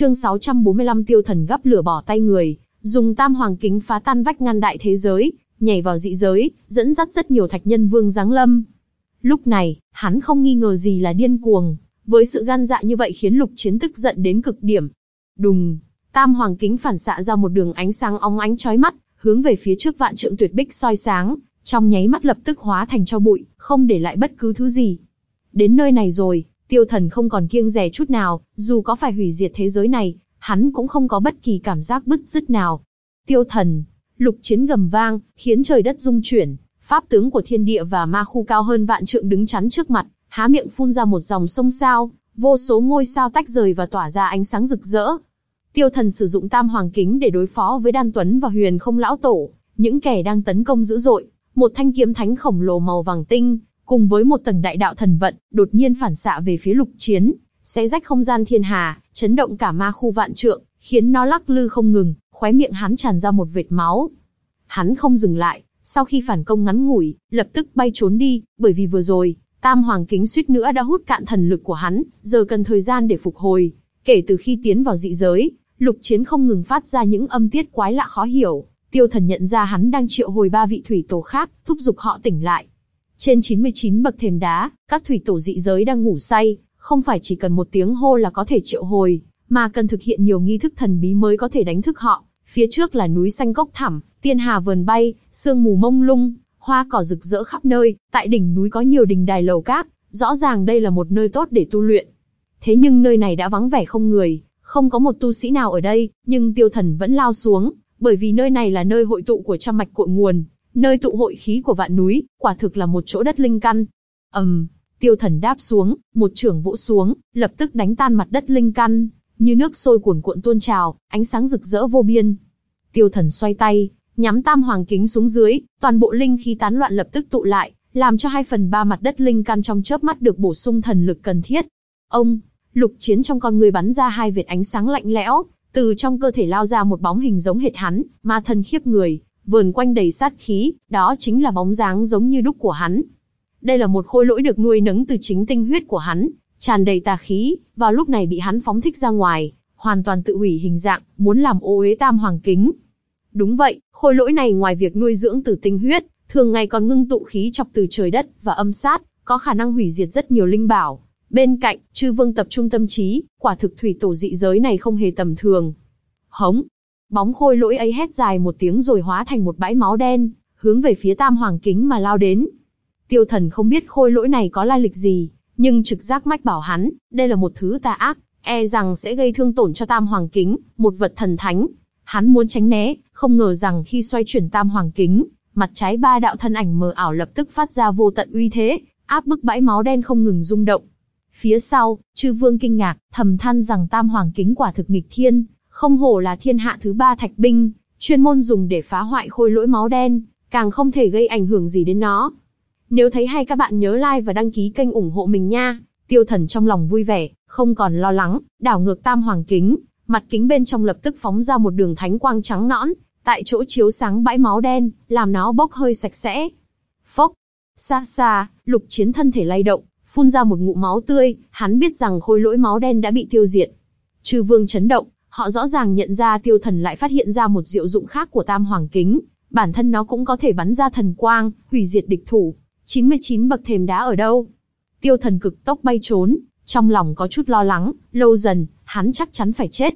Chương 645 Tiêu Thần gấp lửa bỏ tay người, dùng Tam Hoàng kính phá tan vách ngăn đại thế giới, nhảy vào dị giới, dẫn dắt rất nhiều thạch nhân vương giáng lâm. Lúc này, hắn không nghi ngờ gì là điên cuồng, với sự gan dạ như vậy khiến Lục Chiến tức giận đến cực điểm. Đùng, Tam Hoàng kính phản xạ ra một đường ánh sáng óng ánh chói mắt, hướng về phía trước vạn trượng tuyệt bích soi sáng, trong nháy mắt lập tức hóa thành cho bụi, không để lại bất cứ thứ gì. Đến nơi này rồi, tiêu thần không còn kiêng rẻ chút nào, dù có phải hủy diệt thế giới này, hắn cũng không có bất kỳ cảm giác bứt rứt nào. Tiêu thần, lục chiến gầm vang, khiến trời đất rung chuyển, pháp tướng của thiên địa và ma khu cao hơn vạn trượng đứng chắn trước mặt, há miệng phun ra một dòng sông sao, vô số ngôi sao tách rời và tỏa ra ánh sáng rực rỡ. Tiêu thần sử dụng tam hoàng kính để đối phó với đan tuấn và huyền không lão tổ, những kẻ đang tấn công dữ dội, một thanh kiếm thánh khổng lồ màu vàng tinh, cùng với một tầng đại đạo thần vận, đột nhiên phản xạ về phía lục chiến, xé rách không gian thiên hà, chấn động cả ma khu vạn trượng, khiến nó lắc lư không ngừng, khóe miệng hắn tràn ra một vệt máu. Hắn không dừng lại, sau khi phản công ngắn ngủi, lập tức bay trốn đi, bởi vì vừa rồi, Tam Hoàng Kính suýt nữa đã hút cạn thần lực của hắn, giờ cần thời gian để phục hồi. Kể từ khi tiến vào dị giới, lục chiến không ngừng phát ra những âm tiết quái lạ khó hiểu, tiêu thần nhận ra hắn đang triệu hồi ba vị thủy tổ khác, thúc giục họ tỉnh lại. Trên 99 bậc thềm đá, các thủy tổ dị giới đang ngủ say, không phải chỉ cần một tiếng hô là có thể triệu hồi, mà cần thực hiện nhiều nghi thức thần bí mới có thể đánh thức họ. Phía trước là núi xanh cốc thẳm, tiên hà vườn bay, sương mù mông lung, hoa cỏ rực rỡ khắp nơi, tại đỉnh núi có nhiều đình đài lầu cát, rõ ràng đây là một nơi tốt để tu luyện. Thế nhưng nơi này đã vắng vẻ không người, không có một tu sĩ nào ở đây, nhưng tiêu thần vẫn lao xuống, bởi vì nơi này là nơi hội tụ của trăm mạch cội nguồn, nơi tụ hội khí của vạn núi, quả thực là một chỗ đất linh căn. ầm, um, tiêu thần đáp xuống, một trưởng vỗ xuống, lập tức đánh tan mặt đất linh căn, như nước sôi cuồn cuộn tuôn trào, ánh sáng rực rỡ vô biên. Tiêu thần xoay tay, nhắm tam hoàng kính xuống dưới, toàn bộ linh khí tán loạn lập tức tụ lại, làm cho hai phần ba mặt đất linh căn trong chớp mắt được bổ sung thần lực cần thiết. Ông, lục chiến trong con người bắn ra hai vệt ánh sáng lạnh lẽo, từ trong cơ thể lao ra một bóng hình giống hệt hắn, ma thần khiếp người, vườn quanh đầy sát khí, đó chính là bóng dáng giống như đúc của hắn. Đây là một khôi lỗi được nuôi nấng từ chính tinh huyết của hắn, tràn đầy tà khí, vào lúc này bị hắn phóng thích ra ngoài, hoàn toàn tự hủy hình dạng, muốn làm ô uế tam hoàng kính. Đúng vậy, khôi lỗi này ngoài việc nuôi dưỡng từ tinh huyết, thường ngày còn ngưng tụ khí chọc từ trời đất và âm sát, có khả năng hủy diệt rất nhiều linh bảo. Bên cạnh, chư vương tập trung tâm trí, quả thực thủy tổ dị giới này không hề tầm thường. Hống, Bóng khôi lỗi ấy hét dài một tiếng rồi hóa thành một bãi máu đen, hướng về phía tam hoàng kính mà lao đến. Tiêu thần không biết khôi lỗi này có lai lịch gì, nhưng trực giác mách bảo hắn, đây là một thứ tà ác, e rằng sẽ gây thương tổn cho tam hoàng kính, một vật thần thánh. Hắn muốn tránh né, không ngờ rằng khi xoay chuyển tam hoàng kính, mặt trái ba đạo thân ảnh mờ ảo lập tức phát ra vô tận uy thế, áp bức bãi máu đen không ngừng rung động. Phía sau, chư vương kinh ngạc, thầm than rằng tam hoàng kính quả thực nghịch thiên, không hổ là thiên hạ thứ ba thạch binh, chuyên môn dùng để phá hoại khôi lỗi máu đen, càng không thể gây ảnh hưởng gì đến nó. Nếu thấy hay các bạn nhớ like và đăng ký kênh ủng hộ mình nha. Tiêu thần trong lòng vui vẻ, không còn lo lắng, đảo ngược tam hoàng kính, mặt kính bên trong lập tức phóng ra một đường thánh quang trắng nõn, tại chỗ chiếu sáng bãi máu đen, làm nó bốc hơi sạch sẽ. Phốc, xa xa, lục chiến thân thể lay động, phun ra một ngụm máu tươi, hắn biết rằng khôi lỗi máu đen đã bị tiêu diệt. Trừ vương chấn động, Họ rõ ràng nhận ra tiêu thần lại phát hiện ra một diệu dụng khác của tam hoàng kính, bản thân nó cũng có thể bắn ra thần quang, hủy diệt địch thủ. 99 bậc thềm đá ở đâu? Tiêu thần cực tốc bay trốn, trong lòng có chút lo lắng, lâu dần, hắn chắc chắn phải chết.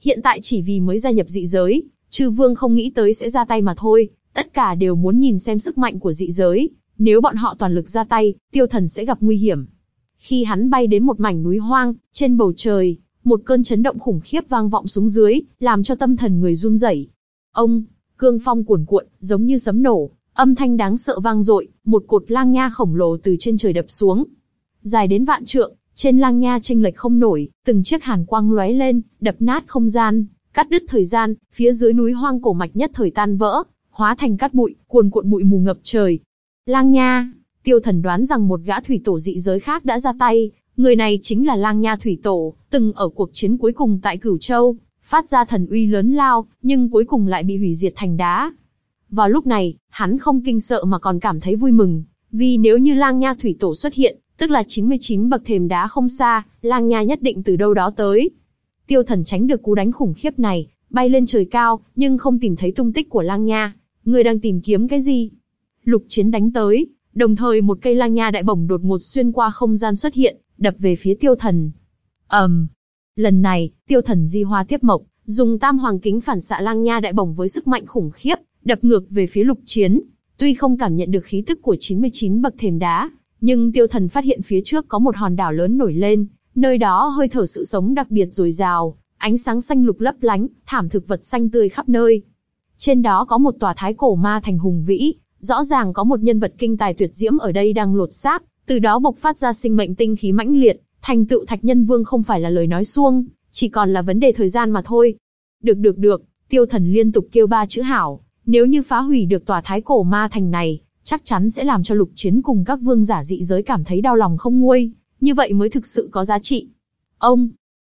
Hiện tại chỉ vì mới gia nhập dị giới, chư vương không nghĩ tới sẽ ra tay mà thôi, tất cả đều muốn nhìn xem sức mạnh của dị giới, nếu bọn họ toàn lực ra tay, tiêu thần sẽ gặp nguy hiểm. Khi hắn bay đến một mảnh núi hoang, trên bầu trời, một cơn chấn động khủng khiếp vang vọng xuống dưới, làm cho tâm thần người run rẩy. Ông, cương phong cuồn cuộn, giống như sấm nổ, âm thanh đáng sợ vang dội, một cột lang nha khổng lồ từ trên trời đập xuống. Dài đến vạn trượng, trên lang nha chênh lệch không nổi, từng chiếc hàn quang lóe lên, đập nát không gian, cắt đứt thời gian, phía dưới núi hoang cổ mạch nhất thời tan vỡ, hóa thành cát bụi, cuồn cuộn bụi mù ngập trời. Lang nha, tiêu thần đoán rằng một gã thủy tổ dị giới khác đã ra tay, Người này chính là Lang Nha Thủy Tổ, từng ở cuộc chiến cuối cùng tại Cửu Châu, phát ra thần uy lớn lao, nhưng cuối cùng lại bị hủy diệt thành đá. Vào lúc này, hắn không kinh sợ mà còn cảm thấy vui mừng, vì nếu như Lang Nha Thủy Tổ xuất hiện, tức là 99 bậc thềm đá không xa, Lang Nha nhất định từ đâu đó tới. Tiêu thần tránh được cú đánh khủng khiếp này, bay lên trời cao, nhưng không tìm thấy tung tích của lang nha. Người đang tìm kiếm cái gì? Lục chiến đánh tới, đồng thời một cây lang nha đại bổng đột ngột xuyên qua không gian xuất hiện, đập về phía tiêu thần. ầm, um, lần này, tiêu thần di hoa tiếp mộc, dùng tam hoàng kính phản xạ lang nha đại bổng với sức mạnh khủng khiếp, đập ngược về phía lục chiến. Tuy không cảm nhận được khí tức của 99 bậc thềm đá, nhưng tiêu thần phát hiện phía trước có một hòn đảo lớn nổi lên, nơi đó hơi thở sự sống đặc biệt dồi dào, ánh sáng xanh lục lấp lánh, thảm thực vật xanh tươi khắp nơi. Trên đó có một tòa thái cổ ma thành hùng vĩ, rõ ràng có một nhân vật kinh tài tuyệt diễm ở đây đang lột xác, từ đó bộc phát ra sinh mệnh tinh khí mãnh liệt, thành tựu thạch nhân vương không phải là lời nói suông, chỉ còn là vấn đề thời gian mà thôi. Được được được, tiêu thần liên tục kêu ba chữ hảo, nếu như phá hủy được tòa thái cổ ma thành này, chắc chắn sẽ làm cho lục chiến cùng các vương giả dị giới cảm thấy đau lòng không nguôi, như vậy mới thực sự có giá trị. Ông,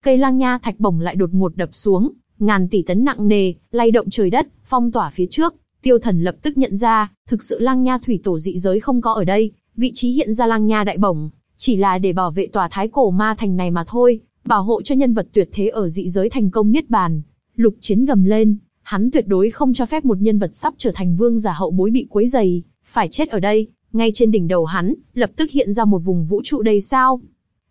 cây lang nha thạch bổng lại đột ngột đập xuống, ngàn tỷ tấn nặng nề, lay động trời đất, phong tỏa phía trước. Tiêu thần lập tức nhận ra, thực sự lang nha thủy tổ dị giới không có ở đây, vị trí hiện ra lang nha đại bổng, chỉ là để bảo vệ tòa thái cổ ma thành này mà thôi, bảo hộ cho nhân vật tuyệt thế ở dị giới thành công niết bàn. Lục chiến gầm lên, hắn tuyệt đối không cho phép một nhân vật sắp trở thành vương giả hậu bối bị quấy dày, phải chết ở đây. Ngay trên đỉnh đầu hắn, lập tức hiện ra một vùng vũ trụ đầy sao.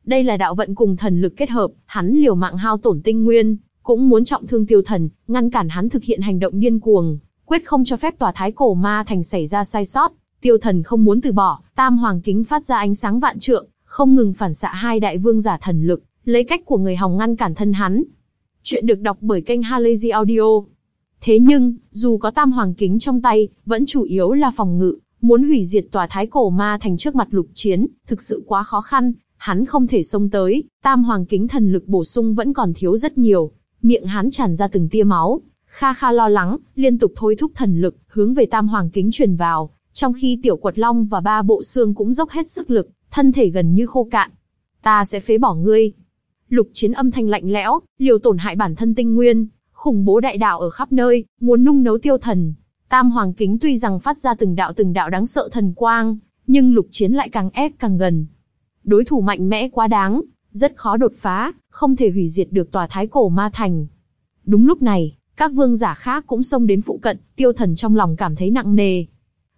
Đây là đạo vận cùng thần lực kết hợp, hắn liều mạng hao tổn tinh nguyên, cũng muốn trọng thương tiêu thần, ngăn cản hắn thực hiện hành động điên cuồng, quyết không cho phép tòa thái cổ ma thành xảy ra sai sót. Tiêu thần không muốn từ bỏ, tam hoàng kính phát ra ánh sáng vạn trượng, không ngừng phản xạ hai đại vương giả thần lực, lấy cách của người hòng ngăn cản thân hắn. Chuyện được đọc bởi kênh Halazy Audio. Thế nhưng, dù có tam hoàng kính trong tay, vẫn chủ yếu là phòng ngự, muốn hủy diệt tòa thái cổ ma thành trước mặt lục chiến, thực sự quá khó khăn, hắn không thể xông tới, tam hoàng kính thần lực bổ sung vẫn còn thiếu rất nhiều, miệng hắn tràn ra từng tia máu, kha kha lo lắng, liên tục thôi thúc thần lực, hướng về tam hoàng kính truyền vào, trong khi tiểu quật long và ba bộ xương cũng dốc hết sức lực, thân thể gần như khô cạn. Ta sẽ phế bỏ ngươi. Lục chiến âm thanh lạnh lẽo, liều tổn hại bản thân tinh nguyên, khủng bố đại đạo ở khắp nơi, muốn nung nấu tiêu thần. Tam hoàng kính tuy rằng phát ra từng đạo từng đạo đáng sợ thần quang, nhưng lục chiến lại càng ép càng gần. Đối thủ mạnh mẽ quá đáng, rất khó đột phá, không thể hủy diệt được tòa thái cổ ma thành. Đúng lúc này, các vương giả khác cũng xông đến phụ cận, tiêu thần trong lòng cảm thấy nặng nề.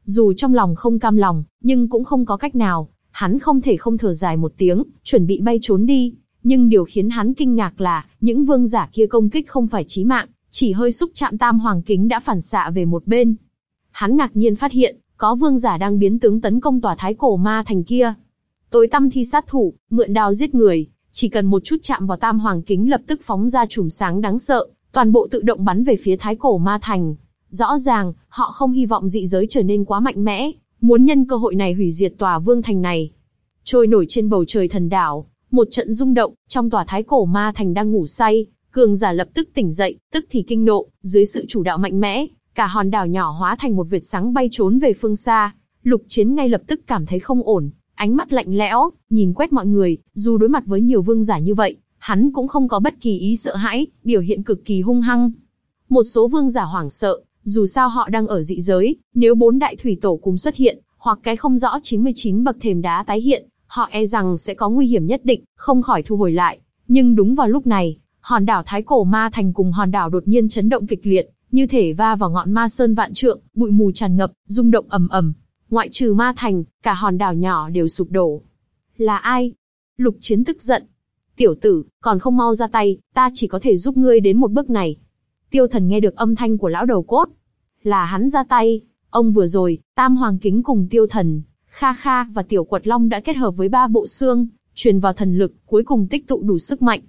Dù trong lòng không cam lòng, nhưng cũng không có cách nào, hắn không thể không thở dài một tiếng, chuẩn bị bay trốn đi. Nhưng điều khiến hắn kinh ngạc là, những vương giả kia công kích không phải chí mạng, chỉ hơi xúc chạm tam hoàng kính đã phản xạ về một bên. Hắn ngạc nhiên phát hiện, có vương giả đang biến tướng tấn công tòa thái cổ ma thành kia. Tối tâm thi sát thủ, mượn đao giết người, chỉ cần một chút chạm vào tam hoàng kính lập tức phóng ra chùm sáng đáng sợ, toàn bộ tự động bắn về phía thái cổ ma thành. Rõ ràng, họ không hy vọng dị giới trở nên quá mạnh mẽ, muốn nhân cơ hội này hủy diệt tòa vương thành này. Trôi nổi trên bầu trời thần đảo, một trận rung động, trong tòa thái cổ ma thành đang ngủ say, cường giả lập tức tỉnh dậy, tức thì kinh nộ, dưới sự chủ đạo mạnh mẽ, cả hòn đảo nhỏ hóa thành một vệt sáng bay trốn về phương xa. Lục Chiến ngay lập tức cảm thấy không ổn, ánh mắt lạnh lẽo, nhìn quét mọi người, dù đối mặt với nhiều vương giả như vậy, hắn cũng không có bất kỳ ý sợ hãi, biểu hiện cực kỳ hung hăng. Một số vương giả hoảng sợ, dù sao họ đang ở dị giới, nếu bốn đại thủy tổ cùng xuất hiện, hoặc cái không rõ 99 bậc thềm đá tái hiện, họ e rằng sẽ có nguy hiểm nhất định, không khỏi thu hồi lại. Nhưng đúng vào lúc này, hòn đảo Thái Cổ Ma Thành cùng hòn đảo đột nhiên chấn động kịch liệt, như thể va vào ngọn ma sơn vạn trượng, bụi mù tràn ngập, rung động ầm ầm. Ngoại trừ Ma Thành, cả hòn đảo nhỏ đều sụp đổ. Là ai? Lục Chiến tức giận. Tiểu tử, còn không mau ra tay, ta chỉ có thể giúp ngươi đến một bước này. Tiêu Thần nghe được âm thanh của lão đầu cốt. Là hắn ra tay. Ông vừa rồi, Tam Hoàng Kính cùng Tiêu Thần, Kha Kha và Tiểu Quật Long đã kết hợp với ba bộ xương, truyền vào thần lực, cuối cùng tích tụ đủ sức mạnh.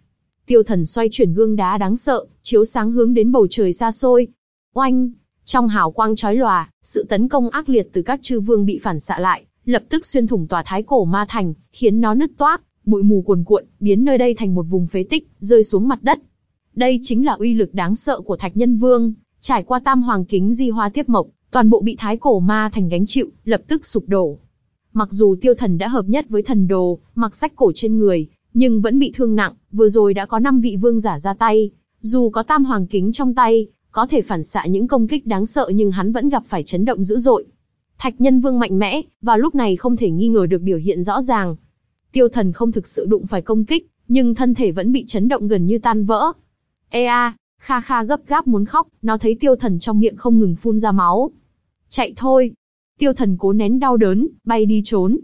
Tiêu Thần xoay chuyển gương đá đáng sợ, chiếu sáng hướng đến bầu trời xa xôi. Oanh! Trong hào quang chói lòa, sự tấn công ác liệt từ các chư vương bị phản xạ lại, lập tức xuyên thủng tòa thái cổ ma thành, khiến nó nứt toác, bụi mù cuồn cuộn, biến nơi đây thành một vùng phế tích, rơi xuống mặt đất. Đây chính là uy lực đáng sợ của Thạch Nhân Vương, trải qua tam hoàng kính di hoa tiếp mộc, toàn bộ bị thái cổ ma thành gánh chịu, lập tức sụp đổ. Mặc dù tiêu thần đã hợp nhất với thần đồ, mặc sách cổ trên người, nhưng vẫn bị thương nặng, vừa rồi đã có 5 vị vương giả ra tay. Dù có tam hoàng kính trong tay, có thể phản xạ những công kích đáng sợ nhưng hắn vẫn gặp phải chấn động dữ dội. Thạch nhân vương mạnh mẽ, và lúc này không thể nghi ngờ được biểu hiện rõ ràng. Tiêu thần không thực sự đụng phải công kích, nhưng thân thể vẫn bị chấn động gần như tan vỡ. Ê a, Kha Kha gấp gáp muốn khóc, nó thấy tiêu thần trong miệng không ngừng phun ra máu. Chạy thôi. Tiêu thần cố nén đau đớn, bay đi trốn.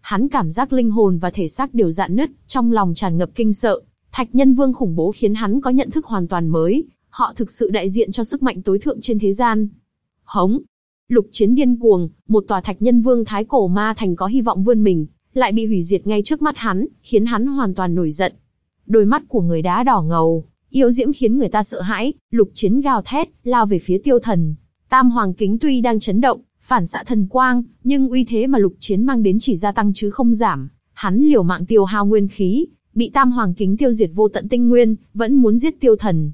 Hắn cảm giác linh hồn và thể xác đều dạn nứt, trong lòng tràn ngập kinh sợ. Thạch nhân vương khủng bố khiến hắn có nhận thức hoàn toàn mới, họ thực sự đại diện cho sức mạnh tối thượng trên thế gian. Hống! Lục chiến điên cuồng, một tòa thạch nhân vương thái cổ ma thành có hy vọng vươn mình, lại bị hủy diệt ngay trước mắt hắn, khiến hắn hoàn toàn nổi giận. Đôi mắt của người đá đỏ ngầu, yêu diễm khiến người ta sợ hãi, lục chiến gào thét, lao về phía tiêu thần. Tam hoàng kính tuy đang chấn động, phản xạ thần quang, nhưng uy thế mà lục chiến mang đến chỉ gia tăng chứ không giảm. Hắn liều mạng tiêu hao nguyên khí, bị tam hoàng kính tiêu diệt vô tận tinh nguyên, vẫn muốn giết tiêu thần.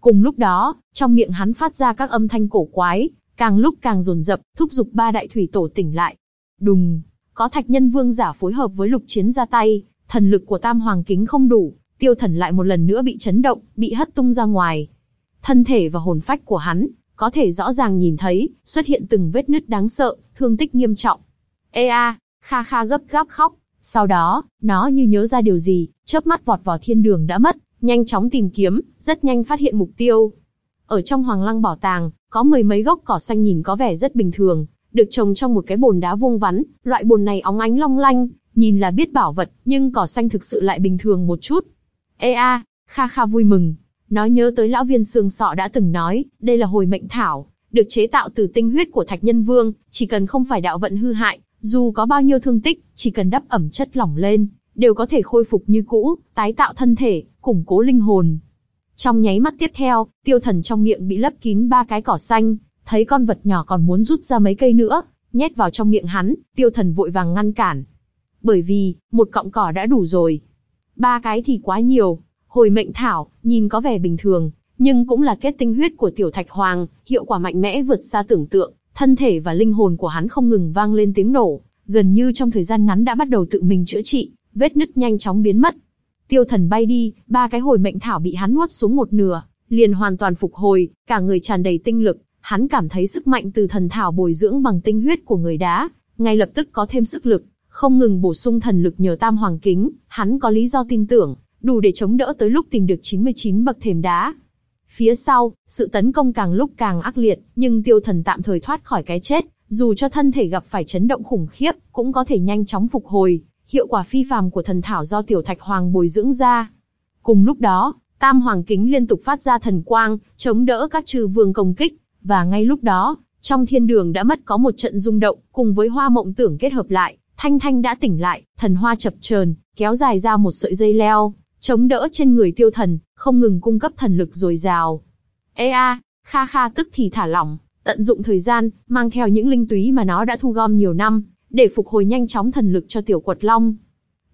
Cùng lúc đó, trong miệng hắn phát ra các âm thanh cổ quái, càng lúc càng rồn rập, thúc giục ba đại thủy tổ tỉnh lại. Đùng, có thạch nhân vương giả phối hợp với lục chiến ra tay, thần lực của tam hoàng kính không đủ, tiêu thần lại một lần nữa bị chấn động, bị hất tung ra ngoài. Thân thể và hồn phách của hắn, có thể rõ ràng nhìn thấy, xuất hiện từng vết nứt đáng sợ, thương tích nghiêm trọng. Ê a, Kha Kha gấp gáp khóc, sau đó, nó như nhớ ra điều gì, chớp mắt vọt vào thiên đường đã mất, nhanh chóng tìm kiếm, rất nhanh phát hiện mục tiêu. Ở trong hoàng lăng bảo tàng, có mười mấy gốc cỏ xanh nhìn có vẻ rất bình thường, được trồng trong một cái bồn đá vuông vắn, loại bồn này óng ánh long lanh, nhìn là biết bảo vật, nhưng cỏ xanh thực sự lại bình thường một chút. Ê a, Kha Kha vui mừng, nói nhớ tới lão viên xương sọ đã từng nói, đây là hồi mệnh thảo, được chế tạo từ tinh huyết của Thạch Nhân Vương, chỉ cần không phải đạo vận hư hại, dù có bao nhiêu thương tích, chỉ cần đắp ẩm chất lỏng lên, đều có thể khôi phục như cũ, tái tạo thân thể, củng cố linh hồn. Trong nháy mắt tiếp theo, tiêu thần trong miệng bị lấp kín ba cái cỏ xanh, thấy con vật nhỏ còn muốn rút ra mấy cây nữa, nhét vào trong miệng hắn, tiêu thần vội vàng ngăn cản. Bởi vì, một cọng cỏ đã đủ rồi. Ba cái thì quá nhiều. Hồi mệnh thảo, nhìn có vẻ bình thường, nhưng cũng là kết tinh huyết của tiểu thạch hoàng, hiệu quả mạnh mẽ vượt xa tưởng tượng, thân thể và linh hồn của hắn không ngừng vang lên tiếng nổ, gần như trong thời gian ngắn đã bắt đầu tự mình chữa trị, vết nứt nhanh chóng biến mất. Tiêu thần bay đi, ba cái hồi mệnh thảo bị hắn nuốt xuống một nửa, liền hoàn toàn phục hồi, cả người tràn đầy tinh lực, hắn cảm thấy sức mạnh từ thần thảo bồi dưỡng bằng tinh huyết của người đá, ngay lập tức có thêm sức lực, không ngừng bổ sung thần lực nhờ tam hoàng kính, hắn có lý do tin tưởng, đủ để chống đỡ tới lúc tìm được 99 bậc thềm đá. Phía sau, sự tấn công càng lúc càng ác liệt, nhưng tiêu thần tạm thời thoát khỏi cái chết, dù cho thân thể gặp phải chấn động khủng khiếp, cũng có thể nhanh chóng phục hồi, hiệu quả phi phàm của thần thảo do tiểu thạch hoàng bồi dưỡng ra. Cùng lúc đó, tam hoàng kính liên tục phát ra thần quang, chống đỡ các trừ vương công kích, và ngay lúc đó, trong thiên đường đã mất có một trận rung động, cùng với hoa mộng tưởng kết hợp lại, Thanh Thanh đã tỉnh lại, thần hoa chập chờn, kéo dài ra một sợi dây leo, chống đỡ trên người tiêu thần, không ngừng cung cấp thần lực dồi dào. Ê a, Kha Kha tức thì thả lỏng, tận dụng thời gian, mang theo những linh túy mà nó đã thu gom nhiều năm, để phục hồi nhanh chóng thần lực cho tiểu quật long.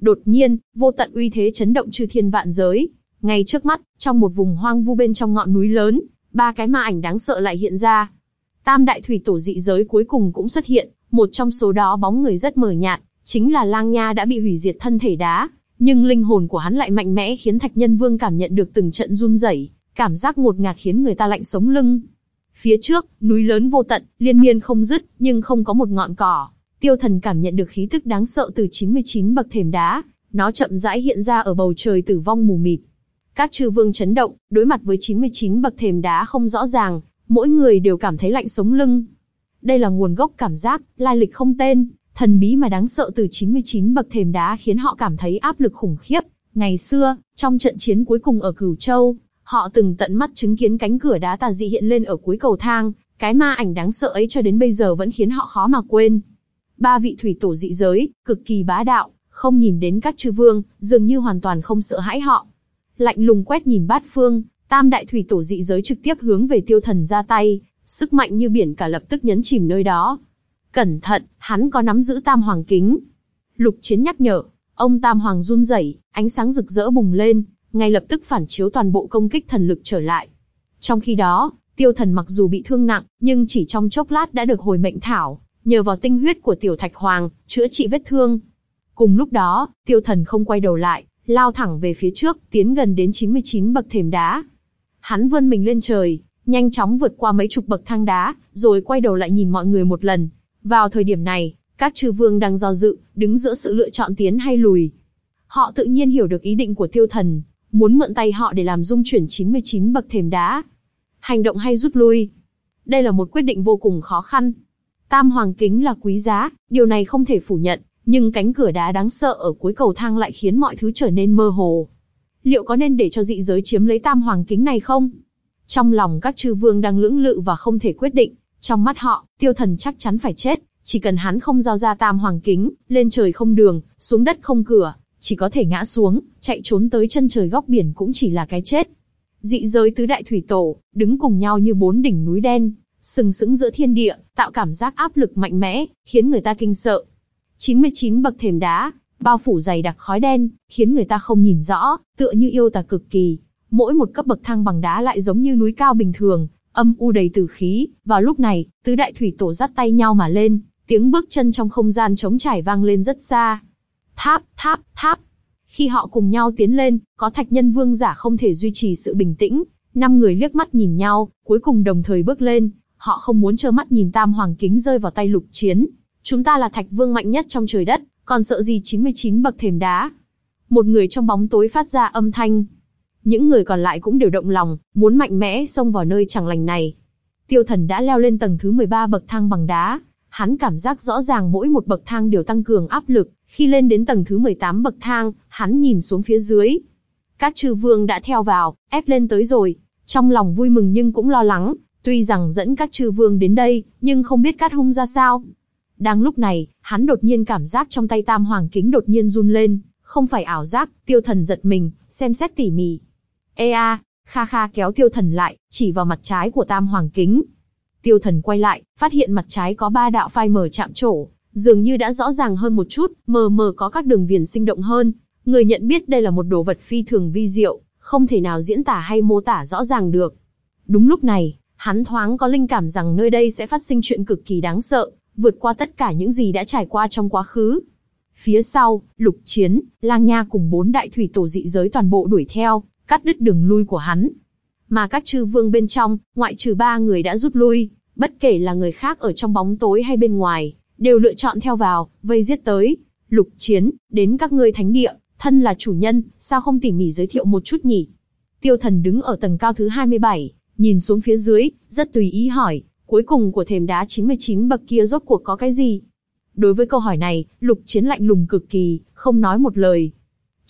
Đột nhiên, vô tận uy thế chấn động chư thiên vạn giới. Ngay trước mắt, trong một vùng hoang vu bên trong ngọn núi lớn, ba cái ma ảnh đáng sợ lại hiện ra. Tam đại thủy tổ dị giới cuối cùng cũng xuất hiện, một trong số đó bóng người rất mờ nhạt, chính là Lang Nha đã bị hủy diệt thân thể đá, nhưng linh hồn của hắn lại mạnh mẽ khiến Thạch Nhân Vương cảm nhận được từng trận run rẩy, cảm giác ngột ngạt khiến người ta lạnh sống lưng. Phía trước, núi lớn vô tận, liên miên không dứt, nhưng không có một ngọn cỏ. Tiêu Thần cảm nhận được khí tức đáng sợ từ 99 bậc thềm đá, nó chậm rãi hiện ra ở bầu trời tử vong mù mịt. Các chư vương chấn động, đối mặt với 99 bậc thềm đá không rõ ràng, mỗi người đều cảm thấy lạnh sống lưng. Đây là nguồn gốc cảm giác, lai lịch không tên, thần bí mà đáng sợ từ 99 bậc thềm đá khiến họ cảm thấy áp lực khủng khiếp. Ngày xưa, trong trận chiến cuối cùng ở Cửu Châu, họ từng tận mắt chứng kiến cánh cửa đá tà dị hiện lên ở cuối cầu thang, cái ma ảnh đáng sợ ấy cho đến bây giờ vẫn khiến họ khó mà quên. Ba vị thủy tổ dị giới, cực kỳ bá đạo, không nhìn đến các chư vương, dường như hoàn toàn không sợ hãi họ. Lạnh lùng quét nhìn bát phương, tam đại thủy tổ dị giới trực tiếp hướng về tiêu thần ra tay, sức mạnh như biển cả lập tức nhấn chìm nơi đó. Cẩn thận, hắn có nắm giữ tam hoàng kính. Lục chiến nhắc nhở, ông tam hoàng run rẩy, ánh sáng rực rỡ bùng lên, ngay lập tức phản chiếu toàn bộ công kích thần lực trở lại. Trong khi đó, tiêu thần mặc dù bị thương nặng, nhưng chỉ trong chốc lát đã được hồi mệnh thảo, nhờ vào tinh huyết của tiểu thạch hoàng, chữa trị vết thương. Cùng lúc đó, tiêu thần không quay đầu lại, lao thẳng về phía trước, tiến gần đến 99 bậc thềm đá. Hắn vươn mình lên trời, nhanh chóng vượt qua mấy chục bậc thang đá, rồi quay đầu lại nhìn mọi người một lần. Vào thời điểm này, các chư vương đang do dự, đứng giữa sự lựa chọn tiến hay lùi. Họ tự nhiên hiểu được ý định của tiêu thần, muốn mượn tay họ để làm dung chuyển 99 bậc thềm đá. Hành động hay rút lui? Đây là một quyết định vô cùng khó khăn. Tam hoàng kính là quý giá, điều này không thể phủ nhận, nhưng cánh cửa đá đáng sợ ở cuối cầu thang lại khiến mọi thứ trở nên mơ hồ. Liệu có nên để cho dị giới chiếm lấy tam hoàng kính này không? Trong lòng các chư vương đang lưỡng lự và không thể quyết định, trong mắt họ, tiêu thần chắc chắn phải chết, chỉ cần hắn không giao ra tam hoàng kính, lên trời không đường, xuống đất không cửa, chỉ có thể ngã xuống, chạy trốn tới chân trời góc biển cũng chỉ là cái chết. Dị giới tứ đại thủy tổ, đứng cùng nhau như bốn đỉnh núi đen, sừng sững giữa thiên địa, tạo cảm giác áp lực mạnh mẽ, khiến người ta kinh sợ. 99 bậc thềm đá, bao phủ dày đặc khói đen, khiến người ta không nhìn rõ, tựa như yêu tà cực kỳ. Mỗi một cấp bậc thang bằng đá lại giống như núi cao bình thường, âm u đầy tử khí. Vào lúc này, tứ đại thủy tổ dắt tay nhau mà lên, tiếng bước chân trong không gian trống trải vang lên rất xa. Tháp, tháp, tháp. Khi họ cùng nhau tiến lên, có thạch nhân vương giả không thể duy trì sự bình tĩnh. Năm người liếc mắt nhìn nhau, cuối cùng đồng thời bước lên. Họ không muốn trơ mắt nhìn tam hoàng kính rơi vào tay lục chiến. Chúng ta là thạch vương mạnh nhất trong trời đất, còn sợ gì 99 bậc thềm đá. Một người trong bóng tối phát ra âm thanh. Những người còn lại cũng đều động lòng, muốn mạnh mẽ xông vào nơi chẳng lành này. Tiêu thần đã leo lên tầng thứ 13 bậc thang bằng đá. Hắn cảm giác rõ ràng mỗi một bậc thang đều tăng cường áp lực, khi lên đến tầng thứ 18 bậc thang, hắn nhìn xuống phía dưới. Các chư vương đã theo vào, ép lên tới rồi. Trong lòng vui mừng nhưng cũng lo lắng, tuy rằng dẫn các chư vương đến đây, nhưng không biết cát hung ra sao. Đang lúc này, hắn đột nhiên cảm giác trong tay tam hoàng kính đột nhiên run lên, không phải ảo giác, tiêu thần giật mình, xem xét tỉ mỉ. Ê a, kha kha kéo tiêu thần lại, chỉ vào mặt trái của tam hoàng kính. Tiêu thần quay lại, phát hiện mặt trái có ba đạo phai mờ chạm trổ, dường như đã rõ ràng hơn một chút, mờ mờ có các đường viền sinh động hơn. Người nhận biết đây là một đồ vật phi thường vi diệu, không thể nào diễn tả hay mô tả rõ ràng được. Đúng lúc này, hắn thoáng có linh cảm rằng nơi đây sẽ phát sinh chuyện cực kỳ đáng sợ, vượt qua tất cả những gì đã trải qua trong quá khứ. Phía sau, lục chiến, lang nha cùng bốn đại thủy tổ dị giới toàn bộ đuổi theo, cắt đứt đường lui của hắn. Mà các chư vương bên trong, ngoại trừ ba người đã rút lui, bất kể là người khác ở trong bóng tối hay bên ngoài, đều lựa chọn theo vào, vây giết tới. Lục chiến, đến các ngươi thánh địa, thân là chủ nhân, sao không tỉ mỉ giới thiệu một chút nhỉ? Tiêu thần đứng ở tầng cao thứ 27, nhìn xuống phía dưới, rất tùy ý hỏi, cuối cùng của thềm đá 99 bậc kia rốt cuộc có cái gì? Đối với câu hỏi này, lục chiến lạnh lùng cực kỳ, không nói một lời.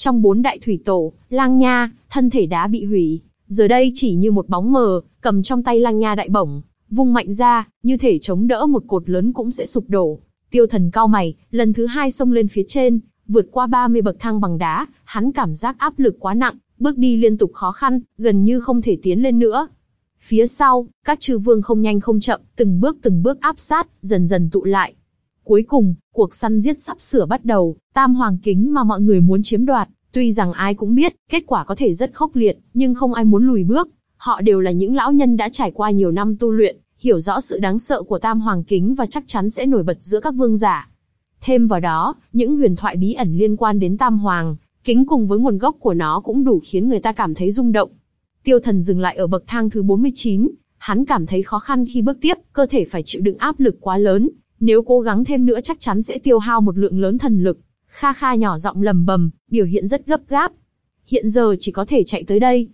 Trong bốn đại thủy tổ, lang nha, thân thể đá bị hủy, giờ đây chỉ như một bóng mờ, cầm trong tay lang nha đại bổng, vung mạnh ra, như thể chống đỡ một cột lớn cũng sẽ sụp đổ. Tiêu thần cao mày, lần thứ hai xông lên phía trên, vượt qua 30 bậc thang bằng đá, hắn cảm giác áp lực quá nặng, bước đi liên tục khó khăn, gần như không thể tiến lên nữa. Phía sau, các chư vương không nhanh không chậm, từng bước từng bước áp sát, dần dần tụ lại. Cuối cùng, cuộc săn giết sắp sửa bắt đầu, tam hoàng kính mà mọi người muốn chiếm đoạt, tuy rằng ai cũng biết, kết quả có thể rất khốc liệt, nhưng không ai muốn lùi bước. Họ đều là những lão nhân đã trải qua nhiều năm tu luyện, hiểu rõ sự đáng sợ của tam hoàng kính và chắc chắn sẽ nổi bật giữa các vương giả. Thêm vào đó, những huyền thoại bí ẩn liên quan đến tam hoàng, kính cùng với nguồn gốc của nó cũng đủ khiến người ta cảm thấy rung động. Tiêu thần dừng lại ở bậc thang thứ 49, hắn cảm thấy khó khăn khi bước tiếp, cơ thể phải chịu đựng áp lực quá lớn, nếu cố gắng thêm nữa chắc chắn sẽ tiêu hao một lượng lớn thần lực. Kha Kha nhỏ giọng lầm bầm, biểu hiện rất gấp gáp. Hiện giờ chỉ có thể chạy tới đây.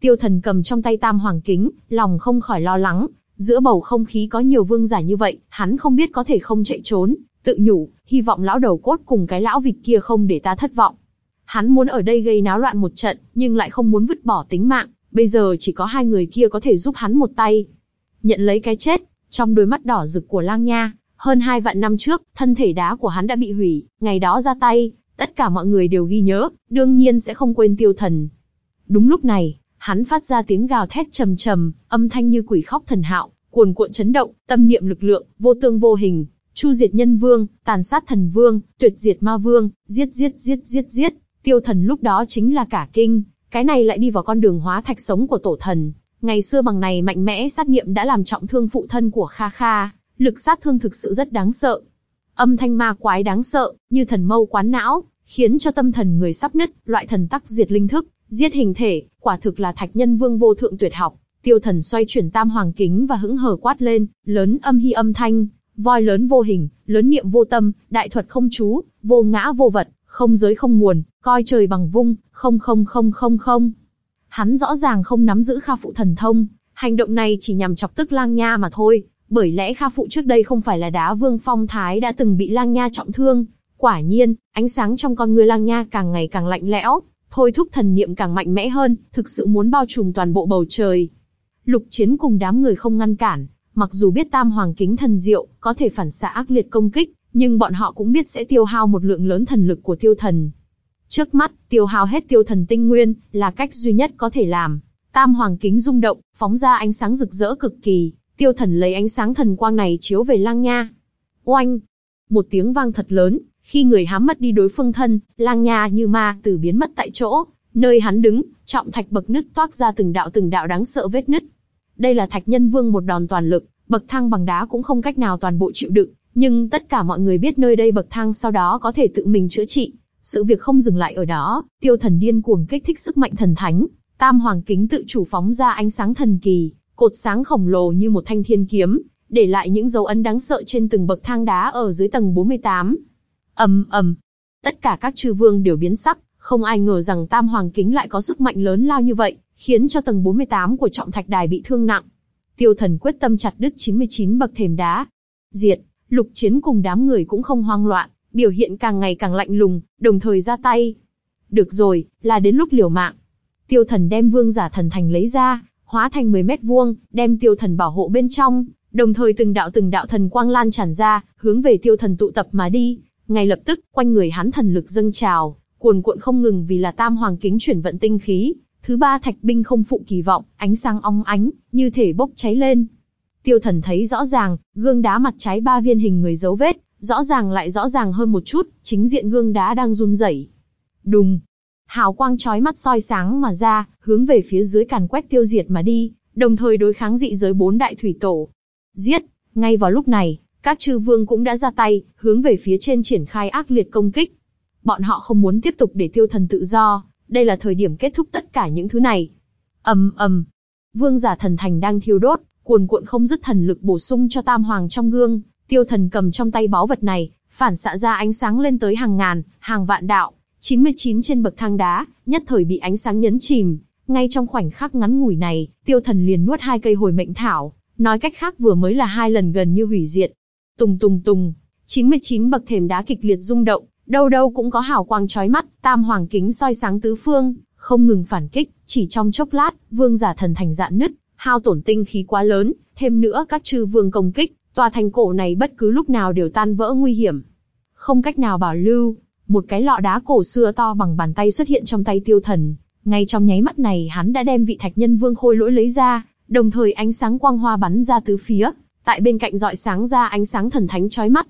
Tiêu thần cầm trong tay tam hoàng kính, lòng không khỏi lo lắng. Giữa bầu không khí có nhiều vương giả như vậy, hắn không biết có thể không chạy trốn, tự nhủ, hy vọng lão đầu cốt cùng cái lão vịt kia không để ta thất vọng. Hắn muốn ở đây gây náo loạn một trận, nhưng lại không muốn vứt bỏ tính mạng, bây giờ chỉ có hai người kia có thể giúp hắn một tay. Nhận lấy cái chết, trong đôi mắt đỏ rực của lang nha, hơn hai vạn năm trước, thân thể đá của hắn đã bị hủy, ngày đó ra tay, tất cả mọi người đều ghi nhớ, đương nhiên sẽ không quên tiêu thần. Đúng lúc này, hắn phát ra tiếng gào thét trầm trầm, âm thanh như quỷ khóc thần hạo, cuồn cuộn chấn động, tâm niệm lực lượng, vô tương vô hình, chu diệt nhân vương, tàn sát thần vương, tuyệt diệt ma vương, giết giết giết giết giết, tiêu thần lúc đó chính là cả kinh, cái này lại đi vào con đường hóa thạch sống của tổ thần. Ngày xưa bằng này mạnh mẽ sát niệm đã làm trọng thương phụ thân của Kha Kha, lực sát thương thực sự rất đáng sợ. Âm thanh ma quái đáng sợ, như thần mâu quán não, khiến cho tâm thần người sắp nứt, loại thần tắc diệt linh thức, giết hình thể, quả thực là thạch nhân vương vô thượng tuyệt học. Tiêu thần xoay chuyển tam hoàng kính và hững hờ quát lên, lớn âm hy âm thanh, voi lớn vô hình, lớn niệm vô tâm, đại thuật không chú, vô ngã vô vật, không giới không nguồn, coi trời bằng vung, không không không không không. Hắn rõ ràng không nắm giữ Kha Phụ thần thông, hành động này chỉ nhằm chọc tức Lang Nha mà thôi, bởi lẽ Kha Phụ trước đây không phải là đá vương phong thái đã từng bị Lang Nha trọng thương. Quả nhiên, ánh sáng trong con người Lang Nha càng ngày càng lạnh lẽo, thôi thúc thần niệm càng mạnh mẽ hơn, thực sự muốn bao trùm toàn bộ bầu trời. Lục chiến cùng đám người không ngăn cản, mặc dù biết tam hoàng kính thần diệu, có thể phản xạ ác liệt công kích, nhưng bọn họ cũng biết sẽ tiêu hao một lượng lớn thần lực của tiêu thần. Trước mắt, tiêu hao hết tiêu thần tinh nguyên, là cách duy nhất có thể làm. Tam hoàng kính rung động, phóng ra ánh sáng rực rỡ cực kỳ, tiêu thần lấy ánh sáng thần quang này chiếu về lang nha. Oanh! Một tiếng vang thật lớn, khi người hám mất đi đối phương thân, lang nha như ma từ biến mất tại chỗ, nơi hắn đứng, trọng thạch bậc nứt toát ra từng đạo từng đạo đáng sợ vết nứt. Đây là thạch nhân vương một đòn toàn lực, bậc thang bằng đá cũng không cách nào toàn bộ chịu đựng, nhưng tất cả mọi người biết nơi đây bậc thang sau đó có thể tự mình chữa trị. Sự việc không dừng lại ở đó, tiêu thần điên cuồng kích thích sức mạnh thần thánh, tam hoàng kính tự chủ phóng ra ánh sáng thần kỳ, cột sáng khổng lồ như một thanh thiên kiếm, để lại những dấu ấn đáng sợ trên từng bậc thang đá ở dưới tầng 48. ầm ầm, tất cả các chư vương đều biến sắc, không ai ngờ rằng tam hoàng kính lại có sức mạnh lớn lao như vậy, khiến cho tầng 48 của trọng thạch đài bị thương nặng. Tiêu thần quyết tâm chặt đứt 99 bậc thềm đá. Diệt, lục chiến cùng đám người cũng không hoang loạn, biểu hiện càng ngày càng lạnh lùng, đồng thời ra tay. Được rồi, là đến lúc liều mạng. Tiêu thần đem vương giả thần thành lấy ra, hóa thành 10 mét vuông, đem tiêu thần bảo hộ bên trong, đồng thời từng đạo từng đạo thần quang lan tràn ra, hướng về tiêu thần tụ tập mà đi. Ngay lập tức, quanh người hắn thần lực dâng trào, cuồn cuộn không ngừng vì là tam hoàng kính chuyển vận tinh khí. Thứ ba thạch binh không phụ kỳ vọng, ánh sáng ong ánh, như thể bốc cháy lên. Tiêu thần thấy rõ ràng, gương đá mặt trái ba viên hình người dấu vết, rõ ràng lại rõ ràng hơn một chút, chính diện gương đá đang run rẩy. Đùng, hào quang chói mắt soi sáng mà ra, hướng về phía dưới càn quét tiêu diệt mà đi, đồng thời đối kháng dị giới bốn đại thủy tổ. Giết! Ngay vào lúc này, các chư vương cũng đã ra tay, hướng về phía trên triển khai ác liệt công kích. Bọn họ không muốn tiếp tục để tiêu thần tự do, đây là thời điểm kết thúc tất cả những thứ này. ầm ầm, vương giả thần thành đang thiêu đốt, cuồn cuộn không dứt thần lực bổ sung cho tam hoàng trong gương, tiêu thần cầm trong tay báu vật này, phản xạ ra ánh sáng lên tới hàng ngàn, hàng vạn đạo, 99 trên bậc thang đá, nhất thời bị ánh sáng nhấn chìm. Ngay trong khoảnh khắc ngắn ngủi này, tiêu thần liền nuốt hai cây hồi mệnh thảo, nói cách khác vừa mới là hai lần gần như hủy diệt. Tùng tùng tùng, 99 bậc thềm đá kịch liệt rung động, đâu đâu cũng có hào quang chói mắt, tam hoàng kính soi sáng tứ phương, không ngừng phản kích, chỉ trong chốc lát, vương giả thần thành dạn nứt, hao tổn tinh khí quá lớn, thêm nữa các chư vương công kích, tòa thành cổ này bất cứ lúc nào đều tan vỡ nguy hiểm. Không cách nào bảo lưu, một cái lọ đá cổ xưa to bằng bàn tay xuất hiện trong tay tiêu thần. Ngay trong nháy mắt này hắn đã đem vị thạch nhân vương khôi lỗi lấy ra, đồng thời ánh sáng quang hoa bắn ra tứ phía, tại bên cạnh dọi sáng ra ánh sáng thần thánh chói mắt.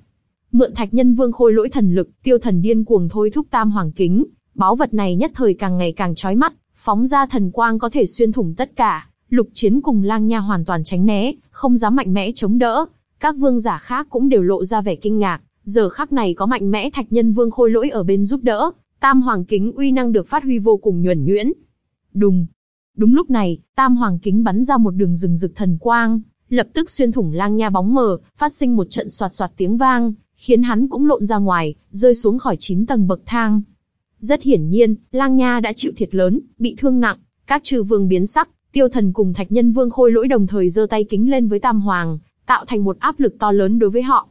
Mượn thạch nhân vương khôi lỗi thần lực, tiêu thần điên cuồng thôi thúc tam hoàng kính, báu vật này nhất thời càng ngày càng chói mắt, phóng ra thần quang có thể xuyên thủng tất cả. Lục chiến cùng lang nha hoàn toàn tránh né, không dám mạnh mẽ chống đỡ. Các vương giả khác cũng đều lộ ra vẻ kinh ngạc, Giờ khắc này có mạnh mẽ thạch nhân vương khôi lỗi ở bên giúp đỡ, tam hoàng kính uy năng được phát huy vô cùng nhuần nhuyễn. Đùng. Đúng lúc này, tam hoàng kính bắn ra một đường rừng rực thần quang, lập tức xuyên thủng lang nha bóng mờ, phát sinh một trận soạt soạt tiếng vang, khiến hắn cũng lộn ra ngoài, rơi xuống khỏi 9 tầng bậc thang. Rất hiển nhiên, lang nha đã chịu thiệt lớn, bị thương nặng, các trừ vương biến sắc, tiêu thần cùng thạch nhân vương khôi lỗi đồng thời giơ tay kính lên với tam hoàng, tạo thành một áp lực to lớn đối với họ.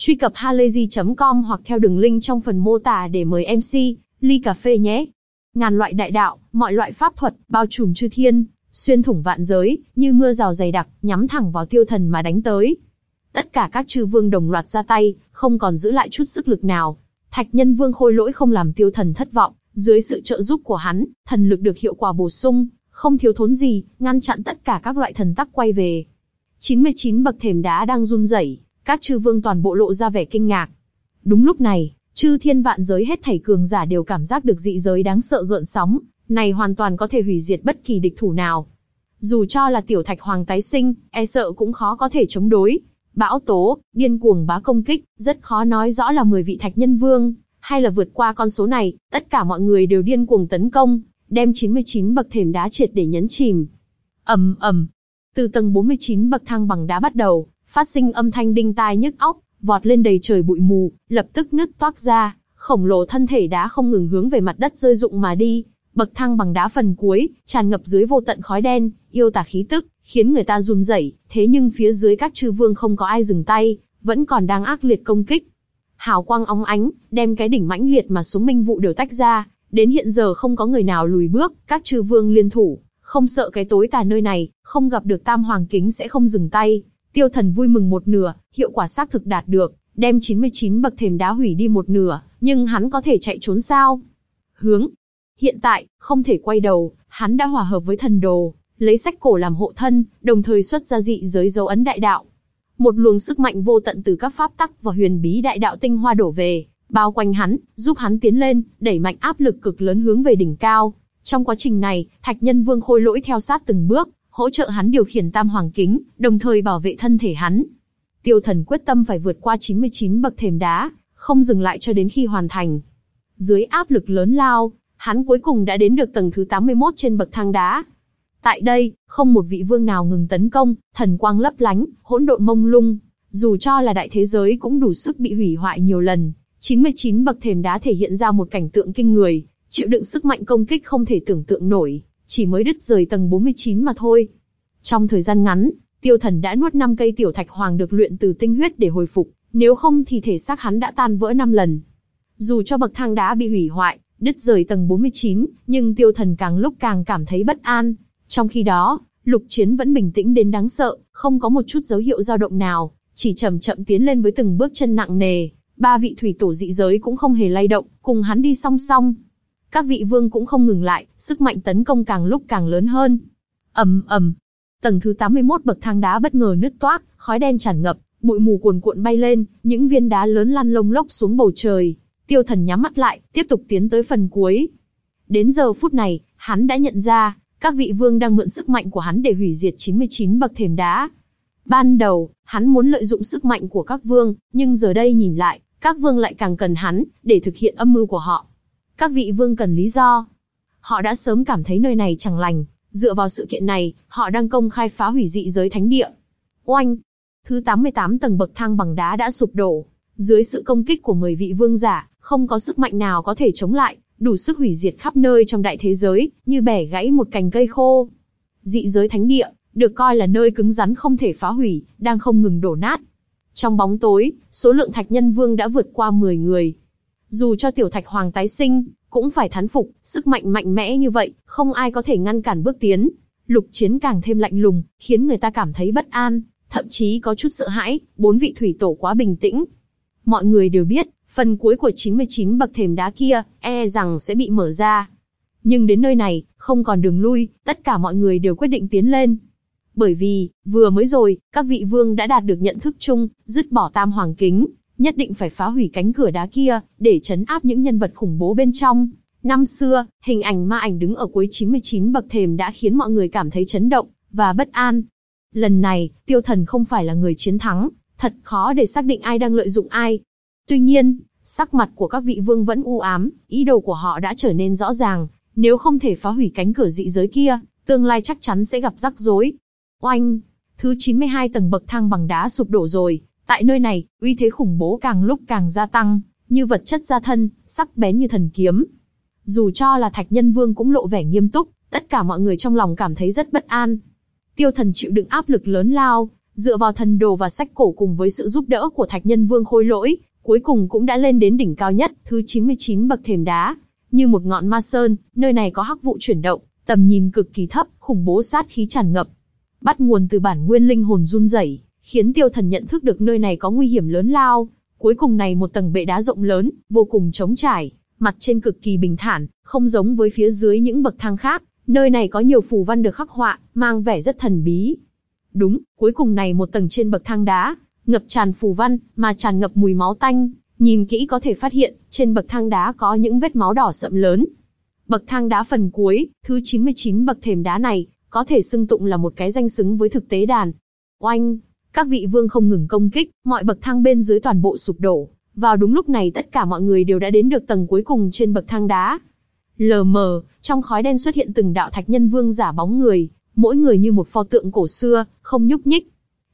Truy cập halayzi.com hoặc theo đường link trong phần mô tả để mời MC, ly cà phê nhé. Ngàn loại đại đạo, mọi loại pháp thuật, bao trùm chư thiên, xuyên thủng vạn giới, như mưa rào dày đặc, nhắm thẳng vào tiêu thần mà đánh tới. Tất cả các chư vương đồng loạt ra tay, không còn giữ lại chút sức lực nào. Thạch nhân vương khôi lỗi không làm tiêu thần thất vọng, dưới sự trợ giúp của hắn, thần lực được hiệu quả bổ sung, không thiếu thốn gì, ngăn chặn tất cả các loại thần tắc quay về. 99 bậc thềm đá đang run rẩy, các chư vương toàn bộ lộ ra vẻ kinh ngạc. Đúng lúc này, chư thiên vạn giới hết thảy cường giả đều cảm giác được dị giới đáng sợ gợn sóng, này hoàn toàn có thể hủy diệt bất kỳ địch thủ nào. Dù cho là tiểu thạch hoàng tái sinh, e sợ cũng khó có thể chống đối. Bão tố, điên cuồng bá công kích, rất khó nói rõ là 10 vị thạch nhân vương, hay là vượt qua con số này, tất cả mọi người đều điên cuồng tấn công, đem 99 bậc thềm đá triệt để nhấn chìm. ầm ầm, từ tầng 49 bậc thang bằng đá bắt đầu, phát sinh âm thanh đinh tai nhức óc, vọt lên đầy trời bụi mù, lập tức nứt toác ra, khổng lồ thân thể đá không ngừng hướng về mặt đất rơi rụng mà đi, bậc thang bằng đá phần cuối, tràn ngập dưới vô tận khói đen, yêu tà khí tức, khiến người ta run rẩy. Thế nhưng phía dưới các chư vương không có ai dừng tay, vẫn còn đang ác liệt công kích. Hào quang óng ánh, đem cái đỉnh mãnh liệt mà xuống minh vụ đều tách ra, đến hiện giờ không có người nào lùi bước, các chư vương liên thủ, không sợ cái tối tà nơi này, không gặp được tam hoàng kính sẽ không dừng tay. Tiêu thần vui mừng một nửa, hiệu quả xác thực đạt được, đem 99 bậc thềm đá hủy đi một nửa, nhưng hắn có thể chạy trốn sao? Hướng. Hiện tại, không thể quay đầu, hắn đã hòa hợp với thần đồ, lấy sách cổ làm hộ thân, đồng thời xuất ra dị giới dấu ấn đại đạo. Một luồng sức mạnh vô tận từ các pháp tắc và huyền bí đại đạo tinh hoa đổ về, bao quanh hắn, giúp hắn tiến lên, đẩy mạnh áp lực cực lớn hướng về đỉnh cao. Trong quá trình này, Thạch Nhân Vương khôi lỗi theo sát từng bước, hỗ trợ hắn điều khiển tam hoàng kính, đồng thời bảo vệ thân thể hắn. Tiêu thần quyết tâm phải vượt qua 99 bậc thềm đá, không dừng lại cho đến khi hoàn thành. Dưới áp lực lớn lao, hắn cuối cùng đã đến được tầng thứ 81 trên bậc thang đá. Tại đây, không một vị vương nào ngừng tấn công, thần quang lấp lánh, hỗn độn mông lung. Dù cho là đại thế giới cũng đủ sức bị hủy hoại nhiều lần. 99 bậc thềm đá thể hiện ra một cảnh tượng kinh người, chịu đựng sức mạnh công kích không thể tưởng tượng nổi, chỉ mới đứt rời tầng 49 mà thôi. Trong thời gian ngắn, tiêu thần đã nuốt 5 cây tiểu thạch hoàng được luyện từ tinh huyết để hồi phục, nếu không thì thể xác hắn đã tan vỡ 5 lần. Dù cho bậc thang đá bị hủy hoại, đứt rời tầng 49, nhưng tiêu thần càng lúc càng cảm thấy bất an. Trong khi đó, lục chiến vẫn bình tĩnh đến đáng sợ, không có một chút dấu hiệu dao động nào, chỉ chậm chậm tiến lên với từng bước chân nặng nề. Ba vị thủy tổ dị giới cũng không hề lay động, cùng hắn đi song song. Các vị vương cũng không ngừng lại, sức mạnh tấn công càng lúc càng lớn hơn. ầm ầm, tầng thứ 81 bậc thang đá bất ngờ nứt toác, khói đen tràn ngập, bụi mù cuồn cuộn bay lên, những viên đá lớn lăn lông lốc xuống bầu trời. Tiêu thần nhắm mắt lại, tiếp tục tiến tới phần cuối. Đến giờ phút này, hắn đã nhận ra, các vị vương đang mượn sức mạnh của hắn để hủy diệt 99 bậc thềm đá. Ban đầu, hắn muốn lợi dụng sức mạnh của các vương, nhưng giờ đây nhìn lại, các vương lại càng cần hắn, để thực hiện âm mưu của họ. Các vị vương cần lý do. Họ đã sớm cảm thấy nơi này chẳng lành, dựa vào sự kiện này, họ đang công khai phá hủy dị giới thánh địa. Oanh! Thứ 88 tầng bậc thang bằng đá đã sụp đổ. Dưới sự công kích của 10 vị vương giả, không có sức mạnh nào có thể chống lại, đủ sức hủy diệt khắp nơi trong đại thế giới, như bẻ gãy một cành cây khô. Dị giới thánh địa, được coi là nơi cứng rắn không thể phá hủy, đang không ngừng đổ nát. Trong bóng tối, số lượng thạch nhân vương đã vượt qua 10 người. Dù cho tiểu thạch hoàng tái sinh, cũng phải thán phục, sức mạnh mạnh mẽ như vậy, không ai có thể ngăn cản bước tiến. Lục chiến càng thêm lạnh lùng, khiến người ta cảm thấy bất an, thậm chí có chút sợ hãi, bốn vị thủy tổ quá bình tĩnh. Mọi người đều biết, phần cuối của 99 bậc thềm đá kia, e rằng sẽ bị mở ra. Nhưng đến nơi này, không còn đường lui, tất cả mọi người đều quyết định tiến lên. Bởi vì, vừa mới rồi, các vị vương đã đạt được nhận thức chung, dứt bỏ tam hoàng kính, nhất định phải phá hủy cánh cửa đá kia, để chấn áp những nhân vật khủng bố bên trong. Năm xưa, hình ảnh ma ảnh đứng ở cuối 99 bậc thềm đã khiến mọi người cảm thấy chấn động, và bất an. Lần này, tiêu thần không phải là người chiến thắng, thật khó để xác định ai đang lợi dụng ai. Tuy nhiên, sắc mặt của các vị vương vẫn u ám, ý đồ của họ đã trở nên rõ ràng, nếu không thể phá hủy cánh cửa dị giới kia, tương lai chắc chắn sẽ gặp rắc rối. Oanh! Thứ 92 tầng bậc thang bằng đá sụp đổ rồi, tại nơi này, uy thế khủng bố càng lúc càng gia tăng, như vật chất gia thân, sắc bén như thần kiếm. Dù cho là thạch nhân vương cũng lộ vẻ nghiêm túc, tất cả mọi người trong lòng cảm thấy rất bất an. Tiêu thần chịu đựng áp lực lớn lao, dựa vào thần đồ và sách cổ cùng với sự giúp đỡ của thạch nhân vương khôi lỗi, cuối cùng cũng đã lên đến đỉnh cao nhất, thứ 99 bậc thềm đá. Như một ngọn ma sơn, nơi này có hắc vụ chuyển động, tầm nhìn cực kỳ thấp, khủng bố sát khí tràn ngập. Bắt nguồn từ bản nguyên linh hồn run rẩy, khiến tiêu thần nhận thức được nơi này có nguy hiểm lớn lao. Cuối cùng này một tầng bệ đá rộng lớn, vô cùng trống trải, mặt trên cực kỳ bình thản, không giống với phía dưới những bậc thang khác. Nơi này có nhiều phù văn được khắc họa, mang vẻ rất thần bí. Đúng, cuối cùng này một tầng trên bậc thang đá, ngập tràn phù văn, mà tràn ngập mùi máu tanh. Nhìn kỹ có thể phát hiện, trên bậc thang đá có những vết máu đỏ sậm lớn. Bậc thang đá phần cuối, thứ 99 bậc thềm đá này, có thể xưng tụng là một cái danh xứng với thực tế đàn. Oanh! Các vị vương không ngừng công kích, mọi bậc thang bên dưới toàn bộ sụp đổ. Vào đúng lúc này tất cả mọi người đều đã đến được tầng cuối cùng trên bậc thang đá. Lờ mờ, trong khói đen xuất hiện từng đạo thạch nhân vương giả bóng người, mỗi người như một pho tượng cổ xưa, không nhúc nhích.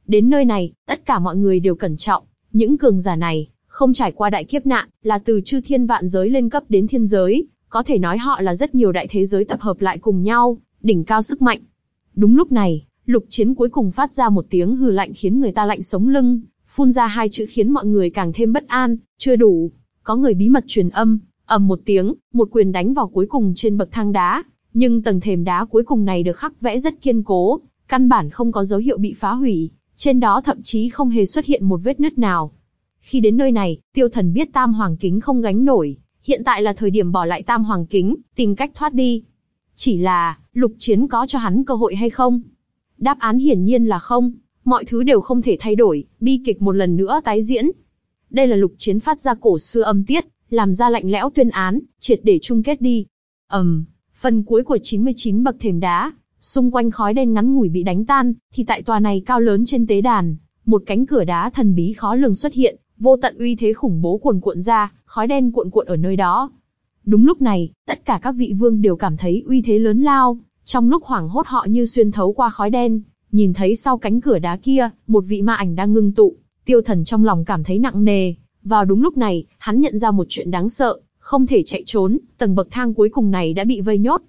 Đến nơi này, tất cả mọi người đều cẩn trọng, những cường giả này, không trải qua đại kiếp nạn, là từ chư thiên vạn giới lên cấp đến thiên giới, có thể nói họ là rất nhiều đại thế giới tập hợp lại cùng nhau, đỉnh cao sức mạnh. Đúng lúc này, lục chiến cuối cùng phát ra một tiếng hừ lạnh khiến người ta lạnh sống lưng, phun ra hai chữ khiến mọi người càng thêm bất an, chưa đủ. Có người bí mật truyền âm, ầm một tiếng, một quyền đánh vào cuối cùng trên bậc thang đá, nhưng tầng thềm đá cuối cùng này được khắc vẽ rất kiên cố, căn bản không có dấu hiệu bị phá hủy, trên đó thậm chí không hề xuất hiện một vết nứt nào. Khi đến nơi này, tiêu thần biết tam hoàng kính không gánh nổi, hiện tại là thời điểm bỏ lại tam hoàng kính, tìm cách thoát đi. Chỉ là, lục chiến có cho hắn cơ hội hay không? Đáp án hiển nhiên là không, mọi thứ đều không thể thay đổi, bi kịch một lần nữa tái diễn. Đây là lục chiến phát ra cổ xưa âm tiết, làm ra lạnh lẽo tuyên án, triệt để chung kết đi. ầm, um, phần cuối của 99 bậc thềm đá, xung quanh khói đen ngắn ngủi bị đánh tan, thì tại tòa này cao lớn trên tế đàn, một cánh cửa đá thần bí khó lường xuất hiện, vô tận uy thế khủng bố cuồn cuộn ra, khói đen cuộn cuộn ở nơi đó. Đúng lúc này, tất cả các vị vương đều cảm thấy uy thế lớn lao, trong lúc hoảng hốt họ như xuyên thấu qua khói đen, nhìn thấy sau cánh cửa đá kia, một vị ma ảnh đang ngưng tụ, tiêu thần trong lòng cảm thấy nặng nề. Vào đúng lúc này, hắn nhận ra một chuyện đáng sợ, không thể chạy trốn, tầng bậc thang cuối cùng này đã bị vây nhốt.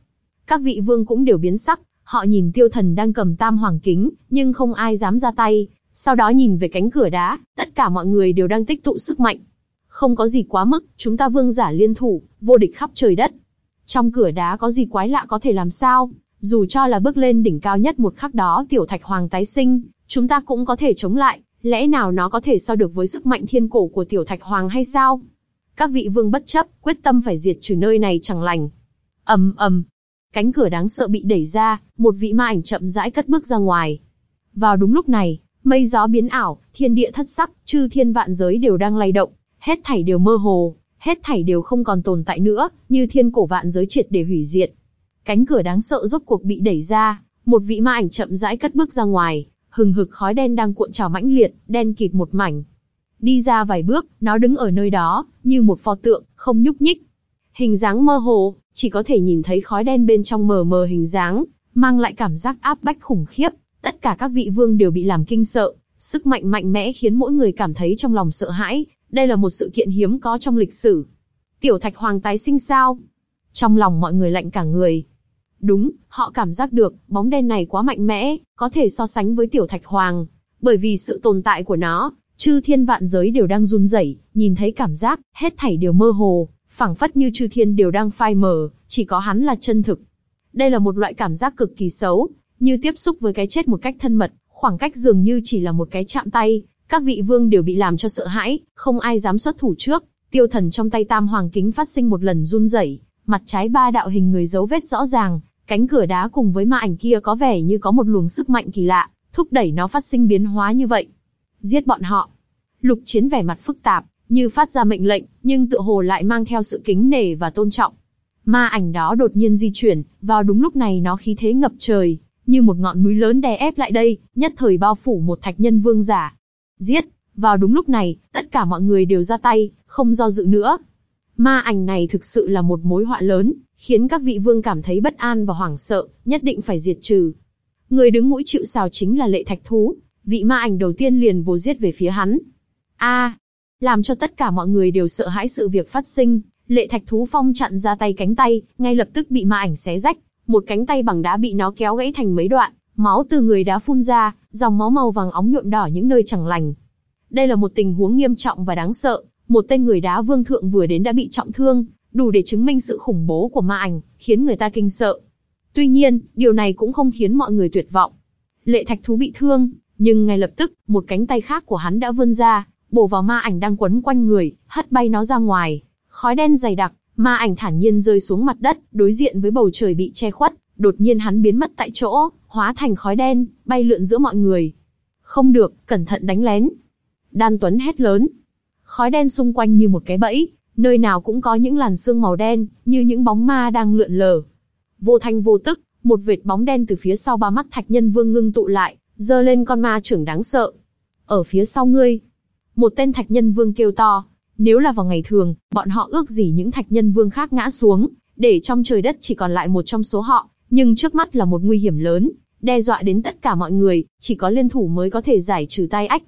Các vị vương cũng đều biến sắc, họ nhìn tiêu thần đang cầm tam hoàng kính, nhưng không ai dám ra tay, sau đó nhìn về cánh cửa đá, tất cả mọi người đều đang tích tụ sức mạnh. Không có gì quá mức, chúng ta vương giả liên thủ, vô địch khắp trời đất. Trong cửa đá có gì quái lạ có thể làm sao? Dù cho là bước lên đỉnh cao nhất một khắc đó tiểu thạch hoàng tái sinh, chúng ta cũng có thể chống lại, lẽ nào nó có thể so được với sức mạnh thiên cổ của tiểu thạch hoàng hay sao? Các vị vương bất chấp, quyết tâm phải diệt trừ nơi này chẳng lành. ầm ầm, cánh cửa đáng sợ bị đẩy ra, một vị ma ảnh chậm rãi cất bước ra ngoài. Vào đúng lúc này, mây gió biến ảo, thiên địa thất sắc, chư thiên vạn giới đều đang lay động, hết thảy đều mơ hồ, hết thảy đều không còn tồn tại nữa, như thiên cổ vạn giới triệt để hủy diệt. Cánh cửa đáng sợ rốt cuộc bị đẩy ra, một vị ma ảnh chậm rãi cất bước ra ngoài, hừng hực khói đen đang cuộn trào mãnh liệt, đen kịt một mảnh. Đi ra vài bước, nó đứng ở nơi đó, như một pho tượng, không nhúc nhích. Hình dáng mơ hồ, chỉ có thể nhìn thấy khói đen bên trong mờ mờ hình dáng, mang lại cảm giác áp bách khủng khiếp. Tất cả các vị vương đều bị làm kinh sợ, sức mạnh mạnh mẽ khiến mỗi người cảm thấy trong lòng sợ hãi. Đây là một sự kiện hiếm có trong lịch sử. Tiểu Thạch Hoàng tái sinh sao? Trong lòng mọi người lạnh cả người. Đúng, họ cảm giác được, bóng đen này quá mạnh mẽ, có thể so sánh với Tiểu Thạch Hoàng. Bởi vì sự tồn tại của nó, chư thiên vạn giới đều đang run rẩy, nhìn thấy cảm giác, hết thảy đều mơ hồ, phảng phất như chư thiên đều đang phai mờ, chỉ có hắn là chân thực. Đây là một loại cảm giác cực kỳ xấu, như tiếp xúc với cái chết một cách thân mật, khoảng cách dường như chỉ là một cái chạm tay, các vị vương đều bị làm cho sợ hãi, không ai dám xuất thủ trước. Tiêu thần trong tay tam hoàng kính phát sinh một lần run rẩy, mặt trái ba đạo hình người dấu vết rõ ràng, cánh cửa đá cùng với ma ảnh kia có vẻ như có một luồng sức mạnh kỳ lạ, thúc đẩy nó phát sinh biến hóa như vậy. Giết bọn họ. Lục chiến vẻ mặt phức tạp, như phát ra mệnh lệnh, nhưng tựa hồ lại mang theo sự kính nể và tôn trọng. Ma ảnh đó đột nhiên di chuyển, vào đúng lúc này nó khí thế ngập trời, như một ngọn núi lớn đè ép lại đây, nhất thời bao phủ một thạch nhân vương giả. Giết! Vào đúng lúc này, tất cả mọi người đều ra tay, không do dự nữa. Ma ảnh này thực sự là một mối họa lớn, khiến các vị vương cảm thấy bất an và hoảng sợ, nhất định phải diệt trừ. Người đứng mũi chịu sào chính là lệ thạch thú, vị ma ảnh đầu tiên liền vồ giết về phía hắn. A, làm cho tất cả mọi người đều sợ hãi sự việc phát sinh, lệ thạch thú phong chặn ra tay cánh tay, ngay lập tức bị ma ảnh xé rách, một cánh tay bằng đá bị nó kéo gãy thành mấy đoạn, máu từ người đá phun ra, dòng máu màu vàng óng nhuộm đỏ những nơi chẳng lành. Đây là một tình huống nghiêm trọng và đáng sợ, một tên người đá vương thượng vừa đến đã bị trọng thương, đủ để chứng minh sự khủng bố của ma ảnh, khiến người ta kinh sợ. Tuy nhiên, điều này cũng không khiến mọi người tuyệt vọng. Lệ thạch thú bị thương, nhưng ngay lập tức, một cánh tay khác của hắn đã vươn ra, bổ vào ma ảnh đang quấn quanh người, hất bay nó ra ngoài. Khói đen dày đặc, ma ảnh thản nhiên rơi xuống mặt đất, đối diện với bầu trời bị che khuất, đột nhiên hắn biến mất tại chỗ, hóa thành khói đen, bay lượn giữa mọi người. Không được, cẩn thận đánh lén. Đan Tuấn hét lớn. Khói đen xung quanh như một cái bẫy, nơi nào cũng có những làn sương màu đen, như những bóng ma đang lượn lờ. Vô thanh vô tức, một vệt bóng đen từ phía sau ba mắt thạch nhân vương ngưng tụ lại, giơ lên con ma trưởng đáng sợ. Ở phía sau ngươi, một tên thạch nhân vương kêu to, nếu là vào ngày thường, bọn họ ước gì những thạch nhân vương khác ngã xuống, để trong trời đất chỉ còn lại một trong số họ, nhưng trước mắt là một nguy hiểm lớn, đe dọa đến tất cả mọi người, chỉ có liên thủ mới có thể giải trừ tai ách.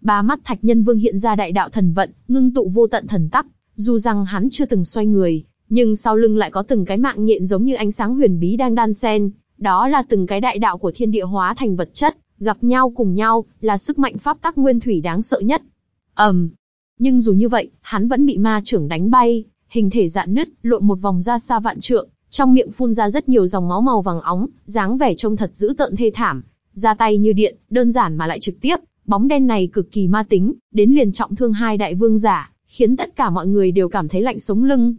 Ba mắt thạch nhân vương hiện ra đại đạo thần vận, ngưng tụ vô tận thần tắc, dù rằng hắn chưa từng xoay người, nhưng sau lưng lại có từng cái mạng nhện giống như ánh sáng huyền bí đang đan xen, đó là từng cái đại đạo của thiên địa hóa thành vật chất, gặp nhau cùng nhau, là sức mạnh pháp tắc nguyên thủy đáng sợ nhất. ầm, um. nhưng dù như vậy, hắn vẫn bị ma trưởng đánh bay, hình thể dạn nứt, lộn một vòng ra xa vạn trượng, trong miệng phun ra rất nhiều dòng máu màu vàng óng, dáng vẻ trông thật dữ tợn thê thảm, ra tay như điện, đơn giản mà lại trực tiếp, bóng đen này cực kỳ ma tính, đến liền trọng thương hai đại vương giả, khiến tất cả mọi người đều cảm thấy lạnh sống lưng.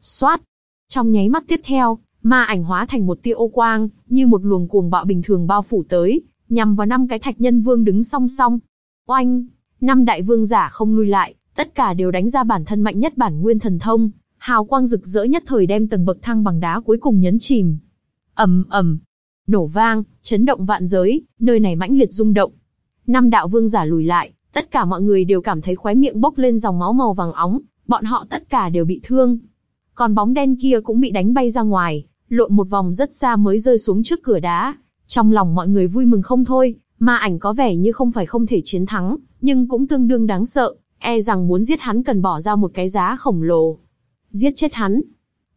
Xoát! Trong nháy mắt tiếp theo, ma ảnh hóa thành một tia ô quang, như một luồng cuồng bạo bình thường bao phủ tới, nhằm vào năm cái thạch nhân vương đứng song song. Oanh! Năm đại vương giả không lui lại, tất cả đều đánh ra bản thân mạnh nhất bản nguyên thần thông, hào quang rực rỡ nhất thời đem tầng bậc thang bằng đá cuối cùng nhấn chìm. ầm ầm, nổ vang, chấn động vạn giới, nơi này mãnh liệt rung động. Năm đạo vương giả lùi lại, tất cả mọi người đều cảm thấy khóe miệng bốc lên dòng máu màu vàng óng, bọn họ tất cả đều bị thương. Còn bóng đen kia cũng bị đánh bay ra ngoài, lộn một vòng rất xa mới rơi xuống trước cửa đá. Trong lòng mọi người vui mừng không thôi, ma ảnh có vẻ như không phải không thể chiến thắng, nhưng cũng tương đương đáng sợ, e rằng muốn giết hắn cần bỏ ra một cái giá khổng lồ. Giết chết hắn.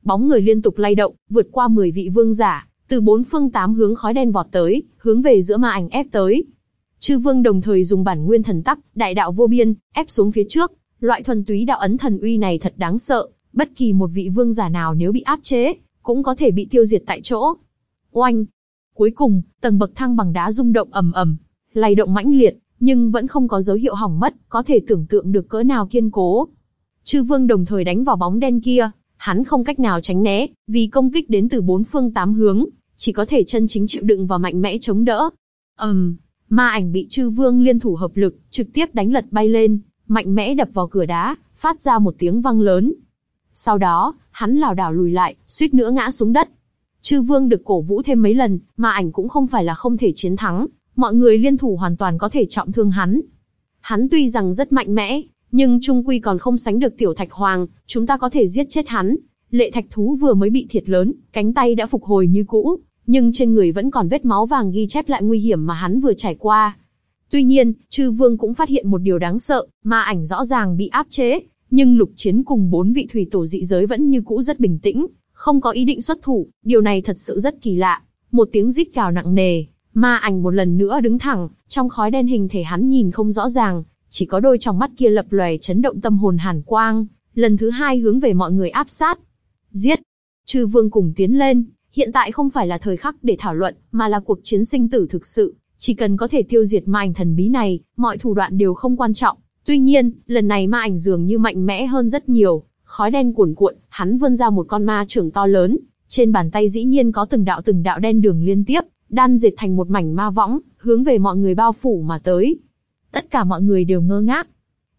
Bóng người liên tục lay động, vượt qua 10 vị vương giả, từ bốn phương tám hướng khói đen vọt tới, hướng về giữa ma ảnh ép tới. Chư vương đồng thời dùng bản nguyên thần tắc, đại đạo vô biên, ép xuống phía trước. Loại thuần túy đạo ấn thần uy này thật đáng sợ, bất kỳ một vị vương giả nào nếu bị áp chế, cũng có thể bị tiêu diệt tại chỗ. Oanh! Cuối cùng, tầng bậc thang bằng đá rung động ầm ầm, lay động mãnh liệt, nhưng vẫn không có dấu hiệu hỏng mất, có thể tưởng tượng được cỡ nào kiên cố. Chư vương đồng thời đánh vào bóng đen kia, hắn không cách nào tránh né, vì công kích đến từ bốn phương tám hướng, chỉ có thể chân chính chịu đựng và mạnh mẽ chống đỡ. ầm, um, ma ảnh bị chư vương liên thủ hợp lực, trực tiếp đánh lật bay lên, mạnh mẽ đập vào cửa đá, phát ra một tiếng vang lớn. Sau đó, hắn lảo đảo lùi lại, suýt nữa ngã xuống đất. Chư vương được cổ vũ thêm mấy lần, ma ảnh cũng không phải là không thể chiến thắng, mọi người liên thủ hoàn toàn có thể trọng thương hắn. Hắn tuy rằng rất mạnh mẽ, nhưng trung quy còn không sánh được tiểu thạch hoàng, chúng ta có thể giết chết hắn. Lệ thạch thú vừa mới bị thiệt lớn, cánh tay đã phục hồi như cũ, nhưng trên người vẫn còn vết máu vàng ghi chép lại nguy hiểm mà hắn vừa trải qua. Tuy nhiên, chư vương cũng phát hiện một điều đáng sợ, ma ảnh rõ ràng bị áp chế, nhưng lục chiến cùng bốn vị thủy tổ dị giới vẫn như cũ rất bình tĩnh, không có ý định xuất thủ, điều này thật sự rất kỳ lạ. Một tiếng rít gào nặng nề, ma ảnh một lần nữa đứng thẳng, trong khói đen hình thể hắn nhìn không rõ ràng, chỉ có đôi trong mắt kia lập lòe chấn động tâm hồn hàn quang, lần thứ hai hướng về mọi người áp sát. Giết! Chư vương cùng tiến lên, hiện tại không phải là thời khắc để thảo luận, mà là cuộc chiến sinh tử thực sự, chỉ cần có thể tiêu diệt ma ảnh thần bí này, mọi thủ đoạn đều không quan trọng. Tuy nhiên, lần này ma ảnh dường như mạnh mẽ hơn rất nhiều, khói đen cuồn cuộn, hắn vươn ra một con ma trưởng to lớn, trên bàn tay dĩ nhiên có từng đạo từng đạo đen đường liên tiếp, đan dệt thành một mảnh ma võng, hướng về mọi người bao phủ mà tới. Tất cả mọi người đều ngơ ngác.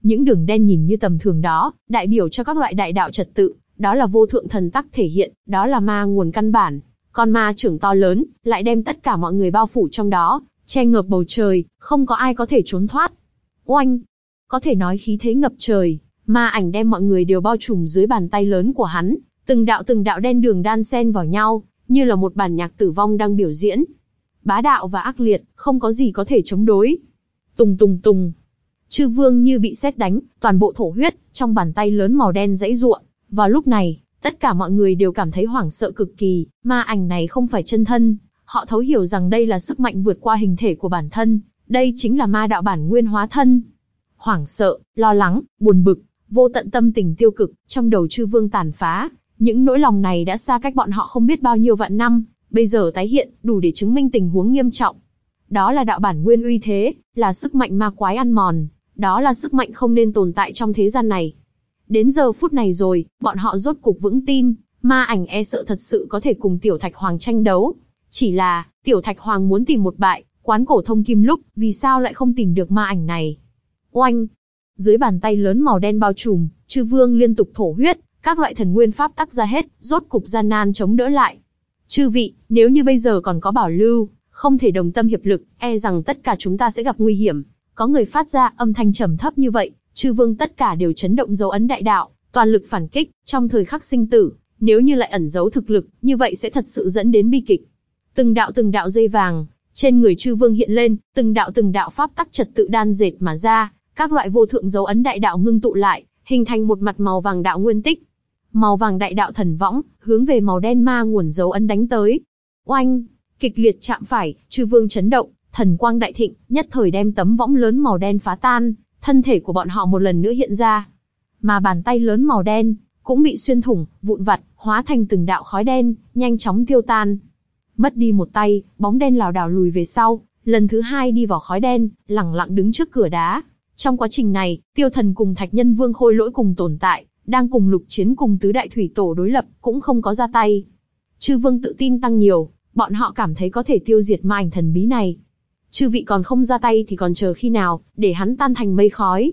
Những đường đen nhìn như tầm thường đó, đại biểu cho các loại đại đạo trật tự, đó là vô thượng thần tắc thể hiện, đó là ma nguồn căn bản. Con ma trưởng to lớn, lại đem tất cả mọi người bao phủ trong đó, che ngợp bầu trời, không có ai có thể trốn thoát. Oanh! Có thể nói khí thế ngập trời, ma ảnh đem mọi người đều bao trùm dưới bàn tay lớn của hắn, từng đạo từng đạo đen đường đan xen vào nhau, như là một bản nhạc tử vong đang biểu diễn. Bá đạo và ác liệt, không có gì có thể chống đối. Tùng tùng tùng. Chư vương như bị sét đánh, toàn bộ thổ huyết, trong bàn tay lớn màu đen dãy ruộng. Vào lúc này, tất cả mọi người đều cảm thấy hoảng sợ cực kỳ, ma ảnh này không phải chân thân. Họ thấu hiểu rằng đây là sức mạnh vượt qua hình thể của bản thân, đây chính là ma đạo bản nguyên hóa thân. Hoảng sợ, lo lắng, buồn bực, vô tận tâm tình tiêu cực, trong đầu chư vương tàn phá, những nỗi lòng này đã xa cách bọn họ không biết bao nhiêu vạn năm, bây giờ tái hiện, đủ để chứng minh tình huống nghiêm trọng. Đó là đạo bản nguyên uy thế, là sức mạnh ma quái ăn mòn, đó là sức mạnh không nên tồn tại trong thế gian này. Đến giờ phút này rồi, bọn họ rốt cục vững tin, ma ảnh e sợ thật sự có thể cùng Tiểu Thạch Hoàng tranh đấu. Chỉ là, Tiểu Thạch Hoàng muốn tìm một bại, quán cổ thông kim lúc, vì sao lại không tìm được ma ảnh này? Oanh! Dưới bàn tay lớn màu đen bao trùm, chư vương liên tục thổ huyết, các loại thần nguyên pháp tắc ra hết, rốt cục gian nan chống đỡ lại. Chư vị, nếu như bây giờ còn có bảo lưu, không thể đồng tâm hiệp lực, e rằng tất cả chúng ta sẽ gặp nguy hiểm. Có người phát ra âm thanh trầm thấp như vậy, chư vương tất cả đều chấn động dấu ấn đại đạo, toàn lực phản kích, trong thời khắc sinh tử, nếu như lại ẩn giấu thực lực, như vậy sẽ thật sự dẫn đến bi kịch. Từng đạo từng đạo dây vàng, trên người chư vương hiện lên, từng đạo từng đạo pháp tắc trật tự đan dệt mà ra, các loại vô thượng dấu ấn đại đạo ngưng tụ lại, hình thành một mặt màu vàng đạo nguyên tích. Màu vàng đại đạo thần võng, hướng về màu đen ma nguồn dấu ấn đánh tới. Oanh, kịch liệt chạm phải, chư vương chấn động, thần quang đại thịnh, nhất thời đem tấm võng lớn màu đen phá tan, thân thể của bọn họ một lần nữa hiện ra. Mà bàn tay lớn màu đen, cũng bị xuyên thủng, vụn vặt, hóa thành từng đạo khói đen, nhanh chóng tiêu tan. Mất đi một tay, bóng đen lảo đảo lùi về sau, lần thứ hai đi vào khói đen, lẳng lặng đứng trước cửa đá. Trong quá trình này, tiêu thần cùng thạch nhân vương khôi lỗi cùng tồn tại, đang cùng lục chiến cùng tứ đại thủy tổ đối lập, cũng không có ra tay. Chư vương tự tin tăng nhiều, bọn họ cảm thấy có thể tiêu diệt ma ảnh thần bí này. Chư vị còn không ra tay thì còn chờ khi nào, để hắn tan thành mây khói.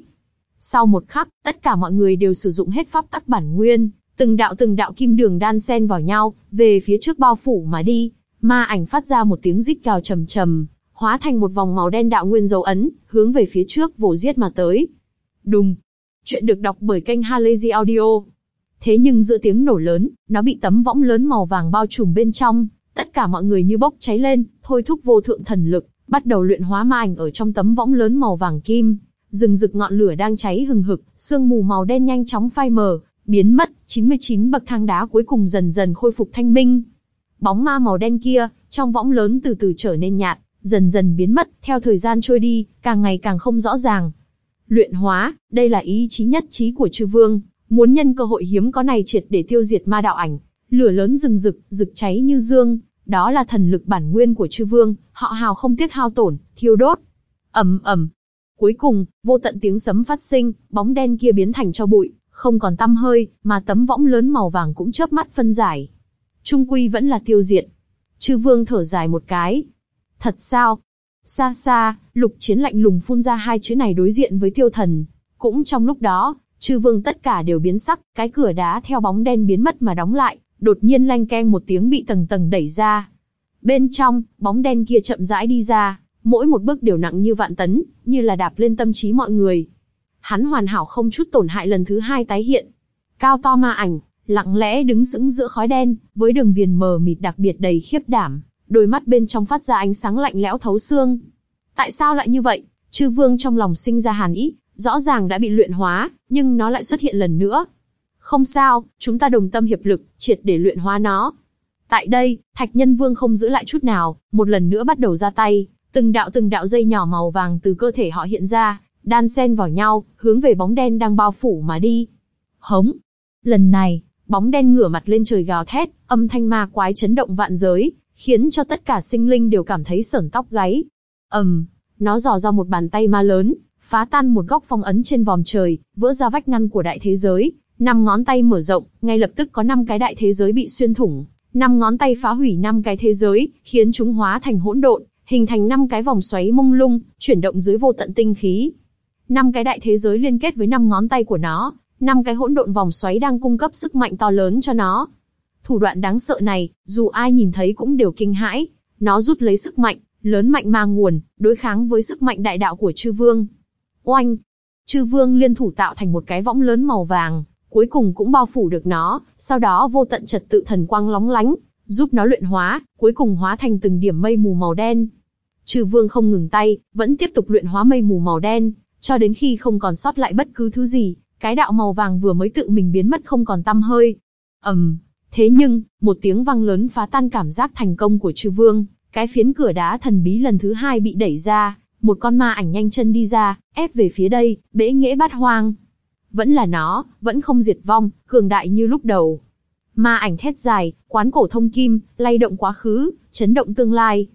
Sau một khắc, tất cả mọi người đều sử dụng hết pháp tắc bản nguyên, từng đạo từng đạo kim đường đan xen vào nhau, về phía trước bao phủ mà đi. Ma ảnh phát ra một tiếng rít gào trầm trầm, hóa thành một vòng màu đen đạo nguyên dấu ấn, hướng về phía trước vồ giết mà tới. Đùng. Chuyện được đọc bởi kênh Halazy Audio. Thế nhưng giữa tiếng nổ lớn, nó bị tấm võng lớn màu vàng bao trùm bên trong, tất cả mọi người như bốc cháy lên, thôi thúc vô thượng thần lực, bắt đầu luyện hóa ma ảnh ở trong tấm võng lớn màu vàng kim. Rừng rực ngọn lửa đang cháy hừng hực, sương mù màu đen nhanh chóng phai mờ, biến mất, 99 bậc thang đá cuối cùng dần dần khôi phục thanh minh. Bóng ma màu đen kia, trong võng lớn từ từ trở nên nhạt, dần dần biến mất, theo thời gian trôi đi, càng ngày càng không rõ ràng. Luyện hóa, đây là ý chí nhất trí của chư vương, muốn nhân cơ hội hiếm có này triệt để tiêu diệt ma đạo ảnh. Lửa lớn rừng rực, rực cháy như dương, đó là thần lực bản nguyên của chư vương, họ hào không tiếc hao tổn, thiêu đốt. ầm ầm. Cuối cùng, vô tận tiếng sấm phát sinh, bóng đen kia biến thành cho bụi, không còn tăm hơi, mà tấm võng lớn màu vàng cũng chớp mắt phân giải. Trung quy vẫn là tiêu diệt. Chư vương thở dài một cái. Thật sao? Xa xa, lục chiến lạnh lùng phun ra hai chữ này đối diện với tiêu thần. Cũng trong lúc đó, chư vương tất cả đều biến sắc, cái cửa đá theo bóng đen biến mất mà đóng lại, đột nhiên lanh keng một tiếng bị tầng tầng đẩy ra. Bên trong, bóng đen kia chậm rãi đi ra, mỗi một bước đều nặng như vạn tấn, như là đạp lên tâm trí mọi người. Hắn hoàn hảo không chút tổn hại lần thứ hai tái hiện. Cao to ma ảnh, lặng lẽ đứng sững giữa khói đen, với đường viền mờ mịt đặc biệt đầy khiếp đảm, đôi mắt bên trong phát ra ánh sáng lạnh lẽo thấu xương. Tại sao lại như vậy? Chư vương trong lòng sinh ra hàn ý, rõ ràng đã bị luyện hóa, nhưng nó lại xuất hiện lần nữa. Không sao, chúng ta đồng tâm hiệp lực, triệt để luyện hóa nó. Tại đây, Thạch Nhân Vương không giữ lại chút nào, một lần nữa bắt đầu ra tay, từng đạo từng đạo dây nhỏ màu vàng từ cơ thể họ hiện ra, đan xen vào nhau, hướng về bóng đen đang bao phủ mà đi. Hống. Lần này, bóng đen ngửa mặt lên trời gào thét, âm thanh ma quái chấn động vạn giới, khiến cho tất cả sinh linh đều cảm thấy sởn tóc gáy. ầm, um, nó dò ra một bàn tay ma lớn, phá tan một góc phong ấn trên vòm trời, vỡ ra vách ngăn của đại thế giới, năm ngón tay mở rộng, ngay lập tức có năm cái đại thế giới bị xuyên thủng, năm ngón tay phá hủy năm cái thế giới, khiến chúng hóa thành hỗn độn, hình thành năm cái vòng xoáy mông lung, chuyển động dưới vô tận tinh khí. Năm cái đại thế giới liên kết với năm ngón tay của nó, năm cái hỗn độn vòng xoáy đang cung cấp sức mạnh to lớn cho nó. Thủ đoạn đáng sợ này, dù ai nhìn thấy cũng đều kinh hãi, nó rút lấy sức mạnh, lớn mạnh ma nguồn, đối kháng với sức mạnh đại đạo của chư vương. Oanh! Chư vương liên thủ tạo thành một cái võng lớn màu vàng, cuối cùng cũng bao phủ được nó, sau đó vô tận trật tự thần quang lóng lánh, giúp nó luyện hóa, cuối cùng hóa thành từng điểm mây mù màu đen. Trừ vương không ngừng tay, vẫn tiếp tục luyện hóa mây mù màu đen, cho đến khi không còn sót lại bất cứ thứ gì, cái đạo màu vàng vừa mới tự mình biến mất không còn tăm hơi. ầm, um, thế nhưng, một tiếng vang lớn phá tan cảm giác thành công của trừ vương, cái phiến cửa đá thần bí lần thứ hai bị đẩy ra, một con ma ảnh nhanh chân đi ra, ép về phía đây, bẽ nghễ bát hoang. Vẫn là nó, vẫn không diệt vong, cường đại như lúc đầu. Ma ảnh thét dài, quán cổ thông kim, lay động quá khứ, chấn động tương lai.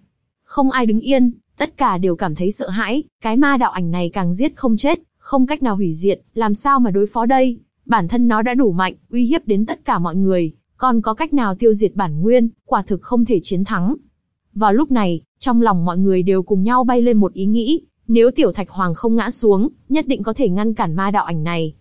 Không ai đứng yên, tất cả đều cảm thấy sợ hãi, cái ma đạo ảnh này càng giết không chết, không cách nào hủy diệt, làm sao mà đối phó đây? Bản thân nó đã đủ mạnh, uy hiếp đến tất cả mọi người, còn có cách nào tiêu diệt bản nguyên, quả thực không thể chiến thắng. Vào lúc này, trong lòng mọi người đều cùng nhau bay lên một ý nghĩ, nếu tiểu thạch hoàng không ngã xuống, nhất định có thể ngăn cản ma đạo ảnh này.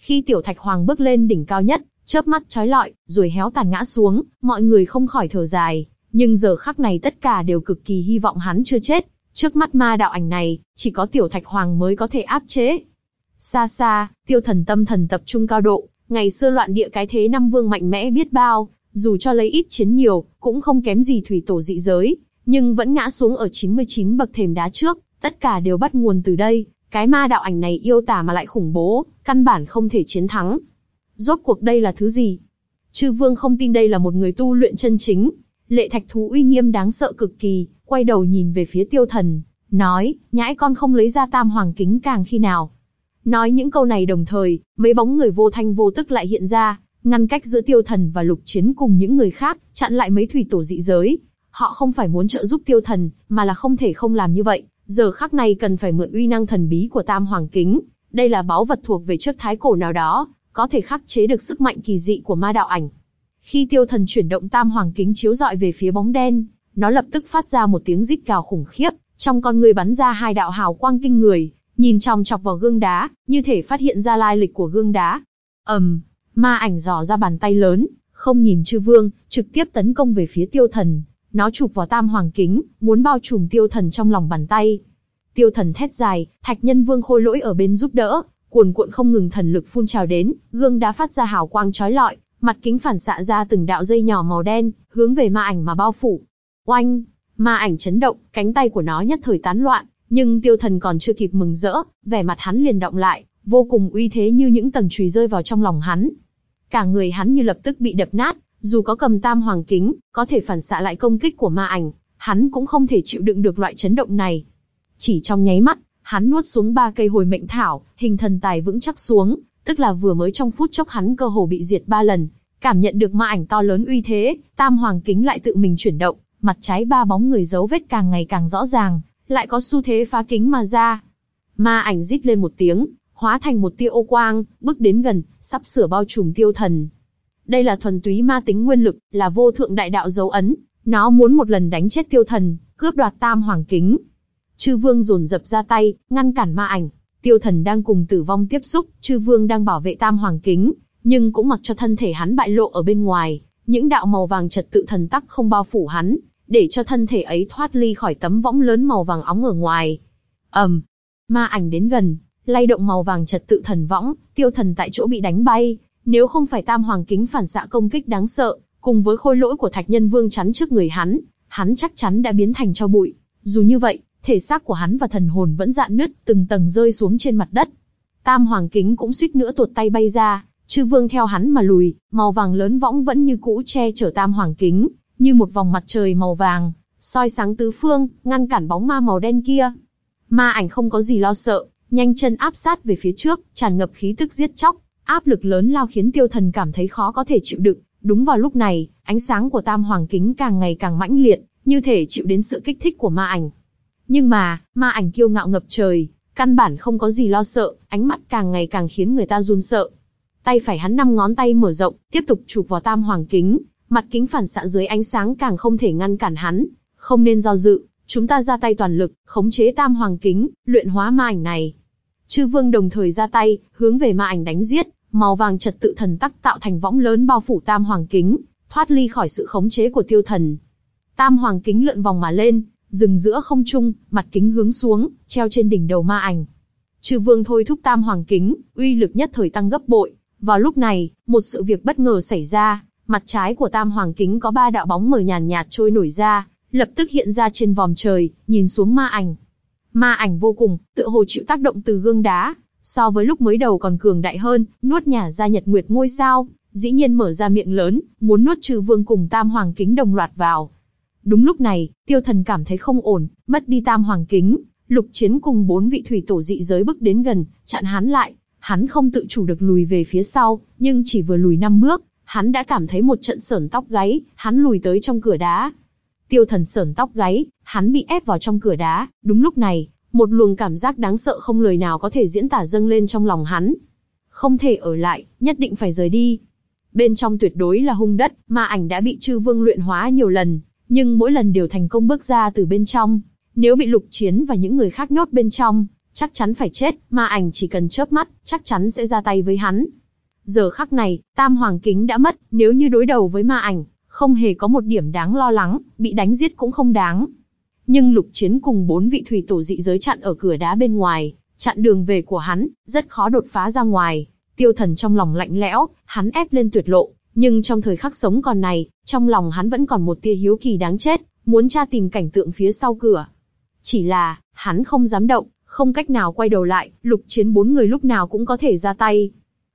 Khi tiểu thạch hoàng bước lên đỉnh cao nhất, chớp mắt chói lọi, rồi héo tàn ngã xuống, mọi người không khỏi thở dài. Nhưng giờ khắc này tất cả đều cực kỳ hy vọng hắn chưa chết. Trước mắt ma đạo ảnh này, chỉ có tiểu thạch hoàng mới có thể áp chế. Xa xa, tiêu thần tâm thần tập trung cao độ, ngày xưa loạn địa cái thế năm vương mạnh mẽ biết bao, dù cho lấy ít chiến nhiều, cũng không kém gì thủy tổ dị giới, nhưng vẫn ngã xuống ở 99 bậc thềm đá trước, tất cả đều bắt nguồn từ đây, cái ma đạo ảnh này yêu tà mà lại khủng bố, căn bản không thể chiến thắng. Rốt cuộc đây là thứ gì? Chư vương không tin đây là một người tu luyện chân chính. Lệ thạch thú uy nghiêm đáng sợ cực kỳ, quay đầu nhìn về phía tiêu thần, nói, nhãi con không lấy ra tam hoàng kính càng khi nào. Nói những câu này đồng thời, mấy bóng người vô thanh vô tức lại hiện ra, ngăn cách giữa tiêu thần và lục chiến cùng những người khác, chặn lại mấy thủy tổ dị giới. Họ không phải muốn trợ giúp tiêu thần, mà là không thể không làm như vậy. Giờ khắc này cần phải mượn uy năng thần bí của tam hoàng kính. Đây là báu vật thuộc về trước thái cổ nào đó, có thể khắc chế được sức mạnh kỳ dị của ma đạo ảnh. Khi tiêu thần chuyển động tam hoàng kính chiếu dọi về phía bóng đen, nó lập tức phát ra một tiếng rít gào khủng khiếp, trong con người bắn ra hai đạo hào quang kinh người, nhìn chòng chọc vào gương đá, như thể phát hiện ra lai lịch của gương đá. ầm, um, ma ảnh dò ra bàn tay lớn, không nhìn chư vương, trực tiếp tấn công về phía tiêu thần. Nó chụp vào tam hoàng kính, muốn bao trùm tiêu thần trong lòng bàn tay. Tiêu thần thét dài, thạch nhân vương khôi lỗi ở bên giúp đỡ, cuồn cuộn không ngừng thần lực phun trào đến, gương đá phát ra hào quang chói lọi, mặt kính phản xạ ra từng đạo dây nhỏ màu đen, hướng về ma ảnh mà bao phủ. Oanh! Ma ảnh chấn động, cánh tay của nó nhất thời tán loạn, nhưng tiêu thần còn chưa kịp mừng rỡ, vẻ mặt hắn liền động lại, vô cùng uy thế như những tầng chùy rơi vào trong lòng hắn. Cả người hắn như lập tức bị đập nát, dù có cầm tam hoàng kính, có thể phản xạ lại công kích của ma ảnh, hắn cũng không thể chịu đựng được loại chấn động này. Chỉ trong nháy mắt, hắn nuốt xuống ba cây hồi mệnh thảo, hình thần tài vững chắc xuống, tức là vừa mới trong phút chốc hắn cơ hồ bị diệt ba lần, cảm nhận được ma ảnh to lớn uy thế, tam hoàng kính lại tự mình chuyển động, mặt trái ba bóng người dấu vết càng ngày càng rõ ràng, lại có xu thế phá kính mà ra. Ma ảnh rít lên một tiếng, hóa thành một tia ô quang, bước đến gần, sắp sửa bao trùm tiêu thần. Đây là thuần túy ma tính nguyên lực, là vô thượng đại đạo dấu ấn, nó muốn một lần đánh chết tiêu thần, cướp đoạt tam hoàng kính. Chư vương dồn dập ra tay, ngăn cản ma ảnh. Tiêu thần đang cùng tử vong tiếp xúc, chư vương đang bảo vệ tam hoàng kính, nhưng cũng mặc cho thân thể hắn bại lộ ở bên ngoài. Những đạo màu vàng trật tự thần tắc không bao phủ hắn, để cho thân thể ấy thoát ly khỏi tấm võng lớn màu vàng óng ở ngoài. ầm, um, ma ảnh đến gần, lay động màu vàng trật tự thần võng, tiêu thần tại chỗ bị đánh bay. Nếu không phải tam hoàng kính phản xạ công kích đáng sợ, cùng với khôi lỗi của thạch nhân vương chắn trước người hắn, hắn chắc chắn đã biến thành cho bụi. Dù như vậy, thể xác của hắn và thần hồn vẫn dạn nứt, từng tầng rơi xuống trên mặt đất. Tam hoàng kính cũng suýt nữa tuột tay bay ra, chư vương theo hắn mà lùi, màu vàng lớn võng vẫn như cũ che chở tam hoàng kính, như một vòng mặt trời màu vàng, soi sáng tứ phương, ngăn cản bóng ma màu đen kia. Ma ảnh không có gì lo sợ, nhanh chân áp sát về phía trước, tràn ngập khí tức giết chóc, áp lực lớn lao khiến tiêu thần cảm thấy khó có thể chịu đựng. Đúng vào lúc này, ánh sáng của tam hoàng kính càng ngày càng mãnh liệt, như thể chịu đến sự kích thích của ma ảnh. Nhưng mà, ma ảnh kiêu ngạo ngập trời, căn bản không có gì lo sợ, ánh mắt càng ngày càng khiến người ta run sợ. Tay phải hắn năm ngón tay mở rộng, tiếp tục chụp vào tam hoàng kính, mặt kính phản xạ dưới ánh sáng càng không thể ngăn cản hắn. Không nên do dự, chúng ta ra tay toàn lực, khống chế tam hoàng kính, luyện hóa ma ảnh này. Chư vương đồng thời ra tay, hướng về ma ảnh đánh giết, màu vàng trật tự thần tắc tạo thành võng lớn bao phủ tam hoàng kính, thoát ly khỏi sự khống chế của tiêu thần. Tam hoàng kính lượn vòng mà lên, dừng giữa không trung, mặt kính hướng xuống, treo trên đỉnh đầu ma ảnh. Chư vương thôi thúc tam hoàng kính, uy lực nhất thời tăng gấp bội. Vào lúc này, một sự việc bất ngờ xảy ra, mặt trái của tam hoàng kính có ba đạo bóng mờ nhàn nhạt trôi nổi ra, lập tức hiện ra trên vòm trời, nhìn xuống ma ảnh. Ma ảnh vô cùng, tựa hồ chịu tác động từ gương đá, so với lúc mới đầu còn cường đại hơn, nuốt nhả ra nhật nguyệt ngôi sao, dĩ nhiên mở ra miệng lớn, muốn nuốt trừ vương cùng tam hoàng kính đồng loạt vào. Đúng lúc này, tiêu thần cảm thấy không ổn, mất đi tam hoàng kính, lục chiến cùng bốn vị thủy tổ dị giới bước đến gần, chặn hắn lại. Hắn không tự chủ được lùi về phía sau, nhưng chỉ vừa lùi năm bước, hắn đã cảm thấy một trận sởn tóc gáy, hắn lùi tới trong cửa đá. Tiêu thần sờn tóc gáy, hắn bị ép vào trong cửa đá, đúng lúc này, một luồng cảm giác đáng sợ không lời nào có thể diễn tả dâng lên trong lòng hắn. Không thể ở lại, nhất định phải rời đi. Bên trong tuyệt đối là hung đất, ma ảnh đã bị chư vương luyện hóa nhiều lần, nhưng mỗi lần đều thành công bước ra từ bên trong. Nếu bị lục chiến và những người khác nhốt bên trong, chắc chắn phải chết, ma ảnh chỉ cần chớp mắt, chắc chắn sẽ ra tay với hắn. Giờ khắc này, tam hoàng kính đã mất, nếu như đối đầu với ma ảnh, không hề có một điểm đáng lo lắng, bị đánh giết cũng không đáng. Nhưng lục chiến cùng bốn vị thủy tổ dị giới chặn ở cửa đá bên ngoài, chặn đường về của hắn, rất khó đột phá ra ngoài. Tiêu thần trong lòng lạnh lẽo, hắn ép lên tuyệt lộ, nhưng trong thời khắc sống còn này, trong lòng hắn vẫn còn một tia hiếu kỳ đáng chết, muốn tra tìm cảnh tượng phía sau cửa. Chỉ là, hắn không dám động, Không cách nào quay đầu lại, lục chiến bốn người lúc nào cũng có thể ra tay.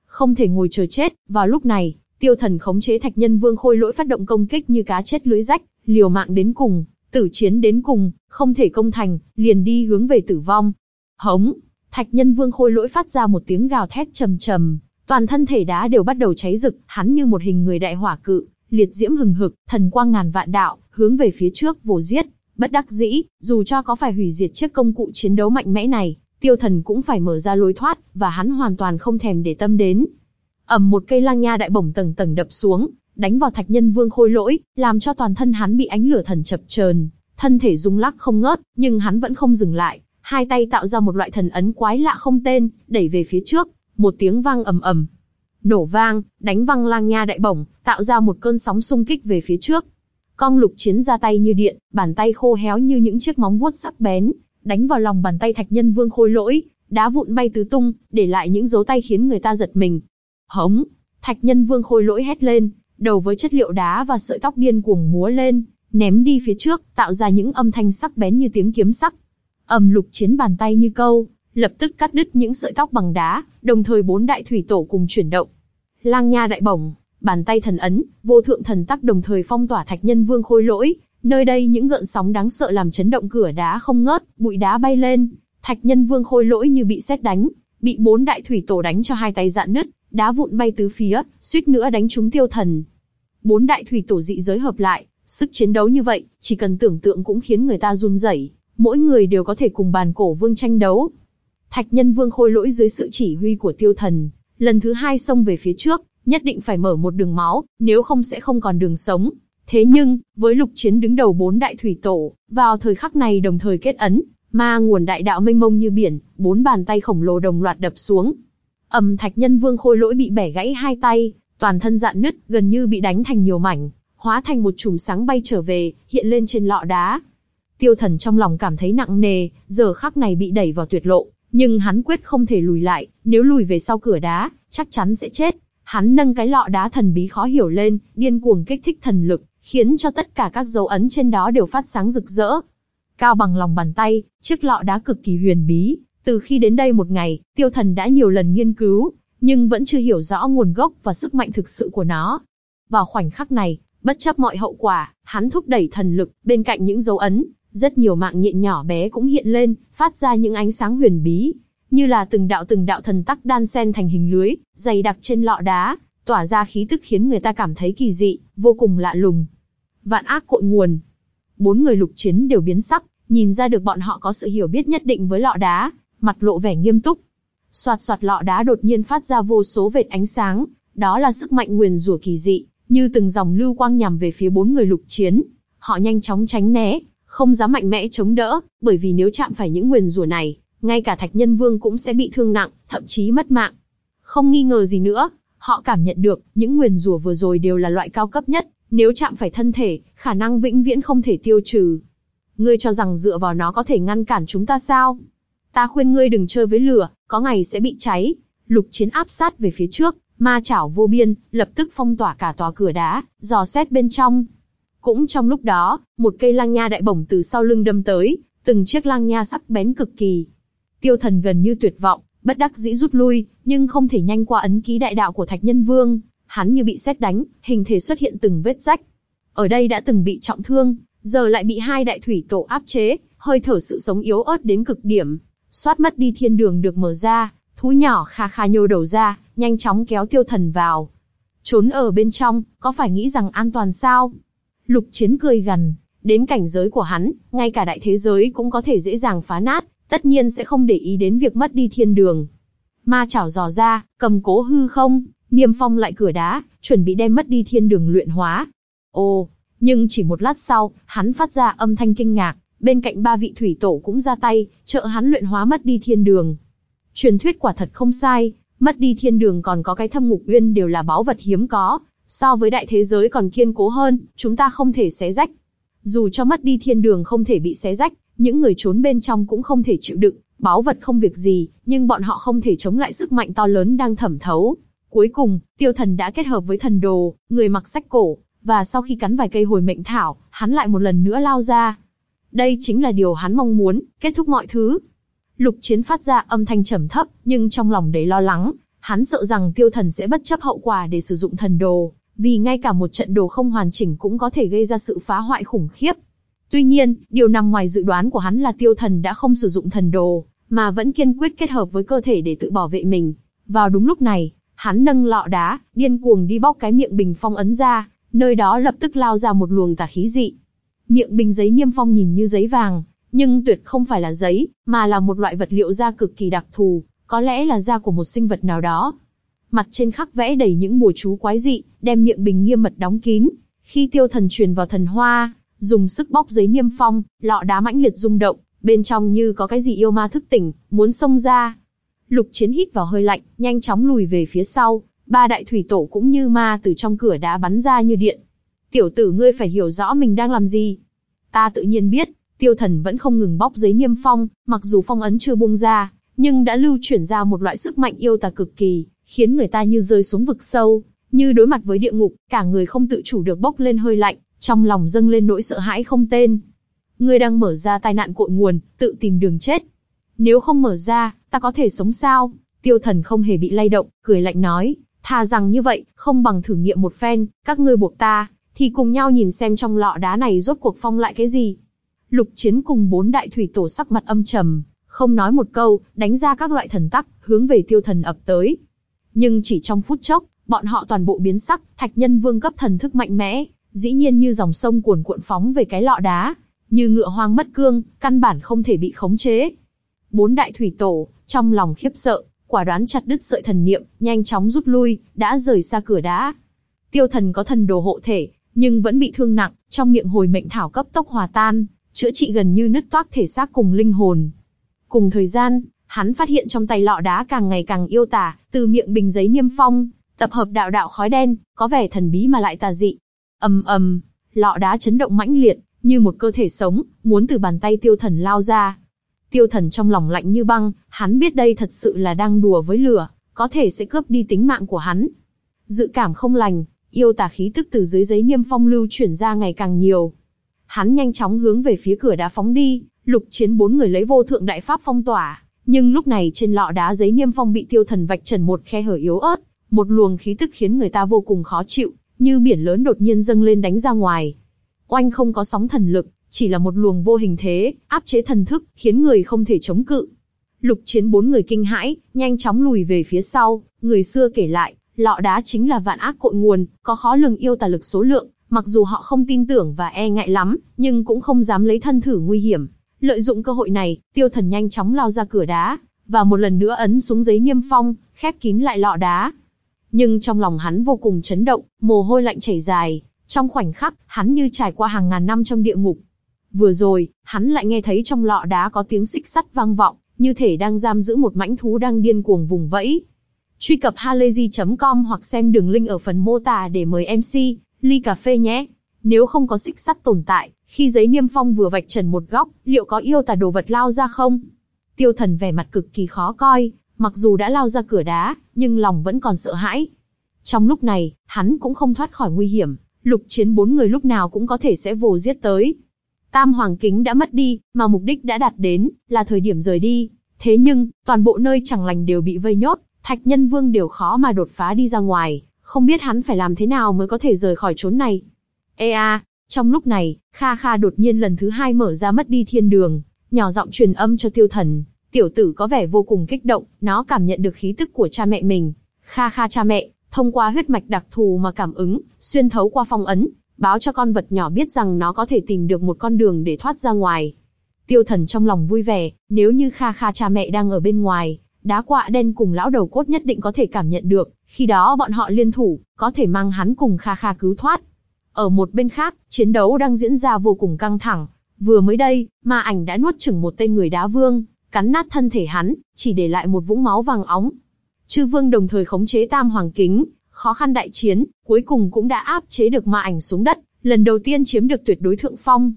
Không thể ngồi chờ chết, vào lúc này, tiêu thần khống chế thạch nhân vương khôi lỗi phát động công kích như cá chết lưới rách, liều mạng đến cùng, tử chiến đến cùng, không thể công thành, liền đi hướng về tử vong. Hống, thạch nhân vương khôi lỗi phát ra một tiếng gào thét trầm trầm, toàn thân thể đá đều bắt đầu cháy rực, hắn như một hình người đại hỏa cự, liệt diễm hừng hực, thần quang ngàn vạn đạo, hướng về phía trước vồ giết. Bất đắc dĩ, dù cho có phải hủy diệt chiếc công cụ chiến đấu mạnh mẽ này, tiêu thần cũng phải mở ra lối thoát, và hắn hoàn toàn không thèm để tâm đến ầm một cây lang nha đại bổng tầng tầng đập xuống, đánh vào thạch nhân vương khôi lỗi, làm cho toàn thân hắn bị ánh lửa thần chập chờn, thân thể rung lắc không ngớt, nhưng hắn vẫn không dừng lại, hai tay tạo ra một loại thần ấn quái lạ không tên, đẩy về phía trước, một tiếng vang ầm ầm, nổ vang, đánh văng lang nha đại bổng, tạo ra một cơn sóng xung kích về phía trước. Cong lục chiến ra tay như điện, bàn tay khô héo như những chiếc móng vuốt sắc bén, đánh vào lòng bàn tay thạch nhân vương khôi lỗi, đá vụn bay tứ tung, để lại những dấu tay khiến người ta giật mình. Hống! Thạch nhân vương khôi lỗi hét lên, đầu với chất liệu đá và sợi tóc điên cuồng múa lên, ném đi phía trước, tạo ra những âm thanh sắc bén như tiếng kiếm sắc. ầm lục chiến bàn tay như câu, lập tức cắt đứt những sợi tóc bằng đá, đồng thời bốn đại thủy tổ cùng chuyển động. Lang nha đại bổng, bàn tay thần ấn, vô thượng thần tắc đồng thời phong tỏa thạch nhân vương khôi lỗi, nơi đây những gợn sóng đáng sợ làm chấn động cửa đá không ngớt, bụi đá bay lên, thạch nhân vương khôi lỗi như bị xét đánh, bị bốn đại thủy tổ đánh cho hai tay dạn nứt, đá vụn bay tứ phía, suýt nữa đánh trúng tiêu thần. Bốn đại thủy tổ dị giới hợp lại, sức chiến đấu như vậy, chỉ cần tưởng tượng cũng khiến người ta run rẩy, mỗi người đều có thể cùng bàn cổ vương tranh đấu. Thạch nhân vương khôi lỗi dưới sự chỉ huy của tiêu thần, lần thứ hai xông về phía trước, nhất định phải mở một đường máu, nếu không sẽ không còn đường sống. Thế nhưng, với lục chiến đứng đầu bốn đại thủy tổ, vào thời khắc này đồng thời kết ấn, ma nguồn đại đạo mênh mông như biển, bốn bàn tay khổng lồ đồng loạt đập xuống ầm thạch nhân vương khôi lỗi bị bẻ gãy hai tay, toàn thân dạn nứt, gần như bị đánh thành nhiều mảnh, hóa thành một chùm sáng bay trở về, hiện lên trên lọ đá. Tiêu thần trong lòng cảm thấy nặng nề, giờ khắc này bị đẩy vào tuyệt lộ, nhưng hắn quyết không thể lùi lại, nếu lùi về sau cửa đá, chắc chắn sẽ chết. Hắn nâng cái lọ đá thần bí khó hiểu lên, điên cuồng kích thích thần lực, khiến cho tất cả các dấu ấn trên đó đều phát sáng rực rỡ. Cao bằng lòng bàn tay, chiếc lọ đá cực kỳ huyền bí, từ khi đến đây một ngày, tiêu thần đã nhiều lần nghiên cứu, nhưng vẫn chưa hiểu rõ nguồn gốc và sức mạnh thực sự của nó. Vào khoảnh khắc này, bất chấp mọi hậu quả, hắn thúc đẩy thần lực, bên cạnh những dấu ấn, rất nhiều mạng nhện nhỏ bé cũng hiện lên, phát ra những ánh sáng huyền bí, như là từng đạo từng đạo thần tắc đan sen thành hình lưới, dày đặc trên lọ đá, tỏa ra khí tức khiến người ta cảm thấy kỳ dị, vô cùng lạ lùng. Vạn ác cội nguồn. Bốn người lục chiến đều biến sắc, nhìn ra được bọn họ có sự hiểu biết nhất định với lọ đá, mặt lộ vẻ nghiêm túc. Soạt soạt lọ đá đột nhiên phát ra vô số vệt ánh sáng, đó là sức mạnh nguyền rủa kỳ dị, như từng dòng lưu quang nhằm về phía bốn người lục chiến. Họ nhanh chóng tránh né, không dám mạnh mẽ chống đỡ, bởi vì nếu chạm phải những nguyền rủa này, ngay cả Thạch Nhân Vương cũng sẽ bị thương nặng, thậm chí mất mạng. Không nghi ngờ gì nữa, họ cảm nhận được, những nguyền rủa vừa rồi đều là loại cao cấp nhất, nếu chạm phải thân thể, khả năng vĩnh viễn không thể tiêu trừ. Ngươi cho rằng dựa vào nó có thể ngăn cản chúng ta sao? Ta khuyên ngươi đừng chơi với lửa, có ngày sẽ bị cháy. Lục chiến áp sát về phía trước, ma chảo vô biên, lập tức phong tỏa cả tòa cửa đá, dò xét bên trong. Cũng trong lúc đó, một cây lang nha đại bổng từ sau lưng đâm tới, từng chiếc lang nha sắc bén cực kỳ. Tiêu thần gần như tuyệt vọng, bất đắc dĩ rút lui, nhưng không thể nhanh qua ấn ký đại đạo của Thạch Nhân Vương, hắn như bị xét đánh, hình thể xuất hiện từng vết rách. Ở đây đã từng bị trọng thương, giờ lại bị hai đại thủy tổ áp chế, hơi thở sự sống yếu ớt đến cực điểm. Xoát mất đi thiên đường được mở ra, thú nhỏ kha kha nhô đầu ra, nhanh chóng kéo tiêu thần vào. Trốn ở bên trong, có phải nghĩ rằng an toàn sao? Lục chiến cười gần, đến cảnh giới của hắn, ngay cả đại thế giới cũng có thể dễ dàng phá nát, tất nhiên sẽ không để ý đến việc mất đi thiên đường. Ma chảo dò ra, cầm cố hư không, niêm phong lại cửa đá, chuẩn bị đem mất đi thiên đường luyện hóa. Ồ, nhưng chỉ một lát sau, hắn phát ra âm thanh kinh ngạc, bên cạnh ba vị thủy tổ cũng ra tay, trợ hắn luyện hóa mất đi thiên đường. Truyền thuyết quả thật không sai, mất đi thiên đường còn có cái thâm ngục uyên đều là báu vật hiếm có, so với đại thế giới còn kiên cố hơn, chúng ta không thể xé rách. Dù cho mất đi thiên đường không thể bị xé rách, những người trốn bên trong cũng không thể chịu đựng, báu vật không việc gì, nhưng bọn họ không thể chống lại sức mạnh to lớn đang thẩm thấu. Cuối cùng, tiêu thần đã kết hợp với thần đồ, người mặc sách cổ, và sau khi cắn vài cây hồi mệnh thảo, hắn lại một lần nữa lao ra. Đây chính là điều hắn mong muốn, kết thúc mọi thứ. Lục Chiến phát ra âm thanh trầm thấp, nhưng trong lòng đầy lo lắng, hắn sợ rằng tiêu thần sẽ bất chấp hậu quả để sử dụng thần đồ, vì ngay cả một trận đồ không hoàn chỉnh cũng có thể gây ra sự phá hoại khủng khiếp. Tuy nhiên, điều nằm ngoài dự đoán của hắn là tiêu thần đã không sử dụng thần đồ, mà vẫn kiên quyết kết hợp với cơ thể để tự bảo vệ mình. Vào đúng lúc này, hắn nâng lọ đá, điên cuồng đi bóc cái miệng bình phong ấn ra, nơi đó lập tức lao ra một luồng tà khí dị. Miệng bình giấy niêm phong nhìn như giấy vàng, nhưng tuyệt không phải là giấy, mà là một loại vật liệu da cực kỳ đặc thù, có lẽ là da của một sinh vật nào đó. Mặt trên khắc vẽ đầy những bùa chú quái dị, đem miệng bình nghiêm mật đóng kín. Khi tiêu thần truyền vào thần hoa, dùng sức bóc giấy niêm phong, lọ đá mãnh liệt rung động, bên trong như có cái gì yêu ma thức tỉnh, muốn xông ra. Lục chiến hít vào hơi lạnh, nhanh chóng lùi về phía sau, ba đại thủy tổ cũng như ma từ trong cửa đá bắn ra như điện. Tiểu tử ngươi phải hiểu rõ mình đang làm gì. Ta tự nhiên biết, tiêu thần vẫn không ngừng bóc giấy niêm phong, mặc dù phong ấn chưa buông ra, nhưng đã lưu chuyển ra một loại sức mạnh yêu tà cực kỳ, khiến người ta như rơi xuống vực sâu, như đối mặt với địa ngục, cả người không tự chủ được bốc lên hơi lạnh, trong lòng dâng lên nỗi sợ hãi không tên. Ngươi đang mở ra tai nạn cội nguồn, tự tìm đường chết. Nếu không mở ra, ta có thể sống sao? Tiêu thần không hề bị lay động, cười lạnh nói, thà rằng như vậy, không bằng thử nghiệm một phen, các ngươi buộc ta, thì cùng nhau nhìn xem trong lọ đá này rốt cuộc phong lại cái gì. Lục chiến cùng bốn đại thủy tổ sắc mặt âm trầm, không nói một câu, đánh ra các loại thần tắc, hướng về tiêu thần ập tới. Nhưng chỉ trong phút chốc, bọn họ toàn bộ biến sắc, thạch nhân vương cấp thần thức mạnh mẽ, dĩ nhiên như dòng sông cuồn cuộn phóng về cái lọ đá, như ngựa hoang mất cương, căn bản không thể bị khống chế. Bốn đại thủy tổ, trong lòng khiếp sợ, quả đoán chặt đứt sợi thần niệm, nhanh chóng rút lui, đã rời xa cửa đá. Tiêu thần có thần đồ hộ thể, nhưng vẫn bị thương nặng, trong miệng hồi mệnh thảo cấp tốc hòa tan, chữa trị gần như nứt toác thể xác cùng linh hồn. Cùng thời gian, hắn phát hiện trong tay lọ đá càng ngày càng yêu tả, từ miệng bình giấy niêm phong, tập hợp đạo đạo khói đen, có vẻ thần bí mà lại tà dị. ầm ầm, lọ đá chấn động mãnh liệt, như một cơ thể sống, muốn từ bàn tay tiêu thần lao ra. Tiêu thần trong lòng lạnh như băng, hắn biết đây thật sự là đang đùa với lửa, có thể sẽ cướp đi tính mạng của hắn. Dự cảm không lành, yêu tà khí tức từ dưới giấy niêm phong lưu chuyển ra ngày càng nhiều. Hắn nhanh chóng hướng về phía cửa đá phóng đi, lục chiến bốn người lấy vô thượng đại pháp phong tỏa. Nhưng lúc này trên lọ đá giấy niêm phong bị tiêu thần vạch trần một khe hở yếu ớt, một luồng khí tức khiến người ta vô cùng khó chịu, như biển lớn đột nhiên dâng lên đánh ra ngoài. Oanh không có sóng thần lực, chỉ là một luồng vô hình thế, áp chế thần thức, khiến người không thể chống cự. Lục chiến bốn người kinh hãi, nhanh chóng lùi về phía sau, người xưa kể lại, lọ đá chính là vạn ác cội nguồn, có khó lường yêu tà lực số lượng, mặc dù họ không tin tưởng và e ngại lắm, nhưng cũng không dám lấy thân thử nguy hiểm. Lợi dụng cơ hội này, tiêu thần nhanh chóng lao ra cửa đá, và một lần nữa ấn xuống giấy niêm phong, khép kín lại lọ đá. Nhưng trong lòng hắn vô cùng chấn động, mồ hôi lạnh chảy dài, trong khoảnh khắc, hắn như trải qua hàng ngàn năm trong địa ngục. Vừa rồi, hắn lại nghe thấy trong lọ đá có tiếng xích sắt vang vọng, như thể đang giam giữ một mãnh thú đang điên cuồng vùng vẫy. Truy cập halayzi.com hoặc xem đường link ở phần mô tả để mời MC, ly cà phê nhé. Nếu không có xích sắt tồn tại, khi giấy niêm phong vừa vạch trần một góc, liệu có yêu tà đồ vật lao ra không? Tiêu thần vẻ mặt cực kỳ khó coi, mặc dù đã lao ra cửa đá, nhưng lòng vẫn còn sợ hãi. Trong lúc này, hắn cũng không thoát khỏi nguy hiểm, lục chiến bốn người lúc nào cũng có thể sẽ vồ giết tới. Tam hoàng kính đã mất đi, mà mục đích đã đạt đến, là thời điểm rời đi. Thế nhưng, toàn bộ nơi chẳng lành đều bị vây nhốt, thạch nhân vương đều khó mà đột phá đi ra ngoài, không biết hắn phải làm thế nào mới có thể rời khỏi chốn này. Ê a, trong lúc này, Kha Kha đột nhiên lần thứ hai mở ra mất đi thiên đường, nhỏ giọng truyền âm cho tiêu thần. Tiểu tử có vẻ vô cùng kích động, nó cảm nhận được khí tức của cha mẹ mình. Kha Kha cha mẹ, thông qua huyết mạch đặc thù mà cảm ứng, xuyên thấu qua phong ấn, báo cho con vật nhỏ biết rằng nó có thể tìm được một con đường để thoát ra ngoài. Tiêu thần trong lòng vui vẻ, nếu như Kha Kha cha mẹ đang ở bên ngoài, đá quạ đen cùng lão đầu cốt nhất định có thể cảm nhận được, khi đó bọn họ liên thủ, có thể mang hắn cùng Kha Kha cứu thoát. Ở một bên khác, chiến đấu đang diễn ra vô cùng căng thẳng. Vừa mới đây, ma ảnh đã nuốt chửng một tên người đá vương, cắn nát thân thể hắn, chỉ để lại một vũng máu vàng óng. Chư vương đồng thời khống chế tam hoàng kính, khó khăn đại chiến, cuối cùng cũng đã áp chế được ma ảnh xuống đất, lần đầu tiên chiếm được tuyệt đối thượng phong.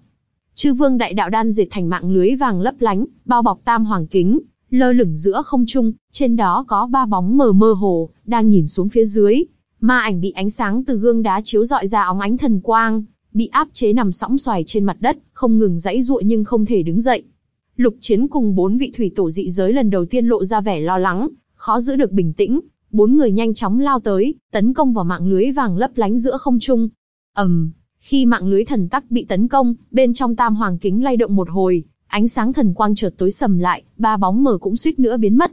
Chư vương đại đạo đan dệt thành mạng lưới vàng lấp lánh, bao bọc tam hoàng kính, lơ lửng giữa không trung, trên đó có ba bóng mờ mơ hồ, đang nhìn xuống phía dưới. Ma ảnh bị ánh sáng từ gương đá chiếu rọi ra óng ánh thần quang, bị áp chế nằm sõng xoài trên mặt đất, không ngừng dãy dụa nhưng không thể đứng dậy. Lục Chiến cùng bốn vị thủy tổ dị giới lần đầu tiên lộ ra vẻ lo lắng, khó giữ được bình tĩnh, bốn người nhanh chóng lao tới, tấn công vào mạng lưới vàng lấp lánh giữa không trung. ầm, um, khi mạng lưới thần tắc bị tấn công, bên trong tam hoàng kính lay động một hồi, ánh sáng thần quang chợt tối sầm lại, ba bóng mờ cũng suýt nữa biến mất.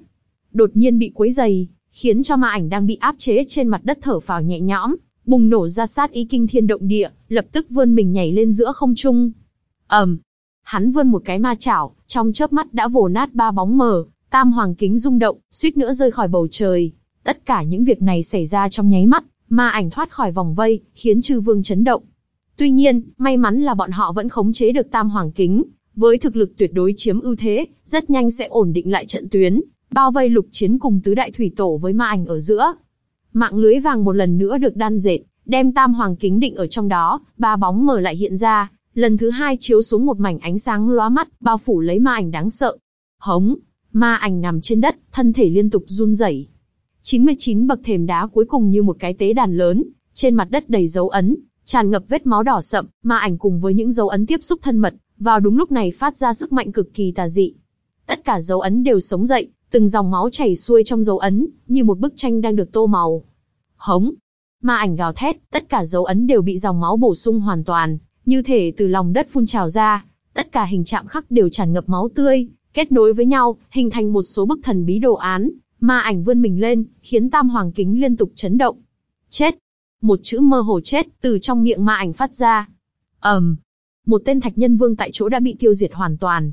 Đột nhiên bị quấy dày, khiến cho ma ảnh đang bị áp chế trên mặt đất thở phào nhẹ nhõm, bùng nổ ra sát ý kinh thiên động địa, lập tức vươn mình nhảy lên giữa không trung. ầm, um, hắn vươn một cái ma chảo, trong chớp mắt đã vồ nát ba bóng mờ, tam hoàng kính rung động, suýt nữa rơi khỏi bầu trời. Tất cả những việc này xảy ra trong nháy mắt, ma ảnh thoát khỏi vòng vây, khiến chư vương chấn động. Tuy nhiên, may mắn là bọn họ vẫn khống chế được tam hoàng kính, với thực lực tuyệt đối chiếm ưu thế, rất nhanh sẽ ổn định lại trận tuyến, bao vây lục chiến cùng tứ đại thủy tổ với ma ảnh ở giữa. Mạng lưới vàng một lần nữa được đan dệt, đem tam hoàng kính định ở trong đó, ba bóng mờ lại hiện ra, lần thứ hai chiếu xuống một mảnh ánh sáng lóa mắt, bao phủ lấy ma ảnh đáng sợ. Hống, ma ảnh nằm trên đất, thân thể liên tục run rẩy. 99 bậc thềm đá cuối cùng như một cái tế đàn lớn, trên mặt đất đầy dấu ấn, tràn ngập vết máu đỏ sậm, ma ảnh cùng với những dấu ấn tiếp xúc thân mật, vào đúng lúc này phát ra sức mạnh cực kỳ tà dị. Tất cả dấu ấn đều sống dậy, từng dòng máu chảy xuôi trong dấu ấn, như một bức tranh đang được tô màu. Hống! Ma ảnh gào thét, tất cả dấu ấn đều bị dòng máu bổ sung hoàn toàn, như thể từ lòng đất phun trào ra, tất cả hình chạm khắc đều tràn ngập máu tươi, kết nối với nhau, hình thành một số bức thần bí đồ án. Ma ảnh vươn mình lên, khiến tam hoàng kính liên tục chấn động. Chết! Một chữ mơ hồ chết từ trong miệng ma ảnh phát ra. ầm, um, một tên thạch nhân vương tại chỗ đã bị tiêu diệt hoàn toàn.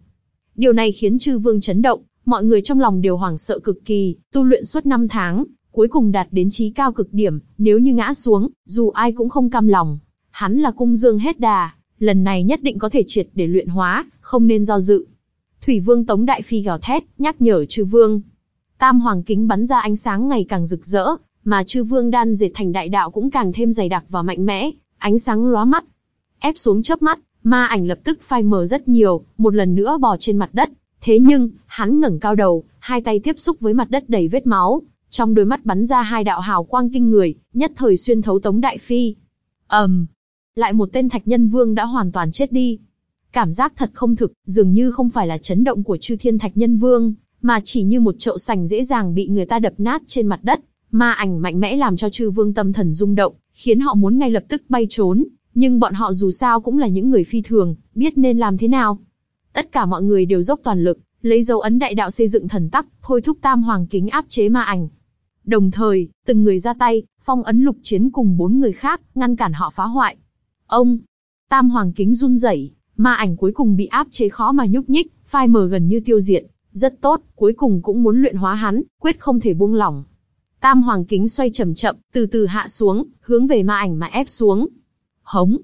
Điều này khiến chư vương chấn động, mọi người trong lòng đều hoảng sợ cực kỳ, tu luyện suốt 5 tháng, cuối cùng đạt đến trí cao cực điểm, nếu như ngã xuống, dù ai cũng không cam lòng. Hắn là cung dương hết đà, lần này nhất định có thể triệt để luyện hóa, không nên do dự. Thủy vương Tống Đại Phi gào thét, nhắc nhở chư vương. Tam hoàng kính bắn ra ánh sáng ngày càng rực rỡ, mà chư vương đan dệt thành đại đạo cũng càng thêm dày đặc và mạnh mẽ, ánh sáng lóa mắt. Ép xuống chớp mắt, ma ảnh lập tức phai mờ rất nhiều, một lần nữa bò trên mặt đất. Thế nhưng, hắn ngẩng cao đầu, hai tay tiếp xúc với mặt đất đầy vết máu, trong đôi mắt bắn ra hai đạo hào quang kinh người, nhất thời xuyên thấu Tống Đại Phi. ầm, um, lại một tên thạch nhân vương đã hoàn toàn chết đi. Cảm giác thật không thực, dường như không phải là chấn động của chư thiên thạch nhân vương, mà chỉ như một chậu sành dễ dàng bị người ta đập nát trên mặt đất. Ma ảnh mạnh mẽ làm cho chư vương tâm thần rung động, khiến họ muốn ngay lập tức bay trốn, nhưng bọn họ dù sao cũng là những người phi thường, biết nên làm thế nào. Tất cả mọi người đều dốc toàn lực, lấy dấu ấn đại đạo xây dựng thần tắc, thôi thúc tam hoàng kính áp chế ma ảnh. Đồng thời, từng người ra tay, phong ấn lục chiến cùng bốn người khác, ngăn cản họ phá hoại. Ông, tam hoàng kính run rẩy, ma ảnh cuối cùng bị áp chế khó mà nhúc nhích, phai mờ gần như tiêu diệt. Rất tốt, cuối cùng cũng muốn luyện hóa hắn, quyết không thể buông lỏng. Tam hoàng kính xoay chậm chậm, từ từ hạ xuống, hướng về ma ảnh mà ép xuống. Hống.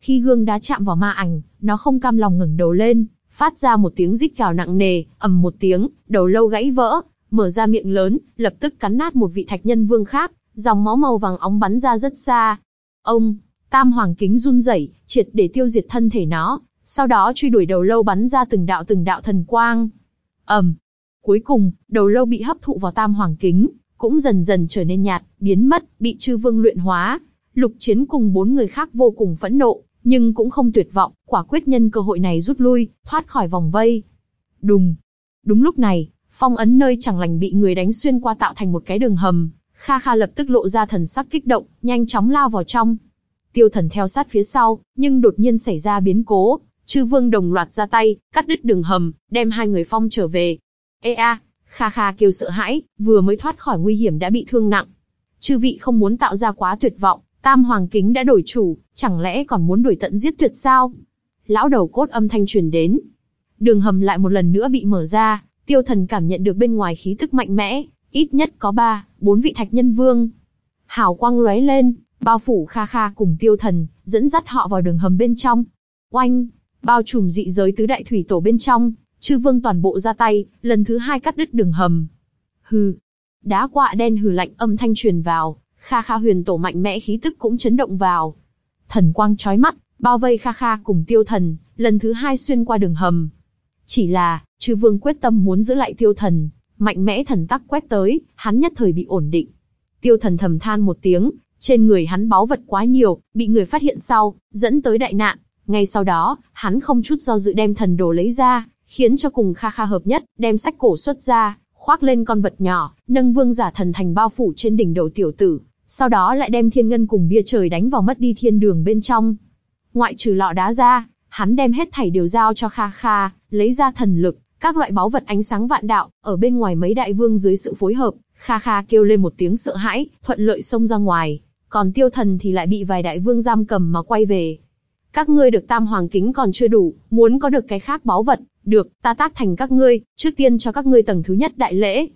Khi gương đá chạm vào ma ảnh, nó không cam lòng ngẩng đầu lên, phát ra một tiếng rít gào nặng nề, ầm một tiếng, đầu lâu gãy vỡ, mở ra miệng lớn, lập tức cắn nát một vị thạch nhân vương khác, dòng máu màu vàng óng bắn ra rất xa. Ông, tam hoàng kính run rẩy, triệt để tiêu diệt thân thể nó, sau đó truy đuổi đầu lâu bắn ra từng đạo từng đạo thần quang. ầm, cuối cùng, đầu lâu bị hấp thụ vào tam hoàng kính, cũng dần dần trở nên nhạt, biến mất, bị chư vương luyện hóa. Lục Chiến cùng bốn người khác vô cùng phẫn nộ, nhưng cũng không tuyệt vọng, quả quyết nhân cơ hội này rút lui, thoát khỏi vòng vây. Đùng. Đúng lúc này, phong ấn nơi chẳng lành bị người đánh xuyên qua tạo thành một cái đường hầm. Kha Kha lập tức lộ ra thần sắc kích động, nhanh chóng lao vào trong. Tiêu thần theo sát phía sau, nhưng đột nhiên xảy ra biến cố. Chư vương đồng loạt ra tay, cắt đứt đường hầm, đem hai người phong trở về. Ê a, Kha Kha kêu sợ hãi, vừa mới thoát khỏi nguy hiểm đã bị thương nặng. Chư vị không muốn tạo ra quá tuyệt vọng, Tam Hoàng Kính đã đổi chủ, chẳng lẽ còn muốn đuổi tận giết tuyệt sao? Lão đầu cốt âm thanh truyền đến. Đường hầm lại một lần nữa bị mở ra, tiêu thần cảm nhận được bên ngoài khí tức mạnh mẽ, ít nhất có ba, bốn vị thạch nhân vương. Hào quang lóe lên, bao phủ kha kha cùng tiêu thần, dẫn dắt họ vào đường hầm bên trong. Oanh, bao trùm dị giới tứ đại thủy tổ bên trong, chư vương toàn bộ ra tay, lần thứ hai cắt đứt đường hầm. Hừ, đá quạ đen hừ lạnh âm thanh truyền vào, Kha Kha huyền tổ mạnh mẽ khí tức cũng chấn động vào. Thần quang chói mắt, bao vây Kha Kha cùng tiêu thần, lần thứ hai xuyên qua đường hầm. Chỉ là, chư vương quyết tâm muốn giữ lại tiêu thần, mạnh mẽ thần tắc quét tới, hắn nhất thời bị ổn định. Tiêu thần thầm than một tiếng, trên người hắn báu vật quá nhiều, bị người phát hiện sau, dẫn tới đại nạn. Ngay sau đó, hắn không chút do dự đem thần đồ lấy ra, khiến cho cùng Kha Kha hợp nhất, đem sách cổ xuất ra, khoác lên con vật nhỏ, nâng vương giả thần thành bao phủ trên đỉnh đầu tiểu tử, sau đó lại đem thiên ngân cùng bia trời đánh vào mất đi thiên đường bên trong. Ngoại trừ lọ đá ra, hắn đem hết thảy đều giao cho Kha Kha, lấy ra thần lực, các loại báu vật ánh sáng vạn đạo, ở bên ngoài mấy đại vương dưới sự phối hợp, Kha Kha kêu lên một tiếng sợ hãi, thuận lợi xông ra ngoài, còn tiêu thần thì lại bị vài đại vương giam cầm mà quay về. Các ngươi được tam hoàng kính còn chưa đủ, muốn có được cái khác báu vật, được, ta tác thành các ngươi, trước tiên cho các ngươi tầng thứ nhất đại lễ.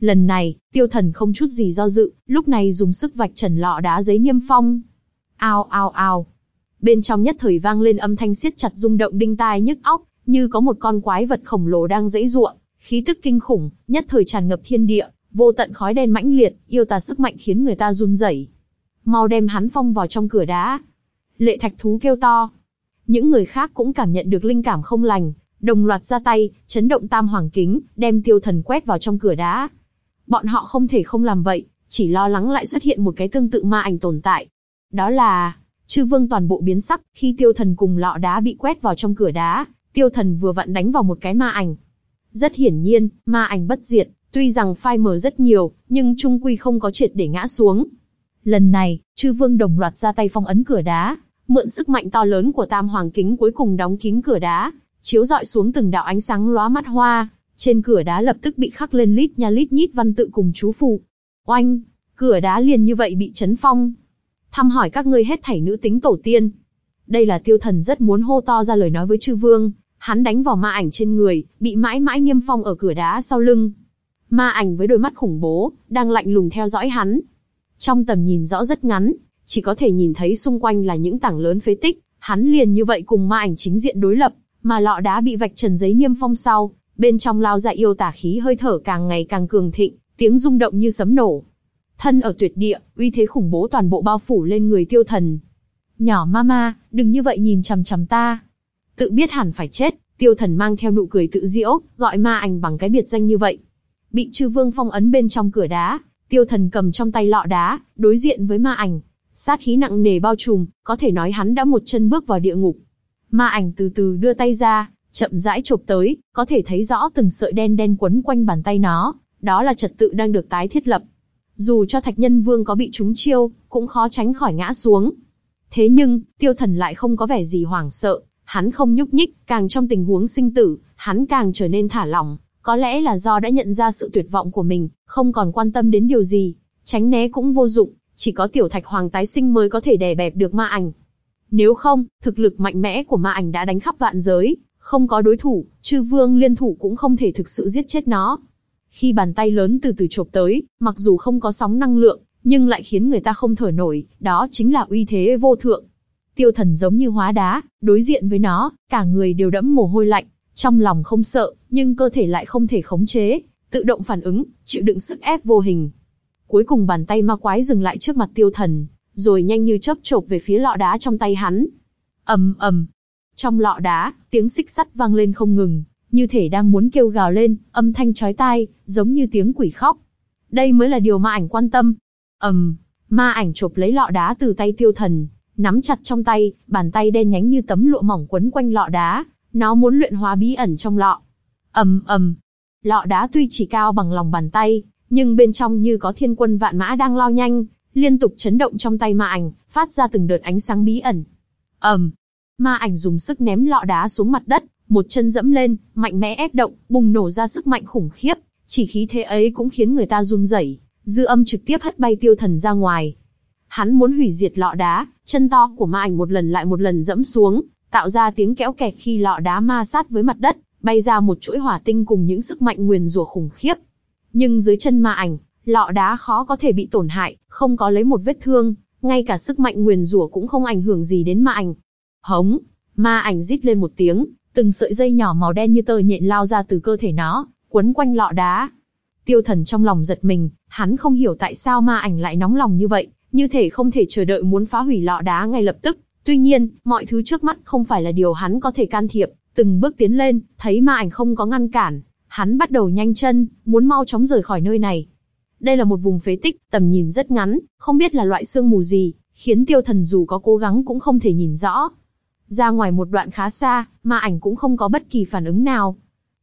Lần này, tiêu thần không chút gì do dự, lúc này dùng sức vạch trần lọ đá giấy niêm phong. Ao ao ao. Bên trong nhất thời vang lên âm thanh siết chặt rung động đinh tai nhức óc, như có một con quái vật khổng lồ đang dãy ruộng, khí tức kinh khủng, nhất thời tràn ngập thiên địa, vô tận khói đen mãnh liệt, yêu tà sức mạnh khiến người ta run rẩy. Mau đem hắn phong vào trong cửa đá. Lệ thạch thú kêu to. Những người khác cũng cảm nhận được linh cảm không lành, đồng loạt ra tay, chấn động tam hoàng kính, đem tiêu thần quét vào trong cửa đá. Bọn họ không thể không làm vậy, chỉ lo lắng lại xuất hiện một cái tương tự ma ảnh tồn tại. Đó là, chư vương toàn bộ biến sắc, khi tiêu thần cùng lọ đá bị quét vào trong cửa đá, tiêu thần vừa vặn đánh vào một cái ma ảnh. Rất hiển nhiên, ma ảnh bất diệt, tuy rằng phai mờ rất nhiều, nhưng trung quy không có triệt để ngã xuống. Lần này, chư vương đồng loạt ra tay phong ấn cửa đá, mượn sức mạnh to lớn của tam hoàng kính cuối cùng đóng kín cửa đá, chiếu dọi xuống từng đạo ánh sáng lóa mắt hoa, trên cửa đá lập tức bị khắc lên lít nha lít nhít văn tự cùng chú phù. Oanh, cửa đá liền như vậy bị chấn phong. Thăm hỏi các ngươi hết thảy nữ tính tổ tiên. Đây là tiêu thần rất muốn hô to ra lời nói với chư vương, hắn đánh vào ma ảnh trên người, bị mãi mãi niêm phong ở cửa đá sau lưng. Ma ảnh với đôi mắt khủng bố, đang lạnh lùng theo dõi hắn. Trong tầm nhìn rõ rất ngắn, chỉ có thể nhìn thấy xung quanh là những tảng lớn phế tích, hắn liền như vậy cùng ma ảnh chính diện đối lập, mà lọ đá bị vạch trần giấy niêm phong sau, bên trong lao ra yêu tả khí hơi thở càng ngày càng cường thịnh, tiếng rung động như sấm nổ. Thân ở tuyệt địa, uy thế khủng bố toàn bộ bao phủ lên người tiêu thần. Nhỏ mama, đừng như vậy nhìn chằm chằm ta. Tự biết hẳn phải chết, tiêu thần mang theo nụ cười tự diễu, gọi ma ảnh bằng cái biệt danh như vậy. Bị chư vương phong ấn bên trong cửa đá, tiêu thần cầm trong tay lọ đá, đối diện với ma ảnh. Sát khí nặng nề bao trùm, có thể nói hắn đã một chân bước vào địa ngục. Ma ảnh từ từ đưa tay ra, chậm rãi chụp tới, có thể thấy rõ từng sợi đen đen quấn quanh bàn tay nó, đó là trật tự đang được tái thiết lập. Dù cho Thạch Nhân Vương có bị trúng chiêu, cũng khó tránh khỏi ngã xuống. Thế nhưng, tiêu thần lại không có vẻ gì hoảng sợ, hắn không nhúc nhích, càng trong tình huống sinh tử, hắn càng trở nên thả lỏng, có lẽ là do đã nhận ra sự tuyệt vọng của mình, không còn quan tâm đến điều gì, tránh né cũng vô dụng, chỉ có tiểu thạch hoàng tái sinh mới có thể đè bẹp được ma ảnh. Nếu không, thực lực mạnh mẽ của ma ảnh đã đánh khắp vạn giới, không có đối thủ, chư vương liên thủ cũng không thể thực sự giết chết nó. Khi bàn tay lớn từ từ chộp tới, mặc dù không có sóng năng lượng, nhưng lại khiến người ta không thở nổi, đó chính là uy thế vô thượng. Tiêu thần giống như hóa đá, đối diện với nó, cả người đều đẫm mồ hôi lạnh, trong lòng không sợ, nhưng cơ thể lại không thể khống chế, tự động phản ứng, chịu đựng sức ép vô hình. Cuối cùng bàn tay ma quái dừng lại trước mặt tiêu thần, rồi nhanh như chớp chộp về phía lọ đá trong tay hắn. ầm ầm, trong lọ đá, tiếng xích sắt vang lên không ngừng, như thể đang muốn kêu gào lên, âm thanh chói tai, giống như tiếng quỷ khóc. Đây mới là điều ma ảnh quan tâm. ầm, ma ảnh chộp lấy lọ đá từ tay tiêu thần, nắm chặt trong tay, bàn tay đen nhánh như tấm lụa mỏng quấn quanh lọ đá, nó muốn luyện hóa bí ẩn trong lọ. ầm ầm, lọ đá tuy chỉ cao bằng lòng bàn tay, nhưng bên trong như có thiên quân vạn mã đang lao nhanh, liên tục chấn động trong tay ma ảnh, phát ra từng đợt ánh sáng bí ẩn. ầm, Ma ảnh dùng sức ném lọ đá xuống mặt đất, một chân dẫm lên, mạnh mẽ ép động, bùng nổ ra sức mạnh khủng khiếp, chỉ khí thế ấy cũng khiến người ta run rẩy, dư âm trực tiếp hất bay tiêu thần ra ngoài. Hắn muốn hủy diệt lọ đá, chân to của ma ảnh một lần lại một lần dẫm xuống, tạo ra tiếng kéo kẹt khi lọ đá ma sát với mặt đất, bay ra một chuỗi hỏa tinh cùng những sức mạnh nguyền rủa khủng khiếp. Nhưng dưới chân ma ảnh, lọ đá khó có thể bị tổn hại, không có lấy một vết thương, ngay cả sức mạnh nguyền rủa cũng không ảnh hưởng gì đến ma ảnh. Hống, ma ảnh rít lên một tiếng, từng sợi dây nhỏ màu đen như tơ nhện lao ra từ cơ thể nó, quấn quanh lọ đá. Tiêu thần trong lòng giật mình, hắn không hiểu tại sao ma ảnh lại nóng lòng như vậy, như thể không thể chờ đợi muốn phá hủy lọ đá ngay lập tức. Tuy nhiên, mọi thứ trước mắt không phải là điều hắn có thể can thiệp, từng bước tiến lên, thấy ma ảnh không có ngăn cản, hắn bắt đầu nhanh chân, muốn mau chóng rời khỏi nơi này. Đây là một vùng phế tích, tầm nhìn rất ngắn, không biết là loại sương mù gì, khiến tiêu thần dù có cố gắng cũng không thể nhìn rõ. Ra ngoài một đoạn khá xa, ma ảnh cũng không có bất kỳ phản ứng nào.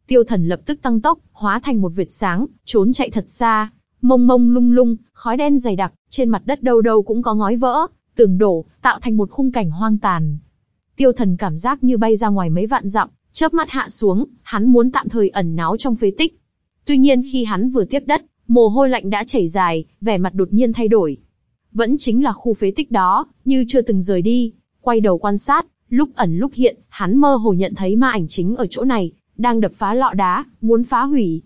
Tiêu thần lập tức tăng tốc, hóa thành một vệt sáng, trốn chạy thật xa. Mông mông lung lung, khói đen dày đặc, trên mặt đất đâu đâu cũng có ngói vỡ, tường đổ, tạo thành một khung cảnh hoang tàn. Tiêu thần cảm giác như bay ra ngoài mấy vạn dặm, chớp mắt hạ xuống, hắn muốn tạm thời ẩn náu trong phế tích. Tuy nhiên khi hắn vừa tiếp đất, mồ hôi lạnh đã chảy dài, vẻ mặt đột nhiên thay đổi. Vẫn chính là khu phế tích đó, như chưa từng rời đi, quay đầu quan sát, lúc ẩn lúc hiện, hắn mơ hồ nhận thấy ma ảnh chính ở chỗ này, đang đập phá lọ đá, muốn phá hủy.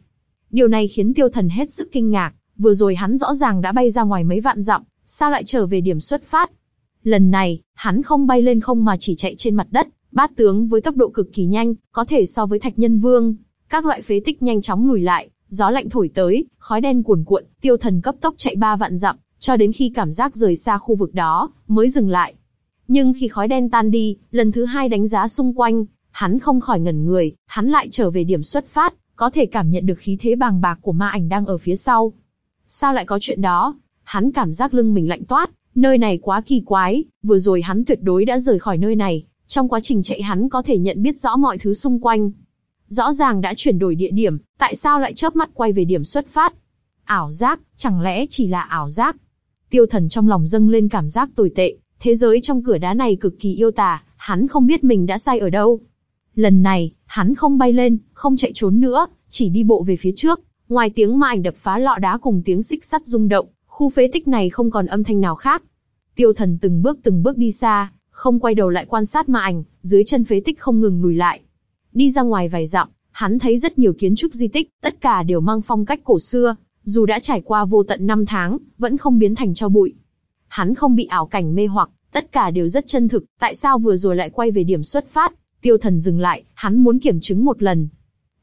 Điều này khiến tiêu thần hết sức kinh ngạc, vừa rồi hắn rõ ràng đã bay ra ngoài mấy vạn dặm, sao lại trở về điểm xuất phát? Lần này, hắn không bay lên không mà chỉ chạy trên mặt đất, bát tướng với tốc độ cực kỳ nhanh, có thể so với thạch nhân vương. Các loại phế tích nhanh chóng lùi lại, gió lạnh thổi tới, khói đen cuồn cuộn, tiêu thần cấp tốc chạy ba vạn dặm, cho đến khi cảm giác rời xa khu vực đó, mới dừng lại. Nhưng khi khói đen tan đi, lần thứ hai đánh giá xung quanh, hắn không khỏi ngẩn người, hắn lại trở về điểm xuất phát, có thể cảm nhận được khí thế bàng bạc của ma ảnh đang ở phía sau. Sao lại có chuyện đó? Hắn cảm giác lưng mình lạnh toát, nơi này quá kỳ quái, vừa rồi hắn tuyệt đối đã rời khỏi nơi này, trong quá trình chạy hắn có thể nhận biết rõ mọi thứ xung quanh. Rõ ràng đã chuyển đổi địa điểm, tại sao lại chớp mắt quay về điểm xuất phát? Ảo giác, chẳng lẽ chỉ là ảo giác? Tiêu thần trong lòng dâng lên cảm giác tồi tệ, thế giới trong cửa đá này cực kỳ yêu tà, hắn không biết mình đã sai ở đâu. Lần này, hắn không bay lên, không chạy trốn nữa, chỉ đi bộ về phía trước. Ngoài tiếng ma ảnh đập phá lọ đá cùng tiếng xích sắt rung động, khu phế tích này không còn âm thanh nào khác. Tiêu thần từng bước từng bước đi xa, không quay đầu lại quan sát ma ảnh, dưới chân phế tích không ngừng lùi lại. Đi ra ngoài vài dặm, hắn thấy rất nhiều kiến trúc di tích, tất cả đều mang phong cách cổ xưa, dù đã trải qua vô tận năm tháng, vẫn không biến thành cho bụi. Hắn không bị ảo cảnh mê hoặc, tất cả đều rất chân thực, tại sao vừa rồi lại quay về điểm xuất phát? Tiêu thần dừng lại, hắn muốn kiểm chứng một lần.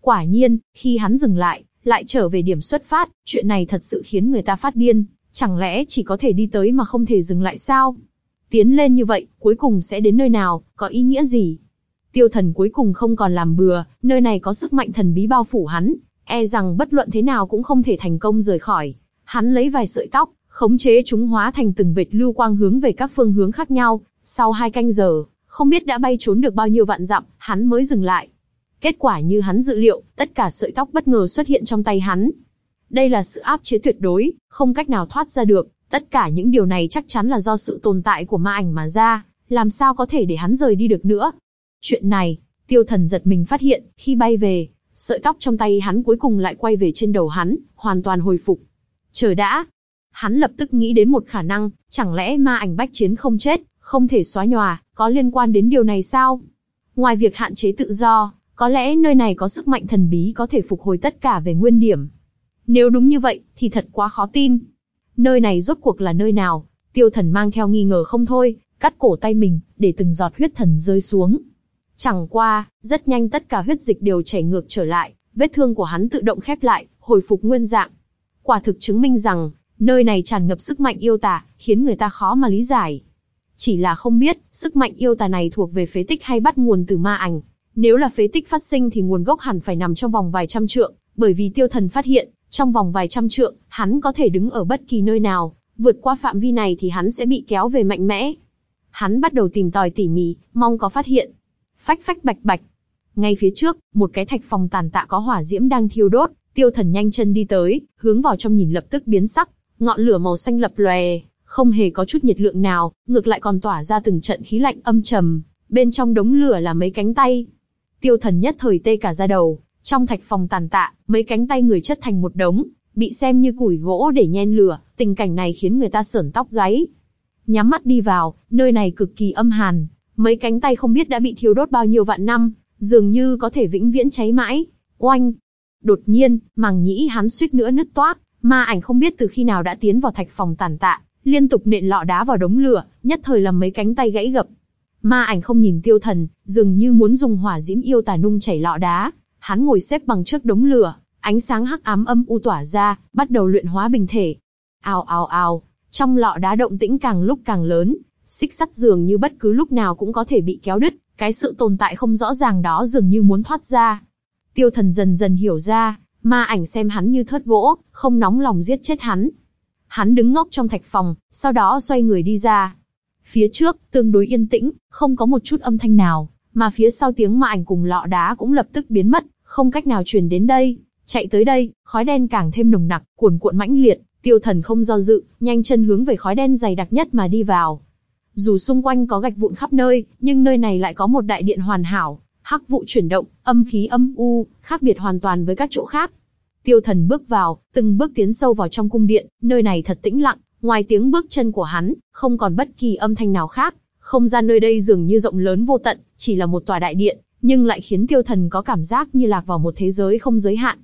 Quả nhiên, khi hắn dừng lại, lại trở về điểm xuất phát, chuyện này thật sự khiến người ta phát điên, chẳng lẽ chỉ có thể đi tới mà không thể dừng lại sao? Tiến lên như vậy, cuối cùng sẽ đến nơi nào, có ý nghĩa gì? Tiêu thần cuối cùng không còn làm bừa, nơi này có sức mạnh thần bí bao phủ hắn, e rằng bất luận thế nào cũng không thể thành công rời khỏi. Hắn lấy vài sợi tóc, khống chế chúng hóa thành từng vệt lưu quang hướng về các phương hướng khác nhau. Sau hai canh giờ, không biết đã bay trốn được bao nhiêu vạn dặm, hắn mới dừng lại. Kết quả như hắn dự liệu, tất cả sợi tóc bất ngờ xuất hiện trong tay hắn. Đây là sự áp chế tuyệt đối, không cách nào thoát ra được. Tất cả những điều này chắc chắn là do sự tồn tại của ma ảnh mà ra, làm sao có thể để hắn rời đi được nữa. Chuyện này, tiêu thần giật mình phát hiện, khi bay về, sợi tóc trong tay hắn cuối cùng lại quay về trên đầu hắn, hoàn toàn hồi phục. Chờ đã. Hắn lập tức nghĩ đến một khả năng, chẳng lẽ ma ảnh bách chiến không chết, không thể xóa nhòa, có liên quan đến điều này sao? Ngoài việc hạn chế tự do, có lẽ nơi này có sức mạnh thần bí có thể phục hồi tất cả về nguyên điểm. Nếu đúng như vậy, thì thật quá khó tin. Nơi này rốt cuộc là nơi nào? Tiêu thần mang theo nghi ngờ không thôi, cắt cổ tay mình, để từng giọt huyết thần rơi xuống. Chẳng qua, rất nhanh tất cả huyết dịch đều chảy ngược trở lại, vết thương của hắn tự động khép lại, hồi phục nguyên dạng. Quả thực chứng minh rằng, nơi này tràn ngập sức mạnh yêu tà, khiến người ta khó mà lý giải. Chỉ là không biết, sức mạnh yêu tà này thuộc về phế tích hay bắt nguồn từ ma ảnh. Nếu là phế tích phát sinh thì nguồn gốc hẳn phải nằm trong vòng vài trăm trượng, bởi vì tiêu thần phát hiện, trong vòng vài trăm trượng, hắn có thể đứng ở bất kỳ nơi nào, vượt qua phạm vi này thì hắn sẽ bị kéo về mạnh mẽ. Hắn bắt đầu tìm tòi tỉ mỉ, mong có phát hiện. Phách phách bạch bạch. Ngay phía trước, một cái thạch phòng tàn tạ có hỏa diễm đang thiêu đốt, tiêu thần nhanh chân đi tới, hướng vào trong nhìn lập tức biến sắc, ngọn lửa màu xanh lập lòe, không hề có chút nhiệt lượng nào, ngược lại còn tỏa ra từng trận khí lạnh âm trầm, bên trong đống lửa là mấy cánh tay. Tiêu thần nhất thời tê cả da đầu, trong thạch phòng tàn tạ, mấy cánh tay người chất thành một đống, bị xem như củi gỗ để nhen lửa, tình cảnh này khiến người ta sởn tóc gáy. Nhắm mắt đi vào, nơi này cực kỳ âm hàn, mấy cánh tay không biết đã bị thiêu đốt bao nhiêu vạn năm, dường như có thể vĩnh viễn cháy mãi. Oanh! Đột nhiên, màng nhĩ hắn suýt nữa nứt toát, ma ảnh không biết từ khi nào đã tiến vào thạch phòng tàn tạ, liên tục nện lọ đá vào đống lửa, nhất thời làm mấy cánh tay gãy gập. Ma ảnh không nhìn tiêu thần, dường như muốn dùng hỏa diễm yêu tà nung chảy lọ đá. Hắn ngồi xếp bằng trước đống lửa, ánh sáng hắc ám âm u tỏa ra, bắt đầu luyện hóa bình thể. Ào ào ào, trong lọ đá động tĩnh càng lúc càng lớn, xích sắt dường như bất cứ lúc nào cũng có thể bị kéo đứt, cái sự tồn tại không rõ ràng đó dường như muốn thoát ra. Tiêu thần dần dần hiểu ra, ma ảnh xem hắn như thớt gỗ, không nóng lòng giết chết hắn, Hắn đứng ngốc trong thạch phòng, sau đó xoay người đi ra. Phía trước, tương đối yên tĩnh, không có một chút âm thanh nào, mà phía sau tiếng ma ảnh cùng lọ đá cũng lập tức biến mất, không cách nào truyền đến đây. Chạy tới đây, khói đen càng thêm nồng nặc, cuồn cuộn mãnh liệt, tiêu thần không do dự, nhanh chân hướng về khói đen dày đặc nhất mà đi vào. Dù xung quanh có gạch vụn khắp nơi, nhưng nơi này lại có một đại điện hoàn hảo, hắc vụ chuyển động, âm khí âm u, khác biệt hoàn toàn với các chỗ khác. Tiêu thần bước vào, từng bước tiến sâu vào trong cung điện, nơi này thật tĩnh lặng, ngoài tiếng bước chân của hắn, không còn bất kỳ âm thanh nào khác. Không gian nơi đây dường như rộng lớn vô tận, chỉ là một tòa đại điện, nhưng lại khiến tiêu thần có cảm giác như lạc vào một thế giới không giới hạn.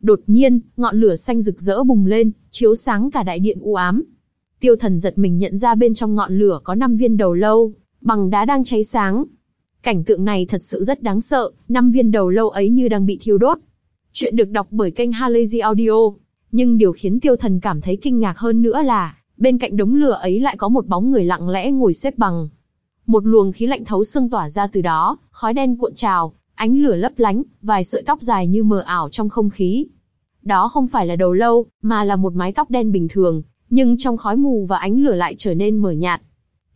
Đột nhiên, ngọn lửa xanh rực rỡ bùng lên, chiếu sáng cả đại điện u ám. Tiêu thần giật mình nhận ra bên trong ngọn lửa có năm viên đầu lâu, bằng đá đang cháy sáng. Cảnh tượng này thật sự rất đáng sợ, năm viên đầu lâu ấy như đang bị thiêu đốt. Chuyện được đọc bởi kênh Halazy Audio. Nhưng điều khiến tiêu thần cảm thấy kinh ngạc hơn nữa là, bên cạnh đống lửa ấy lại có một bóng người lặng lẽ ngồi xếp bằng. Một luồng khí lạnh thấu xương tỏa ra từ đó, khói đen cuộn trào, ánh lửa lấp lánh, vài sợi tóc dài như mờ ảo trong không khí. Đó không phải là đầu lâu, mà là một mái tóc đen bình thường, nhưng trong khói mù và ánh lửa lại trở nên mờ nhạt.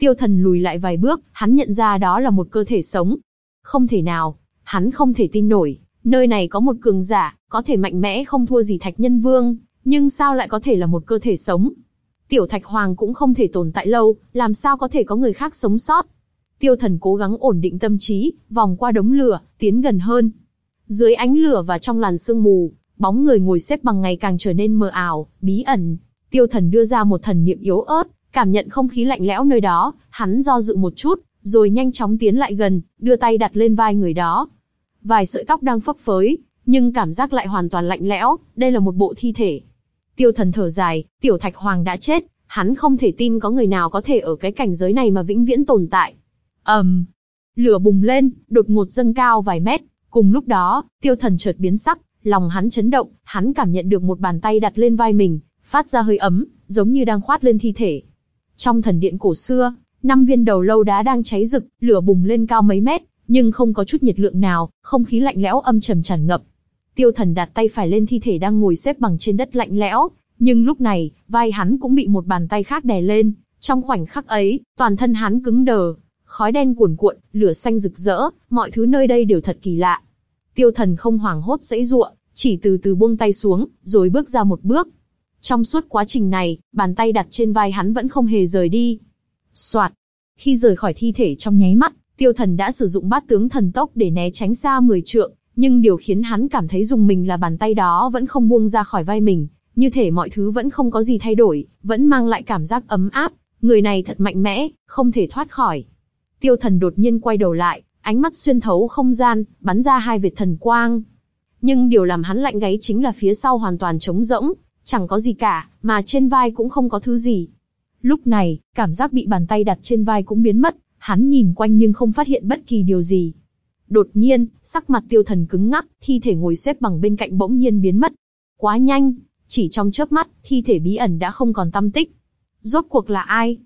Tiêu thần lùi lại vài bước, hắn nhận ra đó là một cơ thể sống. Không thể nào, hắn không thể tin nổi, nơi này có một cường giả, có thể mạnh mẽ không thua gì thạch nhân vương, nhưng sao lại có thể là một cơ thể sống? Tiểu thạch hoàng cũng không thể tồn tại lâu, làm sao có thể có người khác sống sót? Tiêu thần cố gắng ổn định tâm trí, vòng qua đống lửa, tiến gần hơn. Dưới ánh lửa và trong làn sương mù, bóng người ngồi xếp bằng ngày càng trở nên mờ ảo, bí ẩn. Tiêu thần đưa ra một thần niệm yếu ớt, cảm nhận không khí lạnh lẽo nơi đó, hắn do dự một chút, rồi nhanh chóng tiến lại gần, đưa tay đặt lên vai người đó. Vài sợi tóc đang phấp phới, nhưng cảm giác lại hoàn toàn lạnh lẽo, đây là một bộ thi thể. Tiêu thần thở dài, tiểu thạch hoàng đã chết, hắn không thể tin có người nào có thể ở cái cảnh giới này mà vĩnh viễn tồn tại ầm, um, lửa bùng lên, đột ngột dâng cao vài mét. Cùng lúc đó, tiêu thần chợt biến sắc, lòng hắn chấn động, hắn cảm nhận được một bàn tay đặt lên vai mình, phát ra hơi ấm, giống như đang khoát lên thi thể. Trong thần điện cổ xưa, năm viên đầu lâu đá đang cháy rực, lửa bùng lên cao mấy mét, nhưng không có chút nhiệt lượng nào, không khí lạnh lẽo âm trầm tràn ngập. Tiêu thần đặt tay phải lên thi thể đang ngồi xếp bằng trên đất lạnh lẽo, nhưng lúc này, vai hắn cũng bị một bàn tay khác đè lên. Trong khoảnh khắc ấy, toàn thân hắn cứng đờ, khói đen cuồn cuộn, lửa xanh rực rỡ, mọi thứ nơi đây đều thật kỳ lạ. Tiêu thần không hoảng hốt dãy ruộng, chỉ từ từ buông tay xuống, rồi bước ra một bước. Trong suốt quá trình này, bàn tay đặt trên vai hắn vẫn không hề rời đi. Soạt. Khi rời khỏi thi thể trong nháy mắt, tiêu thần đã sử dụng bát tướng thần tốc để né tránh xa 10 trượng, nhưng điều khiến hắn cảm thấy dùng mình là bàn tay đó vẫn không buông ra khỏi vai mình, như thể mọi thứ vẫn không có gì thay đổi, vẫn mang lại cảm giác ấm áp, người này thật mạnh mẽ, không thể thoát khỏi. Tiêu thần đột nhiên quay đầu lại, ánh mắt xuyên thấu không gian, bắn ra hai vệt thần quang. Nhưng điều làm hắn lạnh gáy chính là phía sau hoàn toàn trống rỗng, chẳng có gì cả, mà trên vai cũng không có thứ gì. Lúc này, cảm giác bị bàn tay đặt trên vai cũng biến mất, hắn nhìn quanh nhưng không phát hiện bất kỳ điều gì. Đột nhiên, sắc mặt tiêu thần cứng ngắc, thi thể ngồi xếp bằng bên cạnh bỗng nhiên biến mất. Quá nhanh, chỉ trong chớp mắt, thi thể bí ẩn đã không còn tâm tích. Rốt cuộc là ai?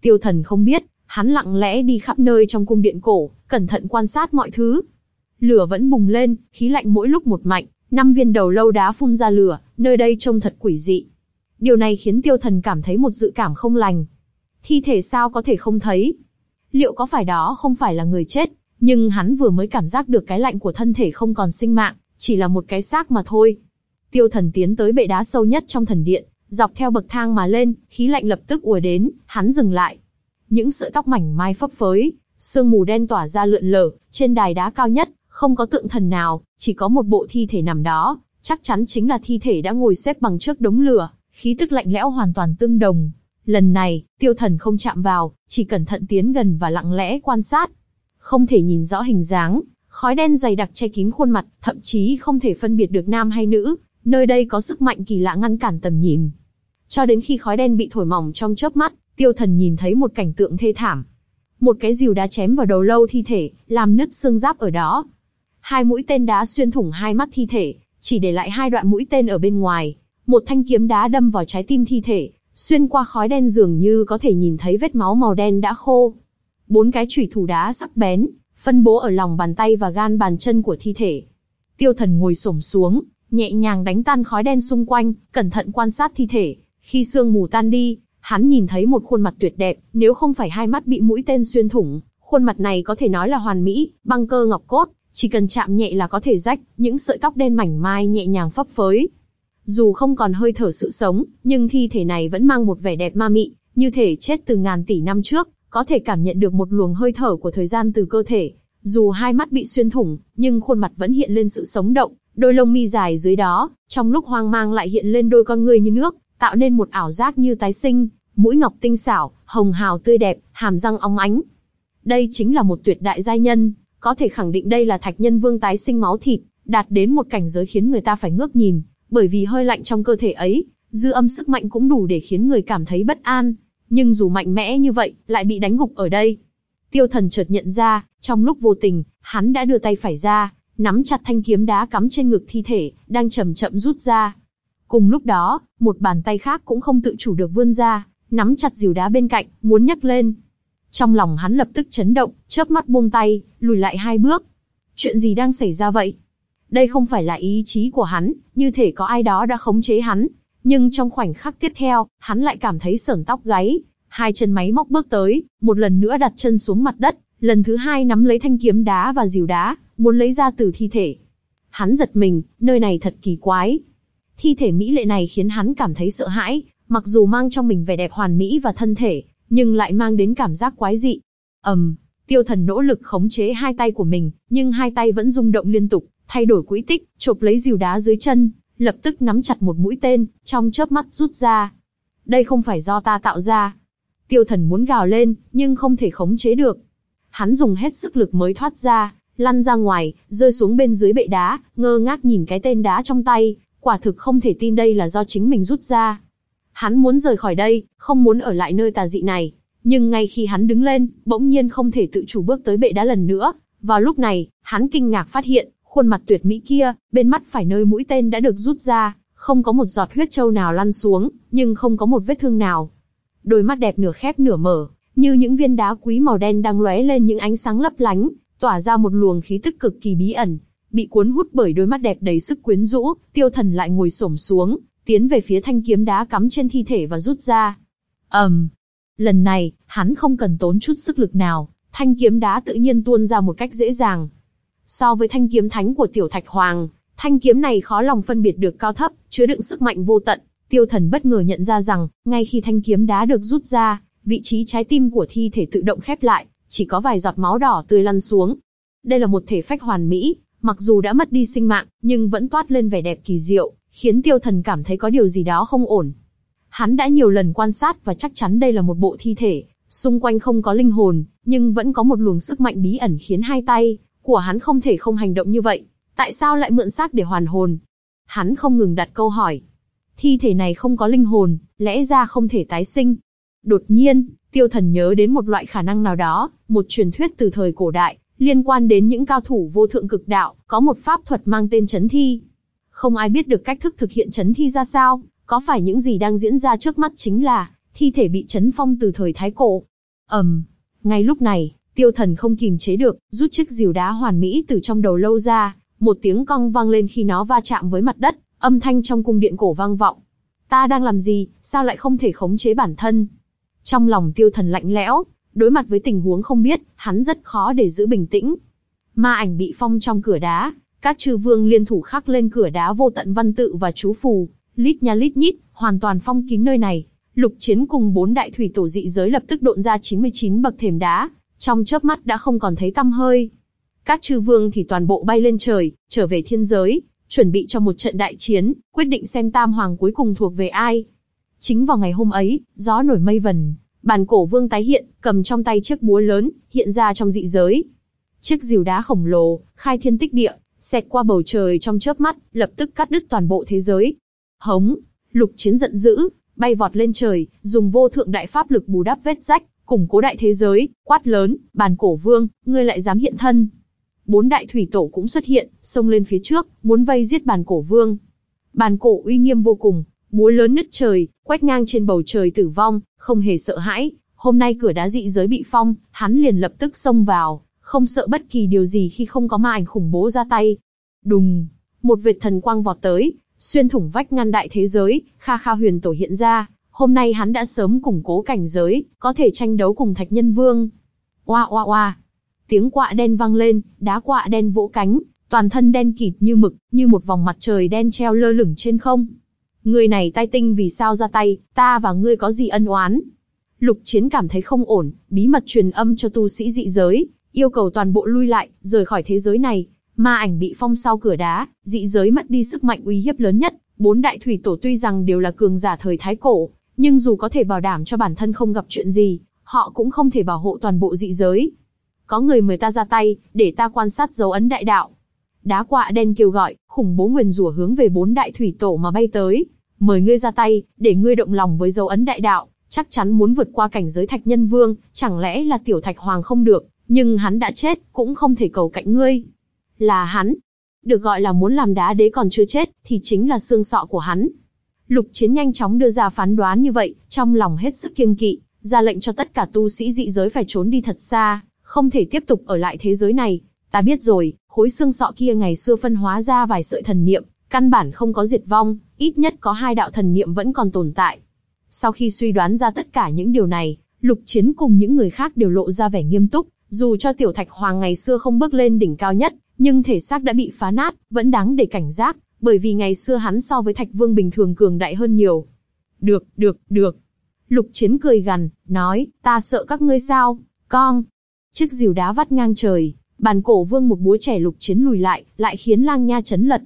Tiêu thần không biết, Hắn lặng lẽ đi khắp nơi trong cung điện cổ, cẩn thận quan sát mọi thứ. Lửa vẫn bùng lên, khí lạnh mỗi lúc một mạnh, năm viên đầu lâu đá phun ra lửa, nơi đây trông thật quỷ dị. Điều này khiến tiêu thần cảm thấy một dự cảm không lành. Thi thể sao có thể không thấy? Liệu có phải đó không phải là người chết? Nhưng hắn vừa mới cảm giác được cái lạnh của thân thể không còn sinh mạng, chỉ là một cái xác mà thôi. Tiêu thần tiến tới bệ đá sâu nhất trong thần điện, dọc theo bậc thang mà lên, khí lạnh lập tức ùa đến, hắn dừng lại, những sợi tóc mảnh mai phấp phới, sương mù đen tỏa ra lượn lờ, trên đài đá cao nhất, không có tượng thần nào, chỉ có một bộ thi thể nằm đó, chắc chắn chính là thi thể đã ngồi xếp bằng trước đống lửa, khí tức lạnh lẽo hoàn toàn tương đồng. Lần này, tiêu thần không chạm vào, chỉ cẩn thận tiến gần và lặng lẽ quan sát. Không thể nhìn rõ hình dáng, khói đen dày đặc che kín khuôn mặt, thậm chí không thể phân biệt được nam hay nữ, nơi đây có sức mạnh kỳ lạ ngăn cản tầm nhìn. Cho đến khi khói đen bị thổi mỏng trong chớp mắt, Tiêu thần nhìn thấy một cảnh tượng thê thảm. Một cái rìu đá chém vào đầu lâu thi thể, làm nứt xương giáp ở đó. Hai mũi tên đá xuyên thủng hai mắt thi thể, chỉ để lại hai đoạn mũi tên ở bên ngoài. Một thanh kiếm đá đâm vào trái tim thi thể, xuyên qua khói đen dường như có thể nhìn thấy vết máu màu đen đã khô. Bốn cái chủy thủ đá sắc bén, phân bố ở lòng bàn tay và gan bàn chân của thi thể. Tiêu thần ngồi xổm xuống, nhẹ nhàng đánh tan khói đen xung quanh, cẩn thận quan sát thi thể. Khi sương mù tan đi, Hắn nhìn thấy một khuôn mặt tuyệt đẹp, nếu không phải hai mắt bị mũi tên xuyên thủng, khuôn mặt này có thể nói là hoàn mỹ, băng cơ ngọc cốt, chỉ cần chạm nhẹ là có thể rách, những sợi tóc đen mảnh mai nhẹ nhàng phấp phới. Dù không còn hơi thở sự sống, nhưng thi thể này vẫn mang một vẻ đẹp ma mị, như thể chết từ ngàn tỷ năm trước, có thể cảm nhận được một luồng hơi thở của thời gian từ cơ thể. Dù hai mắt bị xuyên thủng, nhưng khuôn mặt vẫn hiện lên sự sống động, đôi lông mi dài dưới đó, trong lúc hoang mang lại hiện lên đôi con người như nước, tạo nên một ảo giác như tái sinh, mũi ngọc tinh xảo, hồng hào tươi đẹp, hàm răng óng ánh. Đây chính là một tuyệt đại giai nhân, có thể khẳng định đây là thạch nhân vương tái sinh máu thịt, đạt đến một cảnh giới khiến người ta phải ngước nhìn, bởi vì hơi lạnh trong cơ thể ấy, dư âm sức mạnh cũng đủ để khiến người cảm thấy bất an, nhưng dù mạnh mẽ như vậy, lại bị đánh gục ở đây. Tiêu thần chợt nhận ra, trong lúc vô tình, hắn đã đưa tay phải ra, nắm chặt thanh kiếm đá cắm trên ngực thi thể, đang chậm chậm rút ra. Cùng lúc đó, một bàn tay khác cũng không tự chủ được vươn ra, nắm chặt dìu đá bên cạnh, muốn nhấc lên. Trong lòng hắn lập tức chấn động, chớp mắt buông tay, lùi lại hai bước. Chuyện gì đang xảy ra vậy? Đây không phải là ý chí của hắn, như thể có ai đó đã khống chế hắn. Nhưng trong khoảnh khắc tiếp theo, hắn lại cảm thấy sởn tóc gáy. Hai chân máy móc bước tới, một lần nữa đặt chân xuống mặt đất, lần thứ hai nắm lấy thanh kiếm đá và dìu đá, muốn lấy ra từ thi thể. Hắn giật mình, nơi này thật kỳ quái. Thi thể mỹ lệ này khiến hắn cảm thấy sợ hãi, mặc dù mang trong mình vẻ đẹp hoàn mỹ và thân thể, nhưng lại mang đến cảm giác quái dị. ầm, um, tiêu thần nỗ lực khống chế hai tay của mình, nhưng hai tay vẫn rung động liên tục, thay đổi quỹ tích, chộp lấy diều đá dưới chân, lập tức nắm chặt một mũi tên, trong chớp mắt rút ra. Đây không phải do ta tạo ra. Tiêu thần muốn gào lên, nhưng không thể khống chế được. Hắn dùng hết sức lực mới thoát ra, lăn ra ngoài, rơi xuống bên dưới bệ đá, ngơ ngác nhìn cái tên đá trong tay, quả thực không thể tin đây là do chính mình rút ra. Hắn muốn rời khỏi đây, không muốn ở lại nơi tà dị này. Nhưng ngay khi hắn đứng lên, bỗng nhiên không thể tự chủ bước tới bệ đá lần nữa. Vào lúc này, hắn kinh ngạc phát hiện, khuôn mặt tuyệt mỹ kia, bên mắt phải nơi mũi tên đã được rút ra, không có một giọt huyết trâu nào lăn xuống, nhưng không có một vết thương nào. Đôi mắt đẹp nửa khép nửa mở, như những viên đá quý màu đen đang lóe lên những ánh sáng lấp lánh, tỏa ra một luồng khí tức cực kỳ bí ẩn. Bị cuốn hút bởi đôi mắt đẹp đầy sức quyến rũ, tiêu thần lại ngồi xổm xuống, tiến về phía thanh kiếm đá cắm trên thi thể và rút ra. ầm, um, lần này hắn không cần tốn chút sức lực nào, thanh kiếm đá tự nhiên tuôn ra một cách dễ dàng. So với thanh kiếm thánh của tiểu thạch hoàng, thanh kiếm này khó lòng phân biệt được cao thấp, chứa đựng sức mạnh vô tận. Tiêu thần bất ngờ nhận ra rằng, ngay khi thanh kiếm đá được rút ra, vị trí trái tim của thi thể tự động khép lại, chỉ có vài giọt máu đỏ tươi lăn xuống. Đây là một thể phách hoàn mỹ, mặc dù đã mất đi sinh mạng, nhưng vẫn toát lên vẻ đẹp kỳ diệu, khiến tiêu thần cảm thấy có điều gì đó không ổn. Hắn đã nhiều lần quan sát và chắc chắn đây là một bộ thi thể, xung quanh không có linh hồn, nhưng vẫn có một luồng sức mạnh bí ẩn khiến hai tay của hắn không thể không hành động như vậy. Tại sao lại mượn xác để hoàn hồn? Hắn không ngừng đặt câu hỏi. Thi thể này không có linh hồn, lẽ ra không thể tái sinh. Đột nhiên, tiêu thần nhớ đến một loại khả năng nào đó, một truyền thuyết từ thời cổ đại, liên quan đến những cao thủ vô thượng cực đạo, có một pháp thuật mang tên chấn thi. Không ai biết được cách thức thực hiện chấn thi ra sao, có phải những gì đang diễn ra trước mắt chính là thi thể bị chấn phong từ thời Thái Cổ. ầm, um, ngay lúc này, tiêu thần không kìm chế được, rút chiếc rìu đá hoàn mỹ từ trong đầu lâu ra, một tiếng cong vang lên khi nó va chạm với mặt đất, âm thanh trong cung điện cổ vang vọng. Ta đang làm gì, sao lại không thể khống chế bản thân? Trong lòng tiêu thần lạnh lẽo, đối mặt với tình huống không biết, hắn rất khó để giữ bình tĩnh. Ma ảnh bị phong trong cửa đá, các chư vương liên thủ khắc lên cửa đá vô tận văn tự và chú phù, lít nha lít nhít, hoàn toàn phong kín nơi này. Lục chiến cùng bốn đại thủy tổ dị giới lập tức độn ra 99 bậc thềm đá, trong chớp mắt đã không còn thấy tăm hơi. Các chư vương thì toàn bộ bay lên trời, trở về thiên giới, chuẩn bị cho một trận đại chiến, quyết định xem tam hoàng cuối cùng thuộc về ai. Chính vào ngày hôm ấy, gió nổi mây vần, bàn cổ vương tái hiện, cầm trong tay chiếc búa lớn, hiện ra trong dị giới. Chiếc rìu đá khổng lồ, khai thiên tích địa, xẹt qua bầu trời trong chớp mắt, lập tức cắt đứt toàn bộ thế giới. Hống, lục chiến giận dữ, bay vọt lên trời, dùng vô thượng đại pháp lực bù đắp vết rách, củng cố đại thế giới, quát lớn, bàn cổ vương, ngươi lại dám hiện thân. Bốn đại thủy tổ cũng xuất hiện, xông lên phía trước, muốn vây giết bàn cổ vương. Bàn cổ uy nghiêm vô cùng, búa lớn nứt trời, quét ngang trên bầu trời tử vong, không hề sợ hãi. Hôm nay cửa đá dị giới bị phong, hắn liền lập tức xông vào, không sợ bất kỳ điều gì khi không có ma ảnh khủng bố ra tay. Đùng, một vệt thần quang vọt tới, xuyên thủng vách ngăn đại thế giới, Kha Kha huyền tổ hiện ra, hôm nay hắn đã sớm củng cố cảnh giới, có thể tranh đấu cùng Thạch Nhân Vương. Oa oa oa. tiếng quạ đen vang lên, đá quạ đen vỗ cánh, toàn thân đen kịt như mực, như một vòng mặt trời đen treo lơ lửng trên không. Người này tai tinh vì sao ra tay, ta và ngươi có gì ân oán? Lục Chiến cảm thấy không ổn, bí mật truyền âm cho tu sĩ dị giới, yêu cầu toàn bộ lui lại, rời khỏi thế giới này. Ma ảnh bị phong sau cửa đá, dị giới mất đi sức mạnh uy hiếp lớn nhất. Bốn đại thủy tổ tuy rằng đều là cường giả thời thái cổ, nhưng dù có thể bảo đảm cho bản thân không gặp chuyện gì, họ cũng không thể bảo hộ toàn bộ dị giới. Có người mời ta ra tay, để ta quan sát dấu ấn đại đạo. Đá quạ đen kêu gọi, khủng bố nguyền rủa hướng về bốn đại thủy tổ mà bay tới. Mời ngươi ra tay, để ngươi động lòng với dấu ấn đại đạo, chắc chắn muốn vượt qua cảnh giới thạch nhân vương, chẳng lẽ là tiểu thạch hoàng không được, nhưng hắn đã chết, cũng không thể cầu cạnh ngươi. Là hắn. Được gọi là muốn làm đá đế còn chưa chết, thì chính là xương sọ của hắn. Lục Chiến nhanh chóng đưa ra phán đoán như vậy, trong lòng hết sức kiêng kỵ, ra lệnh cho tất cả tu sĩ dị giới phải trốn đi thật xa, không thể tiếp tục ở lại thế giới này. Ta biết rồi, khối xương sọ kia ngày xưa phân hóa ra vài sợi thần niệm, căn bản không có diệt vong, ít nhất có hai đạo thần niệm vẫn còn tồn tại. Sau khi suy đoán ra tất cả những điều này, Lục Chiến cùng những người khác đều lộ ra vẻ nghiêm túc, dù cho Tiểu Thạch Hoàng ngày xưa không bước lên đỉnh cao nhất, nhưng thể xác đã bị phá nát, vẫn đáng để cảnh giác, bởi vì ngày xưa hắn so với Thạch Vương bình thường cường đại hơn nhiều. Được, được, được. Lục Chiến cười gằn, nói, ta sợ các ngươi sao, con. Chiếc rìu đá vắt ngang trời, bàn cổ vương một búa trẻ Lục Chiến lùi lại, lại khiến lang nha chấn lật.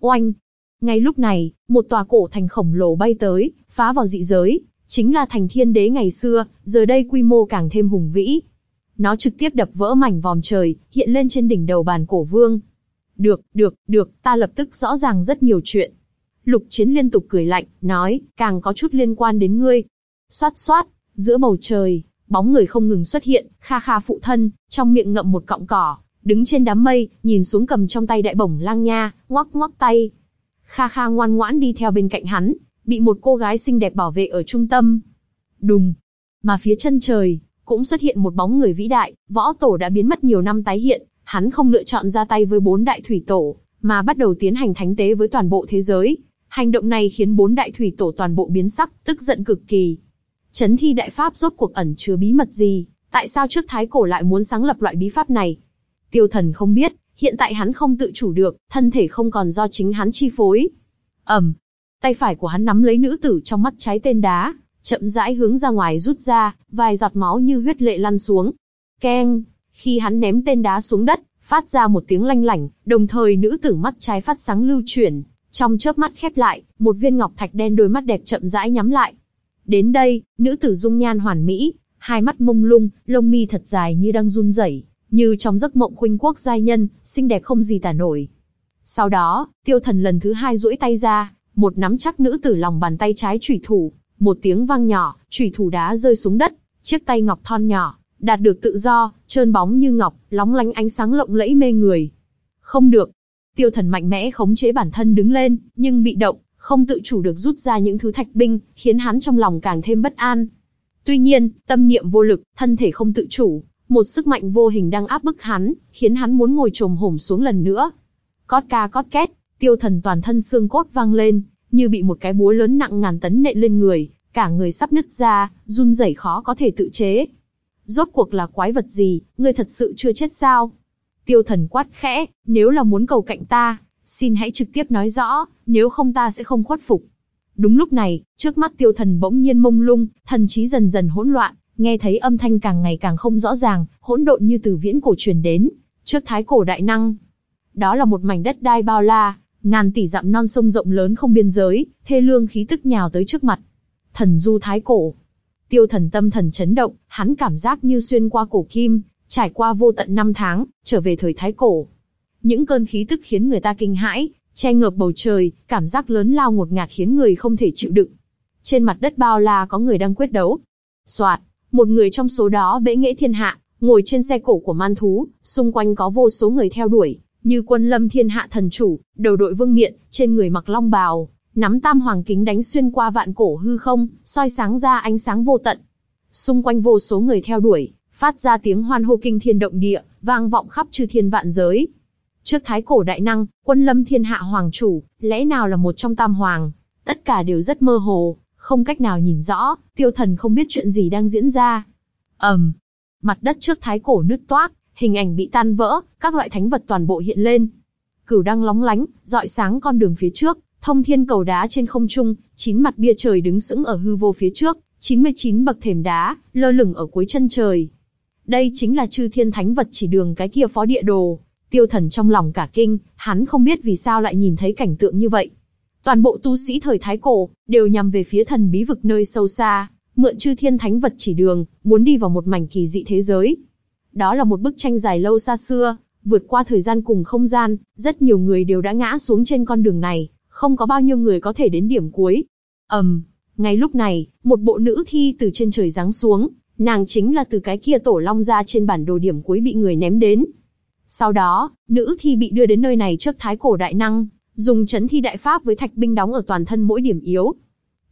Oanh! Ngay lúc này, một tòa cổ thành khổng lồ bay tới, phá vào dị giới, chính là thành thiên đế ngày xưa, giờ đây quy mô càng thêm hùng vĩ. Nó trực tiếp đập vỡ mảnh vòm trời, hiện lên trên đỉnh đầu bàn cổ vương. Được, được, được, ta lập tức rõ ràng rất nhiều chuyện. Lục chiến liên tục cười lạnh, nói, càng có chút liên quan đến ngươi. Xoát xoát, giữa bầu trời, bóng người không ngừng xuất hiện, kha kha phụ thân, trong miệng ngậm một cọng cỏ, đứng trên đám mây, nhìn xuống cầm trong tay đại bổng lang nha, ngoắc ngoắc tay. Kha kha ngoan ngoãn đi theo bên cạnh hắn, bị một cô gái xinh đẹp bảo vệ ở trung tâm. Đùng, mà phía chân trời, cũng xuất hiện một bóng người vĩ đại, võ tổ đã biến mất nhiều năm tái hiện, hắn không lựa chọn ra tay với bốn đại thủy tổ, mà bắt đầu tiến hành thánh tế với toàn bộ thế giới. Hành động này khiến bốn đại thủy tổ toàn bộ biến sắc, tức giận cực kỳ. Chấn thi đại pháp rốt cuộc ẩn chứa bí mật gì, tại sao trước thái cổ lại muốn sáng lập loại bí pháp này? Tiêu thần không biết, hiện tại hắn không tự chủ được, thân thể không còn do chính hắn chi phối. ầm, tay phải của hắn nắm lấy nữ tử trong mắt trái tên đá, chậm rãi hướng ra ngoài rút ra, vài giọt máu như huyết lệ lăn xuống. Keng, khi hắn ném tên đá xuống đất, phát ra một tiếng lanh lảnh, đồng thời nữ tử mắt trái phát sáng lưu chuyển, trong chớp mắt khép lại, một viên ngọc thạch đen đôi mắt đẹp chậm rãi nhắm lại. Đến đây, nữ tử dung nhan hoàn mỹ, hai mắt mông lung, lông mi thật dài như đang run rẩy, như trong giấc mộng khuynh quốc giai nhân, xinh đẹp không gì tả nổi. Sau đó, tiêu thần lần thứ hai duỗi tay ra, một nắm chắc nữ tử lòng bàn tay trái chủy thủ, một tiếng vang nhỏ, chủy thủ đá rơi xuống đất, chiếc tay ngọc thon nhỏ, đạt được tự do, trơn bóng như ngọc, lóng lánh ánh sáng lộng lẫy mê người. Không được. Tiêu thần mạnh mẽ khống chế bản thân đứng lên, nhưng bị động, không tự chủ được rút ra những thứ thạch binh, khiến hắn trong lòng càng thêm bất an. Tuy nhiên, tâm niệm vô lực, thân thể không tự chủ, một sức mạnh vô hình đang áp bức hắn, khiến hắn muốn ngồi trồm hổm xuống lần nữa. Cót ca cót két, tiêu thần toàn thân xương cốt vang lên, như bị một cái búa lớn nặng ngàn tấn nện lên người, cả người sắp nứt ra, run rẩy khó có thể tự chế. Rốt cuộc là quái vật gì, ngươi thật sự chưa chết sao? Tiêu thần quát khẽ, nếu là muốn cầu cạnh ta, xin hãy trực tiếp nói rõ, nếu không ta sẽ không khuất phục. Đúng lúc này, trước mắt tiêu thần bỗng nhiên mông lung, thần trí dần dần hỗn loạn, nghe thấy âm thanh càng ngày càng không rõ ràng, hỗn độn như từ viễn cổ truyền đến, trước thái cổ đại năng. Đó là một mảnh đất đai bao la, ngàn tỷ dặm non sông rộng lớn không biên giới, thê lương khí tức nhào tới trước mặt. Thần du thái cổ. Tiêu thần tâm thần chấn động, hắn cảm giác như xuyên qua cổ kim, trải qua vô tận năm tháng, trở về thời thái cổ. Những cơn khí tức khiến người ta kinh hãi, che ngợp bầu trời, cảm giác lớn lao ngột ngạt khiến người không thể chịu đựng. Trên mặt đất bao la có người đang quyết đấu. Soạt, một người trong số đó bẽ nghệ thiên hạ, ngồi trên xe cổ của man thú, xung quanh có vô số người theo đuổi, như quân lâm thiên hạ thần chủ, đầu đội vương miện, trên người mặc long bào, nắm tam hoàng kính đánh xuyên qua vạn cổ hư không, soi sáng ra ánh sáng vô tận. Xung quanh vô số người theo đuổi, phát ra tiếng hoan hô kinh thiên động địa, vang vọng khắp chư thiên vạn giới. Trước thái cổ đại năng, quân lâm thiên hạ hoàng chủ, lẽ nào là một trong tam hoàng, tất cả đều rất mơ hồ, không cách nào nhìn rõ, tiêu thần không biết chuyện gì đang diễn ra. ầm, mặt đất trước thái cổ nứt toát, hình ảnh bị tan vỡ, các loại thánh vật toàn bộ hiện lên. Cửu đăng lóng lánh, dọi sáng con đường phía trước, thông thiên cầu đá trên không trung, chín mặt bia trời đứng sững ở hư vô phía trước, 99 bậc thềm đá, lơ lửng ở cuối chân trời. Đây chính là chư thiên thánh vật chỉ đường cái kia phó địa đồ. Tiêu thần trong lòng cả kinh, hắn không biết vì sao lại nhìn thấy cảnh tượng như vậy. Toàn bộ tu sĩ thời Thái Cổ, đều nhằm về phía thần bí vực nơi sâu xa, mượn chư thiên thánh vật chỉ đường, muốn đi vào một mảnh kỳ dị thế giới. Đó là một bức tranh dài lâu xa xưa, vượt qua thời gian cùng không gian, rất nhiều người đều đã ngã xuống trên con đường này, không có bao nhiêu người có thể đến điểm cuối. ầm, um, ngay lúc này, một bộ nữ thi từ trên trời giáng xuống, nàng chính là từ cái kia tổ long ra trên bản đồ điểm cuối bị người ném đến. Sau đó, nữ thi bị đưa đến nơi này trước thái cổ đại năng, dùng chấn thi đại pháp với thạch binh đóng ở toàn thân mỗi điểm yếu.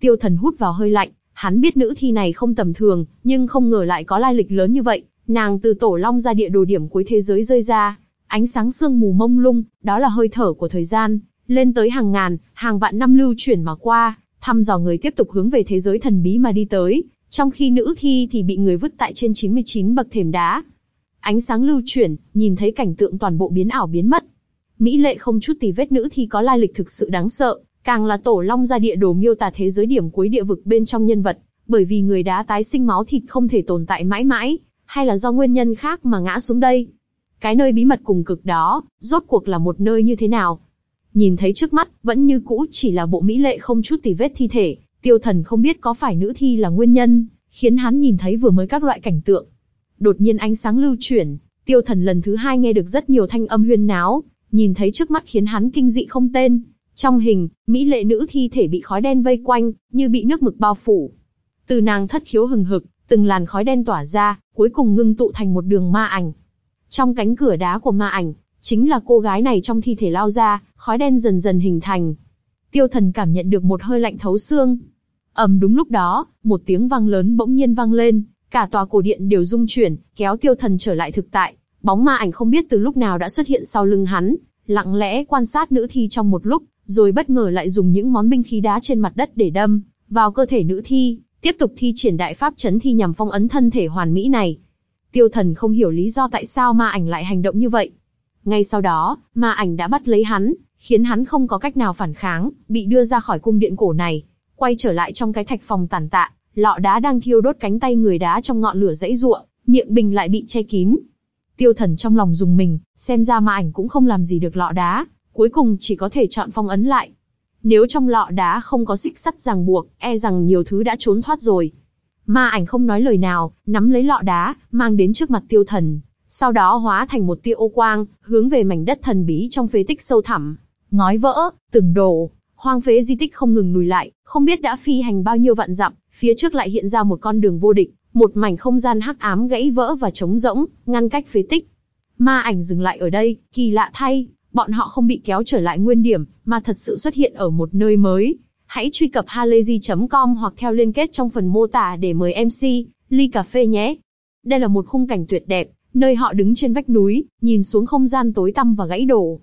Tiêu thần hút vào hơi lạnh, hắn biết nữ thi này không tầm thường, nhưng không ngờ lại có lai lịch lớn như vậy. Nàng từ tổ long ra địa đồ điểm cuối thế giới rơi ra, ánh sáng sương mù mông lung, đó là hơi thở của thời gian, lên tới hàng ngàn, hàng vạn năm lưu chuyển mà qua, thăm dò người tiếp tục hướng về thế giới thần bí mà đi tới, trong khi nữ thi thì bị người vứt tại trên 99 bậc thềm đá. Ánh sáng lưu chuyển, nhìn thấy cảnh tượng toàn bộ biến ảo biến mất. Mỹ lệ không chút tì vết nữ thi có lai lịch thực sự đáng sợ, càng là tổ long ra địa đồ miêu tả thế giới điểm cuối địa vực bên trong nhân vật, bởi vì người đá tái sinh máu thịt không thể tồn tại mãi mãi, hay là do nguyên nhân khác mà ngã xuống đây. Cái nơi bí mật cùng cực đó, rốt cuộc là một nơi như thế nào? Nhìn thấy trước mắt, vẫn như cũ chỉ là bộ mỹ lệ không chút tì vết thi thể, tiêu thần không biết có phải nữ thi là nguyên nhân, khiến hắn nhìn thấy vừa mới các loại cảnh tượng. Đột nhiên ánh sáng lưu chuyển, tiêu thần lần thứ hai nghe được rất nhiều thanh âm huyên náo, nhìn thấy trước mắt khiến hắn kinh dị không tên. Trong hình, mỹ lệ nữ thi thể bị khói đen vây quanh, như bị nước mực bao phủ. Từ nàng thất khiếu hừng hực, từng làn khói đen tỏa ra, cuối cùng ngưng tụ thành một đường ma ảnh. Trong cánh cửa đá của ma ảnh, chính là cô gái này trong thi thể lao ra, khói đen dần dần hình thành. Tiêu thần cảm nhận được một hơi lạnh thấu xương. ầm đúng lúc đó, một tiếng vang lớn bỗng nhiên vang lên, cả tòa cổ điện đều rung chuyển, kéo tiêu thần trở lại thực tại. Bóng ma ảnh không biết từ lúc nào đã xuất hiện sau lưng hắn, lặng lẽ quan sát nữ thi trong một lúc, rồi bất ngờ lại dùng những món binh khí đá trên mặt đất để đâm vào cơ thể nữ thi, tiếp tục thi triển đại pháp chấn thi nhằm phong ấn thân thể hoàn mỹ này. Tiêu thần không hiểu lý do tại sao ma ảnh lại hành động như vậy, ngay sau đó, ma ảnh đã bắt lấy hắn, khiến hắn không có cách nào phản kháng, bị đưa ra khỏi cung điện cổ này. Quay trở lại trong cái thạch phòng tàn tạ, lọ đá đang thiêu đốt cánh tay người đá trong ngọn lửa dãy ruộng, miệng bình lại bị che kín. Tiêu thần trong lòng dùng mình, xem ra ma ảnh cũng không làm gì được lọ đá, cuối cùng chỉ có thể chọn phong ấn lại. Nếu trong lọ đá không có xích sắt ràng buộc, e rằng nhiều thứ đã trốn thoát rồi. Ma ảnh không nói lời nào, nắm lấy lọ đá, mang đến trước mặt tiêu thần, sau đó hóa thành một tia ô quang, hướng về mảnh đất thần bí trong phế tích sâu thẳm. Ngói vỡ, từng đổ, hoang phế di tích không ngừng lùi lại, không biết đã phi hành bao nhiêu vạn dặm, phía trước lại hiện ra một con đường vô địch, một mảnh không gian hắc ám gãy vỡ và trống rỗng, ngăn cách phế tích. Ma ảnh dừng lại ở đây, kỳ lạ thay, bọn họ không bị kéo trở lại nguyên điểm, mà thật sự xuất hiện ở một nơi mới. Hãy truy cập halayzi.com hoặc theo liên kết trong phần mô tả để mời MC, ly cà phê nhé. Đây là một khung cảnh tuyệt đẹp, nơi họ đứng trên vách núi, nhìn xuống không gian tối tăm và gãy đổ.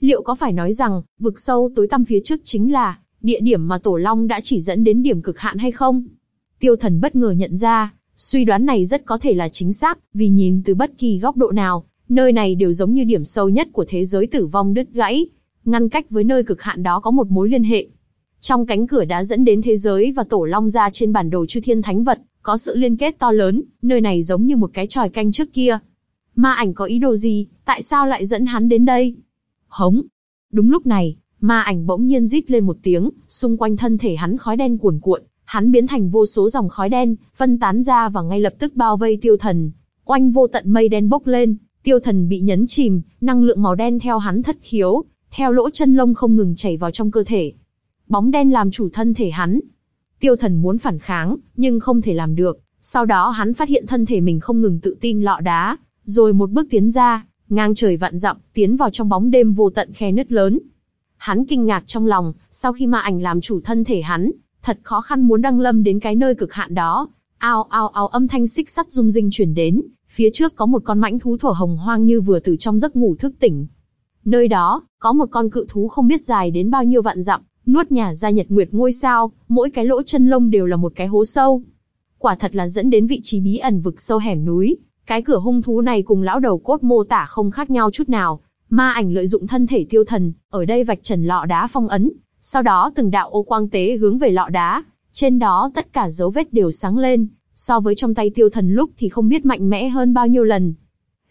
Liệu có phải nói rằng, vực sâu tối tăm phía trước chính là địa điểm mà Tổ Long đã chỉ dẫn đến điểm cực hạn hay không? Tiêu Thần bất ngờ nhận ra, suy đoán này rất có thể là chính xác, vì nhìn từ bất kỳ góc độ nào, nơi này đều giống như điểm sâu nhất của thế giới tử vong đứt gãy, ngăn cách với nơi cực hạn đó có một mối liên hệ. Trong cánh cửa đã dẫn đến thế giới và Tổ Long ra trên bản đồ chư thiên thánh vật, có sự liên kết to lớn, nơi này giống như một cái tròi canh trước kia. Ma ảnh có ý đồ gì, tại sao lại dẫn hắn đến đây? Hống! Đúng lúc này, ma ảnh bỗng nhiên rít lên một tiếng, xung quanh thân thể hắn khói đen cuồn cuộn, hắn biến thành vô số dòng khói đen, phân tán ra và ngay lập tức bao vây tiêu thần. Oanh vô tận mây đen bốc lên, tiêu thần bị nhấn chìm, năng lượng màu đen theo hắn thất khiếu, theo lỗ chân lông không ngừng chảy vào trong cơ thể. Bóng đen làm chủ thân thể hắn, Tiêu thần muốn phản kháng, nhưng không thể làm được. Sau đó hắn phát hiện thân thể mình không ngừng tự tin lọ đá, rồi một bước tiến ra, ngang trời vạn dặm, tiến vào trong bóng đêm vô tận khe nứt lớn. Hắn kinh ngạc trong lòng, sau khi ma ảnh làm chủ thân thể hắn, thật khó khăn muốn đăng lâm đến cái nơi cực hạn đó. Ao ao ao âm thanh xích sắt rung rinh chuyển đến, phía trước có một con mãnh thú thổ hồng hoang như vừa từ trong giấc ngủ thức tỉnh. Nơi đó, có một con cự thú không biết dài đến bao nhiêu vạn dặm, nuốt nhà ra nhật nguyệt ngôi sao, mỗi cái lỗ chân lông đều là một cái hố sâu. Quả thật là dẫn đến vị trí bí ẩn vực sâu hẻm núi, Cái cửa hung thú này cùng lão đầu cốt mô tả không khác nhau chút nào. Ma ảnh lợi dụng thân thể tiêu thần, ở đây vạch trần lọ đá phong ấn, sau đó từng đạo ô quang tế hướng về lọ đá, trên đó tất cả dấu vết đều sáng lên, so với trong tay tiêu thần lúc thì không biết mạnh mẽ hơn bao nhiêu lần.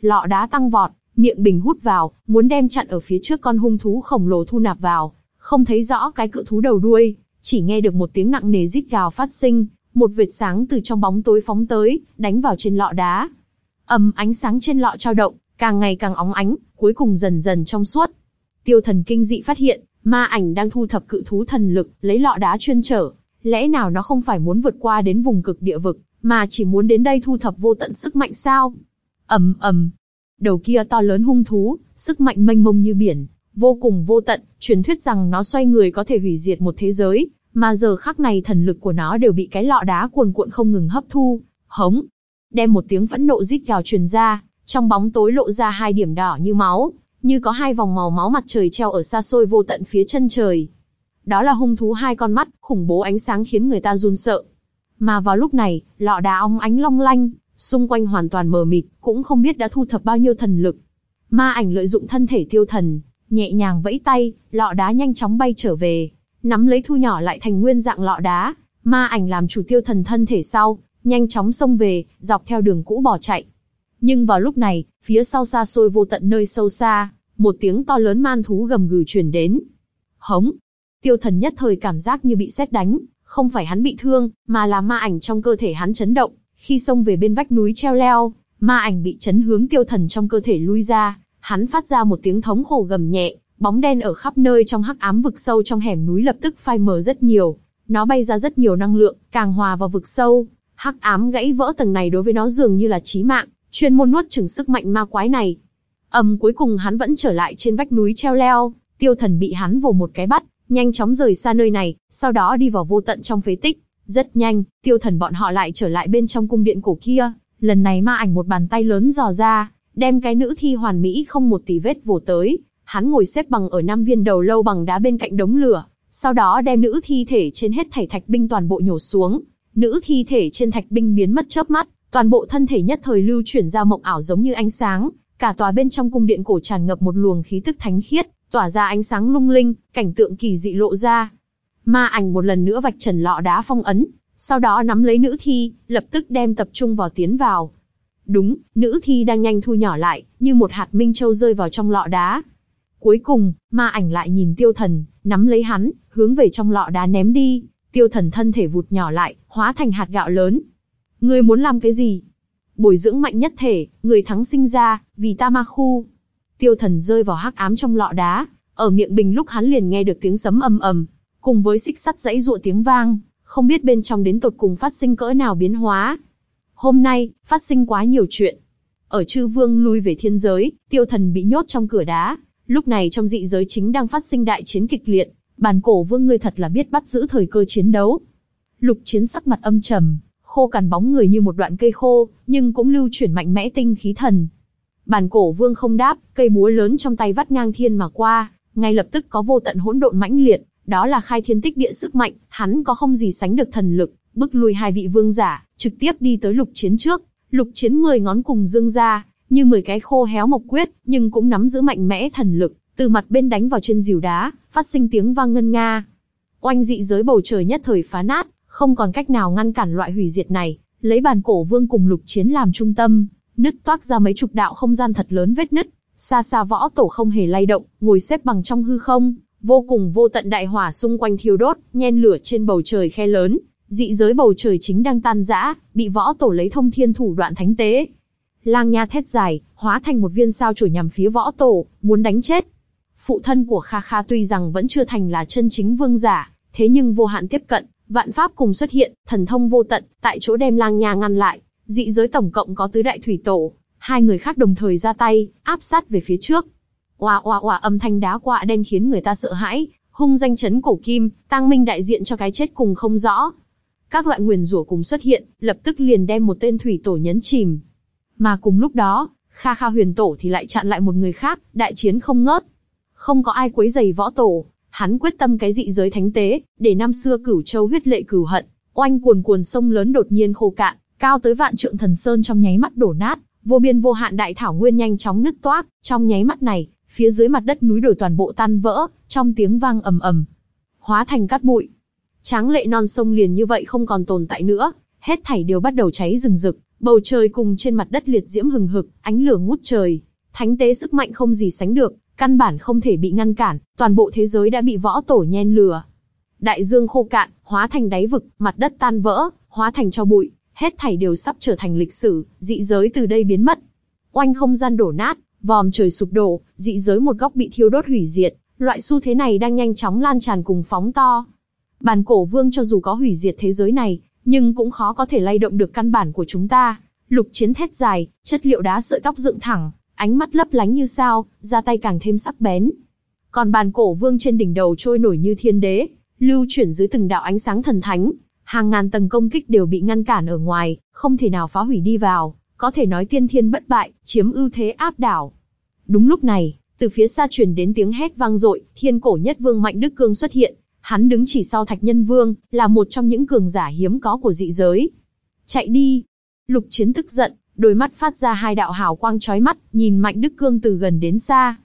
Lọ đá tăng vọt, miệng bình hút vào, muốn đem chặn ở phía trước con hung thú khổng lồ thu nạp vào, không thấy rõ cái cự thú đầu đuôi, chỉ nghe được một tiếng nặng nề rít gào phát sinh, một vệt sáng từ trong bóng tối phóng tới, đánh vào trên lọ đá. ầm ánh sáng trên lọ trao động, càng ngày càng óng ánh, cuối cùng dần dần trong suốt. Tiêu thần kinh dị phát hiện, ma ảnh đang thu thập cự thú thần lực, lấy lọ đá chuyên trở. Lẽ nào nó không phải muốn vượt qua đến vùng cực địa vực, mà chỉ muốn đến đây thu thập vô tận sức mạnh sao? ầm ầm, đầu kia to lớn hung thú, sức mạnh mênh mông như biển, vô cùng vô tận, truyền thuyết rằng nó xoay người có thể hủy diệt một thế giới, mà giờ khắc này thần lực của nó đều bị cái lọ đá cuồn cuộn không ngừng hấp thu, hống. Đem một tiếng phẫn nộ rít gào truyền ra, trong bóng tối lộ ra hai điểm đỏ như máu, như có hai vòng màu máu mặt trời treo ở xa xôi vô tận phía chân trời. Đó là hung thú hai con mắt, khủng bố ánh sáng khiến người ta run sợ. Mà vào lúc này, lọ đá óng ánh long lanh, xung quanh hoàn toàn mờ mịt, cũng không biết đã thu thập bao nhiêu thần lực. Ma ảnh lợi dụng thân thể tiêu thần, nhẹ nhàng vẫy tay, lọ đá nhanh chóng bay trở về, nắm lấy thu nhỏ lại thành nguyên dạng lọ đá. Ma ảnh làm chủ tiêu thần thân thể sau, nhanh chóng xông về, dọc theo đường cũ bỏ chạy. Nhưng vào lúc này, phía sau xa xôi vô tận nơi sâu xa, một tiếng to lớn man thú gầm gừ truyền đến. Hống! Tiêu thần nhất thời cảm giác như bị sét đánh, không phải hắn bị thương, mà là ma ảnh trong cơ thể hắn chấn động, khi xông về bên vách núi treo leo, ma ảnh bị chấn hướng tiêu thần trong cơ thể lui ra, hắn phát ra một tiếng thống khổ gầm nhẹ, bóng đen ở khắp nơi trong hắc ám vực sâu trong hẻm núi lập tức phai mờ rất nhiều, nó bay ra rất nhiều năng lượng, càng hòa vào vực sâu, hắc ám gãy vỡ tầng này đối với nó dường như là chí mạng, chuyên môn nuốt chửng sức mạnh ma quái này. Ầm cuối cùng hắn vẫn trở lại trên vách núi treo leo, tiêu thần bị hắn vồ một cái bắt, nhanh chóng rời xa nơi này, sau đó đi vào vô tận trong phế tích. Rất nhanh, tiêu thần bọn họ lại trở lại bên trong cung điện cổ kia, lần này ma ảnh một bàn tay lớn dò ra, đem cái nữ thi hoàn mỹ không một tỷ vết vồ tới. Hắn ngồi xếp bằng ở năm viên đầu lâu bằng đá bên cạnh đống lửa, sau đó đem nữ thi thể trên hết thảy thạch binh toàn bộ nhổ xuống. Nữ thi thể trên thạch binh biến mất chớp mắt, toàn bộ thân thể nhất thời lưu chuyển ra mộng ảo giống như ánh sáng, cả tòa bên trong cung điện cổ tràn ngập một luồng khí tức thánh khiết, tỏa ra ánh sáng lung linh, cảnh tượng kỳ dị lộ ra. Ma ảnh một lần nữa vạch trần lọ đá phong ấn, sau đó nắm lấy nữ thi, lập tức đem tập trung vào tiến vào. Đúng, nữ thi đang nhanh thu nhỏ lại, như một hạt minh châu rơi vào trong lọ đá. Cuối cùng, ma ảnh lại nhìn tiêu thần, nắm lấy hắn, hướng về trong lọ đá ném đi. Tiêu thần thân thể vụt nhỏ lại, hóa thành hạt gạo lớn. Ngươi muốn làm cái gì? Bồi dưỡng mạnh nhất thể, người thắng sinh ra, vì ta ma khu. Tiêu thần rơi vào hắc ám trong lọ đá, ở miệng bình lúc hắn liền nghe được tiếng sấm ầm ầm, cùng với xích sắt dãy ruộ tiếng vang, không biết bên trong đến tột cùng phát sinh cỡ nào biến hóa. Hôm nay, phát sinh quá nhiều chuyện. Ở chư vương lui về thiên giới, tiêu thần bị nhốt trong cửa đá, lúc này trong dị giới chính đang phát sinh đại chiến kịch liệt, bàn cổ vương ngươi thật là biết bắt giữ thời cơ chiến đấu. Lục chiến sắc mặt âm trầm, khô cằn bóng người như một đoạn cây khô, nhưng cũng lưu chuyển mạnh mẽ tinh khí thần. Bàn cổ vương không đáp, cây búa lớn trong tay vắt ngang thiên mà qua, ngay lập tức có vô tận hỗn độn mãnh liệt, đó là khai thiên tích địa sức mạnh, hắn có không gì sánh được thần lực, bức lùi hai vị vương giả, trực tiếp đi tới lục chiến trước. Lục chiến mười ngón cùng dương ra, như mười cái khô héo mộc quyết, nhưng cũng nắm giữ mạnh mẽ thần lực, từ mặt bên đánh vào trên dìu đá, phát sinh tiếng vang ngân nga. Oanh dị giới bầu trời nhất thời phá nát, không còn cách nào ngăn cản loại hủy diệt này, lấy bàn cổ vương cùng lục chiến làm trung tâm, nứt toác ra mấy chục đạo không gian thật lớn vết nứt, xa xa võ tổ không hề lay động, ngồi xếp bằng trong hư không, vô cùng vô tận đại hỏa xung quanh thiêu đốt, nhen lửa trên bầu trời khe lớn, dị giới bầu trời chính đang tan rã, bị võ tổ lấy thông thiên thủ đoạn thánh tế. Lang nha thét dài, hóa thành một viên sao chổi nhằm phía võ tổ, muốn đánh chết. Phụ thân của Kha Kha tuy rằng vẫn chưa thành là chân chính vương giả, thế nhưng vô hạn tiếp cận, vạn pháp cùng xuất hiện, thần thông vô tận, tại chỗ đem lang nha ngăn lại. Dị giới tổng cộng có tứ đại thủy tổ, hai người khác đồng thời ra tay, áp sát về phía trước. Oa oa oa âm thanh đá quạ đen khiến người ta sợ hãi, hung danh chấn cổ kim, tăng minh đại diện cho cái chết cùng không rõ. Các loại nguyền rủa cùng xuất hiện, lập tức liền đem một tên thủy tổ nhấn chìm. Mà cùng lúc đó, Kha Kha huyền tổ thì lại chặn lại một người khác, đại chiến không ngớt. Không có ai quấy giày võ tổ, hắn quyết tâm cái dị giới thánh tế, để năm xưa cửu châu huyết lệ cửu hận, oanh cuồn cuồn sông lớn đột nhiên khô cạn, cao tới vạn trượng thần sơn trong nháy mắt đổ nát, vô biên vô hạn đại thảo nguyên nhanh chóng nứt toác, trong nháy mắt này, phía dưới mặt đất núi đồi toàn bộ tan vỡ, trong tiếng vang ầm ầm, hóa thành cát bụi. Tráng lệ non sông liền như vậy không còn tồn tại nữa, hết thảy đều bắt đầu cháy rừng rực, bầu trời cùng trên mặt đất liệt diễm hừng hực, ánh lửa ngút trời. Thánh tế sức mạnh không gì sánh được, căn bản không thể bị ngăn cản, toàn bộ thế giới đã bị võ tổ nhen lửa. Đại dương khô cạn, hóa thành đáy vực, mặt đất tan vỡ, hóa thành cho bụi, hết thảy đều sắp trở thành lịch sử, dị giới từ đây biến mất. Oanh không gian đổ nát, vòm trời sụp đổ, dị giới một góc bị thiêu đốt hủy diệt, loại xu thế này đang nhanh chóng lan tràn cùng phóng to. Bàn cổ vương cho dù có hủy diệt thế giới này, nhưng cũng khó có thể lay động được căn bản của chúng ta. Lục chiến thét dài, chất liệu đá sợi tóc dựng thẳng, ánh mắt lấp lánh như sao, ra tay càng thêm sắc bén. Còn bàn cổ vương trên đỉnh đầu trôi nổi như thiên đế, lưu chuyển dưới từng đạo ánh sáng thần thánh, hàng ngàn tầng công kích đều bị ngăn cản ở ngoài, không thể nào phá hủy đi vào, có thể nói tiên thiên bất bại, chiếm ưu thế áp đảo. Đúng lúc này, từ phía xa truyền đến tiếng hét vang dội, thiên cổ nhất vương mạnh đức cương xuất hiện, hắn đứng chỉ sau thạch nhân vương, là một trong những cường giả hiếm có của dị giới. Chạy đi! Lục chiến tức giận, đôi mắt phát ra hai đạo hào quang chói mắt, nhìn mạnh đức cương từ gần đến xa.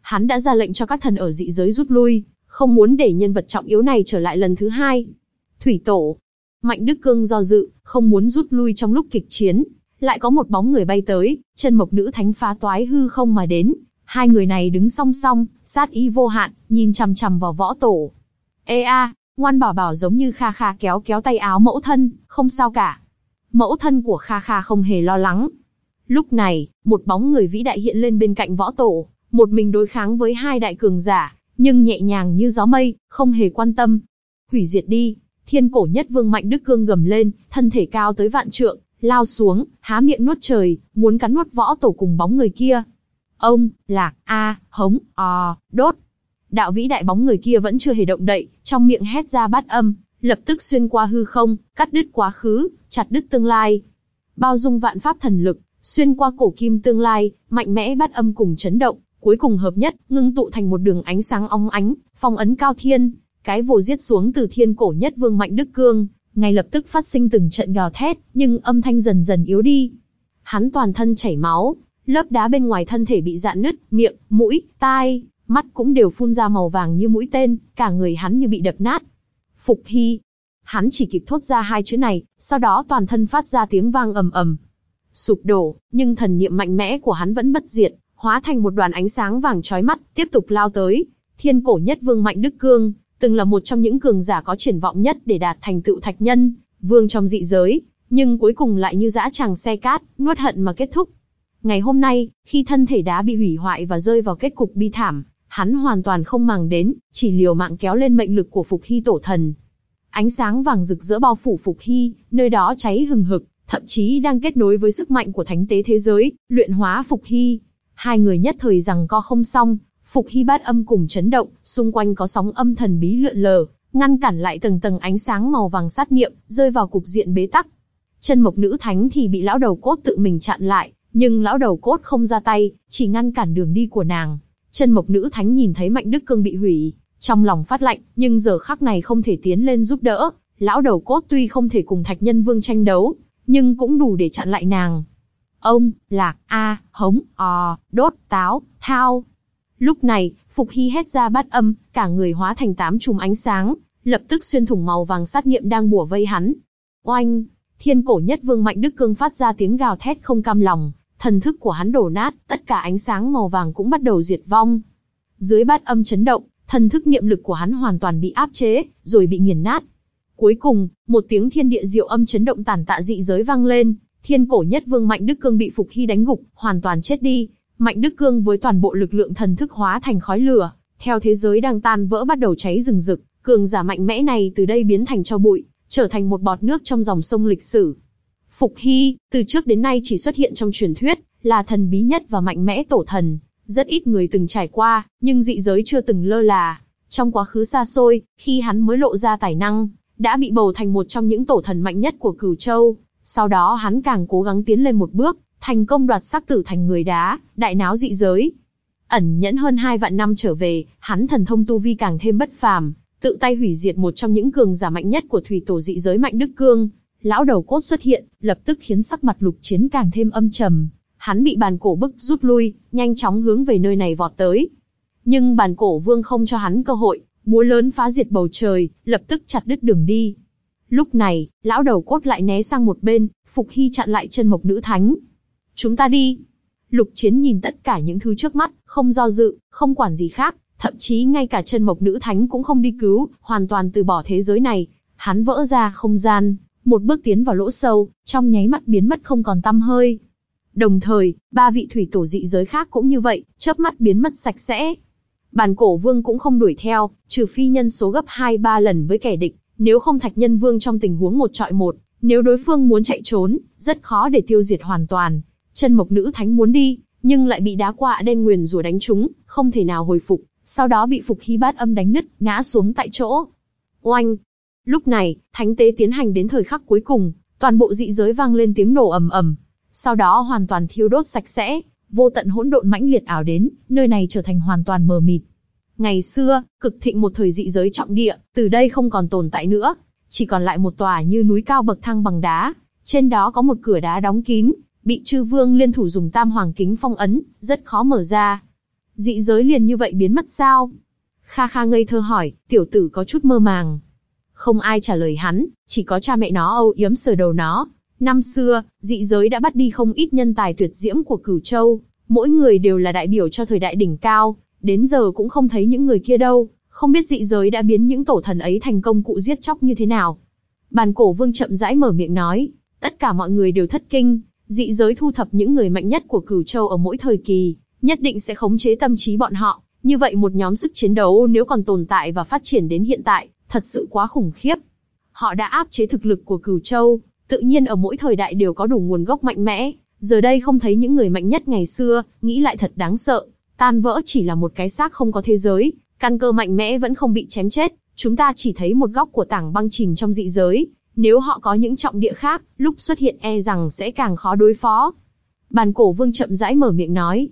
Hắn đã ra lệnh cho các thần ở dị giới rút lui, không muốn để nhân vật trọng yếu này trở lại lần thứ hai. Thủy tổ, Mạnh Đức Cương do dự, không muốn rút lui trong lúc kịch chiến, lại có một bóng người bay tới, chân mộc nữ thánh phá toái hư không mà đến, hai người này đứng song song, sát ý vô hạn, nhìn chằm chằm vào võ tổ. Ê a, ngoan bảo bảo giống như Kha Kha kéo kéo tay áo mẫu thân, không sao cả. Mẫu thân của Kha Kha không hề lo lắng. Lúc này, một bóng người vĩ đại hiện lên bên cạnh võ tổ, một mình đối kháng với hai đại cường giả, nhưng nhẹ nhàng như gió mây, không hề quan tâm. Hủy diệt đi, Thiên cổ nhất vương mạnh đức cương gầm lên, thân thể cao tới vạn trượng, lao xuống, há miệng nuốt trời, muốn cắn nuốt võ tổ cùng bóng người kia. Ông, lạc, a, hống, o, đốt. Đạo vĩ đại bóng người kia vẫn chưa hề động đậy, trong miệng hét ra bát âm, lập tức xuyên qua hư không, cắt đứt quá khứ, chặt đứt tương lai. Bao dung vạn pháp thần lực, xuyên qua cổ kim tương lai, mạnh mẽ bát âm cùng chấn động, cuối cùng hợp nhất, ngưng tụ thành một đường ánh sáng óng ánh, phong ấn cao thiên, cái vồ giết xuống từ thiên cổ nhất vương mạnh đức cương, ngay lập tức phát sinh từng trận gào thét, nhưng âm thanh dần dần yếu đi. Hắn toàn thân chảy máu, lớp đá bên ngoài thân thể bị dạn nứt, miệng, mũi, tai, mắt cũng đều phun ra màu vàng như mũi tên, cả người hắn như bị đập nát. Phục Hy. Hắn chỉ kịp thốt ra hai chữ này, sau đó toàn thân phát ra tiếng vang ầm ầm. Sụp đổ, nhưng thần niệm mạnh mẽ của hắn vẫn bất diệt, hóa thành một đoàn ánh sáng vàng chói mắt, tiếp tục lao tới. Thiên cổ nhất vương mạnh đức cương, từng là một trong những cường giả có triển vọng nhất để đạt thành tựu thạch nhân, vương trong dị giới, nhưng cuối cùng lại như dã tràng xe cát, nuốt hận mà kết thúc. Ngày hôm nay, khi thân thể đá bị hủy hoại và rơi vào kết cục bi thảm, hắn hoàn toàn không màng đến, chỉ liều mạng kéo lên mệnh lực của Phục Hy tổ thần. Ánh sáng vàng rực rỡ bao phủ Phục Hy, nơi đó cháy hừng hực, thậm chí đang kết nối với sức mạnh của thánh tế thế giới, luyện hóa Phục Hy. Hai người nhất thời rằng co không xong, Phục hy bát âm cùng chấn động, xung quanh có sóng âm thần bí lượn lờ, ngăn cản lại tầng tầng ánh sáng màu vàng sát niệm, rơi vào cục diện bế tắc. Chân mộc nữ thánh thì bị lão đầu cốt tự mình chặn lại, nhưng lão đầu cốt không ra tay, chỉ ngăn cản đường đi của nàng. Chân mộc nữ thánh nhìn thấy mạnh đức cương bị hủy, trong lòng phát lạnh, nhưng giờ khắc này không thể tiến lên giúp đỡ. Lão đầu cốt tuy không thể cùng thạch nhân vương tranh đấu, nhưng cũng đủ để chặn lại nàng. Ông, lạc, a, hống, o, đốt, táo, thao, Lúc này, Phục Hy hét ra bát âm, cả người hóa thành tám chùm ánh sáng, lập tức xuyên thủng màu vàng sát niệm đang bủa vây hắn. Oanh! Thiên cổ nhất vương mạnh đức cương phát ra tiếng gào thét không cam lòng, thần thức của hắn đổ nát, tất cả ánh sáng màu vàng cũng bắt đầu diệt vong. Dưới bát âm chấn động, thần thức niệm lực của hắn hoàn toàn bị áp chế, rồi bị nghiền nát. Cuối cùng, một tiếng thiên địa diệu âm chấn động tàn tạ dị giới vang lên, thiên cổ nhất vương mạnh đức cương bị phục hy đánh gục, hoàn toàn chết đi, Mạnh Đức Cương với toàn bộ lực lượng thần thức hóa thành khói lửa, theo thế giới đang tan vỡ bắt đầu cháy rừng rực, cường giả mạnh mẽ này từ đây biến thành cho bụi, trở thành một bọt nước trong dòng sông lịch sử. Phục Hy, từ trước đến nay chỉ xuất hiện trong truyền thuyết, là thần bí nhất và mạnh mẽ tổ thần, rất ít người từng trải qua, nhưng dị giới chưa từng lơ là. Trong quá khứ xa xôi, khi hắn mới lộ ra tài năng, đã bị bầu thành một trong những tổ thần mạnh nhất của Cửu Châu. Sau đó hắn càng cố gắng tiến lên một bước, thành công đoạt sắc tử thành người đá, đại náo dị giới. Ẩn nhẫn hơn hai vạn năm trở về, hắn thần thông tu vi càng thêm bất phàm, tự tay hủy diệt một trong những cường giả mạnh nhất của thủy tổ dị giới mạnh đức cương. Lão đầu cốt xuất hiện, lập tức khiến sắc mặt lục chiến càng thêm âm trầm. hắn bị bàn cổ bức rút lui, nhanh chóng hướng về nơi này vọt tới. Nhưng bàn cổ vương không cho hắn cơ hội, búa lớn phá diệt bầu trời, lập tức chặt đứt đường đi. Lúc này, lão đầu cốt lại né sang một bên, Phục Hy chặn lại chân mộc nữ thánh. Chúng ta đi. Lục chiến nhìn tất cả những thứ trước mắt, không do dự, không quản gì khác, thậm chí ngay cả chân mộc nữ thánh cũng không đi cứu, hoàn toàn từ bỏ thế giới này. Hắn vỡ ra không gian, một bước tiến vào lỗ sâu, trong nháy mắt biến mất không còn tăm hơi. Đồng thời, ba vị thủy tổ dị giới khác cũng như vậy, chớp mắt biến mất sạch sẽ. Bản cổ vương cũng không đuổi theo, trừ phi nhân số gấp 2-3 lần với kẻ địch, nếu không thạch nhân vương trong tình huống một trọi một, nếu đối phương muốn chạy trốn, rất khó để tiêu diệt hoàn toàn. Chân mộc nữ thánh muốn đi, nhưng lại bị đá quạ đen nguyền rủa đánh trúng, không thể nào hồi phục, sau đó bị phục khí bát âm đánh nứt, ngã xuống tại chỗ. Oanh! Lúc này, thánh tế tiến hành đến thời khắc cuối cùng, toàn bộ dị giới vang lên tiếng nổ ầm ầm, sau đó hoàn toàn thiêu đốt sạch sẽ, vô tận hỗn độn mãnh liệt ảo đến, nơi này trở thành hoàn toàn mờ mịt. Ngày xưa, cực thịnh một thời dị giới trọng địa, từ đây không còn tồn tại nữa, chỉ còn lại một tòa như núi cao bậc thang bằng đá, trên đó có một cửa đá đóng kín, bị chư vương liên thủ dùng tam hoàng kính phong ấn, rất khó mở ra. Dị giới liền như vậy biến mất sao? Kha Kha ngây thơ hỏi, tiểu tử có chút mơ màng. Không ai trả lời hắn, chỉ có cha mẹ nó âu yếm sờ đầu nó. Năm xưa, dị giới đã bắt đi không ít nhân tài tuyệt diễm của Cửu Châu, mỗi người đều là đại biểu cho thời đại đỉnh cao, đến giờ cũng không thấy những người kia đâu, không biết dị giới đã biến những tổ thần ấy thành công cụ giết chóc như thế nào. Bàn cổ vương chậm rãi mở miệng nói, tất cả mọi người đều thất kinh, dị giới thu thập những người mạnh nhất của Cửu Châu ở mỗi thời kỳ, nhất định sẽ khống chế tâm trí bọn họ, như vậy một nhóm sức chiến đấu nếu còn tồn tại và phát triển đến hiện tại, thật sự quá khủng khiếp. Họ đã áp chế thực lực của Cửu Châu, tự nhiên ở mỗi thời đại đều có đủ nguồn gốc mạnh mẽ, giờ đây không thấy những người mạnh nhất ngày xưa, nghĩ lại thật đáng sợ, tan vỡ chỉ là một cái xác không có thế giới, căn cơ mạnh mẽ vẫn không bị chém chết, chúng ta chỉ thấy một góc của tảng băng chìm trong dị giới, nếu họ có những trọng địa khác, lúc xuất hiện e rằng sẽ càng khó đối phó. Bàn cổ vương chậm rãi mở miệng nói.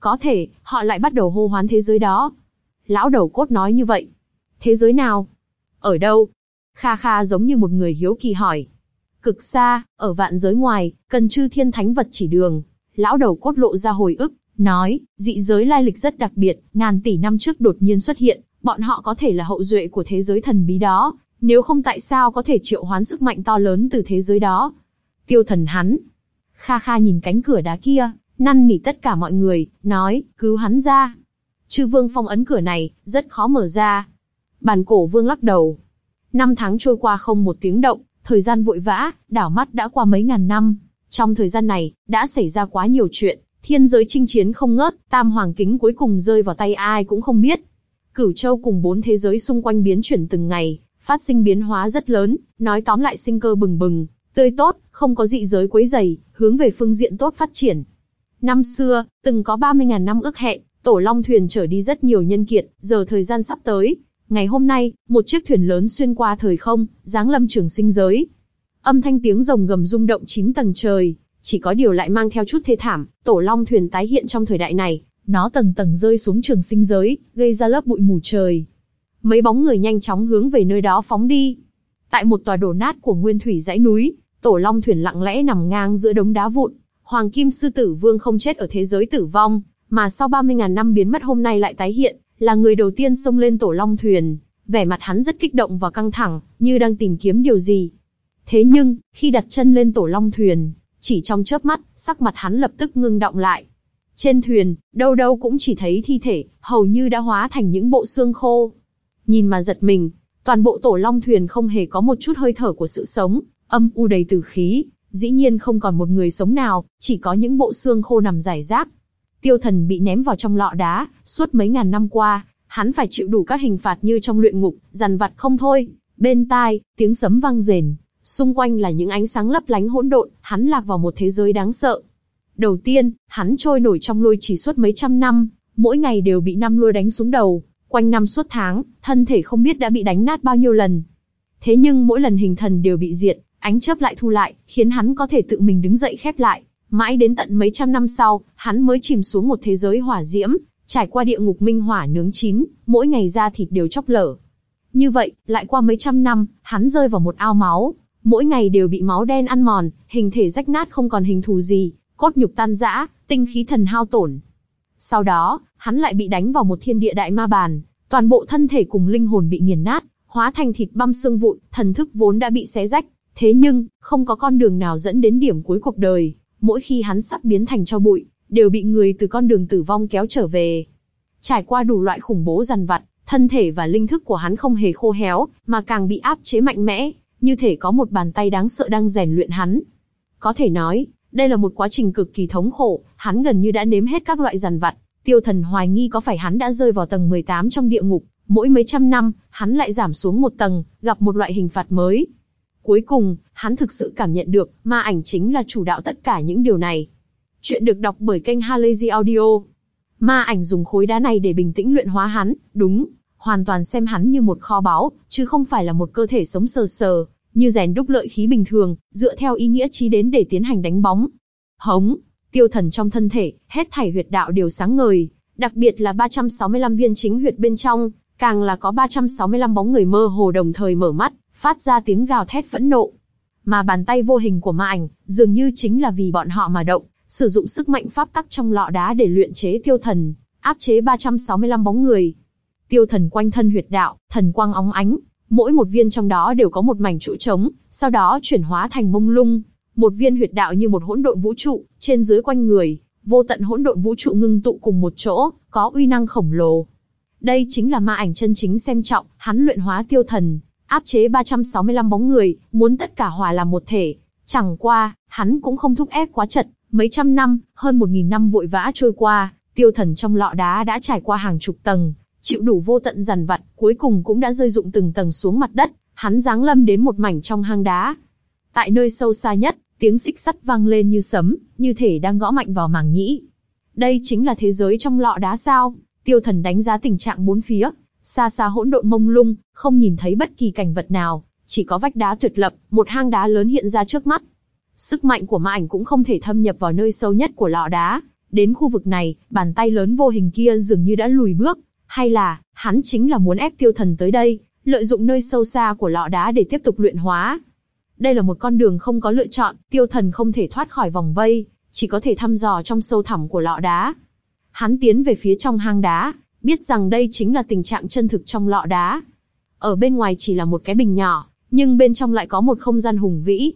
Có thể, họ lại bắt đầu hô hoán thế giới đó. Lão đầu cốt nói như vậy. Thế giới nào? Ở đâu? Kha Kha giống như một người hiếu kỳ hỏi. Cực xa, ở vạn giới ngoài, cần chư thiên thánh vật chỉ đường. Lão đầu cốt lộ ra hồi ức, nói, dị giới lai lịch rất đặc biệt, ngàn tỷ năm trước đột nhiên xuất hiện, bọn họ có thể là hậu duệ của thế giới thần bí đó, nếu không tại sao có thể triệu hoán sức mạnh to lớn từ thế giới đó. Tiêu thần hắn. Kha Kha nhìn cánh cửa đá kia, năn nỉ tất cả mọi người, nói, cứu hắn ra. Chư vương phong ấn cửa này, rất khó mở ra. Bàn cổ vương lắc đầu. Năm tháng trôi qua không một tiếng động, thời gian vội vã, đảo mắt đã qua mấy ngàn năm. Trong thời gian này, đã xảy ra quá nhiều chuyện, thiên giới chinh chiến không ngớt, tam hoàng kính cuối cùng rơi vào tay ai cũng không biết. Cửu châu cùng bốn thế giới xung quanh biến chuyển từng ngày, phát sinh biến hóa rất lớn, nói tóm lại sinh cơ bừng bừng, tươi tốt, không có dị giới quấy dày, hướng về phương diện tốt phát triển. Năm xưa, từng có 30.000 năm ước hẹn, tổ long thuyền chở đi rất nhiều nhân kiệt, giờ thời gian sắp tới. Ngày hôm nay, một chiếc thuyền lớn xuyên qua thời không, giáng lâm trường sinh giới. Âm thanh tiếng rồng gầm rung động chín tầng trời, chỉ có điều lại mang theo chút thê thảm, tổ long thuyền tái hiện trong thời đại này, nó tầng tầng rơi xuống trường sinh giới, gây ra lớp bụi mù trời. Mấy bóng người nhanh chóng hướng về nơi đó phóng đi. Tại một tòa đổ nát của nguyên thủy dãy núi, tổ long thuyền lặng lẽ nằm ngang giữa đống đá vụn. Hoàng kim sư tử vương không chết ở thế giới tử vong, mà sau 30.000 năm biến mất hôm nay lại tái hiện, là người đầu tiên xông lên tổ long thuyền. Vẻ mặt hắn rất kích động và căng thẳng, như đang tìm kiếm điều gì. Thế nhưng, khi đặt chân lên tổ long thuyền, chỉ trong chớp mắt, sắc mặt hắn lập tức ngưng động lại. Trên thuyền, đâu đâu cũng chỉ thấy thi thể, hầu như đã hóa thành những bộ xương khô. Nhìn mà giật mình, toàn bộ tổ long thuyền không hề có một chút hơi thở của sự sống, âm u đầy tử khí, dĩ nhiên không còn một người sống nào, chỉ có những bộ xương khô nằm rải rác. Tiêu thần bị ném vào trong lọ đá, suốt mấy ngàn năm qua, hắn phải chịu đủ các hình phạt như trong luyện ngục, dằn vặt không thôi. Bên tai, tiếng sấm vang rền, xung quanh là những ánh sáng lấp lánh hỗn độn, hắn lạc vào một thế giới đáng sợ. Đầu tiên, hắn trôi nổi trong lôi chỉ suốt mấy trăm năm, mỗi ngày đều bị năm lôi đánh xuống đầu, quanh năm suốt tháng, thân thể không biết đã bị đánh nát bao nhiêu lần. Thế nhưng mỗi lần hình thần đều bị diệt, ánh chớp lại thu lại, khiến hắn có thể tự mình đứng dậy khép lại. Mãi đến tận mấy trăm năm sau, hắn mới chìm xuống một thế giới hỏa diễm, trải qua địa ngục minh hỏa nướng chín, mỗi ngày da thịt đều chóc lở. Như vậy, lại qua mấy trăm năm, hắn rơi vào một ao máu, mỗi ngày đều bị máu đen ăn mòn, hình thể rách nát không còn hình thù gì, cốt nhục tan rã, tinh khí thần hao tổn. Sau đó, hắn lại bị đánh vào một thiên địa đại ma bàn, toàn bộ thân thể cùng linh hồn bị nghiền nát, hóa thành thịt băm xương vụn, thần thức vốn đã bị xé rách. Thế nhưng, không có con đường nào dẫn đến điểm cuối cuộc đời, mỗi khi hắn sắp biến thành cho bụi, đều bị người từ con đường tử vong kéo trở về. Trải qua đủ loại khủng bố dằn vặt, thân thể và linh thức của hắn không hề khô héo, mà càng bị áp chế mạnh mẽ, như thể có một bàn tay đáng sợ đang rèn luyện hắn. Có thể nói, đây là một quá trình cực kỳ thống khổ, hắn gần như đã nếm hết các loại dằn vặt. Tiêu thần hoài nghi có phải hắn đã rơi vào tầng 18 trong địa ngục, mỗi mấy trăm năm, hắn lại giảm xuống một tầng, gặp một loại hình phạt mới. Cuối cùng, hắn thực sự cảm nhận được, ma ảnh chính là chủ đạo tất cả những điều này. Chuyện được đọc bởi kênh Halazy Audio. Ma ảnh dùng khối đá này để bình tĩnh luyện hóa hắn, đúng, hoàn toàn xem hắn như một kho báu, chứ không phải là một cơ thể sống sờ sờ, như rèn đúc lợi khí bình thường, dựa theo ý nghĩa chí đến để tiến hành đánh bóng. Hống, tiêu thần trong thân thể, hết thảy huyệt đạo đều sáng ngời, đặc biệt là 365 viên chính huyệt bên trong, càng là có 365 bóng người mơ hồ đồng thời mở mắt, phát ra tiếng gào thét phẫn nộ. Mà bàn tay vô hình của ma ảnh, dường như chính là vì bọn họ mà động, sử dụng sức mạnh pháp tắc trong lọ đá để luyện chế tiêu thần, áp chế 365 bóng người. Tiêu thần quanh thân huyệt đạo, thần quang óng ánh, mỗi một viên trong đó đều có một mảnh trụ trống, sau đó chuyển hóa thành mông lung. Một viên huyệt đạo như một hỗn độn vũ trụ, trên dưới quanh người, vô tận hỗn độn vũ trụ ngưng tụ cùng một chỗ, có uy năng khổng lồ. Đây chính là ma ảnh chân chính xem trọng, hắn luyện hóa tiêu thần, áp chế 365 bóng người, muốn tất cả hòa làm một thể. Chẳng qua, hắn cũng không thúc ép quá chật, mấy trăm năm, hơn một nghìn năm vội vã trôi qua, tiêu thần trong lọ đá đã trải qua hàng chục tầng, chịu đủ vô tận dằn vặt, cuối cùng cũng đã rơi dụng từng tầng xuống mặt đất, hắn giáng lâm đến một mảnh trong hang đá. Tại nơi sâu xa nhất, tiếng xích sắt vang lên như sấm, như thể đang gõ mạnh vào màng nhĩ. Đây chính là thế giới trong lọ đá sao? Tiêu thần đánh giá tình trạng bốn phía, xa xa hỗn độn mông lung, không nhìn thấy bất kỳ cảnh vật nào, chỉ có vách đá tuyệt lập, một hang đá lớn hiện ra trước mắt. Sức mạnh của ma ảnh cũng không thể thâm nhập vào nơi sâu nhất của lọ đá. Đến khu vực này, bàn tay lớn vô hình kia dường như đã lùi bước, hay là, hắn chính là muốn ép tiêu thần tới đây, lợi dụng nơi sâu xa của lọ đá để tiếp tục luyện hóa. Đây là một con đường không có lựa chọn, tiêu thần không thể thoát khỏi vòng vây, chỉ có thể thăm dò trong sâu thẳm của lọ đá. Hắn tiến về phía trong hang đá, biết rằng đây chính là tình trạng chân thực trong lọ đá. Ở bên ngoài chỉ là một cái bình nhỏ, nhưng bên trong lại có một không gian hùng vĩ.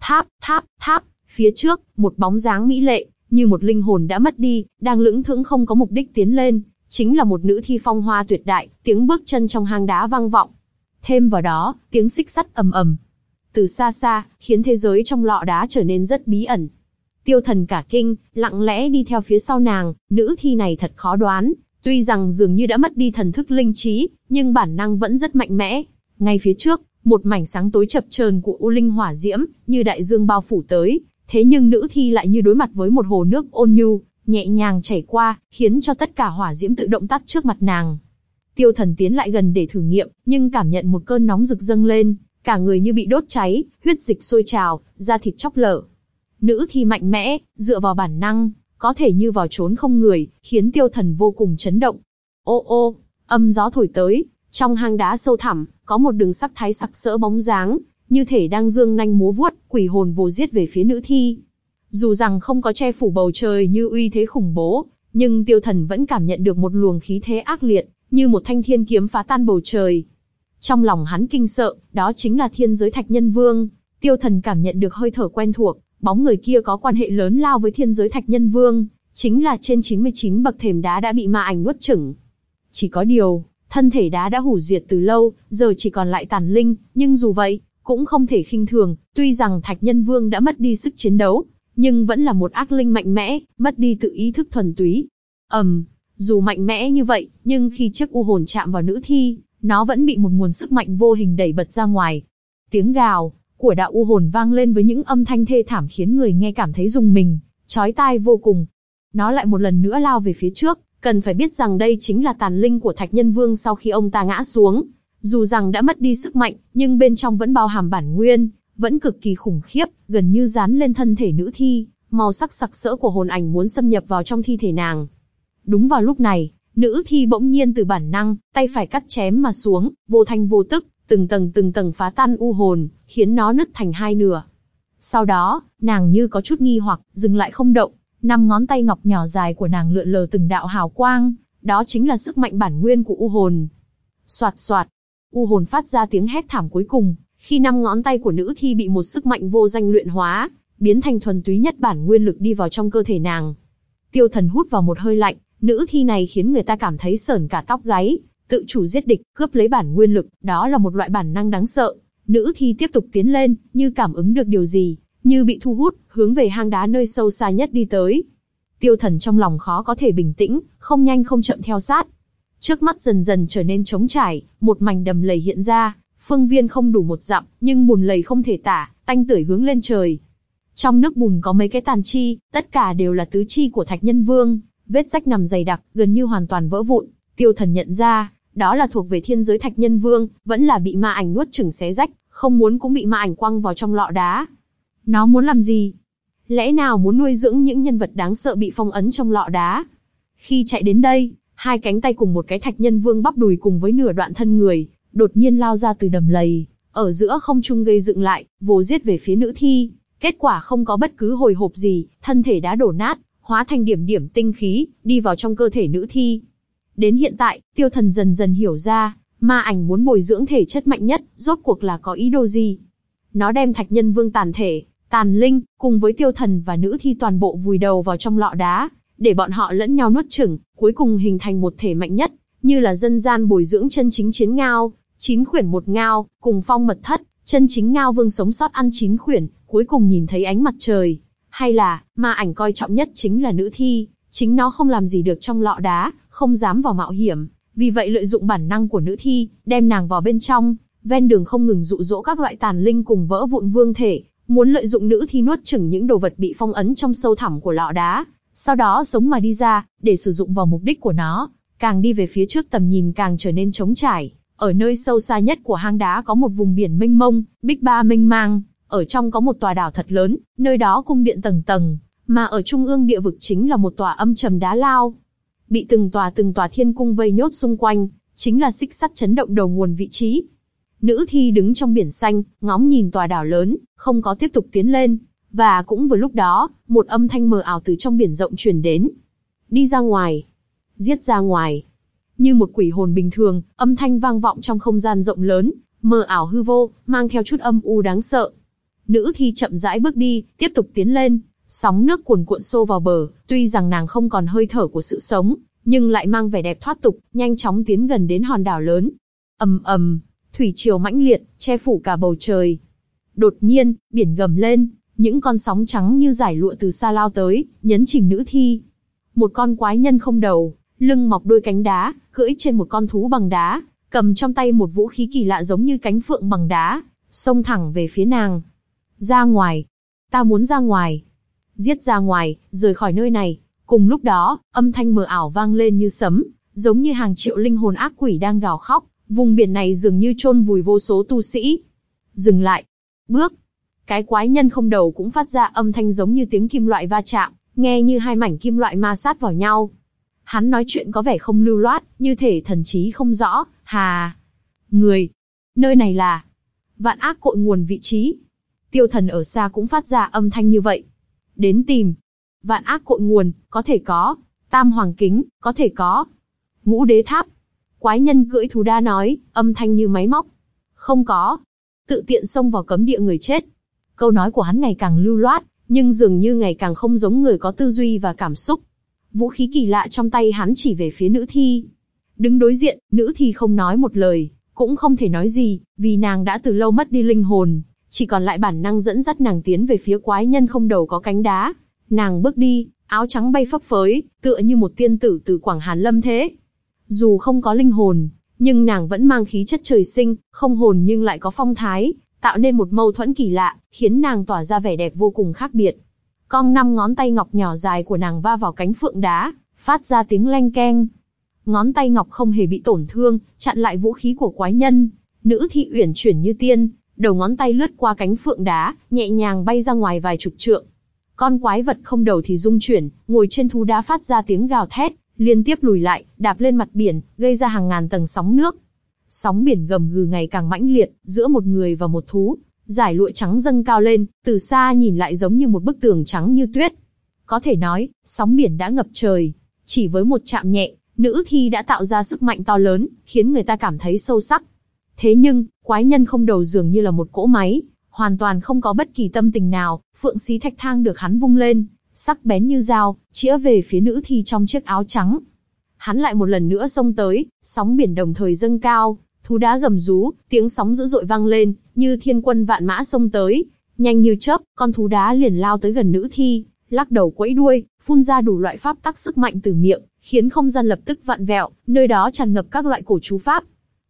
Tháp, tháp, tháp, phía trước, một bóng dáng mỹ lệ, như một linh hồn đã mất đi, đang lững thững không có mục đích tiến lên, chính là một nữ thi phong hoa tuyệt đại, tiếng bước chân trong hang đá vang vọng. Thêm vào đó, tiếng xích sắt ầm ầm. Từ xa xa, khiến thế giới trong lọ đá trở nên rất bí ẩn. Tiêu thần cả kinh, lặng lẽ đi theo phía sau nàng, nữ thi này thật khó đoán, tuy rằng dường như đã mất đi thần thức linh trí, nhưng bản năng vẫn rất mạnh mẽ. Ngay phía trước, một mảnh sáng tối chập chờn của u linh hỏa diễm, như đại dương bao phủ tới, thế nhưng nữ thi lại như đối mặt với một hồ nước ôn nhu, nhẹ nhàng chảy qua, khiến cho tất cả hỏa diễm tự động tắt trước mặt nàng. Tiêu thần tiến lại gần để thử nghiệm, nhưng cảm nhận một cơn nóng rực dâng lên, cả người như bị đốt cháy, huyết dịch sôi trào, da thịt chóc lở. Nữ thi mạnh mẽ, dựa vào bản năng, có thể như vào trốn không người, khiến tiêu thần vô cùng chấn động. Ô ô, âm gió thổi tới, trong hang đá sâu thẳm, có một đường sắc thái sặc sỡ bóng dáng, như thể đang dương nanh múa vuốt, quỷ hồn vô giết về phía nữ thi. Dù rằng không có che phủ bầu trời như uy thế khủng bố, nhưng tiêu thần vẫn cảm nhận được một luồng khí thế ác liệt, như một thanh thiên kiếm phá tan bầu trời. Trong lòng hắn kinh sợ, đó chính là thiên giới thạch nhân vương. Tiêu thần cảm nhận được hơi thở quen thuộc, bóng người kia có quan hệ lớn lao với thiên giới thạch nhân vương, chính là trên 99 bậc thềm đá đã bị ma ảnh nuốt chửng. Chỉ có điều, thân thể đá đã hủ diệt từ lâu, giờ chỉ còn lại tàn linh, nhưng dù vậy, cũng không thể khinh thường, tuy rằng thạch nhân vương đã mất đi sức chiến đấu, nhưng vẫn là một ác linh mạnh mẽ, mất đi tự ý thức thuần túy. ầm, um, dù mạnh mẽ như vậy, nhưng khi chiếc u hồn chạm vào nữ thi, nó vẫn bị một nguồn sức mạnh vô hình đẩy bật ra ngoài. Tiếng gào của đạo u hồn vang lên với những âm thanh thê thảm khiến người nghe cảm thấy rùng mình, chói tai vô cùng. Nó lại một lần nữa lao về phía trước, cần phải biết rằng đây chính là tàn linh của Thạch Nhân Vương sau khi ông ta ngã xuống. Dù rằng đã mất đi sức mạnh, nhưng bên trong vẫn bao hàm bản nguyên, vẫn cực kỳ khủng khiếp, gần như dán lên thân thể nữ thi, màu sắc sặc sỡ của hồn ảnh muốn xâm nhập vào trong thi thể nàng. Đúng vào lúc này, nữ thi bỗng nhiên từ bản năng, tay phải cắt chém mà xuống, vô thanh vô tức, từng tầng từng tầng phá tan u hồn, khiến nó nứt thành hai nửa. Sau đó, nàng như có chút nghi hoặc, dừng lại không động, năm ngón tay ngọc nhỏ dài của nàng lượn lờ từng đạo hào quang, đó chính là sức mạnh bản nguyên của u hồn. Soạt soạt, u hồn phát ra tiếng hét thảm cuối cùng, khi năm ngón tay của nữ thi bị một sức mạnh vô danh luyện hóa, biến thành thuần túy nhất bản nguyên lực đi vào trong cơ thể nàng. Tiêu thần hút vào một hơi lạnh, nữ thi này khiến người ta cảm thấy sờn cả tóc gáy, tự chủ giết địch, cướp lấy bản nguyên lực, đó là một loại bản năng đáng sợ. Nữ thi tiếp tục tiến lên, như cảm ứng được điều gì, như bị thu hút, hướng về hang đá nơi sâu xa nhất đi tới. Tiêu thần trong lòng khó có thể bình tĩnh, không nhanh không chậm theo sát. Trước mắt dần dần trở nên trống trải, một mảnh đầm lầy hiện ra, phương viên không đủ một dặm, nhưng bùn lầy không thể tả, tanh tưởi hướng lên trời. Trong nước bùn có mấy cái tàn chi, tất cả đều là tứ chi của Thạch Nhân Vương, vết rách nằm dày đặc, gần như hoàn toàn vỡ vụn. Tiêu thần nhận ra, đó là thuộc về thiên giới Thạch Nhân Vương, vẫn là bị ma ảnh nuốt chửng xé rách, không muốn cũng bị ma ảnh quăng vào trong lọ đá. Nó muốn làm gì? Lẽ nào muốn nuôi dưỡng những nhân vật đáng sợ bị phong ấn trong lọ đá? Khi chạy đến đây, hai cánh tay cùng một cái Thạch Nhân Vương bắp đùi cùng với nửa đoạn thân người, đột nhiên lao ra từ đầm lầy, ở giữa không trung gây dựng lại, vồ giết về phía nữ thi. Kết quả không có bất cứ hồi hộp gì, thân thể đã đổ nát, hóa thành điểm điểm tinh khí, đi vào trong cơ thể nữ thi. Đến hiện tại, tiêu thần dần dần hiểu ra, ma ảnh muốn bồi dưỡng thể chất mạnh nhất, rốt cuộc là có ý đồ gì. Nó đem thạch nhân vương tàn thể, tàn linh, cùng với tiêu thần và nữ thi toàn bộ vùi đầu vào trong lọ đá, để bọn họ lẫn nhau nuốt chửng, cuối cùng hình thành một thể mạnh nhất, như là dân gian bồi dưỡng chân chính chiến ngao, chín khuyển một ngao, cùng phong mật thất, chân chính ngao vương sống sót ăn chín khuyển, cuối cùng nhìn thấy ánh mặt trời. Hay là, ma ảnh coi trọng nhất chính là nữ thi, chính nó không làm gì được trong lọ đá, không dám vào mạo hiểm, vì vậy lợi dụng bản năng của nữ thi, đem nàng vào bên trong, ven đường không ngừng dụ dỗ các loại tàn linh cùng vỡ vụn vương thể, muốn lợi dụng nữ thi nuốt chửng những đồ vật bị phong ấn trong sâu thẳm của lọ đá, sau đó sống mà đi ra, để sử dụng vào mục đích của nó. Càng đi về phía trước tầm nhìn càng trở nên trống trải, ở nơi sâu xa nhất của hang đá có một vùng biển mênh mông, bích ba mênh mang, ở trong có một tòa đảo thật lớn, nơi đó cung điện tầng tầng, mà ở trung ương địa vực chính là một tòa âm trầm đá lao. Bị từng tòa từng tòa thiên cung vây nhốt xung quanh, chính là xích sắt chấn động đầu nguồn vị trí. Nữ thi đứng trong biển xanh, ngóng nhìn tòa đảo lớn, không có tiếp tục tiến lên. Và cũng vừa lúc đó, một âm thanh mờ ảo từ trong biển rộng truyền đến. Đi ra ngoài. Giết ra ngoài. Như một quỷ hồn bình thường, âm thanh vang vọng trong không gian rộng lớn, mờ ảo hư vô, mang theo chút âm u đáng sợ. Nữ thi chậm rãi bước đi, tiếp tục tiến lên, sóng nước cuồn cuộn xô vào bờ, tuy rằng nàng không còn hơi thở của sự sống, nhưng lại mang vẻ đẹp thoát tục, nhanh chóng tiến gần đến hòn đảo lớn. ầm ầm, thủy triều mãnh liệt, che phủ cả bầu trời. Đột nhiên, biển gầm lên, những con sóng trắng như giải lụa từ xa lao tới, nhấn chìm nữ thi. Một con quái nhân không đầu, lưng mọc đôi cánh đá, cưỡi trên một con thú bằng đá, cầm trong tay một vũ khí kỳ lạ giống như cánh phượng bằng đá, xông thẳng về phía nàng. Ra ngoài. Ta muốn ra ngoài. Giết ra ngoài, rời khỏi nơi này. Cùng lúc đó, âm thanh mờ ảo vang lên như sấm, giống như hàng triệu linh hồn ác quỷ đang gào khóc, vùng biển này dường như chôn vùi vô số tu sĩ. Dừng lại. Bước. Cái quái nhân không đầu cũng phát ra âm thanh giống như tiếng kim loại va chạm, nghe như hai mảnh kim loại ma sát vào nhau. Hắn nói chuyện có vẻ không lưu loát, như thể thần trí không rõ, hà. Người. Nơi này là. Vạn ác cội nguồn vị trí. Tiêu thần ở xa cũng phát ra âm thanh như vậy. Đến tìm. Vạn ác cội nguồn, có thể có. Tam hoàng kính, có thể có. Ngũ đế tháp. Quái nhân cưỡi thú đa nói, âm thanh như máy móc. Không có. Tự tiện xông vào cấm địa người chết. Câu nói của hắn ngày càng lưu loát, nhưng dường như ngày càng không giống người có tư duy và cảm xúc. Vũ khí kỳ lạ trong tay hắn chỉ về phía nữ thi. Đứng đối diện, nữ thi không nói một lời, cũng không thể nói gì, vì nàng đã từ lâu mất đi linh hồn, chỉ còn lại bản năng dẫn dắt nàng tiến về phía quái nhân không đầu có cánh đá. Nàng bước đi, áo trắng bay phấp phới, tựa như một tiên tử từ Quảng Hàn Lâm thế. Dù không có linh hồn, nhưng nàng vẫn mang khí chất trời sinh, không hồn nhưng lại có phong thái, tạo nên một mâu thuẫn kỳ lạ, khiến nàng tỏa ra vẻ đẹp vô cùng khác biệt. Cong năm ngón tay ngọc nhỏ dài của nàng va vào cánh phượng đá, phát ra tiếng leng keng. Ngón tay ngọc không hề bị tổn thương, chặn lại vũ khí của quái nhân. Nữ thị uyển chuyển như tiên, đầu ngón tay lướt qua cánh phượng đá, nhẹ nhàng bay ra ngoài vài chục trượng. Con quái vật không đầu thì rung chuyển, ngồi trên thú đá phát ra tiếng gào thét, liên tiếp lùi lại, đạp lên mặt biển, gây ra hàng ngàn tầng sóng nước. Sóng biển gầm gừ ngày càng mãnh liệt, giữa một người và một thú, giải lụa trắng dâng cao lên, từ xa nhìn lại giống như một bức tường trắng như tuyết. Có thể nói, sóng biển đã ngập trời. Chỉ với một chạm nhẹ, nữ thi đã tạo ra sức mạnh to lớn, khiến người ta cảm thấy sâu sắc. Thế nhưng, quái nhân không đầu dường như là một cỗ máy, hoàn toàn không có bất kỳ tâm tình nào, phượng xí thạch thang được hắn vung lên, sắc bén như dao, chĩa về phía nữ thi trong chiếc áo trắng. Hắn lại một lần nữa xông tới, sóng biển đồng thời dâng cao, thú đá gầm rú, tiếng sóng dữ dội vang lên, như thiên quân vạn mã xông tới, nhanh như chớp, con thú đá liền lao tới gần nữ thi, lắc đầu quẫy đuôi, phun ra đủ loại pháp tắc sức mạnh từ miệng, khiến không gian lập tức vặn vẹo, nơi đó tràn ngập các loại cổ chú pháp.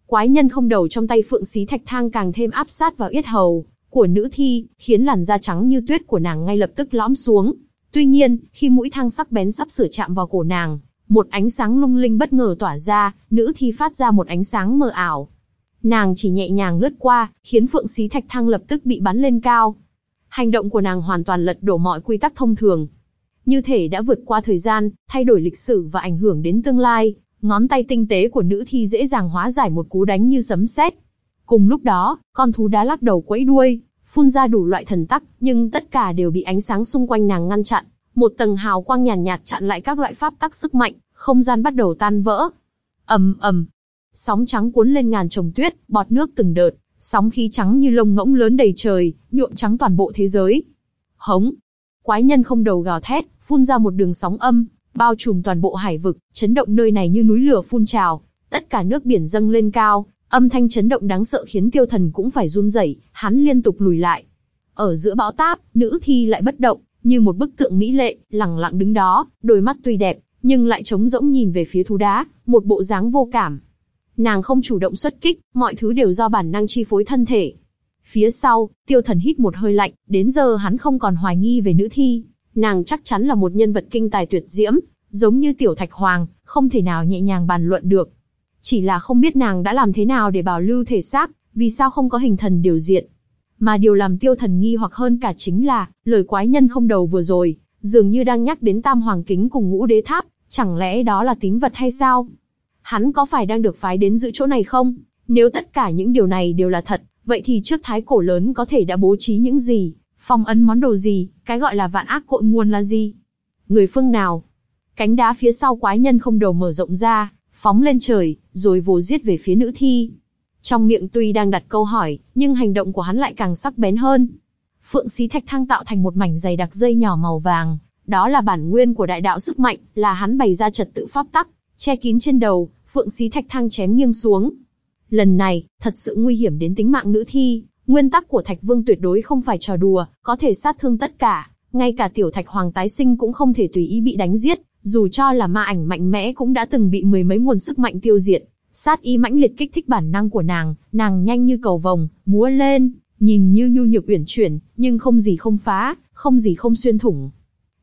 Quái nhân không đầu trong tay phượng xí thạch thang càng thêm áp sát vào yết hầu của nữ thi, khiến làn da trắng như tuyết của nàng ngay lập tức lõm xuống. Tuy nhiên, khi mũi thang sắc bén sắp sửa chạm vào cổ nàng, một ánh sáng lung linh bất ngờ tỏa ra, nữ thi phát ra một ánh sáng mờ ảo. Nàng chỉ nhẹ nhàng lướt qua, khiến phượng xí thạch thăng lập tức bị bắn lên cao. Hành động của nàng hoàn toàn lật đổ mọi quy tắc thông thường. Như thể đã vượt qua thời gian, thay đổi lịch sử và ảnh hưởng đến tương lai, ngón tay tinh tế của nữ thi dễ dàng hóa giải một cú đánh như sấm sét. Cùng lúc đó, con thú đá lắc đầu quẫy đuôi, phun ra đủ loại thần tắc, nhưng tất cả đều bị ánh sáng xung quanh nàng ngăn chặn. Một tầng hào quang nhàn nhạt, nhạt chặn lại các loại pháp tắc sức mạnh, không gian bắt đầu tan vỡ. ầm ầm, sóng trắng cuốn lên ngàn trồng tuyết, bọt nước từng đợt, sóng khí trắng như lông ngỗng lớn đầy trời, nhuộm trắng toàn bộ thế giới. Hống, quái nhân không đầu gào thét, phun ra một đường sóng âm, bao trùm toàn bộ hải vực, chấn động nơi này như núi lửa phun trào, tất cả nước biển dâng lên cao, âm thanh chấn động đáng sợ khiến tiêu thần cũng phải run rẩy, hắn liên tục lùi lại. Ở giữa bão táp, nữ thi lại bất động, như một bức tượng mỹ lệ, lẳng lặng đứng đó, đôi mắt tuy đẹp, nhưng lại trống rỗng nhìn về phía thú đá, một bộ dáng vô cảm. Nàng không chủ động xuất kích, mọi thứ đều do bản năng chi phối thân thể. Phía sau, tiêu thần hít một hơi lạnh, đến giờ hắn không còn hoài nghi về nữ thi. Nàng chắc chắn là một nhân vật kinh tài tuyệt diễm, giống như tiểu thạch hoàng, không thể nào nhẹ nhàng bàn luận được. Chỉ là không biết nàng đã làm thế nào để bảo lưu thể xác, vì sao không có hình thần điều diện. Mà điều làm tiêu thần nghi hoặc hơn cả chính là, lời quái nhân không đầu vừa rồi, dường như đang nhắc đến tam hoàng kính cùng ngũ đế tháp, chẳng lẽ đó là tín vật hay sao? Hắn có phải đang được phái đến giữ chỗ này không? Nếu tất cả những điều này đều là thật, vậy thì trước thái cổ lớn có thể đã bố trí những gì? Phong ấn món đồ gì? Cái gọi là vạn ác cội nguồn là gì? Người phương nào? Cánh đá phía sau quái nhân không đầu mở rộng ra, phóng lên trời, rồi vồ giết về phía nữ thi. Trong miệng tuy đang đặt câu hỏi, nhưng hành động của hắn lại càng sắc bén hơn. Phượng xí thạch thang tạo thành một mảnh dày đặc dây nhỏ màu vàng, đó là bản nguyên của đại đạo sức mạnh, là hắn bày ra trật tự pháp tắc, che kín trên đầu, phượng xí thạch thang chém nghiêng xuống. Lần này, thật sự nguy hiểm đến tính mạng nữ thi, nguyên tắc của thạch vương tuyệt đối không phải trò đùa, có thể sát thương tất cả, ngay cả tiểu thạch hoàng tái sinh cũng không thể tùy ý bị đánh giết, dù cho là ma ảnh mạnh mẽ cũng đã từng bị mười mấy nguồn sức mạnh tiêu diệt. Sát ý mãnh liệt kích thích bản năng của nàng, nàng nhanh như cầu vồng, múa lên, nhìn như nhu nhược uyển chuyển, nhưng không gì không phá, không gì không xuyên thủng.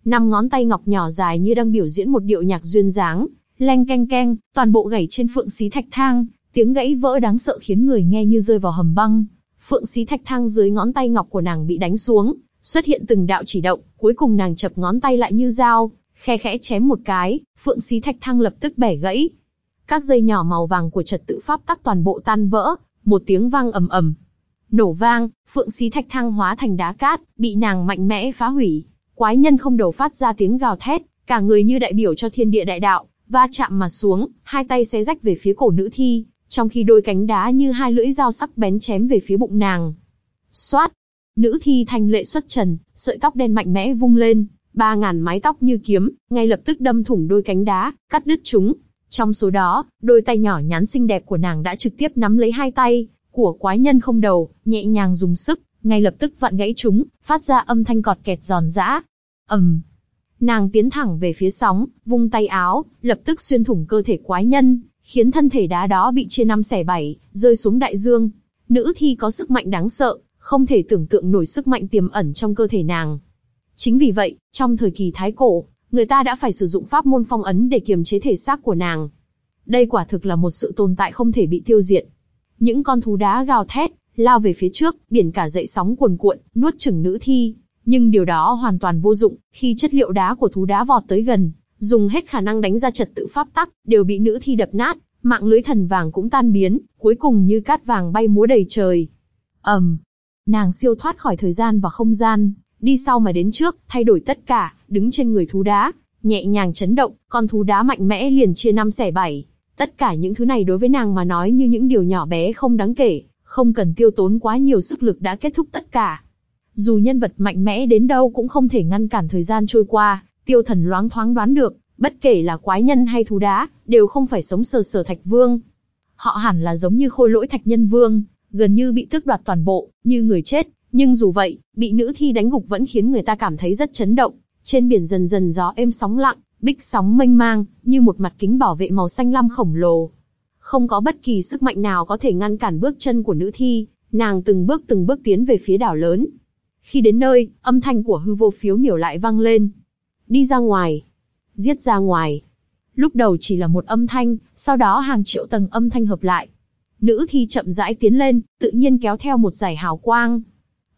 Năm ngón tay ngọc nhỏ dài như đang biểu diễn một điệu nhạc duyên dáng, leng keng keng, toàn bộ gảy trên phượng xí thạch thang, tiếng gãy vỡ đáng sợ khiến người nghe như rơi vào hầm băng. Phượng xí thạch thang dưới ngón tay ngọc của nàng bị đánh xuống, xuất hiện từng đạo chỉ động, cuối cùng nàng chập ngón tay lại như dao, khe khẽ chém một cái, phượng xí thạch thang lập tức bẻ gãy. Các dây nhỏ màu vàng của trật tự pháp tắc toàn bộ tan vỡ, một tiếng vang ầm ầm. Nổ vang, phượng xí thạch thăng hóa thành đá cát, bị nàng mạnh mẽ phá hủy. Quái nhân không đầu phát ra tiếng gào thét, cả người như đại biểu cho thiên địa đại đạo, va chạm mà xuống, hai tay xé rách về phía cổ nữ thi, trong khi đôi cánh đá như hai lưỡi dao sắc bén chém về phía bụng nàng. Xoát! Nữ thi thanh lệ xuất trần, sợi tóc đen mạnh mẽ vung lên, ba ngàn mái tóc như kiếm, ngay lập tức đâm thủng đôi cánh đá, cắt đứt chúng. Trong số đó, đôi tay nhỏ nhắn xinh đẹp của nàng đã trực tiếp nắm lấy hai tay của quái nhân không đầu, nhẹ nhàng dùng sức, ngay lập tức vặn gãy chúng, phát ra âm thanh cọt kẹt giòn giã. ầm, nàng tiến thẳng về phía sóng, vung tay áo, lập tức xuyên thủng cơ thể quái nhân, khiến thân thể đá đó bị chia năm xẻ bảy, rơi xuống đại dương. Nữ thi có sức mạnh đáng sợ, không thể tưởng tượng nổi sức mạnh tiềm ẩn trong cơ thể nàng. Chính vì vậy, trong thời kỳ Thái Cổ, người ta đã phải sử dụng pháp môn phong ấn để kiềm chế thể xác của nàng. Đây quả thực là một sự tồn tại không thể bị tiêu diệt. Những con thú đá gào thét, lao về phía trước, biển cả dậy sóng cuồn cuộn, nuốt chửng nữ thi. Nhưng điều đó hoàn toàn vô dụng, khi chất liệu đá của thú đá vọt tới gần, dùng hết khả năng đánh ra trật tự pháp tắc, đều bị nữ thi đập nát, mạng lưới thần vàng cũng tan biến, cuối cùng như cát vàng bay múa đầy trời. ầm, nàng siêu thoát khỏi thời gian và không gian, đi sau mà đến trước, thay đổi tất cả, đứng trên người thú đá, nhẹ nhàng chấn động, con thú đá mạnh mẽ liền chia năm xẻ bảy. Tất cả những thứ này đối với nàng mà nói như những điều nhỏ bé không đáng kể, không cần tiêu tốn quá nhiều sức lực đã kết thúc tất cả. Dù nhân vật mạnh mẽ đến đâu cũng không thể ngăn cản thời gian trôi qua, tiêu thần loáng thoáng đoán được, bất kể là quái nhân hay thú đá, đều không phải sống sờ sờ thạch vương. Họ hẳn là giống như khôi lỗi thạch nhân vương, gần như bị tước đoạt toàn bộ, như người chết, nhưng dù vậy, bị nữ thi đánh gục vẫn khiến người ta cảm thấy rất chấn động. Trên biển dần dần gió êm sóng lặng, bích sóng mênh mang, như một mặt kính bảo vệ màu xanh lam khổng lồ. Không có bất kỳ sức mạnh nào có thể ngăn cản bước chân của nữ thi, nàng từng bước từng bước tiến về phía đảo lớn. Khi đến nơi, âm thanh của hư vô phiếu miểu lại vang lên. Đi ra ngoài. Giết ra ngoài. Lúc đầu chỉ là một âm thanh, sau đó hàng triệu tầng âm thanh hợp lại. Nữ thi chậm rãi tiến lên, tự nhiên kéo theo một giải hào quang.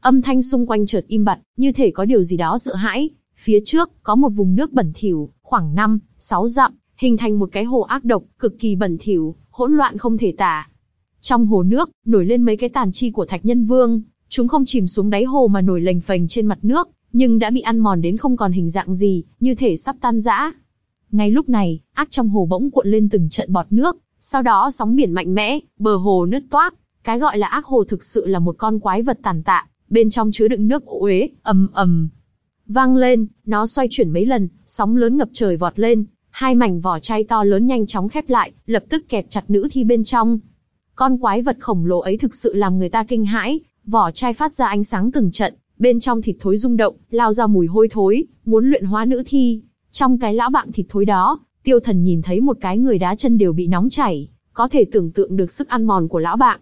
Âm thanh xung quanh chợt im bặt, như thể có điều gì đó sợ hãi. Phía trước, có một vùng nước bẩn thỉu, khoảng 5, 6 dặm, hình thành một cái hồ ác độc, cực kỳ bẩn thỉu, hỗn loạn không thể tả. Trong hồ nước, nổi lên mấy cái tàn chi của thạch nhân vương, chúng không chìm xuống đáy hồ mà nổi lềnh phềnh trên mặt nước, nhưng đã bị ăn mòn đến không còn hình dạng gì, như thể sắp tan rã. Ngay lúc này, ác trong hồ bỗng cuộn lên từng trận bọt nước, sau đó sóng biển mạnh mẽ, bờ hồ nứt toác. Cái gọi là ác hồ thực sự là một con quái vật tàn tạ, bên trong chứa đựng nước uế, ầm ầm. Vang lên, nó xoay chuyển mấy lần, sóng lớn ngập trời vọt lên, hai mảnh vỏ chai to lớn nhanh chóng khép lại, lập tức kẹp chặt nữ thi bên trong. Con quái vật khổng lồ ấy thực sự làm người ta kinh hãi, vỏ chai phát ra ánh sáng từng trận, bên trong thịt thối rung động, lao ra mùi hôi thối, muốn luyện hóa nữ thi. Trong cái lão bạn thịt thối đó, tiêu thần nhìn thấy một cái người đá chân đều bị nóng chảy, có thể tưởng tượng được sức ăn mòn của lão bạn.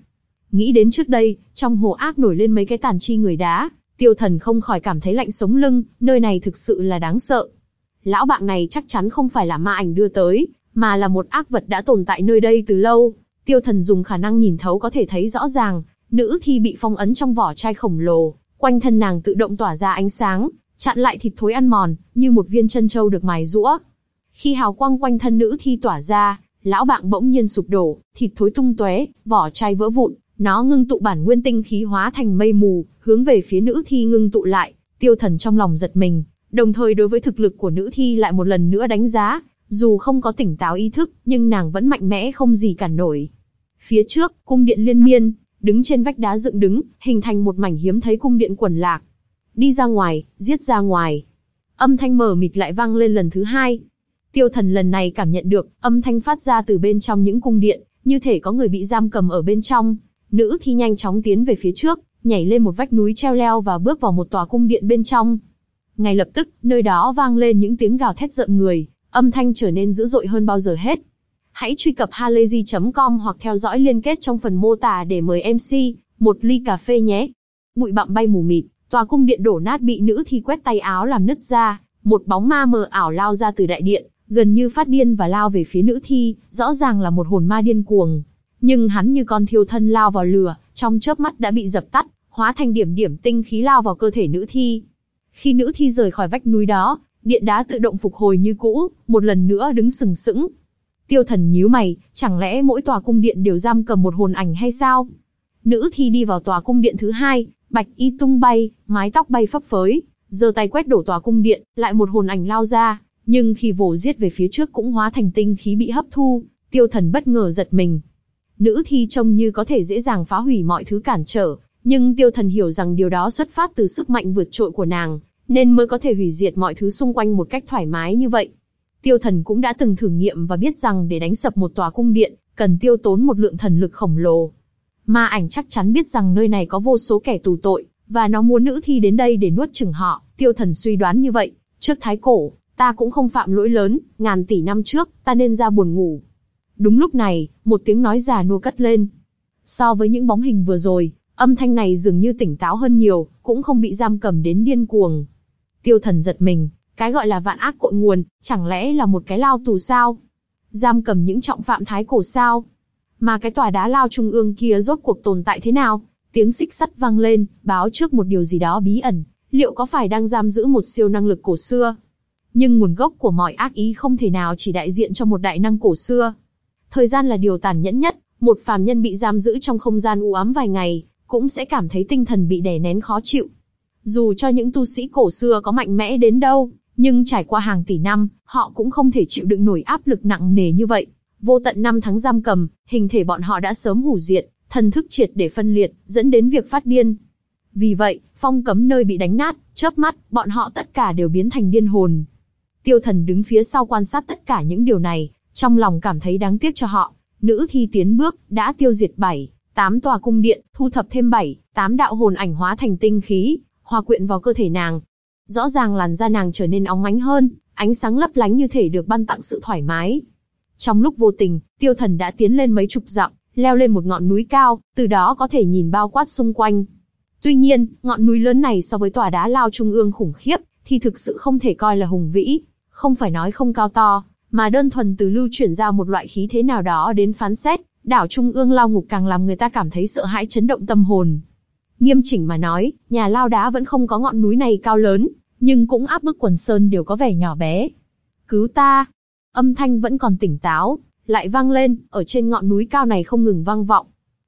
Nghĩ đến trước đây, trong hồ ác nổi lên mấy cái tàn chi người đá, tiêu thần không khỏi cảm thấy lạnh sống lưng, nơi này thực sự là đáng sợ. Lão bạn này chắc chắn không phải là ma ảnh đưa tới, mà là một ác vật đã tồn tại nơi đây từ lâu. Tiêu thần dùng khả năng nhìn thấu có thể thấy rõ ràng, nữ thi bị phong ấn trong vỏ chai khổng lồ, quanh thân nàng tự động tỏa ra ánh sáng, chặn lại thịt thối ăn mòn, như một viên chân châu được mài rũa. Khi hào quang quanh thân nữ thi tỏa ra, lão bạn bỗng nhiên sụp đổ, thịt thối tung tóe, vỏ chai vỡ vụn, nó ngưng tụ bản nguyên tinh khí hóa thành mây mù, hướng về phía nữ thi ngưng tụ lại. Tiêu thần trong lòng giật mình, đồng thời đối với thực lực của nữ thi lại một lần nữa đánh giá, dù không có tỉnh táo ý thức, nhưng nàng vẫn mạnh mẽ không gì cản nổi. Phía trước, cung điện liên miên, đứng trên vách đá dựng đứng, hình thành một mảnh hiếm thấy cung điện quần lạc. Đi ra ngoài, giết ra ngoài. Âm thanh mờ mịt lại vang lên lần thứ hai. Tiêu thần lần này cảm nhận được, âm thanh phát ra từ bên trong những cung điện, như thể có người bị giam cầm ở bên trong. Nữ thi nhanh chóng tiến về phía trước, nhảy lên một vách núi treo leo và bước vào một tòa cung điện bên trong. Ngay lập tức, nơi đó vang lên những tiếng gào thét rợn người, âm thanh trở nên dữ dội hơn bao giờ hết. Hãy truy cập halayzi.com hoặc theo dõi liên kết trong phần mô tả để mời MC một ly cà phê nhé. Bụi bặm bay mù mịt, tòa cung điện đổ nát bị nữ thi quét tay áo làm nứt ra, một bóng ma mờ ảo lao ra từ đại điện, gần như phát điên và lao về phía nữ thi, rõ ràng là một hồn ma điên cuồng. Nhưng hắn như con thiêu thân lao vào lửa, trong chớp mắt đã bị dập tắt, hóa thành điểm điểm tinh khí lao vào cơ thể nữ thi. Khi nữ thi rời khỏi vách núi đó, điện đá tự động phục hồi như cũ, một lần nữa đứng sừng sững, Tiêu thần nhíu mày, chẳng lẽ mỗi tòa cung điện đều giam cầm một hồn ảnh hay sao? Nữ thi đi vào tòa cung điện thứ hai, bạch y tung bay, mái tóc bay phấp phới, giơ tay quét đổ tòa cung điện, lại một hồn ảnh lao ra, nhưng khi vồ giết về phía trước cũng hóa thành tinh khí bị hấp thu, tiêu thần bất ngờ giật mình. Nữ thi trông như có thể dễ dàng phá hủy mọi thứ cản trở, nhưng tiêu thần hiểu rằng điều đó xuất phát từ sức mạnh vượt trội của nàng, nên mới có thể hủy diệt mọi thứ xung quanh một cách thoải mái như vậy. Tiêu Thần cũng đã từng thử nghiệm và biết rằng để đánh sập một tòa cung điện, cần tiêu tốn một lượng thần lực khổng lồ. Ma ảnh chắc chắn biết rằng nơi này có vô số kẻ tù tội, và nó muốn nữ thi đến đây để nuốt chửng họ. Tiêu Thần suy đoán như vậy, trước thái cổ, ta cũng không phạm lỗi lớn, ngàn tỷ năm trước, ta nên ra buồn ngủ. Đúng lúc này, một tiếng nói già nua cất lên. So với những bóng hình vừa rồi, âm thanh này dường như tỉnh táo hơn nhiều, cũng không bị giam cầm đến điên cuồng. Tiêu thần giật mình, cái gọi là vạn ác cội nguồn, chẳng lẽ là một cái lao tù sao? Giam cầm những trọng phạm thái cổ sao? Mà cái tòa đá lao trung ương kia rốt cuộc tồn tại thế nào? Tiếng xích sắt vang lên, báo trước một điều gì đó bí ẩn, liệu có phải đang giam giữ một siêu năng lực cổ xưa? Nhưng nguồn gốc của mọi ác ý không thể nào chỉ đại diện cho một đại năng cổ xưa. Thời gian là điều tàn nhẫn nhất, một phàm nhân bị giam giữ trong không gian u ám vài ngày, cũng sẽ cảm thấy tinh thần bị đè nén khó chịu. Dù cho những tu sĩ cổ xưa có mạnh mẽ đến đâu, nhưng trải qua hàng tỷ năm, họ cũng không thể chịu đựng nổi áp lực nặng nề như vậy. Vô tận năm tháng giam cầm, hình thể bọn họ đã sớm hủ diệt, thần thức triệt để phân liệt, dẫn đến việc phát điên. Vì vậy, phong cấm nơi bị đánh nát, chớp mắt, bọn họ tất cả đều biến thành điên hồn. Tiêu thần đứng phía sau quan sát tất cả những điều này, trong lòng cảm thấy đáng tiếc cho họ. Nữ thi tiến bước, đã tiêu diệt bảy, tám tòa cung điện, thu thập thêm bảy, tám đạo hồn ảnh hóa thành tinh khí, hòa quyện vào cơ thể nàng. Rõ ràng làn da nàng trở nên óng ánh hơn, ánh sáng lấp lánh như thể được ban tặng sự thoải mái. Trong lúc vô tình, tiêu thần đã tiến lên mấy chục dặm, leo lên một ngọn núi cao, từ đó có thể nhìn bao quát xung quanh. Tuy nhiên, ngọn núi lớn này so với tòa đá lao trung ương khủng khiếp, thì thực sự không thể coi là hùng vĩ, không phải nói không cao to, mà đơn thuần từ lưu chuyển ra một loại khí thế nào đó đến phán xét, đảo trung ương lao ngục càng làm người ta cảm thấy sợ hãi chấn động tâm hồn. Nghiêm chỉnh mà nói, nhà lao đá vẫn không có ngọn núi này cao lớn, nhưng cũng áp bức quần sơn đều có vẻ nhỏ bé. Cứu ta! Âm thanh vẫn còn tỉnh táo, lại vang lên, ở trên ngọn núi cao này không ngừng vang vọng.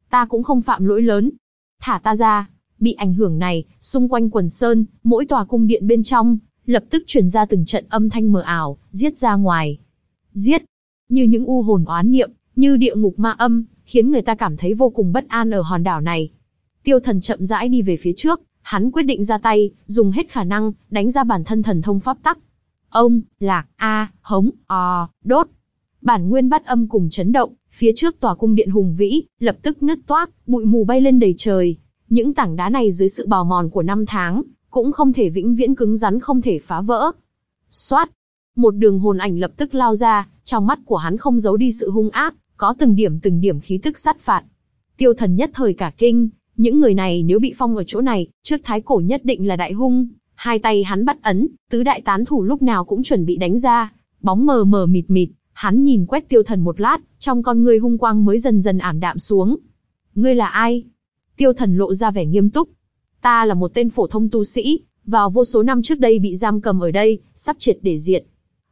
Ta cũng không phạm lỗi lớn. Thả ta ra. Bị ảnh hưởng này, xung quanh quần sơn, mỗi tòa cung điện bên trong, lập tức truyền ra từng trận âm thanh mờ ảo, giết ra ngoài. Giết! Như những u hồn oán niệm, như địa ngục ma âm, khiến người ta cảm thấy vô cùng bất an ở hòn đảo này. Tiêu thần chậm rãi đi về phía trước, hắn quyết định ra tay, dùng hết khả năng, đánh ra bản thân thần thông pháp tắc. Ông, lạc, a, hống, o, đốt. Bản nguyên bắt âm cùng chấn động, phía trước tòa cung điện hùng vĩ, lập tức nứt toác, bụi mù bay lên đầy trời. Những tảng đá này dưới sự bào mòn của năm tháng, cũng không thể vĩnh viễn cứng rắn không thể phá vỡ. Xoát! Một đường hồn ảnh lập tức lao ra, trong mắt của hắn không giấu đi sự hung ác, có từng điểm từng điểm khí tức sát phạt. Tiêu thần nhất thời cả kinh, những người này nếu bị phong ở chỗ này, trước thái cổ nhất định là đại hung. Hai tay hắn bắt ấn, tứ đại tán thủ lúc nào cũng chuẩn bị đánh ra. Bóng mờ mờ mịt mịt, hắn nhìn quét tiêu thần một lát, trong con người hung quang mới dần dần ảm đạm xuống. Ngươi là ai? Tiêu thần lộ ra vẻ nghiêm túc. Ta là một tên phổ thông tu sĩ, vào vô số năm trước đây bị giam cầm ở đây, sắp triệt để diệt.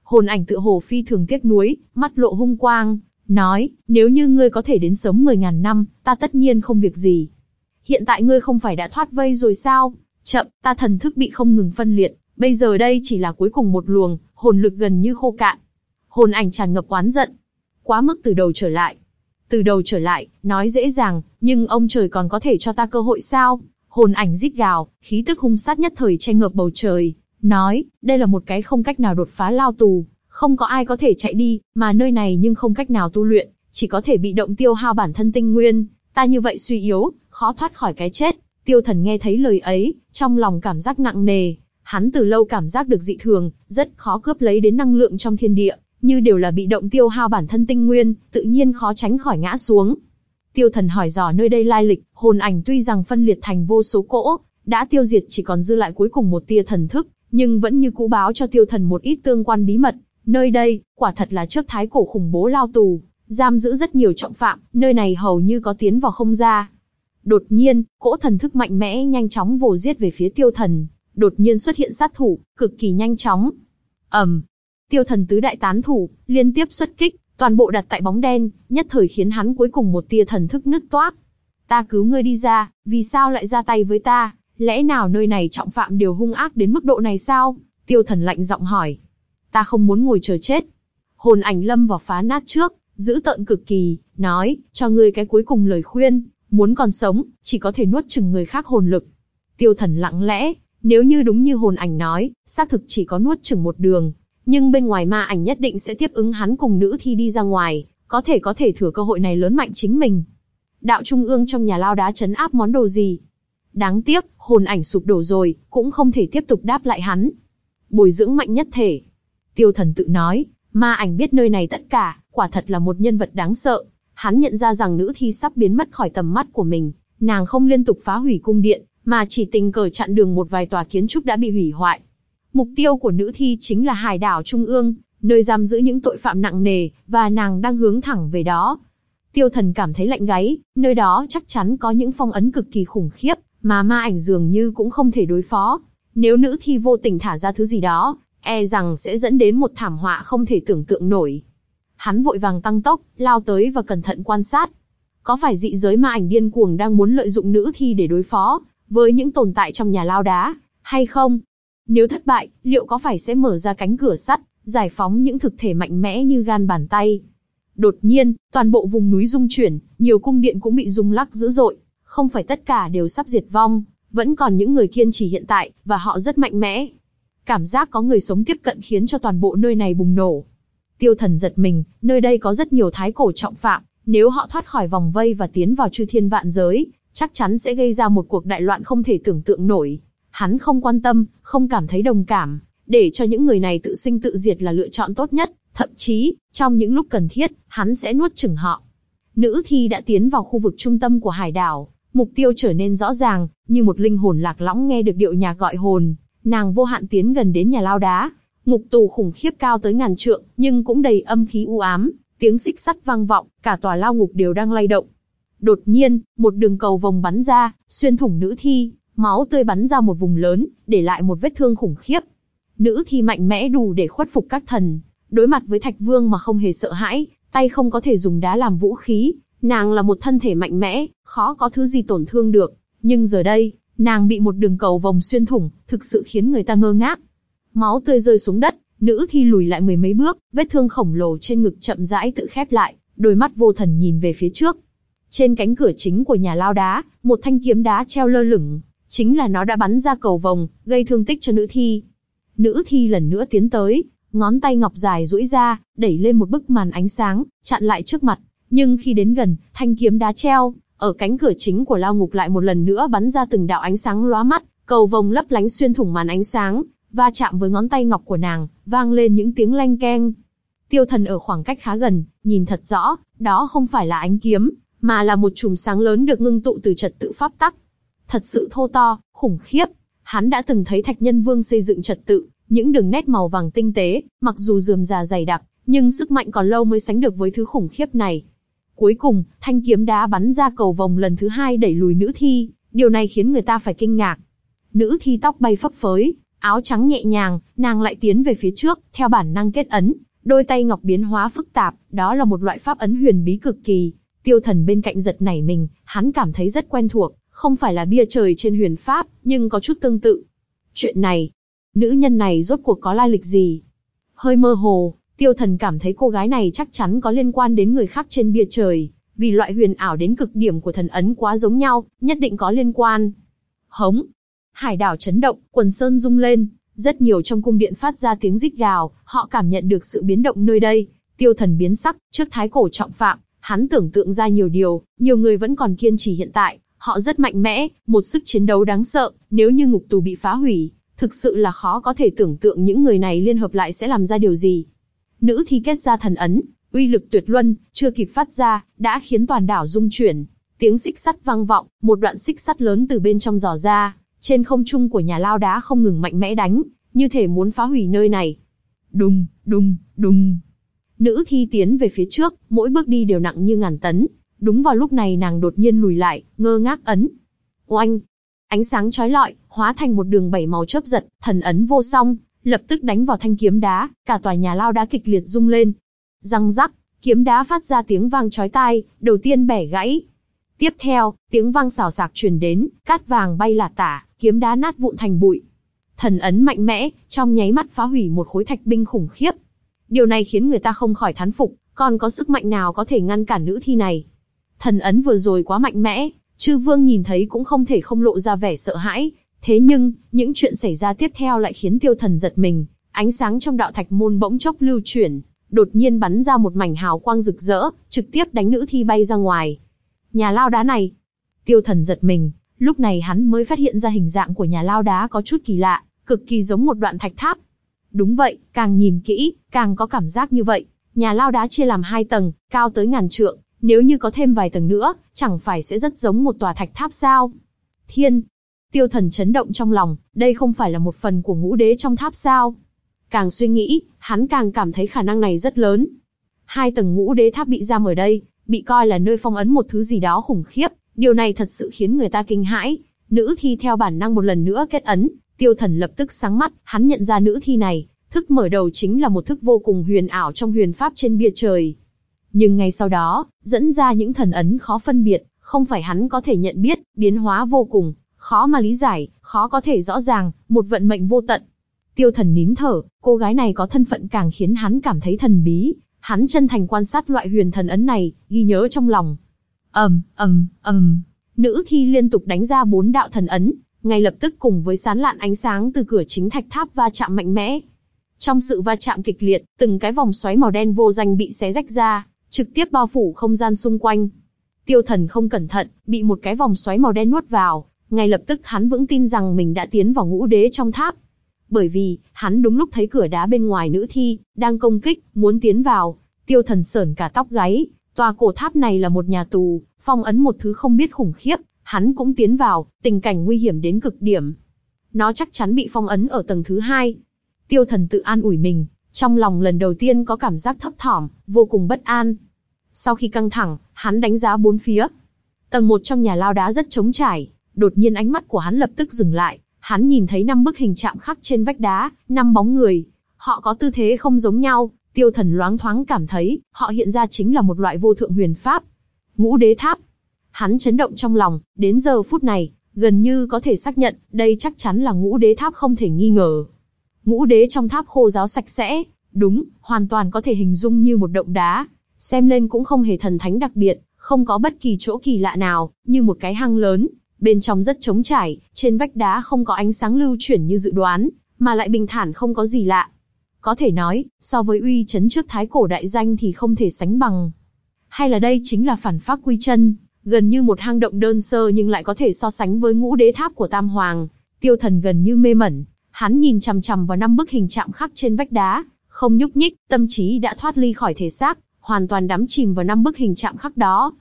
Hồn ảnh tựa hồ phi thường tiếc nuối, mắt lộ hung quang, nói, nếu như ngươi có thể đến sớm 10.000 năm, ta tất nhiên không việc gì. Hiện tại ngươi không phải đã thoát vây rồi sao? Chậm, ta thần thức bị không ngừng phân liệt, bây giờ đây chỉ là cuối cùng một luồng, hồn lực gần như khô cạn. Hồn ảnh tràn ngập oán giận. Quá mức từ đầu trở lại. Từ đầu trở lại, nói dễ dàng, nhưng ông trời còn có thể cho ta cơ hội sao? Hồn ảnh rít gào, khí tức hung sát nhất thời che ngợp bầu trời, nói, đây là một cái không cách nào đột phá lao tù, không có ai có thể chạy đi, mà nơi này nhưng không cách nào tu luyện, chỉ có thể bị động tiêu hao bản thân tinh nguyên, ta như vậy suy yếu, khó thoát khỏi cái chết. Tiêu thần nghe thấy lời ấy, trong lòng cảm giác nặng nề, hắn từ lâu cảm giác được dị thường, rất khó cướp lấy đến năng lượng trong thiên địa, như đều là bị động tiêu hao bản thân tinh nguyên, tự nhiên khó tránh khỏi ngã xuống. Tiêu thần hỏi dò nơi đây lai lịch, hồn ảnh tuy rằng phân liệt thành vô số cỗ, đã tiêu diệt chỉ còn dư lại cuối cùng một tia thần thức, nhưng vẫn như cũ báo cho tiêu thần một ít tương quan bí mật. Nơi đây, quả thật là trước thái cổ khủng bố lao tù, giam giữ rất nhiều trọng phạm, nơi này hầu như có tiến vào không ra. Đột nhiên, cỗ thần thức mạnh mẽ nhanh chóng vồ giết về phía tiêu thần, đột nhiên xuất hiện sát thủ, cực kỳ nhanh chóng. ầm, um, tiêu thần tứ đại tán thủ, liên tiếp xuất kích, toàn bộ đặt tại bóng đen, nhất thời khiến hắn cuối cùng một tia thần thức nứt toát Ta cứu ngươi đi ra, vì sao lại ra tay với ta? Lẽ nào nơi này trọng phạm đều hung ác đến mức độ này sao? Tiêu thần lạnh giọng hỏi. Ta không muốn ngồi chờ chết. Hồn ảnh lâm vào phá nát trước, giữ tợn cực kỳ, nói, cho ngươi cái cuối cùng lời khuyên, muốn còn sống, chỉ có thể nuốt chừng người khác hồn lực. Tiêu thần lặng lẽ, nếu như đúng như hồn ảnh nói, xác thực chỉ có nuốt chừng một đường, nhưng bên ngoài ma ảnh nhất định sẽ tiếp ứng hắn cùng nữ thi đi ra ngoài, có thể có thể thừa cơ hội này lớn mạnh chính mình. Đạo trung ương trong nhà lao đá chấn áp món đồ gì? Đáng tiếc, hồn ảnh sụp đổ rồi, cũng không thể tiếp tục đáp lại hắn. Bồi dưỡng mạnh nhất thể. Tiêu thần tự nói, ma ảnh biết nơi này tất cả, quả thật là một nhân vật đáng sợ. Hắn nhận ra rằng nữ thi sắp biến mất khỏi tầm mắt của mình, nàng không liên tục phá hủy cung điện, mà chỉ tình cờ chặn đường một vài tòa kiến trúc đã bị hủy hoại. Mục tiêu của nữ thi chính là hải đảo Trung ương, nơi giam giữ những tội phạm nặng nề, và nàng đang hướng thẳng về đó. Tiêu thần cảm thấy lạnh gáy, nơi đó chắc chắn có những phong ấn cực kỳ khủng khiếp, mà ma ảnh dường như cũng không thể đối phó. Nếu nữ thi vô tình thả ra thứ gì đó, e rằng sẽ dẫn đến một thảm họa không thể tưởng tượng nổi. Hắn vội vàng tăng tốc, lao tới và cẩn thận quan sát. Có phải dị giới ma ảnh điên cuồng đang muốn lợi dụng nữ thi để đối phó với những tồn tại trong nhà lao đá, hay không? Nếu thất bại, liệu có phải sẽ mở ra cánh cửa sắt, giải phóng những thực thể mạnh mẽ như gan bàn tay? Đột nhiên, toàn bộ vùng núi rung chuyển, nhiều cung điện cũng bị rung lắc dữ dội. Không phải tất cả đều sắp diệt vong, vẫn còn những người kiên trì hiện tại, và họ rất mạnh mẽ. Cảm giác có người sống tiếp cận khiến cho toàn bộ nơi này bùng nổ. Tiêu thần giật mình, nơi đây có rất nhiều thái cổ trọng phạm, nếu họ thoát khỏi vòng vây và tiến vào chư thiên vạn giới, chắc chắn sẽ gây ra một cuộc đại loạn không thể tưởng tượng nổi. Hắn không quan tâm, không cảm thấy đồng cảm, để cho những người này tự sinh tự diệt là lựa chọn tốt nhất, thậm chí, trong những lúc cần thiết, hắn sẽ nuốt chửng họ. Nữ thi đã tiến vào khu vực trung tâm của hải đảo, mục tiêu trở nên rõ ràng, như một linh hồn lạc lõng nghe được điệu nhạc gọi hồn, nàng vô hạn tiến gần đến nhà lao đá. Ngục tù khủng khiếp cao tới ngàn trượng, nhưng cũng đầy âm khí u ám, tiếng xích sắt vang vọng, cả tòa lao ngục đều đang lay động. Đột nhiên, một đường cầu vòng bắn ra, xuyên thủng nữ thi, máu tươi bắn ra một vùng lớn, để lại một vết thương khủng khiếp. Nữ thi mạnh mẽ đủ để khuất phục các thần, đối mặt với Thạch Vương mà không hề sợ hãi, tay không có thể dùng đá làm vũ khí, nàng là một thân thể mạnh mẽ, khó có thứ gì tổn thương được. Nhưng giờ đây, nàng bị một đường cầu vòng xuyên thủng, thực sự khiến người ta ngơ ngác. Máu tươi rơi xuống đất, nữ thi lùi lại mười mấy bước, vết thương khổng lồ trên ngực chậm rãi tự khép lại, đôi mắt vô thần nhìn về phía trước. Trên cánh cửa chính của nhà lao đá, một thanh kiếm đá treo lơ lửng, chính là nó đã bắn ra cầu vòng, gây thương tích cho nữ thi. Nữ thi lần nữa tiến tới, ngón tay ngọc dài duỗi ra, đẩy lên một bức màn ánh sáng, chặn lại trước mặt. Nhưng khi đến gần, thanh kiếm đá treo, ở cánh cửa chính của lao ngục lại một lần nữa bắn ra từng đạo ánh sáng lóa mắt, cầu vồng lấp lánh xuyên thủng màn ánh sáng, va chạm với ngón tay ngọc của nàng, vang lên những tiếng leng keng. Tiêu thần ở khoảng cách khá gần, nhìn thật rõ, đó không phải là ánh kiếm, mà là một chùm sáng lớn được ngưng tụ từ trật tự pháp tắc. Thật sự thô to, khủng khiếp. Hắn đã từng thấy Thạch Nhân Vương xây dựng trật tự, những đường nét màu vàng tinh tế, mặc dù dườm già dày đặc, nhưng sức mạnh còn lâu mới sánh được với thứ khủng khiếp này. Cuối cùng, thanh kiếm đá bắn ra cầu vòng lần thứ hai đẩy lùi nữ thi, điều này khiến người ta phải kinh ngạc. Nữ thi tóc bay phấp phới, áo trắng nhẹ nhàng, nàng lại tiến về phía trước, theo bản năng kết ấn, đôi tay ngọc biến hóa phức tạp, đó là một loại pháp ấn huyền bí cực kỳ. Tiêu thần bên cạnh giật nảy mình, hắn cảm thấy rất quen thuộc, không phải là bia trời trên huyền pháp, nhưng có chút tương tự. Chuyện này, nữ nhân này rốt cuộc có lai lịch gì? Hơi mơ hồ, tiêu thần cảm thấy cô gái này chắc chắn có liên quan đến người khác trên bia trời, vì loại huyền ảo đến cực điểm của thần ấn quá giống nhau, nhất định có liên quan. Hống! Hải đảo chấn động, quần sơn rung lên, rất nhiều trong cung điện phát ra tiếng rít gào, họ cảm nhận được sự biến động nơi đây. Tiêu thần biến sắc, trước thái cổ trọng phạm, hắn tưởng tượng ra nhiều điều, nhiều người vẫn còn kiên trì hiện tại, họ rất mạnh mẽ, một sức chiến đấu đáng sợ, nếu như ngục tù bị phá hủy, thực sự là khó có thể tưởng tượng những người này liên hợp lại sẽ làm ra điều gì. Nữ thi kết ra thần ấn, uy lực tuyệt luân, chưa kịp phát ra, đã khiến toàn đảo rung chuyển. Tiếng xích sắt vang vọng, một đoạn xích sắt lớn từ bên trong dò ra, trên không trung của nhà lao đá không ngừng mạnh mẽ đánh, như thể muốn phá hủy nơi này. Đùng, đùng, đùng. Nữ thi tiến về phía trước, mỗi bước đi đều nặng như ngàn tấn. Đúng vào lúc này nàng đột nhiên lùi lại, ngơ ngác ấn. Oanh! Ánh sáng chói lọi, hóa thành một đường bảy màu chớp giật, thần ấn vô song, lập tức đánh vào thanh kiếm đá, cả tòa nhà lao đá kịch liệt rung lên. Răng rắc, kiếm đá phát ra tiếng vang chói tai, đầu tiên bẻ gãy. Tiếp theo, tiếng vang xào xạc truyền đến, cát vàng bay lả tả, kiếm đá nát vụn thành bụi. Thần ấn mạnh mẽ, trong nháy mắt phá hủy một khối thạch binh khủng khiếp. Điều này khiến người ta không khỏi thán phục, còn có sức mạnh nào có thể ngăn cản nữ thi này. Thần ấn vừa rồi quá mạnh mẽ, chư vương nhìn thấy cũng không thể không lộ ra vẻ sợ hãi. Thế nhưng, những chuyện xảy ra tiếp theo lại khiến tiêu thần giật mình. Ánh sáng trong đạo thạch môn bỗng chốc lưu chuyển, đột nhiên bắn ra một mảnh hào quang rực rỡ, trực tiếp đánh nữ thi bay ra ngoài. Nhà lao đá này. Tiêu thần giật mình, Lúc này hắn mới phát hiện ra hình dạng của nhà lao đá có chút kỳ lạ, cực kỳ giống một đoạn thạch tháp. Đúng vậy, càng nhìn kỹ, càng có cảm giác như vậy. Nhà lao đá chia làm hai tầng, cao tới ngàn trượng, nếu như có thêm vài tầng nữa, chẳng phải sẽ rất giống một tòa thạch tháp sao? Thiên! Tiêu thần chấn động trong lòng, đây không phải là một phần của ngũ đế trong tháp sao? Càng suy nghĩ, hắn càng cảm thấy khả năng này rất lớn. Hai tầng ngũ đế tháp bị giam ở đây, bị coi là nơi phong ấn một thứ gì đó khủng khiếp, Điều này thật sự khiến người ta kinh hãi. Nữ thi theo bản năng một lần nữa kết ấn, tiêu thần lập tức sáng mắt, hắn nhận ra nữ thi này, thức mở đầu chính là một thức vô cùng huyền ảo trong huyền pháp trên bia trời. Nhưng ngay sau đó, dẫn ra những thần ấn khó phân biệt, không phải hắn có thể nhận biết, biến hóa vô cùng, khó mà lý giải, khó có thể rõ ràng, một vận mệnh vô tận. Tiêu thần nín thở, cô gái này có thân phận càng khiến hắn cảm thấy thần bí, hắn chân thành quan sát loại huyền thần ấn này, ghi nhớ trong lòng. ầm ầm ầm, nữ thi liên tục đánh ra bốn đạo thần ấn, ngay lập tức cùng với sán lạn ánh sáng từ cửa chính thạch tháp va chạm mạnh mẽ. Trong sự va chạm kịch liệt, từng cái vòng xoáy màu đen vô danh bị xé rách ra, trực tiếp bao phủ không gian xung quanh. Tiêu thần không cẩn thận, bị một cái vòng xoáy màu đen nuốt vào, ngay lập tức hắn vững tin rằng mình đã tiến vào ngũ đế trong tháp. Bởi vì, hắn đúng lúc thấy cửa đá bên ngoài nữ thi, đang công kích, muốn tiến vào. Tiêu thần sởn cả tóc gáy, tòa cổ tháp này là một nhà tù, phong ấn một thứ không biết khủng khiếp, hắn cũng tiến vào, tình cảnh nguy hiểm đến cực điểm. Nó chắc chắn bị phong ấn ở tầng thứ hai. Tiêu thần tự an ủi mình, trong lòng lần đầu tiên có cảm giác thấp thỏm, vô cùng bất an. Sau khi căng thẳng, hắn đánh giá bốn phía. Tầng một trong nhà lao đá rất trống trải, đột nhiên ánh mắt của hắn lập tức dừng lại, hắn nhìn thấy năm bức hình chạm khắc trên vách đá, năm bóng người. Họ có tư thế không giống nhau, tiêu thần loáng thoáng cảm thấy, họ hiện ra chính là một loại vô thượng huyền pháp. Ngũ đế tháp. Hắn chấn động trong lòng, đến giờ phút này, gần như có thể xác nhận, đây chắc chắn là ngũ đế tháp không thể nghi ngờ. Ngũ đế trong tháp khô giáo sạch sẽ, đúng, hoàn toàn có thể hình dung như một động đá. Xem lên cũng không hề thần thánh đặc biệt, không có bất kỳ chỗ kỳ lạ nào, như một cái hang lớn, Bên trong rất trống trải, trên vách đá không có ánh sáng lưu chuyển như dự đoán, mà lại bình thản không có gì lạ. Có thể nói, so với uy chấn trước thái cổ đại danh thì không thể sánh bằng. Hay là đây chính là phản phát quy chân, gần như một hang động đơn sơ nhưng lại có thể so sánh với ngũ đế tháp của Tam Hoàng. Tiêu thần gần như mê mẩn, hắn nhìn chằm chằm vào năm bức hình chạm khắc trên vách đá, không nhúc nhích, tâm trí đã thoát ly khỏi thể xác, hoàn toàn đắm chìm vào năm bức hình chạm khắc đó.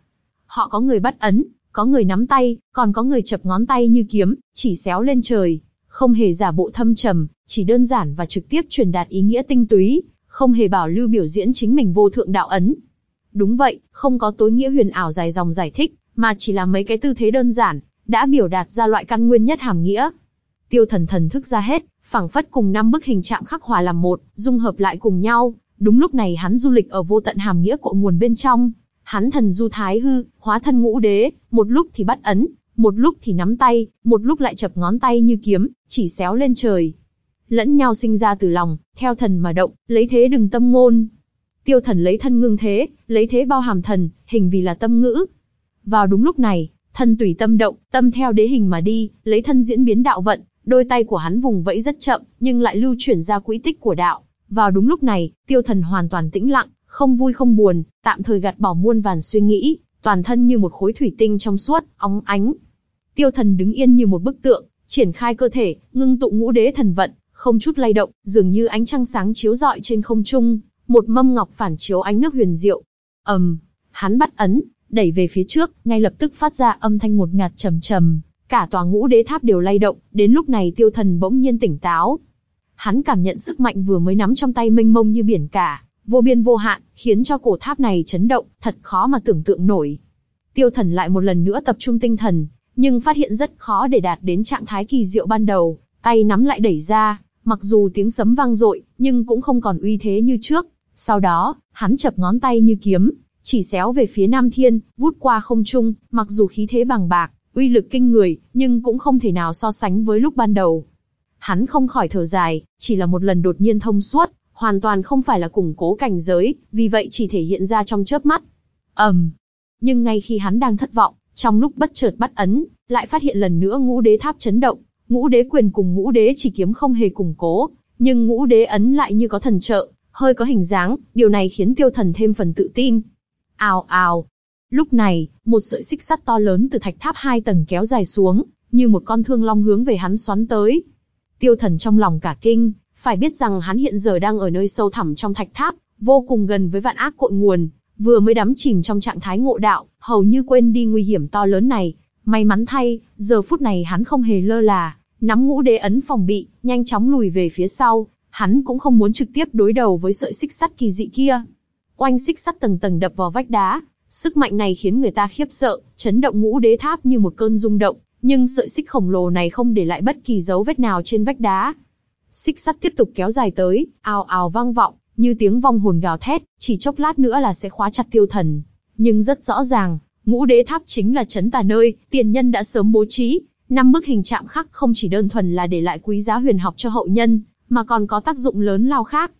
Họ có người bắt ấn, có người nắm tay, còn có người chập ngón tay như kiếm, chỉ xéo lên trời, không hề giả bộ thâm trầm, chỉ đơn giản và trực tiếp truyền đạt ý nghĩa tinh túy, không hề bảo lưu biểu diễn chính mình vô thượng đạo ấn. Đúng vậy, không có tối nghĩa huyền ảo dài dòng giải thích, mà chỉ là mấy cái tư thế đơn giản, đã biểu đạt ra loại căn nguyên nhất hàm nghĩa. Tiêu thần thần thức ra hết, phảng phất cùng năm bức hình chạm khắc hòa làm một, dung hợp lại cùng nhau. Đúng lúc này hắn du lịch ở vô tận hàm nghĩa của nguồn bên trong, Hắn thần du thái hư, hóa thân ngũ đế, một lúc thì bắt ấn, một lúc thì nắm tay, một lúc lại chập ngón tay như kiếm, chỉ xéo lên trời. Lẫn nhau sinh ra từ lòng, theo thần mà động, lấy thế đừng tâm ngôn. Tiêu thần lấy thân ngưng thế, lấy thế bao hàm thần, hình vì là tâm ngữ. Vào đúng lúc này, thân tùy tâm động, tâm theo đế hình mà đi, lấy thân diễn biến đạo vận, đôi tay của hắn vùng vẫy rất chậm, nhưng lại lưu chuyển ra quỹ tích của đạo. Vào đúng lúc này, tiêu thần hoàn toàn tĩnh lặng, không vui không buồn, tạm thời gạt bỏ muôn vàn suy nghĩ, toàn thân như một khối thủy tinh trong suốt, óng ánh. Tiêu thần đứng yên như một bức tượng, triển khai cơ thể, ngưng tụ ngũ đế thần vận, không chút lay động, dường như ánh trăng sáng chiếu rọi trên không trung, một mâm ngọc phản chiếu ánh nước huyền diệu. ầm, um, hắn bắt ấn, đẩy về phía trước, ngay lập tức phát ra âm thanh một ngạt trầm trầm, cả tòa ngũ đế tháp đều lay động. Đến lúc này tiêu thần bỗng nhiên tỉnh táo, hắn cảm nhận sức mạnh vừa mới nắm trong tay mênh mông như biển cả, vô biên vô hạn, khiến cho cổ tháp này chấn động, thật khó mà tưởng tượng nổi. Tiêu thần lại một lần nữa tập trung tinh thần, nhưng phát hiện rất khó để đạt đến trạng thái kỳ diệu ban đầu, tay nắm lại đẩy ra, mặc dù tiếng sấm vang dội, nhưng cũng không còn uy thế như trước. Sau đó, hắn chập ngón tay như kiếm, chỉ xéo về phía Nam Thiên, vút qua không trung, mặc dù khí thế bằng bạc, uy lực kinh người, nhưng cũng không thể nào so sánh với lúc ban đầu. Hắn không khỏi thở dài, chỉ là một lần đột nhiên thông suốt, hoàn toàn không phải là củng cố cảnh giới, vì vậy chỉ thể hiện ra trong chớp mắt. ầm, um. nhưng ngay khi hắn đang thất vọng, trong lúc bất chợt bắt ấn, lại phát hiện lần nữa ngũ đế tháp chấn động, ngũ đế quyền cùng ngũ đế chỉ kiếm không hề củng cố, nhưng ngũ đế ấn lại như có thần trợ, hơi có hình dáng, điều này khiến tiêu thần thêm phần tự tin. Ào ào. Lúc này, một sợi xích sắt to lớn từ thạch tháp hai tầng kéo dài xuống, như một con thương long hướng về hắn xoắn tới. Tiêu thần trong lòng cả kinh, phải biết rằng hắn hiện giờ đang ở nơi sâu thẳm trong thạch tháp, vô cùng gần với vạn ác cội nguồn, vừa mới đắm chìm trong trạng thái ngộ đạo, hầu như quên đi nguy hiểm to lớn này. May mắn thay, giờ phút này hắn không hề lơ là, nắm ngũ đế ấn phòng bị, nhanh chóng lùi về phía sau, hắn cũng không muốn trực tiếp đối đầu với sợi xích sắt kỳ dị kia. Oanh xích sắt tầng tầng đập vào vách đá, sức mạnh này khiến người ta khiếp sợ, chấn động ngũ đế tháp như một cơn rung động, nhưng sợi xích khổng lồ này không để lại bất kỳ dấu vết nào trên vách đá, xích sắt tiếp tục kéo dài tới, ào ào vang vọng, như tiếng vong hồn gào thét, chỉ chốc lát nữa là sẽ khóa chặt tiêu thần. Nhưng rất rõ ràng, ngũ đế tháp chính là chấn tà nơi, tiền nhân đã sớm bố trí, năm bức hình chạm khắc không chỉ đơn thuần là để lại quý giá huyền học cho hậu nhân, mà còn có tác dụng lớn lao khác.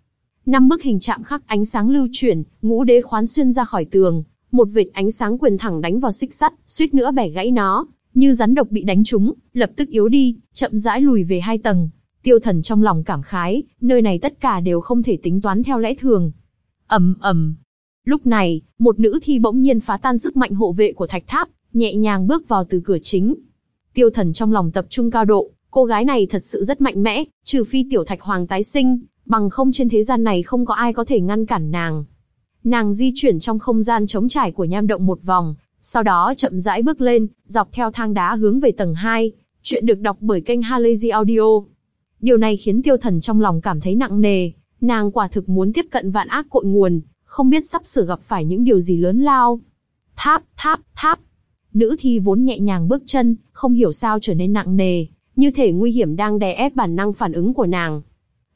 Năm bức hình chạm khắc ánh sáng lưu chuyển, ngũ đế khoán xuyên ra khỏi tường, một vệt ánh sáng quyền thẳng đánh vào xích sắt, suýt nữa bẻ gãy nó, như rắn độc bị đánh trúng, lập tức yếu đi, chậm rãi lùi về hai tầng. Tiêu thần trong lòng cảm khái, nơi này tất cả đều không thể tính toán theo lẽ thường. ầm ầm. Lúc này, một nữ thi bỗng nhiên phá tan sức mạnh hộ vệ của thạch tháp, nhẹ nhàng bước vào từ cửa chính. Tiêu thần trong lòng tập trung cao độ, cô gái này thật sự rất mạnh mẽ, trừ phi tiểu thạch hoàng tái sinh, bằng không trên thế gian này không có ai có thể ngăn cản nàng. Nàng di chuyển trong không gian trống trải của nham động một vòng, sau đó chậm rãi bước lên, dọc theo thang đá hướng về tầng 2. Chuyện được đọc bởi kênh Halazy Audio. Điều này khiến tiêu thần trong lòng cảm thấy nặng nề, nàng quả thực muốn tiếp cận vạn ác cội nguồn, không biết sắp sửa gặp phải những điều gì lớn lao. Tháp, tháp, tháp. Nữ thi vốn nhẹ nhàng bước chân, không hiểu sao trở nên nặng nề, như thể nguy hiểm đang đè ép bản năng phản ứng của nàng.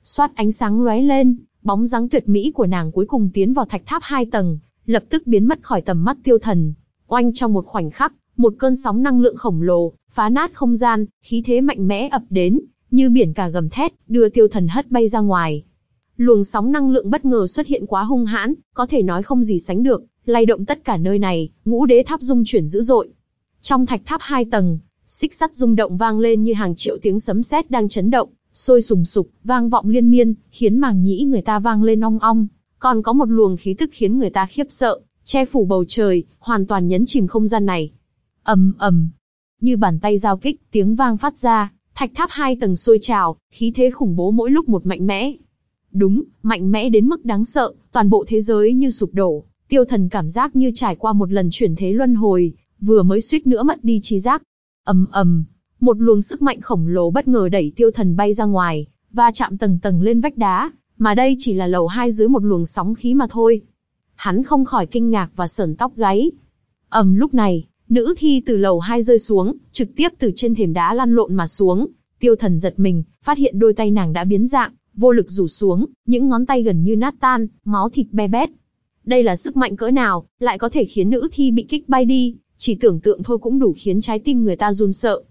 Xoát ánh sáng lóe lên, bóng dáng tuyệt mỹ của nàng cuối cùng tiến vào thạch tháp hai tầng, lập tức biến mất khỏi tầm mắt tiêu thần. Oanh trong một khoảnh khắc, một cơn sóng năng lượng khổng lồ, phá nát không gian, khí thế mạnh mẽ ập đến, như biển cả gầm thét, đưa tiêu thần hất bay ra ngoài. Luồng sóng năng lượng bất ngờ xuất hiện quá hung hãn, có thể nói không gì sánh được, lay động tất cả nơi này, ngũ đế tháp rung chuyển dữ dội. Trong thạch tháp hai tầng, xích sắt rung động vang lên như hàng triệu tiếng sấm sét đang chấn động, sôi sùng sục, vang vọng liên miên, khiến màng nhĩ người ta vang lên ong ong. Còn có một luồng khí tức khiến người ta khiếp sợ, che phủ bầu trời, hoàn toàn nhấn chìm không gian này. ầm ầm, như bàn tay giao kích, tiếng vang phát ra, thạch tháp hai tầng sôi trào, khí thế khủng bố mỗi lúc một mạnh mẽ. Đúng, mạnh mẽ đến mức đáng sợ, toàn bộ thế giới như sụp đổ, tiêu thần cảm giác như trải qua một lần chuyển thế luân hồi, vừa mới suýt nữa mất đi trí giác. ầm ầm, một luồng sức mạnh khổng lồ bất ngờ đẩy tiêu thần bay ra ngoài, và chạm tầng tầng lên vách đá, mà đây chỉ là lầu hai dưới một luồng sóng khí mà thôi. Hắn không khỏi kinh ngạc và sờn tóc gáy. ầm lúc này, nữ thi từ lầu hai rơi xuống, trực tiếp từ trên thềm đá lăn lộn mà xuống. Tiêu thần giật mình, phát hiện đôi tay nàng đã biến dạng, vô lực rủ xuống, những ngón tay gần như nát tan, máu thịt be bét. Đây là sức mạnh cỡ nào, lại có thể khiến nữ thi bị kích bay đi, chỉ tưởng tượng thôi cũng đủ khiến trái tim người ta run sợ.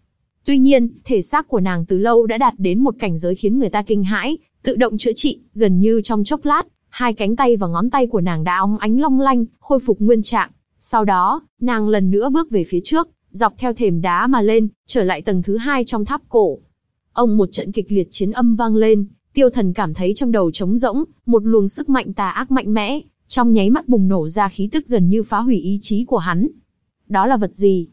Tuy nhiên, thể xác của nàng từ lâu đã đạt đến một cảnh giới khiến người ta kinh hãi, tự động chữa trị, gần như trong chốc lát, hai cánh tay và ngón tay của nàng đã óng ánh long lanh, khôi phục nguyên trạng. Sau đó, nàng lần nữa bước về phía trước, dọc theo thềm đá mà lên, trở lại tầng thứ hai trong tháp cổ. Ông một trận kịch liệt chiến âm vang lên, tiêu thần cảm thấy trong đầu trống rỗng, một luồng sức mạnh tà ác mạnh mẽ, trong nháy mắt bùng nổ ra khí tức gần như phá hủy ý chí của hắn. Đó là vật gì?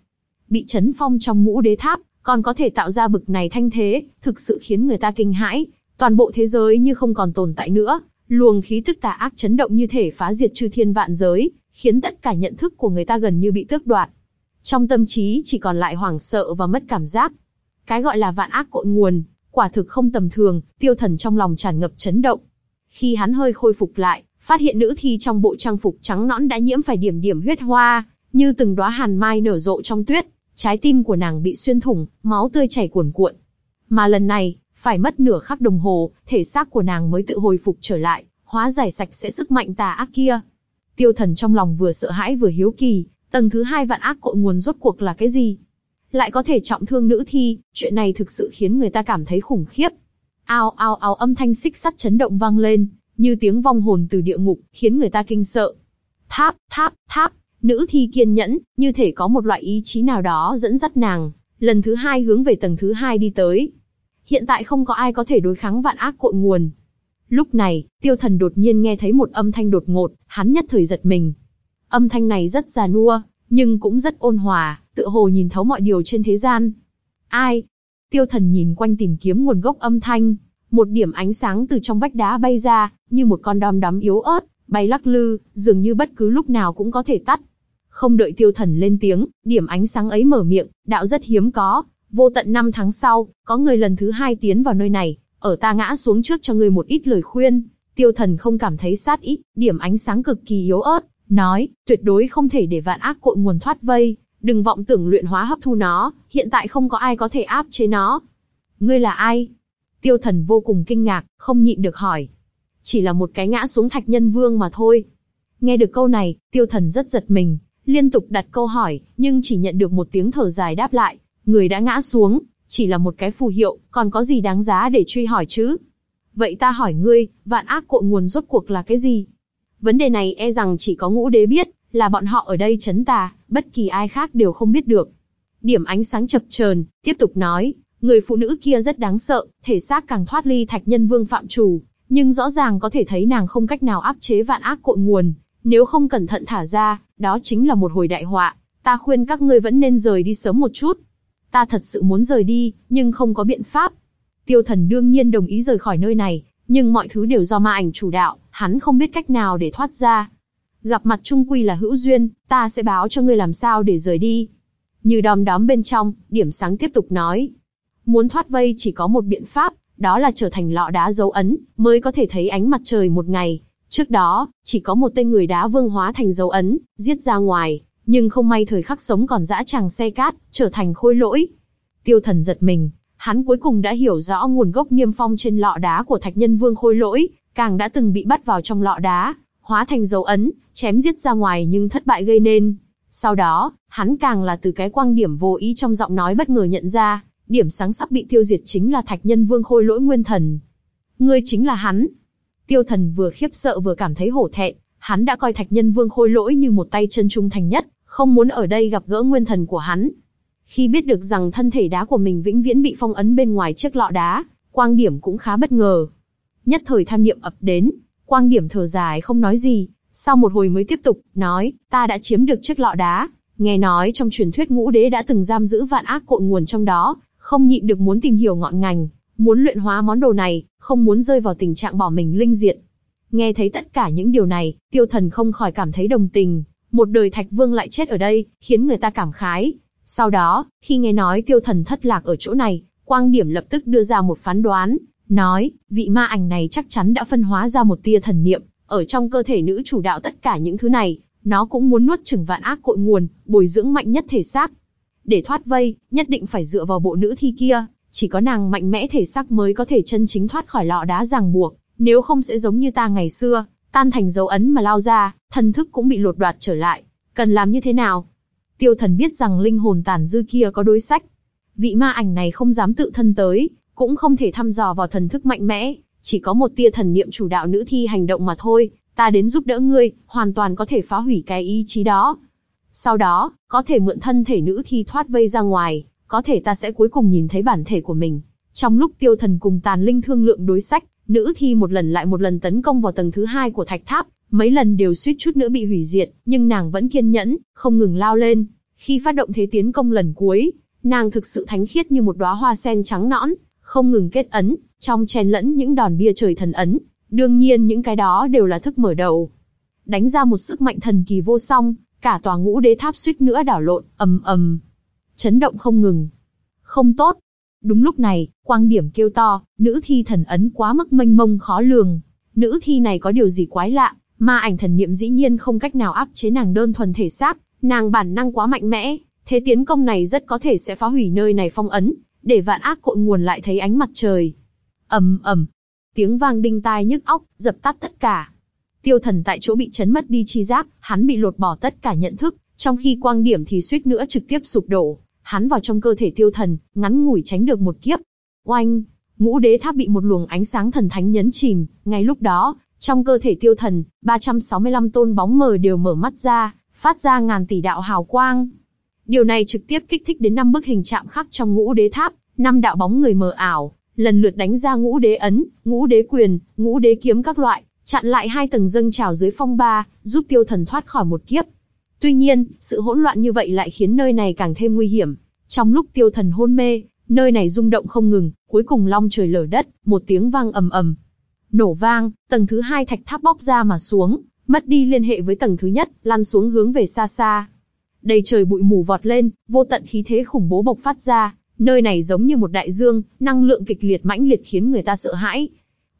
Bị chấn phong trong ngũ đế tháp, còn có thể tạo ra bực này thanh thế, thực sự khiến người ta kinh hãi. Toàn bộ thế giới như không còn tồn tại nữa, luồng khí tức tà ác chấn động như thể phá diệt chư thiên vạn giới, khiến tất cả nhận thức của người ta gần như bị tước đoạt. Trong tâm trí chỉ còn lại hoảng sợ và mất cảm giác. Cái gọi là vạn ác cội nguồn, quả thực không tầm thường, tiêu thần trong lòng tràn ngập chấn động. Khi hắn hơi khôi phục lại, phát hiện nữ thi trong bộ trang phục trắng nõn đã nhiễm phải điểm điểm huyết hoa, như từng đóa hàn mai nở rộ trong tuyết, trái tim của nàng bị xuyên thủng, máu tươi chảy cuồn cuộn. Mà lần này, phải mất nửa khắc đồng hồ, thể xác của nàng mới tự hồi phục trở lại, hóa giải sạch sẽ sức mạnh tà ác kia. Tiêu thần trong lòng vừa sợ hãi vừa hiếu kỳ, tầng thứ hai vạn ác cội nguồn rốt cuộc là cái gì? Lại có thể trọng thương nữ thi, chuyện này thực sự khiến người ta cảm thấy khủng khiếp. Ao ao ao âm thanh xích sắt chấn động vang lên, như tiếng vong hồn từ địa ngục, khiến người ta kinh sợ. Tháp, tháp, tháp, nữ thi kiên nhẫn, như thể có một loại ý chí nào đó dẫn dắt nàng, lần thứ hai hướng về tầng thứ hai đi tới. Hiện tại không có ai có thể đối kháng vạn ác cội nguồn. Lúc này, tiêu thần đột nhiên nghe thấy một âm thanh đột ngột, hắn nhất thời giật mình. Âm thanh này rất già nua, nhưng cũng rất ôn hòa, tựa hồ nhìn thấu mọi điều trên thế gian. Ai? Tiêu thần nhìn quanh tìm kiếm nguồn gốc âm thanh, một điểm ánh sáng từ trong vách đá bay ra, như một con đom đóm yếu ớt, bay lắc lư, dường như bất cứ lúc nào cũng có thể tắt. Không đợi tiêu thần lên tiếng, điểm ánh sáng ấy mở miệng, đạo rất hiếm có, vô tận năm tháng sau, có người lần thứ hai tiến vào nơi này, ở ta ngã xuống trước cho ngươi một ít lời khuyên. Tiêu thần không cảm thấy sát ít, điểm ánh sáng cực kỳ yếu ớt, nói, tuyệt đối không thể để vạn ác cội nguồn thoát vây, đừng vọng tưởng luyện hóa hấp thu nó, hiện tại không có ai có thể áp chế nó. Ngươi là ai? Tiêu thần vô cùng kinh ngạc, không nhịn được hỏi. chỉ là một cái ngã xuống thạch nhân vương mà thôi. Nghe được câu này, tiêu thần rất giật mình, liên tục đặt câu hỏi, nhưng chỉ nhận được một tiếng thở dài đáp lại, người đã ngã xuống, chỉ là một cái phù hiệu, còn có gì đáng giá để truy hỏi chứ? Vậy ta hỏi ngươi, vạn ác cội nguồn rốt cuộc là cái gì? Vấn đề này e rằng chỉ có ngũ đế biết, là bọn họ ở đây chấn tà, bất kỳ ai khác đều không biết được. Điểm ánh sáng chập chờn, tiếp tục nói, người phụ nữ kia rất đáng sợ, thể xác càng thoát ly thạch nhân vương phạm chủ, nhưng rõ ràng có thể thấy nàng không cách nào áp chế vạn ác cội nguồn, nếu không cẩn thận thả ra, đó chính là một hồi đại họa. Ta khuyên các ngươi vẫn nên rời đi sớm một chút. Ta thật sự muốn rời đi, nhưng không có biện pháp. Tiêu thần đương nhiên đồng ý rời khỏi nơi này, nhưng mọi thứ đều do ma ảnh chủ đạo, hắn không biết cách nào để thoát ra. Gặp mặt trung quy là hữu duyên, ta sẽ báo cho ngươi làm sao để rời đi. Như đom đóm bên trong, điểm sáng tiếp tục nói. Muốn thoát vây chỉ có một biện pháp, đó là trở thành lọ đá dấu ấn, mới có thể thấy ánh mặt trời một ngày. Trước đó, chỉ có một tên người đá vương hóa thành dấu ấn, giết ra ngoài, nhưng không may thời khắc sống còn dã tràng xe cát, trở thành khôi lỗi. Tiêu thần giật mình, hắn cuối cùng đã hiểu rõ nguồn gốc niêm phong trên lọ đá của thạch nhân vương khôi lỗi, càng đã từng bị bắt vào trong lọ đá, hóa thành dấu ấn, chém giết ra ngoài nhưng thất bại gây nên. Sau đó, hắn càng là từ cái quang điểm vô ý trong giọng nói bất ngờ nhận ra, điểm sáng sắp bị tiêu diệt chính là thạch nhân vương khôi lỗi nguyên thần. Ngươi chính là hắn. Tiêu thần vừa khiếp sợ vừa cảm thấy hổ thẹn, hắn đã coi thạch nhân vương khôi lỗi như một tay chân trung thành nhất, không muốn ở đây gặp gỡ nguyên thần của hắn. Khi biết được rằng thân thể đá của mình vĩnh viễn bị phong ấn bên ngoài chiếc lọ đá, quang điểm cũng khá bất ngờ. Nhất thời tham niệm ập đến, quang điểm thở dài không nói gì, sau một hồi mới tiếp tục, nói, ta đã chiếm được chiếc lọ đá, nghe nói trong truyền thuyết ngũ đế đã từng giam giữ vạn ác cội nguồn trong đó, không nhịn được muốn tìm hiểu ngọn ngành, muốn luyện hóa món đồ này, không muốn rơi vào tình trạng bỏ mình linh diện. Nghe thấy tất cả những điều này, tiêu thần không khỏi cảm thấy đồng tình, một đời thạch vương lại chết ở đây, khiến người ta cảm khái. Sau đó, khi nghe nói tiêu thần thất lạc ở chỗ này, quang điểm lập tức đưa ra một phán đoán, nói, vị ma ảnh này chắc chắn đã phân hóa ra một tia thần niệm, ở trong cơ thể nữ chủ đạo tất cả những thứ này, nó cũng muốn nuốt chửng vạn ác cội nguồn, bồi dưỡng mạnh nhất thể xác. Để thoát vây, nhất định phải dựa vào bộ nữ thi kia, chỉ có nàng mạnh mẽ thể xác mới có thể chân chính thoát khỏi lọ đá ràng buộc, nếu không sẽ giống như ta ngày xưa, tan thành dấu ấn mà lao ra, thần thức cũng bị lột đoạt trở lại. Cần làm như thế nào? Tiêu thần biết rằng linh hồn tàn dư kia có đối sách. Vị ma ảnh này không dám tự thân tới, cũng không thể thăm dò vào thần thức mạnh mẽ, chỉ có một tia thần niệm chủ đạo nữ thi hành động mà thôi, ta đến giúp đỡ ngươi, hoàn toàn có thể phá hủy cái ý chí đó. Sau đó, có thể mượn thân thể nữ thi thoát vây ra ngoài, có thể ta sẽ cuối cùng nhìn thấy bản thể của mình. Trong lúc tiêu thần cùng tàn linh thương lượng đối sách, nữ thi một lần lại một lần tấn công vào tầng thứ hai của thạch tháp, mấy lần đều suýt chút nữa bị hủy diệt, nhưng nàng vẫn kiên nhẫn, không ngừng lao lên. Khi phát động thế tiến công lần cuối, nàng thực sự thánh khiết như một đóa hoa sen trắng nõn, không ngừng kết ấn, trong chen lẫn những đòn bia trời thần ấn. Đương nhiên những cái đó đều là thức mở đầu. Đánh ra một sức mạnh thần kỳ vô song, cả tòa ngũ đế tháp suýt nữa đảo lộn, ầm ầm, chấn động không ngừng. Không tốt. Đúng lúc này, quang điểm kêu to, nữ thi thần ấn quá mức mênh mông khó lường. Nữ thi này có điều gì quái lạ, ma ảnh thần niệm dĩ nhiên không cách nào áp chế nàng đơn thuần thể xác, nàng bản năng quá mạnh mẽ, thế tiến công này rất có thể sẽ phá hủy nơi này phong ấn, để vạn ác cội nguồn lại thấy ánh mặt trời. ầm ầm, tiếng vang đinh tai nhức óc, dập tắt tất cả. Tiêu thần tại chỗ bị chấn mất đi chi giác, hắn bị lột bỏ tất cả nhận thức, trong khi quang điểm thì suýt nữa trực tiếp sụp đổ. Hắn vào trong cơ thể tiêu thần, ngắn ngủi tránh được một kiếp. Oanh, ngũ đế tháp bị một luồng ánh sáng thần thánh nhấn chìm, ngay lúc đó, trong cơ thể tiêu thần, 365 tôn bóng mờ đều mở mắt ra, phát ra ngàn tỷ đạo hào quang. Điều này trực tiếp kích thích đến năm bức hình chạm khắc trong ngũ đế tháp, năm đạo bóng người mờ ảo, lần lượt đánh ra ngũ đế ấn, ngũ đế quyền, ngũ đế kiếm các loại, chặn lại hai tầng dâng trào dưới phong ba, giúp tiêu thần thoát khỏi một kiếp. Tuy nhiên, sự hỗn loạn như vậy lại khiến nơi này càng thêm nguy hiểm. Trong lúc tiêu thần hôn mê, nơi này rung động không ngừng, cuối cùng long trời lở đất, một tiếng vang ầm ầm. Nổ vang, tầng thứ hai thạch tháp bóc ra mà xuống, mất đi liên hệ với tầng thứ nhất, lăn xuống hướng về xa xa. Đầy trời bụi mù vọt lên, vô tận khí thế khủng bố bộc phát ra, nơi này giống như một đại dương, năng lượng kịch liệt mãnh liệt khiến người ta sợ hãi.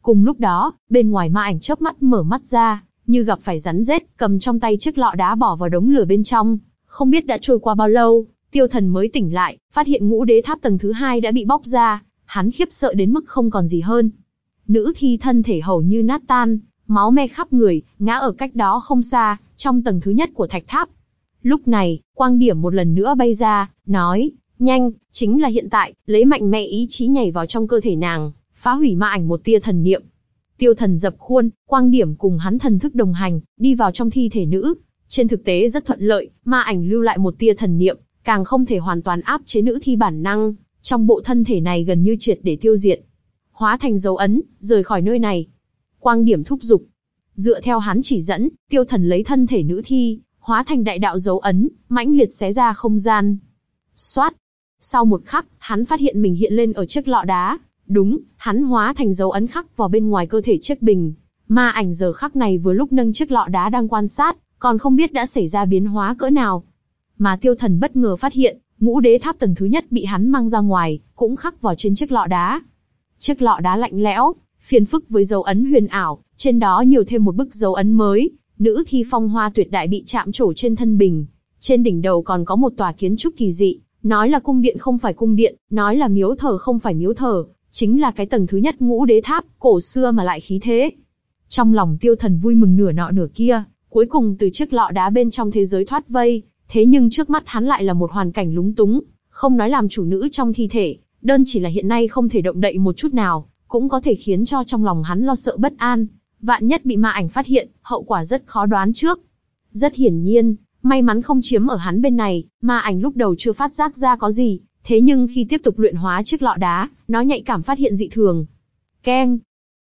Cùng lúc đó, bên ngoài ma ảnh chớp mắt mở mắt ra, như gặp phải rắn rết, cầm trong tay chiếc lọ đá bỏ vào đống lửa bên trong. Không biết đã trôi qua bao lâu, tiêu thần mới tỉnh lại, phát hiện ngũ đế tháp tầng thứ hai đã bị bóc ra, hắn khiếp sợ đến mức không còn gì hơn. nữ thi thân thể hầu như nát tan, máu me khắp người, ngã ở cách đó không xa, trong tầng thứ nhất của thạch tháp. Lúc này, quang điểm một lần nữa bay ra, nói, nhanh, chính là hiện tại, lấy mạnh mẽ ý chí nhảy vào trong cơ thể nàng, phá hủy ma ảnh một tia thần niệm. Tiêu thần dập khuôn, quang điểm cùng hắn thần thức đồng hành, đi vào trong thi thể nữ. Trên thực tế rất thuận lợi, ma ảnh lưu lại một tia thần niệm, càng không thể hoàn toàn áp chế nữ thi bản năng, trong bộ thân thể này gần như triệt để tiêu diệt. Hóa thành dấu ấn, rời khỏi nơi này. Quang điểm thúc giục. Dựa theo hắn chỉ dẫn, tiêu thần lấy thân thể nữ thi, hóa thành đại đạo dấu ấn, mãnh liệt xé ra không gian. Xoát. Sau một khắc, hắn phát hiện mình hiện lên ở chiếc lọ đá. Đúng, hắn hóa thành dấu ấn khắc vào bên ngoài cơ thể chiếc bình. Ma ảnh giờ khắc này vừa lúc nâng chiếc lọ đá đang quan sát, còn không biết đã xảy ra biến hóa cỡ nào. Mà tiêu thần bất ngờ phát hiện, ngũ đế tháp tầng thứ nhất bị hắn mang ra ngoài, cũng khắc vào trên chiếc lọ đá. Chiếc lọ đá lạnh lẽo, phiền phức với dấu ấn huyền ảo, trên đó nhiều thêm một bức dấu ấn mới, nữ thi phong hoa tuyệt đại bị chạm trổ trên thân bình. Trên đỉnh đầu còn có một tòa kiến trúc kỳ dị, nói là cung điện không phải cung điện, nói là miếu thờ không phải miếu thờ, chính là cái tầng thứ nhất ngũ đế tháp, cổ xưa mà lại khí thế. Trong lòng tiêu thần vui mừng nửa nọ nửa kia, cuối cùng từ chiếc lọ đá bên trong thế giới thoát vây, thế nhưng trước mắt hắn lại là một hoàn cảnh lúng túng, không nói làm chủ nữ trong thi thể, đơn chỉ là hiện nay không thể động đậy một chút nào, cũng có thể khiến cho trong lòng hắn lo sợ bất an, vạn nhất bị ma ảnh phát hiện, hậu quả rất khó đoán trước. Rất hiển nhiên, may mắn không chiếm ở hắn bên này, ma ảnh lúc đầu chưa phát giác ra có gì, thế nhưng khi tiếp tục luyện hóa chiếc lọ đá, nó nhạy cảm phát hiện dị thường. Keng!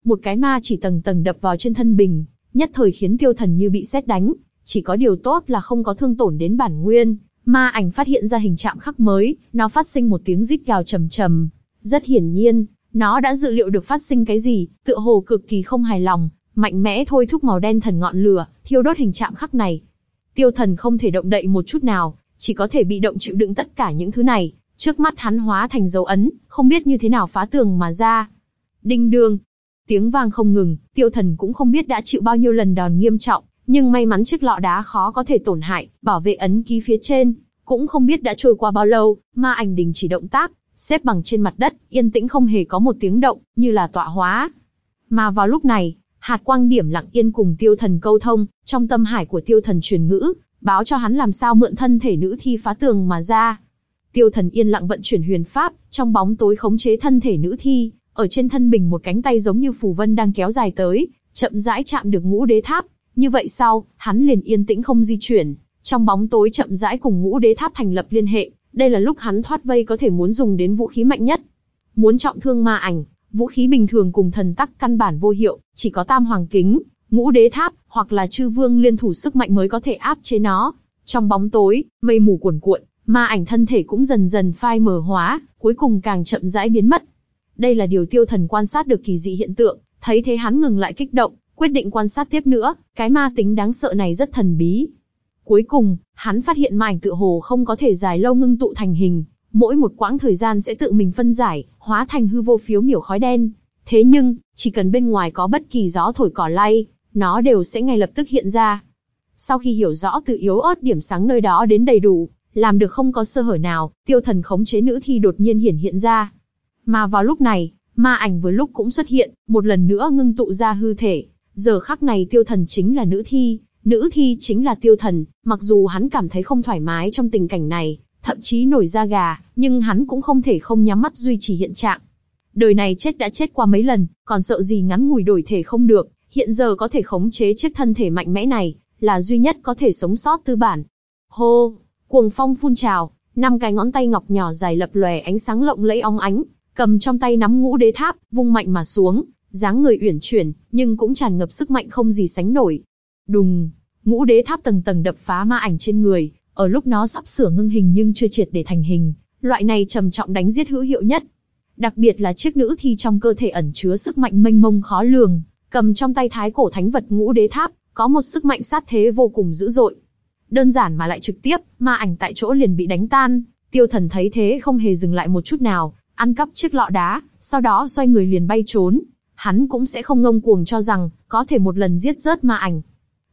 Một cái ma chỉ tầng tầng đập vào trên thân bình, nhất thời khiến tiêu thần như bị sét đánh, chỉ có điều tốt là không có thương tổn đến bản nguyên. Ma ảnh phát hiện ra hình trạng khắc mới, nó phát sinh một tiếng rít gào trầm trầm. Rất hiển nhiên, nó đã dự liệu được phát sinh cái gì, tựa hồ cực kỳ không hài lòng, mạnh mẽ thôi thúc màu đen thần ngọn lửa, thiêu đốt hình trạng khắc này. Tiêu thần không thể động đậy một chút nào, chỉ có thể bị động chịu đựng tất cả những thứ này. Trước mắt hắn hóa thành dấu ấn, không biết như thế nào phá tường mà ra. Đinh đương, tiếng vang không ngừng, tiêu thần cũng không biết đã chịu bao nhiêu lần đòn nghiêm trọng, nhưng may mắn chiếc lọ đá khó có thể tổn hại, bảo vệ ấn ký phía trên, cũng không biết đã trôi qua bao lâu, ma ảnh đình chỉ động tác, xếp bằng trên mặt đất, yên tĩnh không hề có một tiếng động, như là tọa hóa. Mà vào lúc này, hạt quang điểm lặng yên cùng tiêu thần câu thông, trong tâm hải của tiêu thần truyền ngữ, báo cho hắn làm sao mượn thân thể nữ thi phá tường mà ra. Tiêu thần yên lặng vận chuyển huyền pháp, trong bóng tối khống chế thân thể nữ thi, ở trên thân bình một cánh tay giống như phù vân đang kéo dài tới, chậm rãi chạm được ngũ đế tháp. Như vậy sau, hắn liền yên tĩnh không di chuyển, trong bóng tối chậm rãi cùng ngũ đế tháp thành lập liên hệ, đây là lúc hắn thoát vây có thể muốn dùng đến vũ khí mạnh nhất. Muốn trọng thương ma ảnh, vũ khí bình thường cùng thần tắc căn bản vô hiệu, chỉ có tam hoàng kính, ngũ đế tháp, hoặc là chư vương liên thủ sức mạnh mới có thể áp chế nó. Trong bóng tối, mây mù cuồn cuộn, ma ảnh thân thể cũng dần dần phai mờ hóa, cuối cùng càng chậm rãi biến mất. Đây là điều tiêu thần quan sát được kỳ dị hiện tượng, thấy thế hắn ngừng lại kích động, quyết định quan sát tiếp nữa, cái ma tính đáng sợ này rất thần bí. Cuối cùng, hắn phát hiện ma ảnh tự hồ không có thể dài lâu ngưng tụ thành hình, mỗi một quãng thời gian sẽ tự mình phân giải, hóa thành hư vô phiếu miểu khói đen. Thế nhưng, chỉ cần bên ngoài có bất kỳ gió thổi cỏ lay, nó đều sẽ ngay lập tức hiện ra. Sau khi hiểu rõ từ yếu ớt điểm sáng nơi đó đến đầy đủ, làm được không có sơ hở nào, tiêu thần khống chế nữ thi đột nhiên hiển hiện ra. Mà vào lúc này, ma ảnh vừa lúc cũng xuất hiện, một lần nữa ngưng tụ ra hư thể. Giờ khắc này tiêu thần chính là nữ thi, nữ thi chính là tiêu thần, mặc dù hắn cảm thấy không thoải mái trong tình cảnh này, thậm chí nổi da gà, nhưng hắn cũng không thể không nhắm mắt duy trì hiện trạng. Đời này chết đã chết qua mấy lần, còn sợ gì ngắn ngủi đổi thể không được, hiện giờ có thể khống chế chiếc thân thể mạnh mẽ này, là duy nhất có thể sống sót tư bản. Hô, cuồng phong phun trào, năm cái ngón tay ngọc nhỏ dài lập lòe ánh sáng lộng lẫy óng ánh, cầm trong tay nắm ngũ đế tháp, vung mạnh mà xuống, dáng người uyển chuyển, nhưng cũng tràn ngập sức mạnh không gì sánh nổi. Đùng, ngũ đế tháp tầng tầng đập phá ma ảnh trên người, ở lúc nó sắp sửa ngưng hình nhưng chưa triệt để thành hình, loại này trầm trọng đánh giết hữu hiệu nhất. Đặc biệt là chiếc nữ thi trong cơ thể ẩn chứa sức mạnh mênh mông khó lường, cầm trong tay thái cổ thánh vật ngũ đế tháp, có một sức mạnh sát thế vô cùng dữ dội. Đơn giản mà lại trực tiếp, ma ảnh tại chỗ liền bị đánh tan, tiêu thần thấy thế không hề dừng lại một chút nào, ăn cắp chiếc lọ đá, sau đó xoay người liền bay trốn. Hắn cũng sẽ không ngông cuồng cho rằng, có thể một lần giết rớt ma ảnh.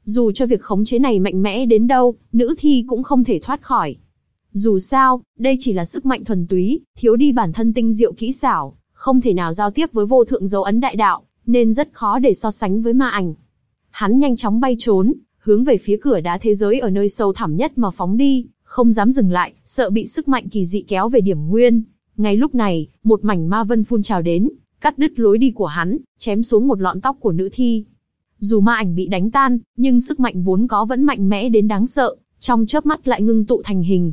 Dù cho việc khống chế này mạnh mẽ đến đâu, nữ thi cũng không thể thoát khỏi. Dù sao, đây chỉ là sức mạnh thuần túy, thiếu đi bản thân tinh diệu kỹ xảo, không thể nào giao tiếp với vô thượng dấu ấn đại đạo, nên rất khó để so sánh với ma ảnh. Hắn nhanh chóng bay trốn, hướng về phía cửa đá thế giới ở nơi sâu thẳm nhất mà phóng đi, không dám dừng lại, sợ bị sức mạnh kỳ dị kéo về điểm nguyên. Ngay lúc này, một mảnh ma vân phun trào đến, cắt đứt lối đi của hắn, chém xuống một lọn tóc của nữ thi. Dù ma ảnh bị đánh tan, nhưng sức mạnh vốn có vẫn mạnh mẽ đến đáng sợ, trong chớp mắt lại ngưng tụ thành hình.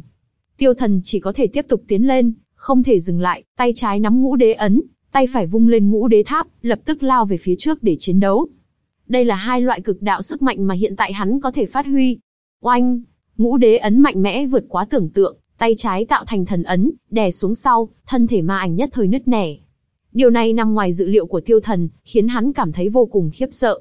Tiêu thần chỉ có thể tiếp tục tiến lên, không thể dừng lại, tay trái nắm ngũ đế ấn, tay phải vung lên ngũ đế tháp, lập tức lao về phía trước để chiến đấu. Đây là hai loại cực đạo sức mạnh mà hiện tại hắn có thể phát huy. Oanh! Ngũ đế ấn mạnh mẽ vượt quá tưởng tượng, tay trái tạo thành thần ấn, đè xuống sau, thân thể ma ảnh nhất thời nứt nẻ. Điều này nằm ngoài dự liệu của tiêu thần, khiến hắn cảm thấy vô cùng khiếp sợ.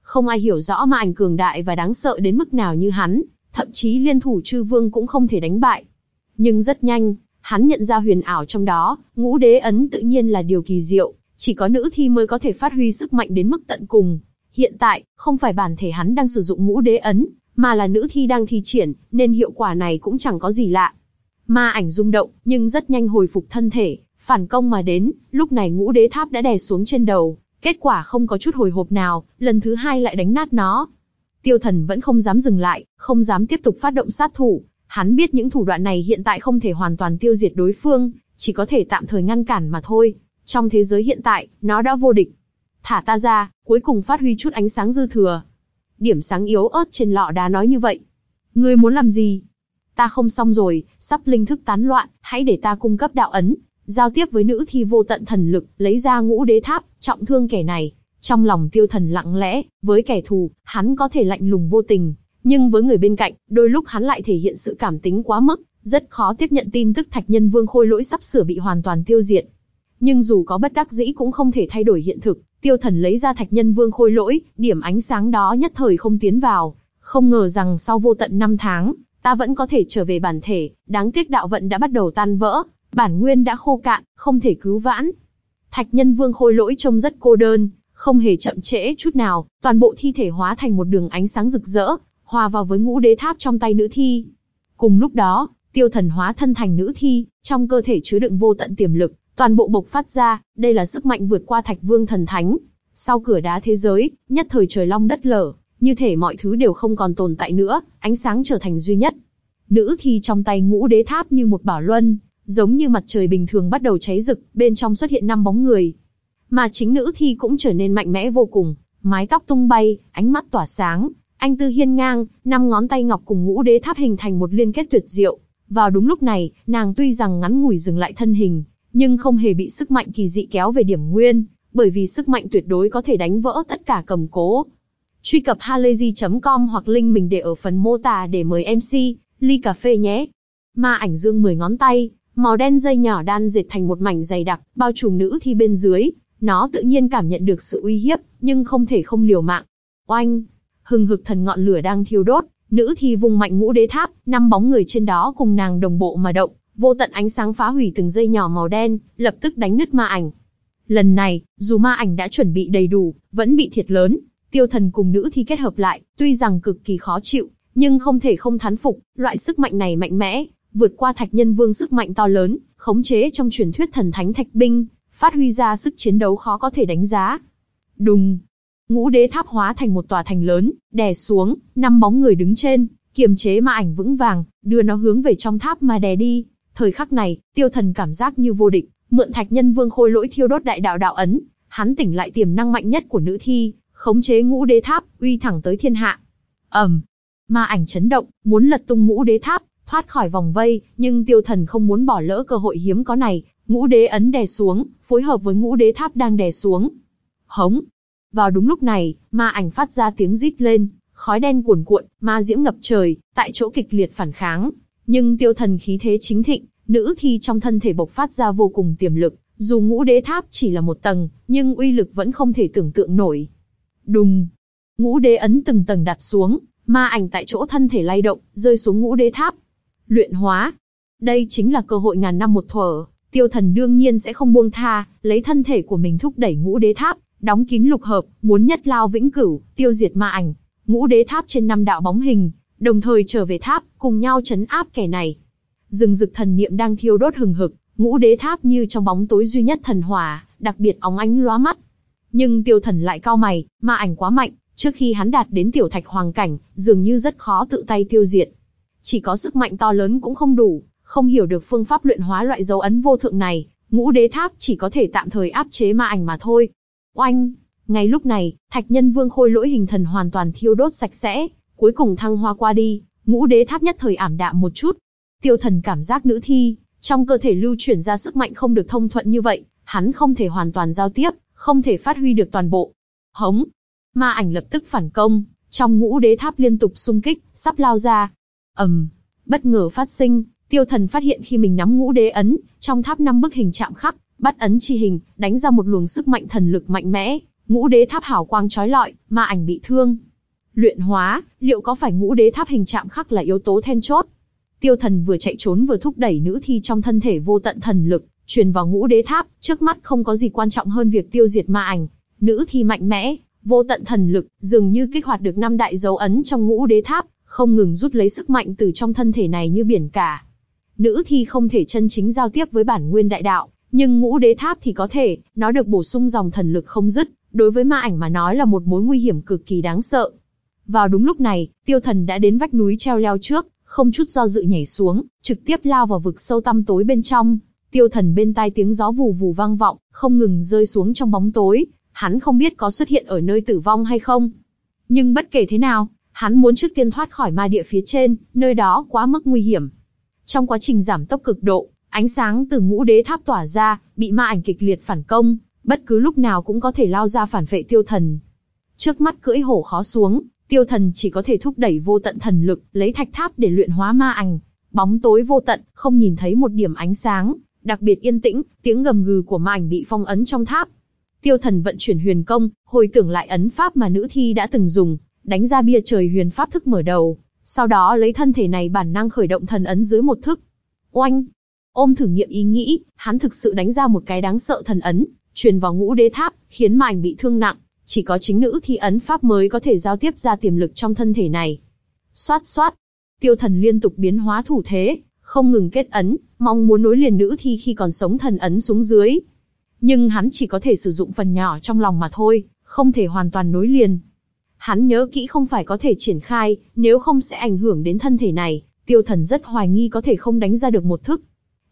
Không ai hiểu rõ ma ảnh cường đại và đáng sợ đến mức nào như hắn, thậm chí liên thủ chư vương cũng không thể đánh bại. Nhưng rất nhanh, hắn nhận ra huyền ảo trong đó, ngũ đế ấn tự nhiên là điều kỳ diệu, chỉ có nữ thi mới có thể phát huy sức mạnh đến mức tận cùng. Hiện tại, không phải bản thể hắn đang sử dụng ngũ đế ấn, mà là nữ thi đang thi triển, nên hiệu quả này cũng chẳng có gì lạ. Ma ảnh rung động, nhưng rất nhanh hồi phục thân thể, phản công mà đến, lúc này ngũ đế tháp đã đè xuống trên đầu, kết quả không có chút hồi hộp nào, lần thứ hai lại đánh nát nó. Tiêu thần vẫn không dám dừng lại, không dám tiếp tục phát động sát thủ, hắn biết những thủ đoạn này hiện tại không thể hoàn toàn tiêu diệt đối phương, chỉ có thể tạm thời ngăn cản mà thôi. Trong thế giới hiện tại, nó đã vô địch. Thả ta ra, cuối cùng phát huy chút ánh sáng dư thừa. Điểm sáng yếu ớt trên lọ đá nói như vậy. Ngươi muốn làm gì? Ta không xong rồi, sắp linh thức tán loạn, hãy để ta cung cấp đạo ấn, giao tiếp với nữ thi vô tận thần lực, lấy ra ngũ đế tháp, trọng thương kẻ này. Trong lòng tiêu thần lặng lẽ, với kẻ thù, hắn có thể lạnh lùng vô tình, nhưng với người bên cạnh, đôi lúc hắn lại thể hiện sự cảm tính quá mức, rất khó tiếp nhận tin tức thạch nhân vương khôi lỗi sắp sửa bị hoàn toàn tiêu diệt. Nhưng dù có bất đắc dĩ cũng không thể thay đổi hiện thực, tiêu thần lấy ra thạch nhân vương khôi lỗi, điểm ánh sáng đó nhất thời không tiến vào. Không ngờ rằng sau vô tận năm tháng, ta vẫn có thể trở về bản thể, đáng tiếc đạo vận đã bắt đầu tan vỡ, bản nguyên đã khô cạn, không thể cứu vãn. Thạch nhân vương khôi lỗi trông rất cô đơn, không hề chậm trễ chút nào, toàn bộ thi thể hóa thành một đường ánh sáng rực rỡ, hòa vào với ngũ đế tháp trong tay nữ thi. Cùng lúc đó, tiêu thần hóa thân thành nữ thi, trong cơ thể chứa đựng vô tận tiềm lực, toàn bộ bộc phát ra, đây là sức mạnh vượt qua thạch vương thần thánh. Sau cửa đá thế giới, nhất thời trời long đất lở, như thể mọi thứ đều không còn tồn tại nữa, ánh sáng trở thành duy nhất. Nữ thi trong tay ngũ đế tháp như một bảo luân, giống như mặt trời bình thường bắt đầu cháy rực, bên trong xuất hiện năm bóng người. Mà chính nữ thi cũng trở nên mạnh mẽ vô cùng, mái tóc tung bay, ánh mắt tỏa sáng, anh tư hiên ngang, năm ngón tay ngọc cùng ngũ đế tháp hình thành một liên kết tuyệt diệu. Vào đúng lúc này, nàng tuy rằng ngắn ngủi dừng lại thân hình, nhưng không hề bị sức mạnh kỳ dị kéo về điểm nguyên, bởi vì sức mạnh tuyệt đối có thể đánh vỡ tất cả cầm cố. Truy cập halayzi.com hoặc link mình để ở phần mô tả để mời MC, ly cà phê nhé. Ma ảnh dương 10 ngón tay, màu đen dây nhỏ đan dệt thành một mảnh dày đặc, bao trùm nữ thi bên dưới. Nó tự nhiên cảm nhận được sự uy hiếp, nhưng không thể không liều mạng. Oanh! hừng hực thần ngọn lửa đang thiêu đốt, nữ thi vùng mạnh ngũ đế tháp, năm bóng người trên đó cùng nàng đồng bộ mà động, vô tận ánh sáng phá hủy từng dây nhỏ màu đen, lập tức đánh nứt ma ảnh. Lần này, dù ma ảnh đã chuẩn bị đầy đủ, vẫn bị thiệt lớn. Tiêu thần cùng nữ thi kết hợp lại, tuy rằng cực kỳ khó chịu, nhưng không thể không thán phục, loại sức mạnh này mạnh mẽ, vượt qua thạch nhân vương sức mạnh to lớn, khống chế trong truyền thuyết thần thánh thạch binh, phát huy ra sức chiến đấu khó có thể đánh giá. Đùng, Ngũ đế tháp hóa thành một tòa thành lớn, đè xuống, năm bóng người đứng trên, kiềm chế ma ảnh vững vàng, đưa nó hướng về trong tháp mà đè đi. Thời khắc này, tiêu thần cảm giác như vô địch, mượn thạch nhân vương khôi lỗi thiêu đốt đại đạo đạo ấn, hắn tỉnh lại tiềm năng mạnh nhất của nữ thi, khống chế ngũ đế tháp, uy thẳng tới thiên hạ. ầm, ma ảnh chấn động, muốn lật tung ngũ đế tháp, thoát khỏi vòng vây, nhưng tiêu thần không muốn bỏ lỡ cơ hội hiếm có này, ngũ đế ấn đè xuống, phối hợp với ngũ đế tháp đang đè xuống. Hống, vào đúng lúc này, ma ảnh phát ra tiếng rít lên, khói đen cuồn cuộn, ma diễm ngập trời, tại chỗ kịch liệt phản kháng. Nhưng tiêu thần khí thế chính thịnh, nữ thi trong thân thể bộc phát ra vô cùng tiềm lực, dù ngũ đế tháp chỉ là một tầng, nhưng uy lực vẫn không thể tưởng tượng nổi. Đùng! Ngũ đế ấn từng tầng đặt xuống, ma ảnh tại chỗ thân thể lay động, rơi xuống ngũ đế tháp. Luyện hóa! Đây chính là cơ hội ngàn năm một thuở, tiêu thần đương nhiên sẽ không buông tha, lấy thân thể của mình thúc đẩy ngũ đế tháp, đóng kín lục hợp, muốn nhất lao vĩnh cửu, tiêu diệt ma ảnh, ngũ đế tháp trên năm đạo bóng hình, đồng thời trở về tháp, cùng nhau chấn áp kẻ này. Rừng rực thần niệm đang thiêu đốt hừng hực, ngũ đế tháp như trong bóng tối duy nhất thần hỏa, đặc biệt óng ánh lóa mắt. Nhưng tiêu thần lại cao mày, ma ảnh quá mạnh, trước khi hắn đạt đến tiểu thạch hoàng cảnh, dường như rất khó tự tay tiêu diệt. Chỉ có sức mạnh to lớn cũng không đủ, không hiểu được phương pháp luyện hóa loại dấu ấn vô thượng này, ngũ đế tháp chỉ có thể tạm thời áp chế ma ảnh mà thôi. Oanh! Ngay lúc này, thạch nhân vương khôi lỗi hình thần hoàn toàn thiêu đốt sạch sẽ, cuối cùng thăng hoa qua đi, ngũ đế tháp nhất thời ảm đạm một chút. Tiêu thần cảm giác nữ thi, trong cơ thể lưu chuyển ra sức mạnh không được thông thuận như vậy, hắn không thể hoàn toàn giao tiếp, không thể phát huy được toàn bộ. Hống! Ma ảnh lập tức phản công, trong ngũ đế tháp liên tục xung kích, sắp lao ra. ầm, bất ngờ phát sinh, tiêu thần phát hiện khi mình nắm ngũ đế ấn, trong tháp năm bức hình chạm khắc, bắt ấn chi hình, đánh ra một luồng sức mạnh thần lực mạnh mẽ, ngũ đế tháp hào quang chói lọi, ma ảnh bị thương. Luyện hóa, liệu có phải ngũ đế tháp hình chạm khắc là yếu tố then chốt? Tiêu thần vừa chạy trốn vừa thúc đẩy nữ thi trong thân thể vô tận thần lực, truyền vào ngũ đế tháp, trước mắt không có gì quan trọng hơn việc tiêu diệt ma ảnh. Nữ thi mạnh mẽ, vô tận thần lực, dường như kích hoạt được năm đại dấu ấn trong ngũ đế tháp, không ngừng rút lấy sức mạnh từ trong thân thể này như biển cả. Nữ thi không thể chân chính giao tiếp với bản nguyên đại đạo, nhưng ngũ đế tháp thì có thể, nó được bổ sung dòng thần lực không dứt, đối với ma ảnh mà nói là một mối nguy hiểm cực kỳ đáng sợ. Vào đúng lúc này, tiêu thần đã đến vách núi treo leo trước, không chút do dự nhảy xuống, trực tiếp lao vào vực sâu tăm tối bên trong. Tiêu thần bên tai tiếng gió vù vù vang vọng, không ngừng rơi xuống trong bóng tối, hắn không biết có xuất hiện ở nơi tử vong hay không. Nhưng bất kể thế nào, hắn muốn trước tiên thoát khỏi ma địa phía trên, nơi đó quá mức nguy hiểm. Trong quá trình giảm tốc cực độ, ánh sáng từ ngũ đế tháp tỏa ra, bị ma ảnh kịch liệt phản công, bất cứ lúc nào cũng có thể lao ra phản vệ tiêu thần. Trước mắt cưỡi hổ khó xuống, tiêu thần chỉ có thể thúc đẩy vô tận thần lực, lấy thạch tháp để luyện hóa ma ảnh. Bóng tối vô tận, không nhìn thấy một điểm ánh sáng, đặc biệt yên tĩnh, tiếng gầm gừ của ma ảnh bị phong ấn trong tháp. Tiêu thần vận chuyển huyền công, hồi tưởng lại ấn pháp mà nữ thi đã từng dùng, đánh ra bia trời huyền pháp thức mở đầu, sau đó lấy thân thể này bản năng khởi động thần ấn dưới một thức. Oanh! Ôm thử nghiệm ý nghĩ, hắn thực sự đánh ra một cái đáng sợ thần ấn, truyền vào ngũ đế tháp, khiến ma ảnh bị thương nặng. Chỉ có chính nữ thi ấn pháp mới có thể giao tiếp ra tiềm lực trong thân thể này. Xoát xoát, tiêu thần liên tục biến hóa thủ thế, không ngừng kết ấn, mong muốn nối liền nữ thi khi còn sống thần ấn xuống dưới. Nhưng hắn chỉ có thể sử dụng phần nhỏ trong lòng mà thôi, không thể hoàn toàn nối liền. Hắn nhớ kỹ không phải có thể triển khai, nếu không sẽ ảnh hưởng đến thân thể này, tiêu thần rất hoài nghi có thể không đánh ra được một thức.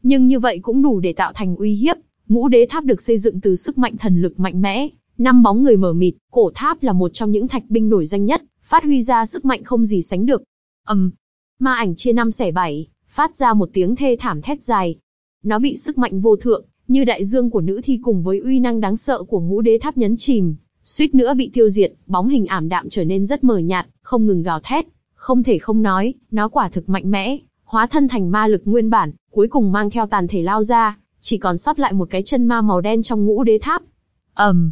Nhưng như vậy cũng đủ để tạo thành uy hiếp, ngũ đế tháp được xây dựng từ sức mạnh thần lực mạnh mẽ, năm bóng người mở mịt, cổ tháp là một trong những thạch binh nổi danh nhất, phát huy ra sức mạnh không gì sánh được. ầm, um, ma ảnh chia năm xẻ bảy, phát ra một tiếng thê thảm thét dài. Nó bị sức mạnh vô thượng, như đại dương của nữ thi cùng với uy năng đáng sợ của ngũ đế tháp nhấn chìm, suýt nữa bị tiêu diệt, bóng hình ảm đạm trở nên rất mờ nhạt, không ngừng gào thét. Không thể không nói, nó quả thực mạnh mẽ, hóa thân thành ma lực nguyên bản, cuối cùng mang theo tàn thể lao ra, chỉ còn sót lại một cái chân ma màu đen trong ngũ đế tháp. ầm, um,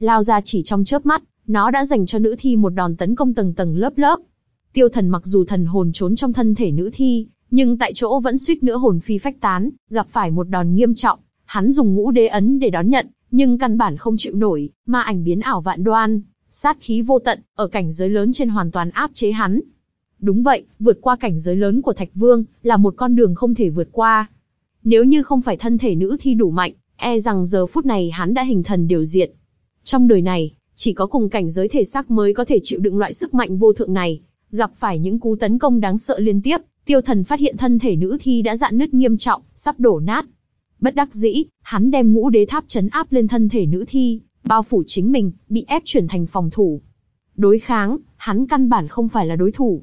lao ra chỉ trong chớp mắt, nó đã dành cho nữ thi một đòn tấn công tầng tầng lớp lớp. Tiêu thần mặc dù thần hồn trốn trong thân thể nữ thi, nhưng tại chỗ vẫn suýt nữa hồn phi phách tán, gặp phải một đòn nghiêm trọng, hắn dùng ngũ đế ấn để đón nhận, nhưng căn bản không chịu nổi, ma ảnh biến ảo vạn đoan, sát khí vô tận, ở cảnh giới lớn trên hoàn toàn áp chế hắn. Đúng vậy, vượt qua cảnh giới lớn của Thạch Vương, là một con đường không thể vượt qua. Nếu như không phải thân thể nữ thi đủ mạnh, e rằng giờ phút này hắn đã hình thần điều diệt. Trong đời này, chỉ có cùng cảnh giới thể xác mới có thể chịu đựng loại sức mạnh vô thượng này. Gặp phải những cú tấn công đáng sợ liên tiếp, tiêu thần phát hiện thân thể nữ thi đã dạn nứt nghiêm trọng, sắp đổ nát. Bất đắc dĩ, hắn đem ngũ đế tháp chấn áp lên thân thể nữ thi, bao phủ chính mình, bị ép chuyển thành phòng thủ. Đối kháng, hắn căn bản không phải là đối thủ.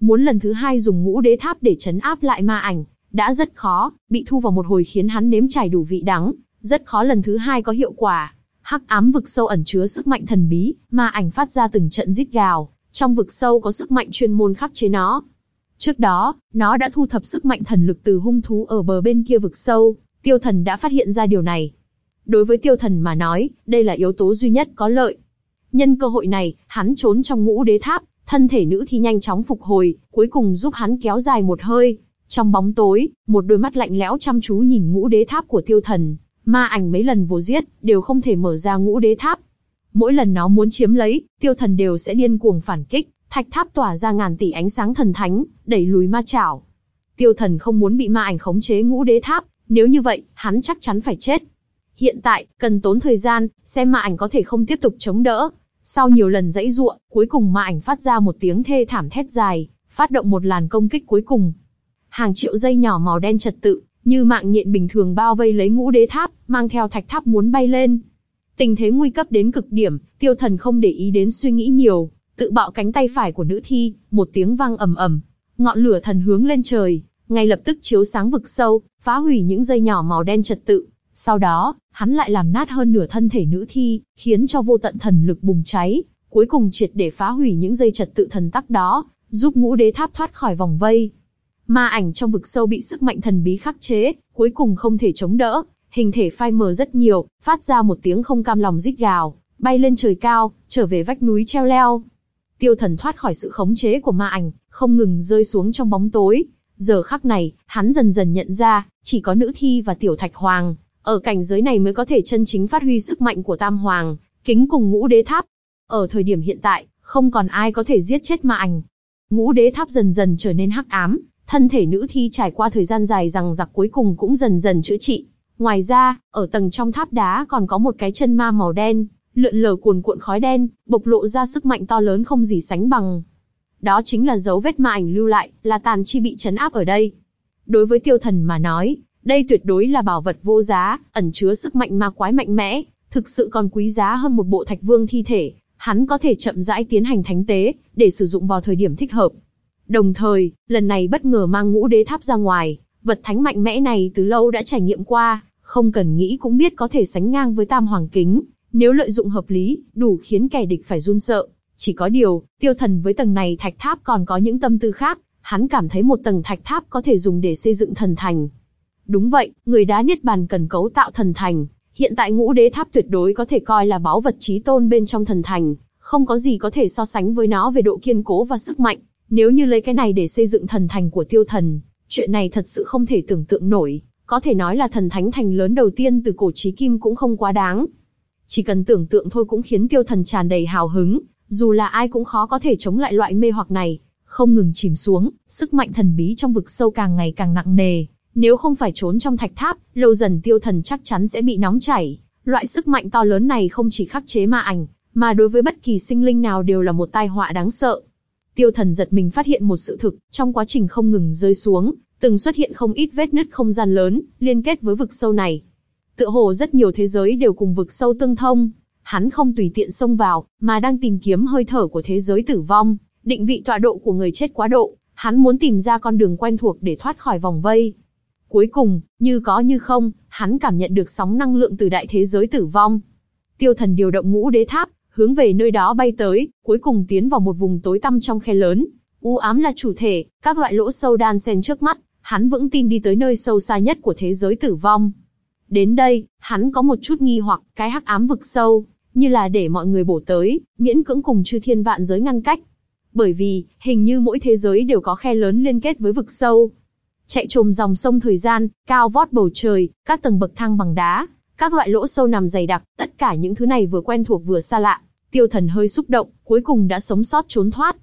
Muốn lần thứ hai dùng ngũ đế tháp để chấn áp lại ma ảnh, đã rất khó, bị thu vào một hồi khiến hắn nếm trải đủ vị đắng, rất khó lần thứ hai có hiệu quả. Hắc ám vực sâu ẩn chứa sức mạnh thần bí, ma ảnh phát ra từng trận rít gào, trong vực sâu có sức mạnh chuyên môn khắc chế nó. Trước đó, nó đã thu thập sức mạnh thần lực từ hung thú ở bờ bên kia vực sâu, tiêu thần đã phát hiện ra điều này. Đối với tiêu thần mà nói, đây là yếu tố duy nhất có lợi. Nhân cơ hội này, hắn trốn trong ngũ đế tháp, thân thể nữ thi nhanh chóng phục hồi, cuối cùng giúp hắn kéo dài một hơi. Trong bóng tối, một đôi mắt lạnh lẽo chăm chú nhìn ngũ đế tháp của tiêu thần, ma ảnh mấy lần vồ giết, đều không thể mở ra ngũ đế tháp. Mỗi lần nó muốn chiếm lấy, tiêu thần đều sẽ điên cuồng phản kích, thạch tháp tỏa ra ngàn tỷ ánh sáng thần thánh, đẩy lùi ma chảo. Tiêu thần không muốn bị ma ảnh khống chế ngũ đế tháp, nếu như vậy, hắn chắc chắn phải chết. Hiện tại, cần tốn thời gian, xem ma ảnh có thể không tiếp tục chống đỡ. Sau nhiều lần dãy ruộng, cuối cùng ma ảnh phát ra một tiếng thê thảm thét dài, phát động một làn công kích cuối cùng. Hàng triệu dây nhỏ màu đen trật tự, như mạng nhện bình thường bao vây lấy ngũ đế tháp, mang theo thạch tháp muốn bay lên. Tình thế nguy cấp đến cực điểm, tiêu thần không để ý đến suy nghĩ nhiều, tự bạo cánh tay phải của nữ thi, một tiếng vang ầm ầm, ngọn lửa thần hướng lên trời, ngay lập tức chiếu sáng vực sâu, phá hủy những dây nhỏ màu đen trật tự. Sau đó, hắn lại làm nát hơn nửa thân thể nữ thi, khiến cho vô tận thần lực bùng cháy, cuối cùng triệt để phá hủy những dây trật tự thần tắc đó, giúp ngũ đế tháp thoát khỏi vòng vây. Ma ảnh trong vực sâu bị sức mạnh thần bí khắc chế, cuối cùng không thể chống đỡ, hình thể phai mờ rất nhiều, phát ra một tiếng không cam lòng rít gào, bay lên trời cao, trở về vách núi treo leo. Tiêu thần thoát khỏi sự khống chế của ma ảnh, không ngừng rơi xuống trong bóng tối. Giờ khắc này, hắn dần dần nhận ra, chỉ có nữ thi và tiểu thạch hoàng, ở cảnh giới này mới có thể chân chính phát huy sức mạnh của tam hoàng, kính cùng ngũ đế tháp. Ở thời điểm hiện tại, không còn ai có thể giết chết ma ảnh. Ngũ đế tháp dần dần trở nên hắc ám, thân thể nữ thi trải qua thời gian dài rằng giặc cuối cùng cũng dần dần chữa trị. Ngoài ra, ở tầng trong tháp đá còn có một cái chân ma màu đen, lượn lờ cuồn cuộn khói đen, bộc lộ ra sức mạnh to lớn không gì sánh bằng. Đó chính là dấu vết ma ảnh lưu lại, là tàn chi bị chấn áp ở đây. Đối với tiêu thần mà nói, đây tuyệt đối là bảo vật vô giá, ẩn chứa sức mạnh ma quái mạnh mẽ, thực sự còn quý giá hơn một bộ thạch vương thi thể. Hắn có thể chậm rãi tiến hành thánh tế, để sử dụng vào thời điểm thích hợp. Đồng thời, lần này bất ngờ mang ngũ đế tháp ra ngoài, vật thánh mạnh mẽ này từ lâu đã trải nghiệm qua, không cần nghĩ cũng biết có thể sánh ngang với tam hoàng kính, nếu lợi dụng hợp lý, đủ khiến kẻ địch phải run sợ. Chỉ có điều, tiêu thần với tầng này thạch tháp còn có những tâm tư khác, hắn cảm thấy một tầng thạch tháp có thể dùng để xây dựng thần thành. Đúng vậy, người đá niết bàn cần cấu tạo thần thành. Hiện tại ngũ đế tháp tuyệt đối có thể coi là báu vật trí tôn bên trong thần thành, không có gì có thể so sánh với nó về độ kiên cố và sức mạnh. Nếu như lấy cái này để xây dựng thần thành của tiêu thần, chuyện này thật sự không thể tưởng tượng nổi, có thể nói là thần thánh thành lớn đầu tiên từ cổ chí kim cũng không quá đáng. Chỉ cần tưởng tượng thôi cũng khiến tiêu thần tràn đầy hào hứng, dù là ai cũng khó có thể chống lại loại mê hoặc này, không ngừng chìm xuống, sức mạnh thần bí trong vực sâu càng ngày càng nặng nề. Nếu không phải trốn trong thạch tháp, lâu dần tiêu thần chắc chắn sẽ bị nóng chảy. Loại sức mạnh to lớn này không chỉ khắc chế ma ảnh, mà đối với bất kỳ sinh linh nào đều là một tai họa đáng sợ. Tiêu thần giật mình phát hiện một sự thực, trong quá trình không ngừng rơi xuống, từng xuất hiện không ít vết nứt không gian lớn, liên kết với vực sâu này. Tựa hồ rất nhiều thế giới đều cùng vực sâu tương thông, hắn không tùy tiện xông vào, mà đang tìm kiếm hơi thở của thế giới tử vong, định vị tọa độ của người chết quá độ, hắn muốn tìm ra con đường quen thuộc để thoát khỏi vòng vây. Cuối cùng, như có như không, hắn cảm nhận được sóng năng lượng từ đại thế giới tử vong. Tiêu thần điều động ngũ đế tháp, hướng về nơi đó bay tới, cuối cùng tiến vào một vùng tối tăm trong khe lớn. U ám là chủ thể, các loại lỗ sâu đan xen trước mắt, hắn vững tin đi tới nơi sâu xa nhất của thế giới tử vong. Đến đây, hắn có một chút nghi hoặc, cái hắc ám vực sâu, như là để mọi người bổ tới, miễn cưỡng cùng chư thiên vạn giới ngăn cách. Bởi vì, hình như mỗi thế giới đều có khe lớn liên kết với vực sâu. Chạy trồm dòng sông thời gian, cao vót bầu trời, các tầng bậc thang bằng đá, các loại lỗ sâu nằm dày đặc, tất cả những thứ này vừa quen thuộc vừa xa lạ. Tiêu thần hơi xúc động, cuối cùng đã sống sót trốn thoát.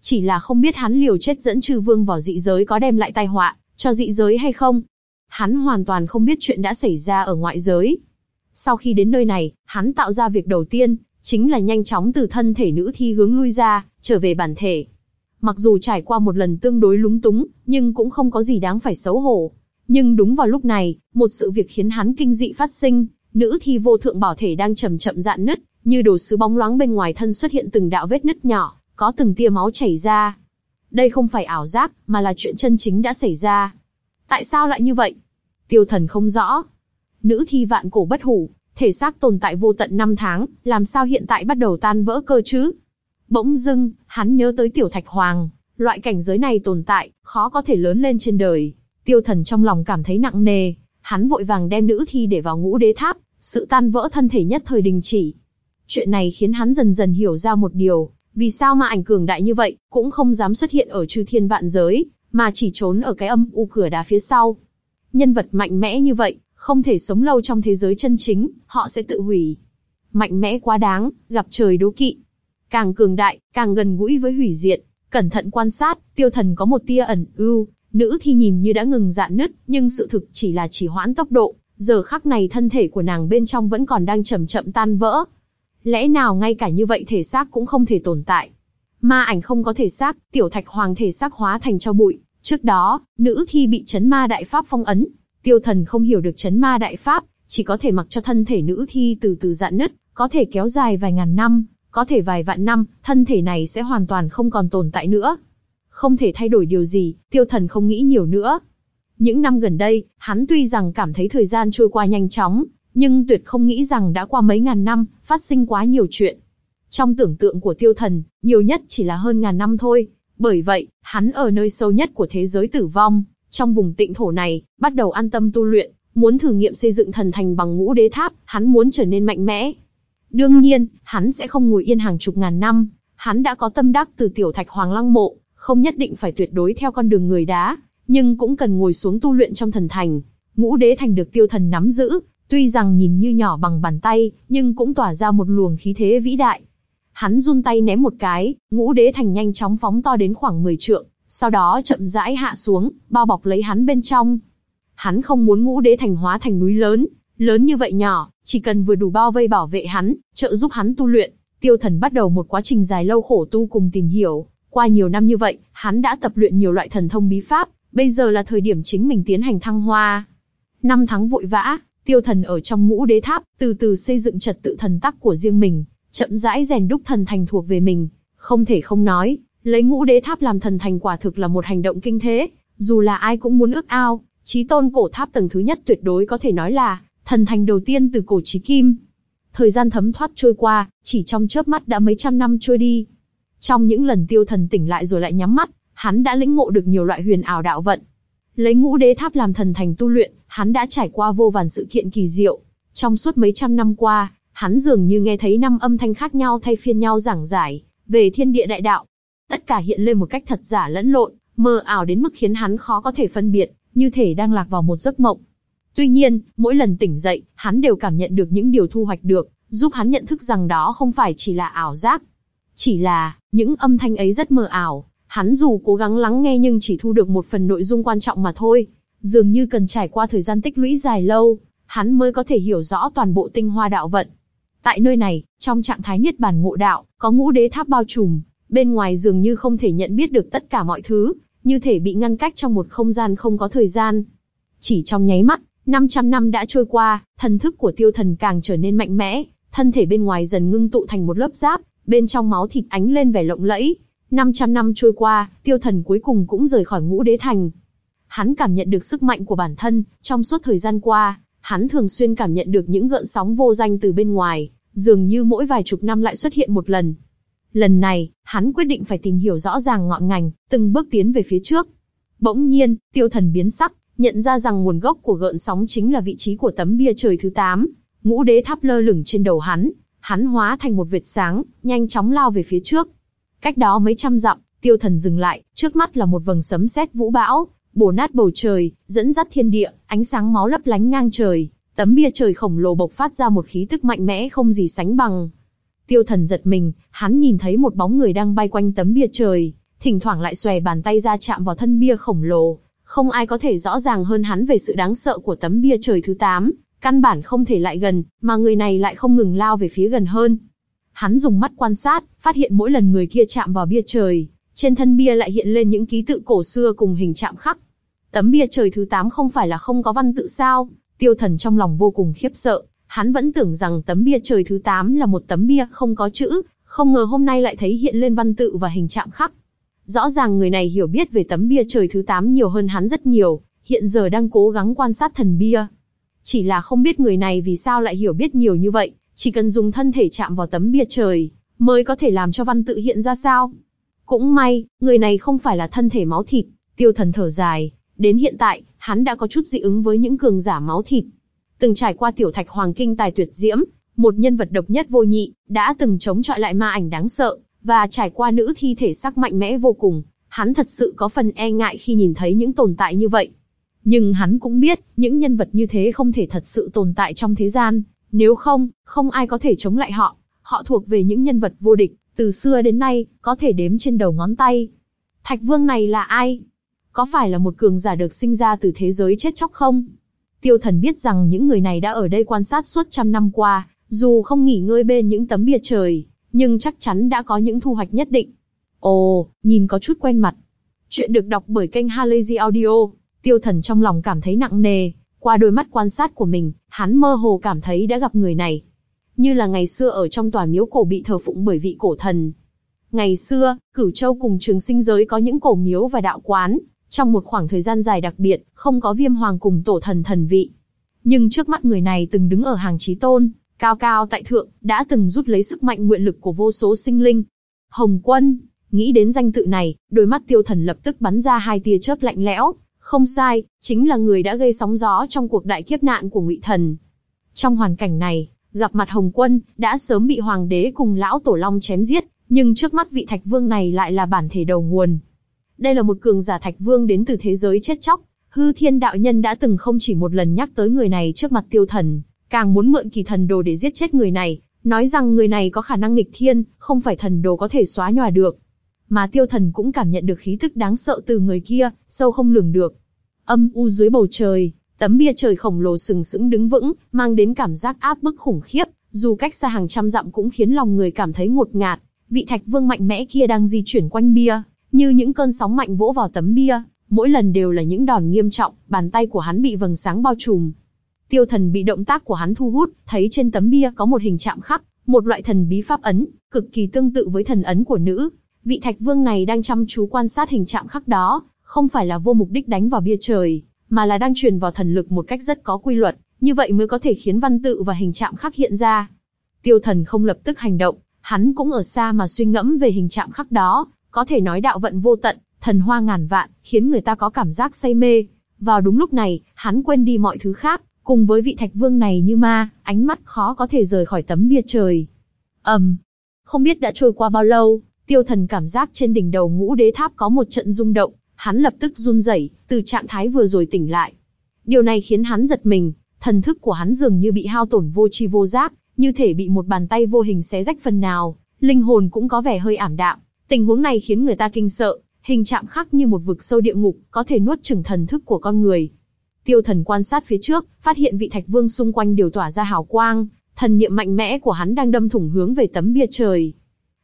Chỉ là không biết hắn liều chết dẫn trừ vương vào dị giới có đem lại tai họa, cho dị giới hay không. Hắn hoàn toàn không biết chuyện đã xảy ra ở ngoại giới. Sau khi đến nơi này, hắn tạo ra việc đầu tiên, chính là nhanh chóng từ thân thể nữ thi hướng lui ra, trở về bản thể. Mặc dù trải qua một lần tương đối lúng túng, nhưng cũng không có gì đáng phải xấu hổ. Nhưng đúng vào lúc này, một sự việc khiến hắn kinh dị phát sinh, nữ thi vô thượng bảo thể đang chậm chậm dạn nứt, như đồ sứ bóng loáng bên ngoài thân xuất hiện từng đạo vết nứt nhỏ, có từng tia máu chảy ra. Đây không phải ảo giác, mà là chuyện chân chính đã xảy ra. Tại sao lại như vậy? Tiêu thần không rõ. Nữ thi vạn cổ bất hủ, thể xác tồn tại vô tận năm tháng, làm sao hiện tại bắt đầu tan vỡ cơ chứ? Bỗng dưng, hắn nhớ tới tiểu thạch hoàng, loại cảnh giới này tồn tại, khó có thể lớn lên trên đời. Tiêu thần trong lòng cảm thấy nặng nề, hắn vội vàng đem nữ thi để vào ngũ đế tháp, sự tan vỡ thân thể nhất thời đình chỉ. Chuyện này khiến hắn dần dần hiểu ra một điều, vì sao mà ảnh cường đại như vậy, cũng không dám xuất hiện ở chư thiên vạn giới, mà chỉ trốn ở cái âm u cửa đá phía sau. Nhân vật mạnh mẽ như vậy, không thể sống lâu trong thế giới chân chính, họ sẽ tự hủy. Mạnh mẽ quá đáng, gặp trời đố kỵ. Càng cường đại, càng gần gũi với hủy diệt. Cẩn thận quan sát, tiêu thần có một tia ẩn ưu, nữ thi nhìn như đã ngừng dạn nứt, nhưng sự thực chỉ là chỉ hoãn tốc độ, Giờ khắc này thân thể của nàng bên trong vẫn còn đang chậm chậm tan vỡ. Lẽ nào ngay cả như vậy thể xác cũng không thể tồn tại? Ma ảnh không có thể xác, tiểu thạch hoàng thể xác hóa thành cho bụi. Trước đó, nữ thi bị chấn ma đại pháp phong ấn. Tiêu thần không hiểu được chấn ma đại pháp, chỉ có thể mặc cho thân thể nữ thi từ từ dạn nứt, có thể kéo dài vài ngàn năm, có thể vài vạn năm, thân thể này sẽ hoàn toàn không còn tồn tại nữa. Không thể thay đổi điều gì, tiêu thần không nghĩ nhiều nữa. Những năm gần đây, hắn tuy rằng cảm thấy thời gian trôi qua nhanh chóng, nhưng tuyệt không nghĩ rằng đã qua mấy ngàn năm, phát sinh quá nhiều chuyện. Trong tưởng tượng của tiêu thần, nhiều nhất chỉ là hơn ngàn năm thôi. Bởi vậy, hắn ở nơi sâu nhất của thế giới tử vong, trong vùng tịnh thổ này, bắt đầu an tâm tu luyện, muốn thử nghiệm xây dựng thần thành bằng ngũ đế tháp, hắn muốn trở nên mạnh mẽ. Đương nhiên, hắn sẽ không ngồi yên hàng chục ngàn năm, hắn đã có tâm đắc từ tiểu thạch hoàng lăng mộ, không nhất định phải tuyệt đối theo con đường người đá, nhưng cũng cần ngồi xuống tu luyện trong thần thành. Ngũ đế thành được tiêu thần nắm giữ, tuy rằng nhìn như nhỏ bằng bàn tay, nhưng cũng tỏa ra một luồng khí thế vĩ đại. Hắn run tay ném một cái, ngũ đế thành nhanh chóng phóng to đến khoảng 10 trượng, sau đó chậm rãi hạ xuống, bao bọc lấy hắn bên trong. Hắn không muốn ngũ đế thành hóa thành núi lớn, lớn như vậy nhỏ, chỉ cần vừa đủ bao vây bảo vệ hắn, trợ giúp hắn tu luyện. Tiêu thần bắt đầu một quá trình dài lâu khổ tu cùng tìm hiểu. Qua nhiều năm như vậy, hắn đã tập luyện nhiều loại thần thông bí pháp, bây giờ là thời điểm chính mình tiến hành thăng hoa. Năm tháng vội vã, tiêu thần ở trong ngũ đế tháp, từ từ xây dựng trật tự thần tắc của riêng mình, chậm rãi rèn đúc thần thành thuộc về mình. Không thể không nói, lấy ngũ đế tháp làm thần thành quả thực là một hành động kinh thế, dù là ai cũng muốn ước ao, chí tôn cổ tháp tầng thứ nhất tuyệt đối có thể nói là thần thành đầu tiên từ cổ chí kim. Thời gian thấm thoát trôi qua, chỉ trong chớp mắt đã mấy trăm năm trôi đi. Trong những lần tiêu thần tỉnh lại rồi lại nhắm mắt, hắn đã lĩnh ngộ được nhiều loại huyền ảo đạo vận. Lấy ngũ đế tháp làm thần thành tu luyện, hắn đã trải qua vô vàn sự kiện kỳ diệu. Trong suốt mấy trăm năm qua, hắn dường như nghe thấy năm âm thanh khác nhau thay phiên nhau giảng giải về thiên địa đại đạo. Tất cả hiện lên một cách thật giả lẫn lộn, mờ ảo đến mức khiến hắn khó có thể phân biệt, như thể đang lạc vào một giấc mộng. Tuy nhiên, mỗi lần tỉnh dậy, hắn đều cảm nhận được những điều thu hoạch được, giúp hắn nhận thức rằng đó không phải chỉ là ảo giác. Chỉ là, những âm thanh ấy rất mờ ảo, hắn dù cố gắng lắng nghe nhưng chỉ thu được một phần nội dung quan trọng mà thôi. Dường như cần trải qua thời gian tích lũy dài lâu, hắn mới có thể hiểu rõ toàn bộ tinh hoa đạo vận. Tại nơi này, trong trạng thái niết bàn ngộ đạo, có ngũ đế tháp bao trùm, bên ngoài dường như không thể nhận biết được tất cả mọi thứ, như thể bị ngăn cách trong một không gian không có thời gian. Chỉ trong nháy mắt, 500 năm đã trôi qua, thần thức của tiêu thần càng trở nên mạnh mẽ, thân thể bên ngoài dần ngưng tụ thành một lớp giáp, bên trong máu thịt ánh lên vẻ lộng lẫy. 500 năm trôi qua, tiêu thần cuối cùng cũng rời khỏi ngũ đế thành. Hắn cảm nhận được sức mạnh của bản thân, trong suốt thời gian qua, hắn thường xuyên cảm nhận được những gợn sóng vô danh từ bên ngoài, dường như mỗi vài chục năm lại xuất hiện một lần. Lần này, hắn quyết định phải tìm hiểu rõ ràng ngọn ngành, từng bước tiến về phía trước. Bỗng nhiên, tiêu thần biến sắc, nhận ra rằng nguồn gốc của gợn sóng chính là vị trí của tấm bia trời thứ 8, ngũ đế tháp lơ lửng trên đầu hắn, hắn hóa thành một vệt sáng, nhanh chóng lao về phía trước. Cách đó mấy trăm dặm, tiêu thần dừng lại, trước mắt là một vầng sấm sét vũ bão, bổ nát bầu trời, dẫn dắt thiên địa, ánh sáng máu lấp lánh ngang trời, tấm bia trời khổng lồ bộc phát ra một khí tức mạnh mẽ không gì sánh bằng. Tiêu thần giật mình, hắn nhìn thấy một bóng người đang bay quanh tấm bia trời, thỉnh thoảng lại xòe bàn tay ra chạm vào thân bia khổng lồ. Không ai có thể rõ ràng hơn hắn về sự đáng sợ của tấm bia trời thứ 8, căn bản không thể lại gần, mà người này lại không ngừng lao về phía gần hơn. Hắn dùng mắt quan sát, phát hiện mỗi lần người kia chạm vào bia trời, trên thân bia lại hiện lên những ký tự cổ xưa cùng hình chạm khắc. Tấm bia trời thứ 8 không phải là không có văn tự sao? Tiêu thần trong lòng vô cùng khiếp sợ, hắn vẫn tưởng rằng tấm bia trời thứ 8 là một tấm bia không có chữ, không ngờ hôm nay lại thấy hiện lên văn tự và hình chạm khắc. Rõ ràng người này hiểu biết về tấm bia trời thứ 8 nhiều hơn hắn rất nhiều, hiện giờ đang cố gắng quan sát thần bia. Chỉ là không biết người này vì sao lại hiểu biết nhiều như vậy, chỉ cần dùng thân thể chạm vào tấm bia trời, mới có thể làm cho văn tự hiện ra sao. Cũng may, người này không phải là thân thể máu thịt, tiêu thần thở dài, đến hiện tại, hắn đã có chút dị ứng với những cường giả máu thịt. Từng trải qua tiểu thạch hoàng kinh tài tuyệt diễm, một nhân vật độc nhất vô nhị, đã từng chống chọi lại ma ảnh đáng sợ, và trải qua nữ thi thể sắc mạnh mẽ vô cùng, hắn thật sự có phần e ngại khi nhìn thấy những tồn tại như vậy. Nhưng hắn cũng biết, những nhân vật như thế không thể thật sự tồn tại trong thế gian, nếu không, không ai có thể chống lại họ. Họ thuộc về những nhân vật vô địch, từ xưa đến nay, có thể đếm trên đầu ngón tay. Thạch Vương này là ai? Có phải là một cường giả được sinh ra từ thế giới chết chóc không? Tiêu thần biết rằng những người này đã ở đây quan sát suốt trăm năm qua, dù không nghỉ ngơi bên những tấm bia trời, nhưng chắc chắn đã có những thu hoạch nhất định. Ồ, nhìn có chút quen mặt. Chuyện được đọc bởi kênh Halazy Audio, tiêu thần trong lòng cảm thấy nặng nề, qua đôi mắt quan sát của mình, hắn mơ hồ cảm thấy đã gặp người này. Như là ngày xưa ở trong tòa miếu cổ bị thờ phụng bởi vị cổ thần. Ngày xưa, Cửu Châu cùng trường sinh giới có những cổ miếu và đạo quán, trong một khoảng thời gian dài đặc biệt, không có viêm hoàng cùng tổ thần thần vị. Nhưng trước mắt người này từng đứng ở hàng trí tôn, cao cao tại thượng, đã từng rút lấy sức mạnh nguyện lực của vô số sinh linh. Hồng Quân, nghĩ đến danh tự này, đôi mắt tiêu thần lập tức bắn ra hai tia chớp lạnh lẽo. Không sai, chính là người đã gây sóng gió trong cuộc đại kiếp nạn của Ngụy Thần. Trong hoàn cảnh này, gặp mặt Hồng Quân, đã sớm bị Hoàng đế cùng lão Tổ Long chém giết, nhưng trước mắt vị Thạch Vương này lại là bản thể đầu nguồn. Đây là một cường giả Thạch Vương đến từ thế giới chết chóc, Hư Thiên Đạo Nhân đã từng không chỉ một lần nhắc tới người này trước mặt tiêu thần, càng muốn mượn kỳ thần đồ để giết chết người này, nói rằng người này có khả năng nghịch thiên, không phải thần đồ có thể xóa nhòa được. Mà tiêu thần cũng cảm nhận được khí tức đáng sợ từ người kia, sâu không lường được. Âm u dưới bầu trời, tấm bia trời khổng lồ sừng sững đứng vững, mang đến cảm giác áp bức khủng khiếp, dù cách xa hàng trăm dặm cũng khiến lòng người cảm thấy ngột ngạt. Vị thạch vương mạnh mẽ kia đang di chuyển quanh bia, như những cơn sóng mạnh vỗ vào tấm bia, mỗi lần đều là những đòn nghiêm trọng, bàn tay của hắn bị vầng sáng bao trùm. Tiêu thần bị động tác của hắn thu hút, thấy trên tấm bia có một hình chạm khắc, một loại thần bí pháp ấn, cực kỳ tương tự với thần ấn của nữ. Vị thạch vương này đang chăm chú quan sát hình chạm khắc đó, không phải là vô mục đích đánh vào bia trời, mà là đang truyền vào thần lực một cách rất có quy luật, như vậy mới có thể khiến văn tự và hình chạm khắc hiện ra. Tiêu thần không lập tức hành động, hắn cũng ở xa mà suy ngẫm về hình chạm khắc đó, có thể nói đạo vận vô tận, thần hoa ngàn vạn, khiến người ta có cảm giác say mê. Vào đúng lúc này, hắn quên đi mọi thứ khác, cùng với vị thạch vương này như ma, ánh mắt khó có thể rời khỏi tấm bia trời. ầm, um, không biết đã trôi qua bao lâu, tiêu thần cảm giác trên đỉnh đầu ngũ đế tháp có một trận rung động, hắn lập tức run rẩy, từ trạng thái vừa rồi tỉnh lại. Điều này khiến hắn giật mình, thần thức của hắn dường như bị hao tổn vô tri vô giác, như thể bị một bàn tay vô hình xé rách phần nào, linh hồn cũng có vẻ hơi ảm đạm. Tình huống này khiến người ta kinh sợ, hình chạm khắc như một vực sâu địa ngục, có thể nuốt chửng thần thức của con người. Tiêu thần quan sát phía trước, phát hiện vị thạch vương xung quanh đều tỏa ra hào quang, thần niệm mạnh mẽ của hắn đang đâm thủng hướng về tấm bia trời.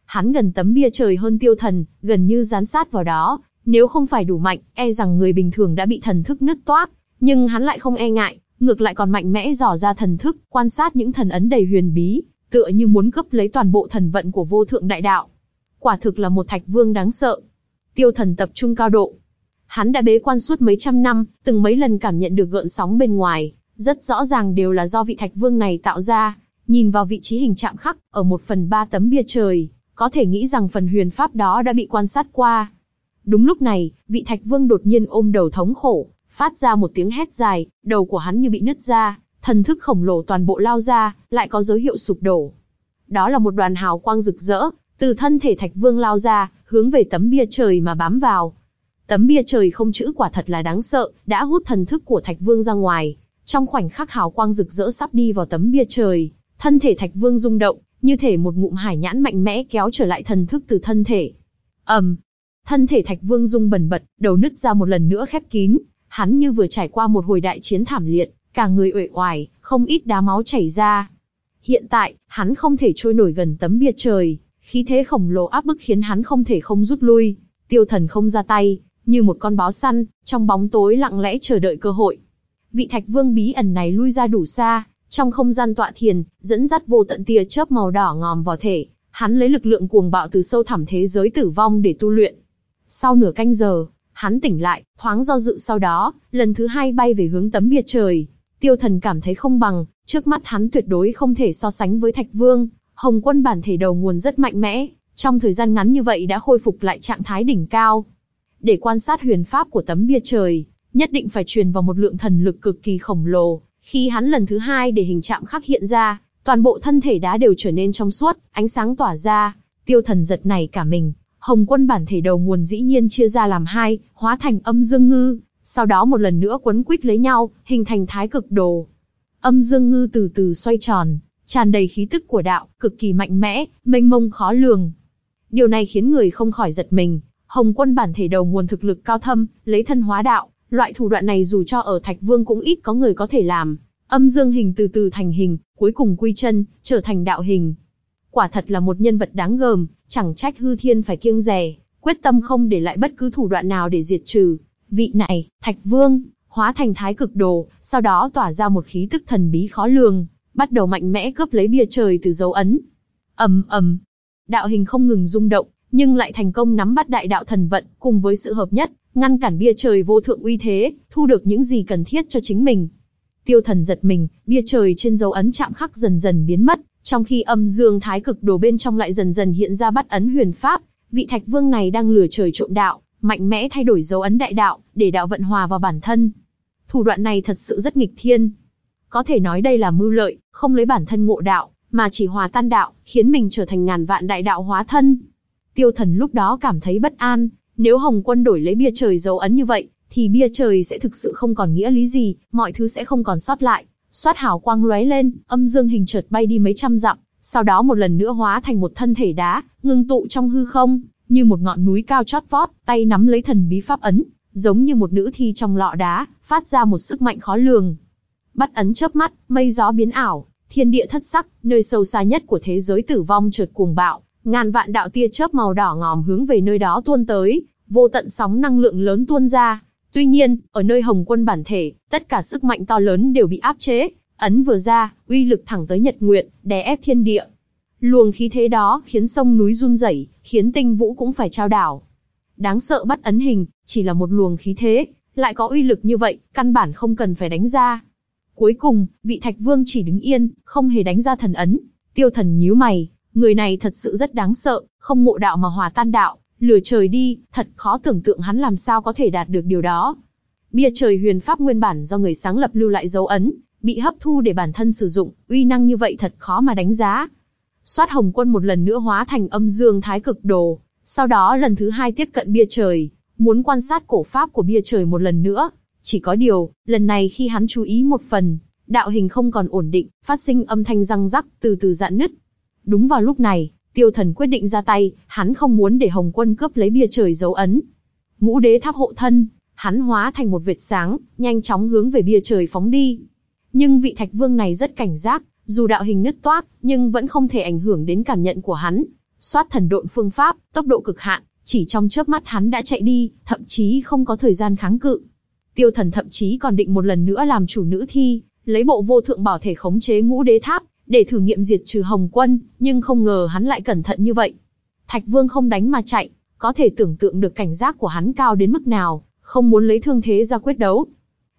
Hắn gần tấm bia trời hơn tiêu thần, gần như dán sát vào đó, nếu không phải đủ mạnh, e rằng người bình thường đã bị thần thức nứt toác, nhưng hắn lại không e ngại, ngược lại còn mạnh mẽ dò ra thần thức, quan sát những thần ấn đầy huyền bí, tựa như muốn cướp lấy toàn bộ thần vận của vô thượng đại đạo. Quả thực là một thạch vương đáng sợ. Tiêu thần tập trung cao độ. Hắn đã bế quan suốt mấy trăm năm, từng mấy lần cảm nhận được gợn sóng bên ngoài, rất rõ ràng đều là do vị thạch vương này tạo ra. Nhìn vào vị trí hình chạm khắc, ở một phần ba tấm bia trời, có thể nghĩ rằng phần huyền pháp đó đã bị quan sát qua. Đúng lúc này, vị thạch vương đột nhiên ôm đầu thống khổ, phát ra một tiếng hét dài, đầu của hắn như bị nứt ra, thần thức khổng lồ toàn bộ lao ra, lại có dấu hiệu sụp đổ. Đó là một đoàn hào quang rực rỡ, từ thân thể thạch vương lao ra, hướng về tấm bia trời mà bám vào. Tấm bia trời không chữ quả thật là đáng sợ, đã hút thần thức của thạch vương ra ngoài. Trong khoảnh khắc hào quang rực rỡ sắp đi vào tấm bia trời, thân thể thạch vương rung động, như thể một ngụm hải nhãn mạnh mẽ kéo trở lại thần thức từ thân thể. ầm, um, thân thể thạch vương rung bần bật, đầu nứt ra một lần nữa khép kín, hắn như vừa trải qua một hồi đại chiến thảm liệt, cả người uể oải, không ít đá máu chảy ra. Hiện tại, hắn không thể trôi nổi gần tấm bia trời, khí thế khổng lồ áp bức khiến hắn không thể không rút lui. Tiêu thần không ra tay, như một con báo săn, trong bóng tối lặng lẽ chờ đợi cơ hội. Vị thạch vương bí ẩn này lui ra đủ xa, trong không gian tọa thiền, dẫn dắt vô tận tia chớp màu đỏ ngòm vào thể, hắn lấy lực lượng cuồng bạo từ sâu thẳm thế giới tử vong để tu luyện. Sau nửa canh giờ, hắn tỉnh lại, thoáng do dự sau đó, lần thứ hai bay về hướng tấm bia trời. Tiêu thần cảm thấy không bằng, trước mắt hắn tuyệt đối không thể so sánh với thạch vương. Hồng quân bản thể đầu nguồn rất mạnh mẽ, trong thời gian ngắn như vậy đã khôi phục lại trạng thái đỉnh cao. Để quan sát huyền pháp của tấm bia trời, nhất định phải truyền vào một lượng thần lực cực kỳ khổng lồ. Khi hắn lần thứ hai để hình chạm khắc hiện ra, toàn bộ thân thể đá đều trở nên trong suốt, ánh sáng tỏa ra. Tiêu thần giật này cả mình, Hồng quân bản thể đầu nguồn dĩ nhiên chia ra làm hai, hóa thành âm dương ngư, sau đó một lần nữa quấn quýt lấy nhau, hình thành thái cực đồ. Âm dương ngư từ từ xoay tròn, tràn đầy khí tức của đạo, cực kỳ mạnh mẽ, mênh mông khó lường. Điều này khiến người không khỏi giật mình. Hồng quân bản thể đầu nguồn thực lực cao thâm, lấy thân hóa đạo, Loại thủ đoạn này dù cho ở Thạch Vương cũng ít có người có thể làm. Âm dương hình từ từ thành hình, cuối cùng quy chân, trở thành đạo hình. Quả thật là một nhân vật đáng gờm, chẳng trách hư thiên phải kiêng rè, quyết tâm không để lại bất cứ thủ đoạn nào để diệt trừ. Vị này, Thạch Vương, hóa thành thái cực đồ, sau đó tỏa ra một khí tức thần bí khó lường, bắt đầu mạnh mẽ cướp lấy bia trời từ dấu ấn. ầm ầm, đạo hình không ngừng rung động, nhưng lại thành công nắm bắt đại đạo thần vận, cùng với sự hợp nhất, ngăn cản bia trời vô thượng uy thế, thu được những gì cần thiết cho chính mình. Tiêu thần giật mình, bia trời trên dấu ấn chạm khắc dần dần biến mất, trong khi âm dương thái cực đồ bên trong lại dần dần hiện ra bắt ấn huyền pháp, vị thạch vương này đang lừa trời trộm đạo, mạnh mẽ thay đổi dấu ấn đại đạo, để đạo vận hòa vào bản thân. Thủ đoạn này thật sự rất nghịch thiên. Có thể nói đây là mưu lợi, không lấy bản thân ngộ đạo, mà chỉ hòa tan đạo, khiến mình trở thành ngàn vạn đại đạo hóa thân. Tiêu thần lúc đó cảm thấy bất an, nếu Hồng Quân đổi lấy bia trời dấu ấn như vậy, thì bia trời sẽ thực sự không còn nghĩa lý gì, mọi thứ sẽ không còn sót lại. Xoát hào quang lóe lên, âm dương hình chợt bay đi mấy trăm dặm, sau đó một lần nữa hóa thành một thân thể đá, ngưng tụ trong hư không, như một ngọn núi cao chót vót, tay nắm lấy thần bí pháp ấn, giống như một nữ thi trong lọ đá, phát ra một sức mạnh khó lường. Bắt ấn chớp mắt, mây gió biến ảo, thiên địa thất sắc, nơi sâu xa nhất của thế giới tử vong chợt cuồng bạo, ngàn vạn đạo tia chớp màu đỏ ngòm hướng về nơi đó tuôn tới, vô tận sóng năng lượng lớn tuôn ra. Tuy nhiên, ở nơi Hồng Quân bản thể, tất cả sức mạnh to lớn đều bị áp chế, ấn vừa ra, uy lực thẳng tới Nhật Nguyệt, đè ép thiên địa. Luồng khí thế đó khiến sông núi run rẩy, khiến tinh vũ cũng phải trao đảo. Đáng sợ bắt ấn hình, chỉ là một luồng khí thế, lại có uy lực như vậy, căn bản không cần phải đánh ra. Cuối cùng, vị Thạch Vương chỉ đứng yên, không hề đánh ra thần ấn. Tiêu thần nhíu mày, người này thật sự rất đáng sợ, không ngộ đạo mà hòa tan đạo, lừa trời đi, thật khó tưởng tượng hắn làm sao có thể đạt được điều đó. Bia trời huyền pháp nguyên bản do người sáng lập lưu lại dấu ấn, bị hấp thu để bản thân sử dụng, uy năng như vậy thật khó mà đánh giá. Xoát hồng quân một lần nữa hóa thành âm dương thái cực đồ, sau đó lần thứ hai tiếp cận bia trời, muốn quan sát cổ pháp của bia trời một lần nữa. Chỉ có điều, lần này khi hắn chú ý một phần, đạo hình không còn ổn định, phát sinh âm thanh răng rắc, từ từ dạn nứt. Đúng vào lúc này, tiêu thần quyết định ra tay, hắn không muốn để Hồng quân cướp lấy bia trời dấu ấn. Ngũ đế tháp hộ thân, hắn hóa thành một vệt sáng, nhanh chóng hướng về bia trời phóng đi. Nhưng vị thạch vương này rất cảnh giác, dù đạo hình nứt toát, nhưng vẫn không thể ảnh hưởng đến cảm nhận của hắn. Xoát thần độn phương pháp, tốc độ cực hạn, chỉ trong chớp mắt hắn đã chạy đi, thậm chí không có thời gian kháng cự. Tiêu thần thậm chí còn định một lần nữa làm chủ nữ thi, lấy bộ vô thượng bảo thể khống chế ngũ đế tháp, để thử nghiệm diệt trừ Hồng Quân, nhưng không ngờ hắn lại cẩn thận như vậy. Thạch Vương không đánh mà chạy, có thể tưởng tượng được cảnh giác của hắn cao đến mức nào, không muốn lấy thương thế ra quyết đấu.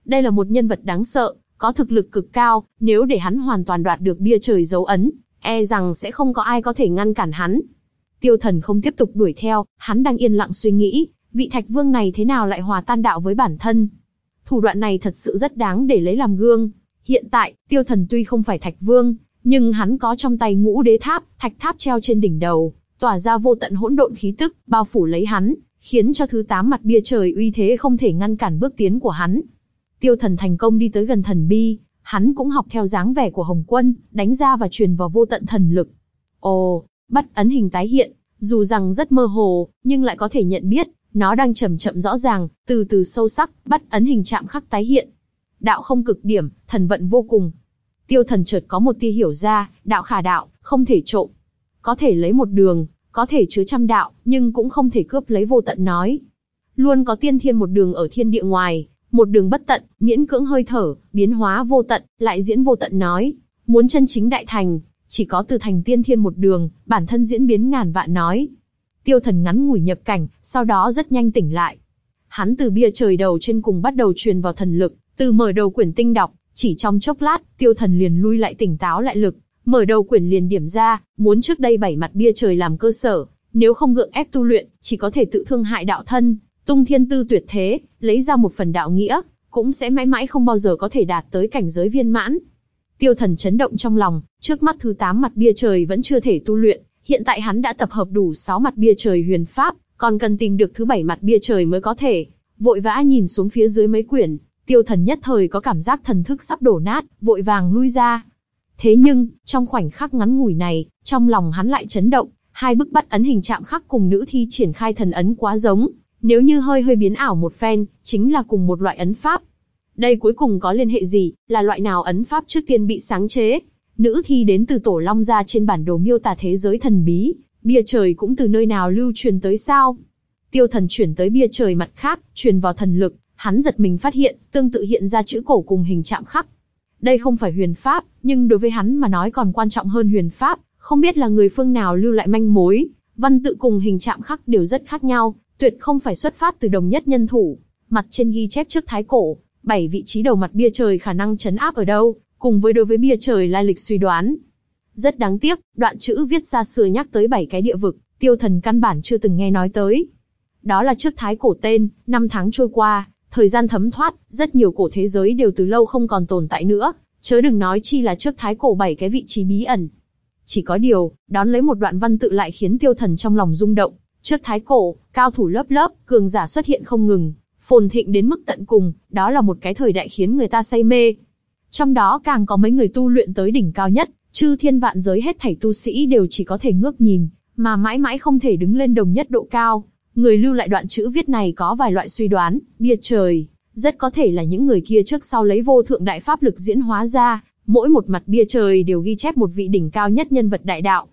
Đây là một nhân vật đáng sợ, có thực lực cực cao, nếu để hắn hoàn toàn đoạt được bia trời dấu ấn, e rằng sẽ không có ai có thể ngăn cản hắn. Tiêu thần không tiếp tục đuổi theo, hắn đang yên lặng suy nghĩ, vị thạch vương này thế nào lại hòa tan đạo với bản thân. Thủ đoạn này thật sự rất đáng để lấy làm gương. Hiện tại, tiêu thần tuy không phải thạch vương, nhưng hắn có trong tay ngũ đế tháp, thạch tháp treo trên đỉnh đầu, tỏa ra vô tận hỗn độn khí tức, bao phủ lấy hắn, khiến cho thứ tám mặt bia trời uy thế không thể ngăn cản bước tiến của hắn. Tiêu thần thành công đi tới gần thần bi, hắn cũng học theo dáng vẻ của Hồng Quân, đánh ra và truyền vào vô tận thần lực. Ồ, bắt ấn hình tái hiện, dù rằng rất mơ hồ, nhưng lại có thể nhận biết, nó đang chậm chậm rõ ràng, từ từ sâu sắc, bắt ấn hình chạm khắc tái hiện. Đạo không cực điểm, thần vận vô cùng. Tiêu thần chợt có một tia hiểu ra, đạo khả đạo, không thể trộm. Có thể lấy một đường, có thể chứa trăm đạo, nhưng cũng không thể cướp lấy vô tận nói. Luôn có tiên thiên một đường ở thiên địa ngoài, một đường bất tận, miễn cưỡng hơi thở, biến hóa vô tận, lại diễn vô tận nói. Muốn chân chính đại thành, chỉ có từ thành tiên thiên một đường, bản thân diễn biến ngàn vạn nói. Tiêu thần ngắn ngủi nhập cảnh, sau đó rất nhanh tỉnh lại. Hắn từ bia trời đầu trên cùng bắt đầu truyền vào thần lực, từ mở đầu quyển tinh đọc, chỉ trong chốc lát, tiêu thần liền lui lại tỉnh táo lại lực, mở đầu quyển liền điểm ra, muốn trước đây bảy mặt bia trời làm cơ sở, nếu không gượng ép tu luyện, chỉ có thể tự thương hại đạo thân, tung thiên tư tuyệt thế, lấy ra một phần đạo nghĩa, cũng sẽ mãi mãi không bao giờ có thể đạt tới cảnh giới viên mãn. Tiêu thần chấn động trong lòng, trước mắt thứ 8 mặt bia trời vẫn chưa thể tu luyện, hiện tại hắn đã tập hợp đủ 6 mặt bia trời huyền pháp, còn cần tìm được thứ 7 mặt bia trời mới có thể. Vội vã nhìn xuống phía dưới mấy quyển, tiêu thần nhất thời có cảm giác thần thức sắp đổ nát, vội vàng lui ra. Thế nhưng, trong khoảnh khắc ngắn ngủi này, trong lòng hắn lại chấn động, hai bức bắt ấn hình chạm khắc cùng nữ thi triển khai thần ấn quá giống, Nếu như hơi hơi biến ảo một phen, chính là cùng một loại ấn pháp. Đây cuối cùng có liên hệ gì, là loại nào ấn pháp trước tiên bị sáng chế? Nữ thi đến từ tổ long gia trên bản đồ miêu tả thế giới thần bí, bia trời cũng từ nơi nào lưu truyền tới sao? Tiêu thần chuyển tới bia trời mặt khác, truyền vào thần lực, hắn giật mình phát hiện, tương tự hiện ra chữ cổ cùng hình chạm khắc. Đây không phải huyền pháp, nhưng đối với hắn mà nói còn quan trọng hơn huyền pháp, không biết là người phương nào lưu lại manh mối, văn tự cùng hình chạm khắc đều rất khác nhau, tuyệt không phải xuất phát từ đồng nhất nhân thủ. Mặt trên ghi chép trước thái cổ, bảy vị trí đầu mặt bia trời khả năng chấn áp ở đâu, cùng với đối với bia trời lai lịch suy đoán. Rất đáng tiếc, đoạn chữ viết ra xưa nhắc tới bảy cái địa vực, tiêu thần căn bản chưa từng nghe nói tới. Đó là trước thái cổ tên, năm tháng trôi qua, thời gian thấm thoát, rất nhiều cổ thế giới đều từ lâu không còn tồn tại nữa, chớ đừng nói chi là trước thái cổ bảy cái vị trí bí ẩn. Chỉ có điều, đón lấy một đoạn văn tự lại khiến tiêu thần trong lòng rung động, trước thái cổ, cao thủ lớp lớp, cường giả xuất hiện không ngừng, phồn thịnh đến mức tận cùng, đó là một cái thời đại khiến người ta say mê. Trong đó càng có mấy người tu luyện tới đỉnh cao nhất, chư thiên vạn giới hết thảy tu sĩ đều chỉ có thể ngước nhìn, mà mãi mãi không thể đứng lên đồng nhất độ cao. Người lưu lại đoạn chữ viết này có vài loại suy đoán, bia trời, rất có thể là những người kia trước sau lấy vô thượng đại pháp lực diễn hóa ra, mỗi một mặt bia trời đều ghi chép một vị đỉnh cao nhất nhân vật đại đạo.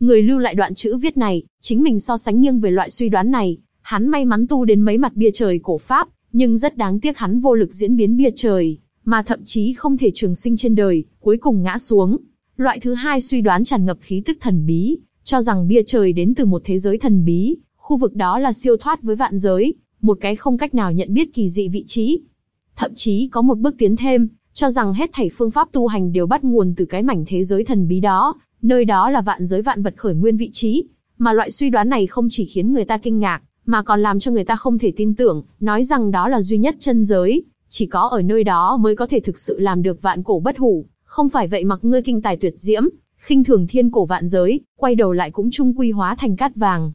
Người lưu lại đoạn chữ viết này, chính mình so sánh nghiêng về loại suy đoán này, hắn may mắn tu đến mấy mặt bia trời cổ pháp, nhưng rất đáng tiếc hắn vô lực diễn biến bia trời, mà thậm chí không thể trường sinh trên đời, cuối cùng ngã xuống. Loại thứ hai suy đoán tràn ngập khí tức thần bí, cho rằng bia trời đến từ một thế giới thần bí, khu vực đó là siêu thoát với vạn giới, một cái không cách nào nhận biết kỳ dị vị trí. Thậm chí có một bước tiến thêm, cho rằng hết thảy phương pháp tu hành đều bắt nguồn từ cái mảnh thế giới thần bí đó, nơi đó là vạn giới vạn vật khởi nguyên vị trí. Mà loại suy đoán này không chỉ khiến người ta kinh ngạc, mà còn làm cho người ta không thể tin tưởng, nói rằng đó là duy nhất chân giới, chỉ có ở nơi đó mới có thể thực sự làm được vạn cổ bất hủ, không phải vậy mặc ngươi kinh tài tuyệt diễm, khinh thường thiên cổ vạn giới, quay đầu lại cũng trung quy hóa thành cát vàng.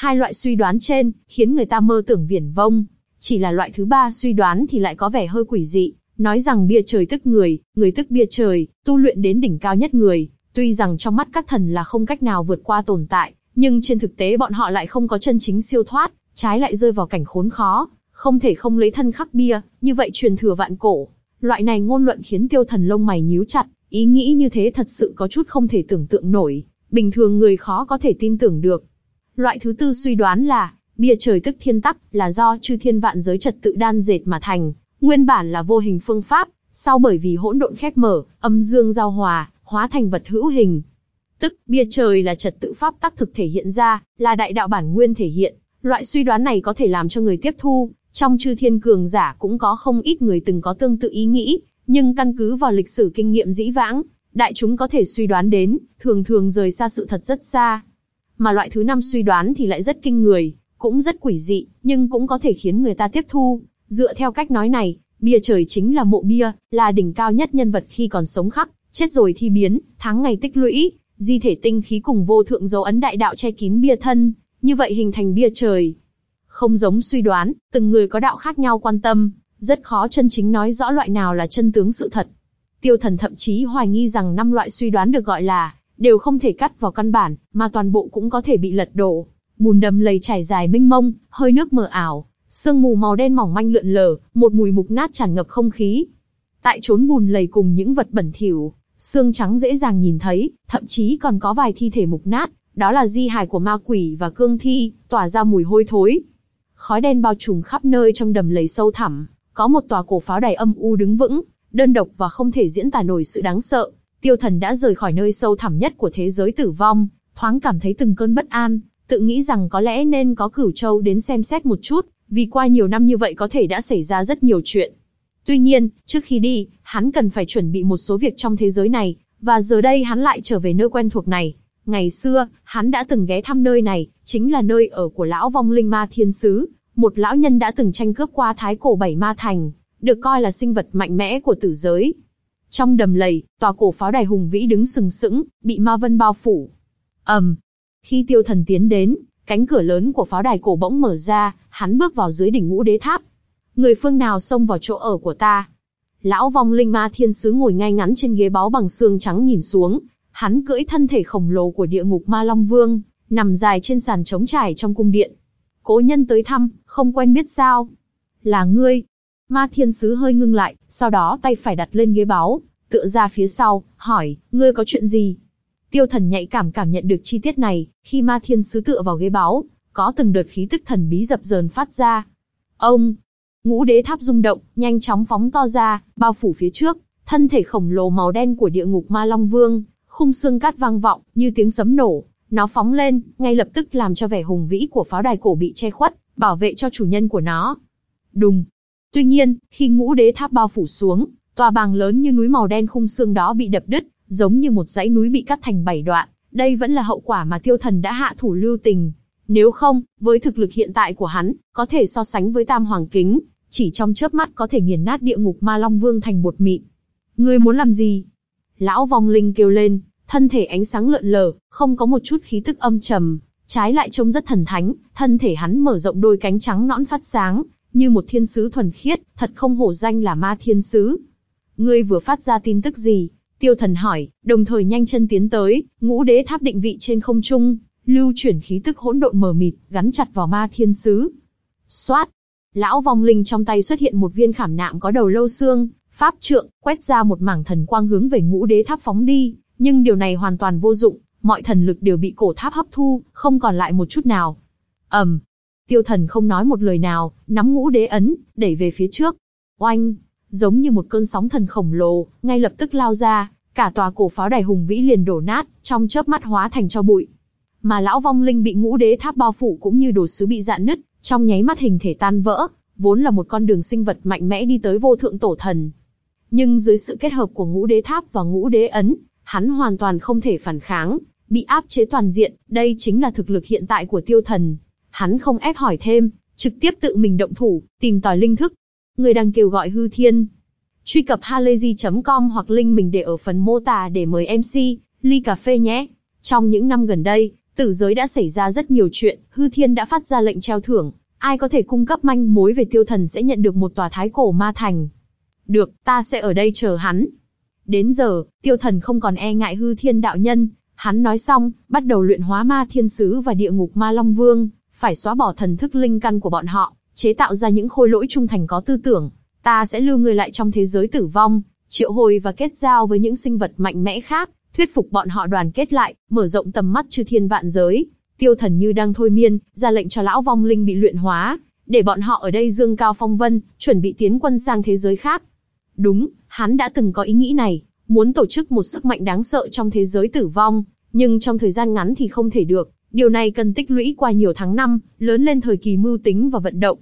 Hai loại suy đoán trên, khiến người ta mơ tưởng viển vông, chỉ là loại thứ ba suy đoán thì lại có vẻ hơi quỷ dị, nói rằng bia trời tức người, người tức bia trời, tu luyện đến đỉnh cao nhất người, tuy rằng trong mắt các thần là không cách nào vượt qua tồn tại, nhưng trên thực tế bọn họ lại không có chân chính siêu thoát, trái lại rơi vào cảnh khốn khó, không thể không lấy thân khắc bia, như vậy truyền thừa vạn cổ. Loại này ngôn luận khiến tiêu thần lông mày nhíu chặt, ý nghĩ như thế thật sự có chút không thể tưởng tượng nổi, bình thường người khó có thể tin tưởng được. Loại thứ tư suy đoán là, bia trời tức thiên tắc, là do chư thiên vạn giới trật tự đan dệt mà thành, nguyên bản là vô hình phương pháp, sau bởi vì hỗn độn khép mở, âm dương giao hòa, hóa thành vật hữu hình. Tức, bia trời là trật tự pháp tắc thực thể hiện ra, là đại đạo bản nguyên thể hiện. Loại suy đoán này có thể làm cho người tiếp thu, trong chư thiên cường giả cũng có không ít người từng có tương tự ý nghĩ, nhưng căn cứ vào lịch sử kinh nghiệm dĩ vãng, đại chúng có thể suy đoán đến, thường thường rời xa sự thật rất xa. Mà loại thứ năm suy đoán thì lại rất kinh người, cũng rất quỷ dị, nhưng cũng có thể khiến người ta tiếp thu. Dựa theo cách nói này, bia trời chính là mộ bia, là đỉnh cao nhất nhân vật khi còn sống khắc, chết rồi thi biến, tháng ngày tích lũy, di thể tinh khí cùng vô thượng dấu ấn đại đạo che kín bia thân, như vậy hình thành bia trời. Không giống suy đoán, từng người có đạo khác nhau quan tâm, rất khó chân chính nói rõ loại nào là chân tướng sự thật. Tiêu thần thậm chí hoài nghi rằng năm loại suy đoán được gọi là, đều không thể cắt vào căn bản, mà toàn bộ cũng có thể bị lật đổ. Bùn đầm lầy trải dài mênh mông, hơi nước mờ ảo, sương mù màu đen mỏng manh lượn lờ, một mùi mục nát tràn ngập không khí. Tại chốn bùn lầy cùng những vật bẩn thỉu, xương trắng dễ dàng nhìn thấy, thậm chí còn có vài thi thể mục nát, đó là di hài của ma quỷ và cương thi, tỏa ra mùi hôi thối. Khói đen bao trùm khắp nơi trong đầm lầy sâu thẳm, có một tòa cổ pháo đài âm u đứng vững, đơn độc và không thể diễn tả nổi sự đáng sợ. Tiêu thần đã rời khỏi nơi sâu thẳm nhất của thế giới tử vong, thoáng cảm thấy từng cơn bất an, tự nghĩ rằng có lẽ nên có cửu châu đến xem xét một chút, vì qua nhiều năm như vậy có thể đã xảy ra rất nhiều chuyện. Tuy nhiên, trước khi đi, hắn cần phải chuẩn bị một số việc trong thế giới này, và giờ đây hắn lại trở về nơi quen thuộc này. Ngày xưa, hắn đã từng ghé thăm nơi này, chính là nơi ở của lão vong linh ma thiên sứ, một lão nhân đã từng tranh cướp qua thái cổ bảy ma thành, được coi là sinh vật mạnh mẽ của tử giới. Trong đầm lầy, tòa cổ pháo đài hùng vĩ đứng sừng sững, bị ma vân bao phủ. ầm, um, khi tiêu thần tiến đến, cánh cửa lớn của pháo đài cổ bỗng mở ra, hắn bước vào dưới đỉnh ngũ đế tháp. Người phương nào xông vào chỗ ở của ta? Lão vong linh ma thiên sứ ngồi ngay ngắn trên ghế báu bằng xương trắng nhìn xuống, hắn cưỡi thân thể khổng lồ của địa ngục ma long vương, nằm dài trên sàn trống trải trong cung điện. Cố nhân tới thăm, không quen biết sao? Là ngươi. Ma thiên sứ hơi ngưng lại, sau đó tay phải đặt lên ghế báu, tựa ra phía sau, hỏi, ngươi có chuyện gì? Tiêu thần nhạy cảm cảm nhận được chi tiết này, khi ma thiên sứ tựa vào ghế báu, có từng đợt khí tức thần bí dập dờn phát ra. Ông, ngũ đế tháp rung động, nhanh chóng phóng to ra, bao phủ phía trước, thân thể khổng lồ màu đen của địa ngục ma long vương, khung xương cát vang vọng, như tiếng sấm nổ, nó phóng lên, ngay lập tức làm cho vẻ hùng vĩ của pháo đài cổ bị che khuất, bảo vệ cho chủ nhân của nó. Đùng. Tuy nhiên, khi ngũ đế tháp bao phủ xuống, tòa bàng lớn như núi màu đen khung xương đó bị đập đứt, giống như một dãy núi bị cắt thành bảy đoạn. Đây vẫn là hậu quả mà tiêu thần đã hạ thủ lưu tình. Nếu không, với thực lực hiện tại của hắn, có thể so sánh với tam hoàng kính, chỉ trong chớp mắt có thể nghiền nát địa ngục ma long vương thành bột mịn. Ngươi muốn làm gì? Lão vong linh kêu lên, thân thể ánh sáng lượn lờ, không có một chút khí tức âm trầm, trái lại trông rất thần thánh, thân thể hắn mở rộng đôi cánh trắng nõn phát sáng, như một thiên sứ thuần khiết, thật không hổ danh là ma thiên sứ. Ngươi vừa phát ra tin tức gì? Tiêu thần hỏi, đồng thời nhanh chân tiến tới, ngũ đế tháp định vị trên không trung, lưu chuyển khí tức hỗn độn mờ mịt, gắn chặt vào ma thiên sứ. Xoát! Lão vong linh trong tay xuất hiện một viên khảm nạm có đầu lâu xương, pháp trượng, quét ra một mảng thần quang hướng về ngũ đế tháp phóng đi, nhưng điều này hoàn toàn vô dụng, mọi thần lực đều bị cổ tháp hấp thu, không còn lại một chút nào. ầm, um, tiêu thần không nói một lời nào, nắm ngũ đế ấn, đẩy về phía trước. Oanh, giống như một cơn sóng thần khổng lồ, ngay lập tức lao ra, cả tòa cổ pháo đài hùng vĩ liền đổ nát, trong chớp mắt hóa thành cho bụi. Mà lão vong linh bị ngũ đế tháp bao phủ cũng như đồ sứ bị dạn nứt, trong nháy mắt hình thể tan vỡ, vốn là một con đường sinh vật mạnh mẽ đi tới vô thượng tổ thần. Nhưng dưới sự kết hợp của ngũ đế tháp và ngũ đế ấn, hắn hoàn toàn không thể phản kháng, bị áp chế toàn diện, đây chính là thực lực hiện tại của tiêu thần. Hắn không ép hỏi thêm, trực tiếp tự mình động thủ, tìm tòi linh thức. Người đang kêu gọi hư thiên. Truy cập halayzi.com hoặc link mình để ở phần mô tả để mời MC, ly cà phê nhé. Trong những năm gần đây, tử giới đã xảy ra rất nhiều chuyện, hư thiên đã phát ra lệnh treo thưởng. Ai có thể cung cấp manh mối về tiêu thần sẽ nhận được một tòa thái cổ ma thành. Được, ta sẽ ở đây chờ hắn. Đến giờ, tiêu thần không còn e ngại hư thiên đạo nhân, hắn nói xong, bắt đầu luyện hóa ma thiên sứ và địa ngục ma long vương, phải xóa bỏ thần thức linh căn của bọn họ, chế tạo ra những khôi lỗi trung thành có tư tưởng. Ta sẽ lưu người lại trong thế giới tử vong, triệu hồi và kết giao với những sinh vật mạnh mẽ khác, thuyết phục bọn họ đoàn kết lại, mở rộng tầm mắt chư thiên vạn giới. Tiêu thần như đang thôi miên, ra lệnh cho lão vong linh bị luyện hóa, để bọn họ ở đây dương cao phong vân, chuẩn bị tiến quân sang thế giới khác. Đúng, hắn đã từng có ý nghĩ này, muốn tổ chức một sức mạnh đáng sợ trong thế giới tử vong, nhưng trong thời gian ngắn thì không thể được, điều này cần tích lũy qua nhiều tháng năm, lớn lên thời kỳ mưu tính và vận động.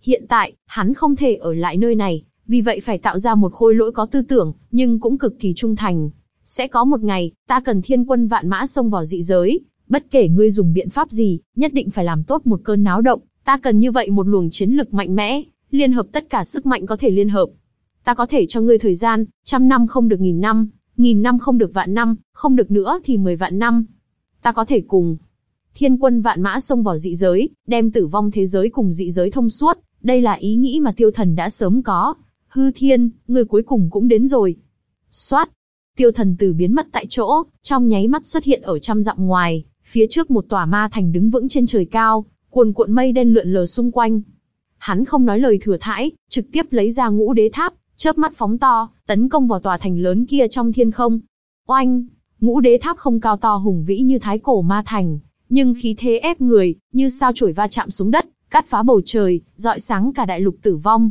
Hiện tại, hắn không thể ở lại nơi này, vì vậy phải tạo ra một khôi lỗi có tư tưởng, nhưng cũng cực kỳ trung thành. Sẽ có một ngày, ta cần thiên quân vạn mã xông vào dị giới, bất kể ngươi dùng biện pháp gì, nhất định phải làm tốt một cơn náo động, ta cần như vậy một luồng chiến lực mạnh mẽ, liên hợp tất cả sức mạnh có thể liên hợp, ta có thể cho ngươi thời gian, trăm năm không được nghìn năm, nghìn năm không được vạn năm, không được nữa thì mười vạn năm. Ta có thể cùng thiên quân vạn mã xông vào dị giới, đem tử vong thế giới cùng dị giới thông suốt, đây là ý nghĩ mà tiêu thần đã sớm có. Hư thiên, người cuối cùng cũng đến rồi. Xoát! Tiêu thần tử biến mất tại chỗ, trong nháy mắt xuất hiện ở trăm dặm ngoài, phía trước một tòa ma thành đứng vững trên trời cao, cuồn cuộn mây đen lượn lờ xung quanh. Hắn không nói lời thừa thãi, trực tiếp lấy ra ngũ đế tháp, chớp mắt phóng to, tấn công vào tòa thành lớn kia trong thiên không. Oanh! Ngũ đế tháp không cao to hùng vĩ như thái cổ ma thành, nhưng khí thế ép người, như sao chổi va chạm xuống đất, cắt phá bầu trời, dọi sáng cả đại lục tử vong.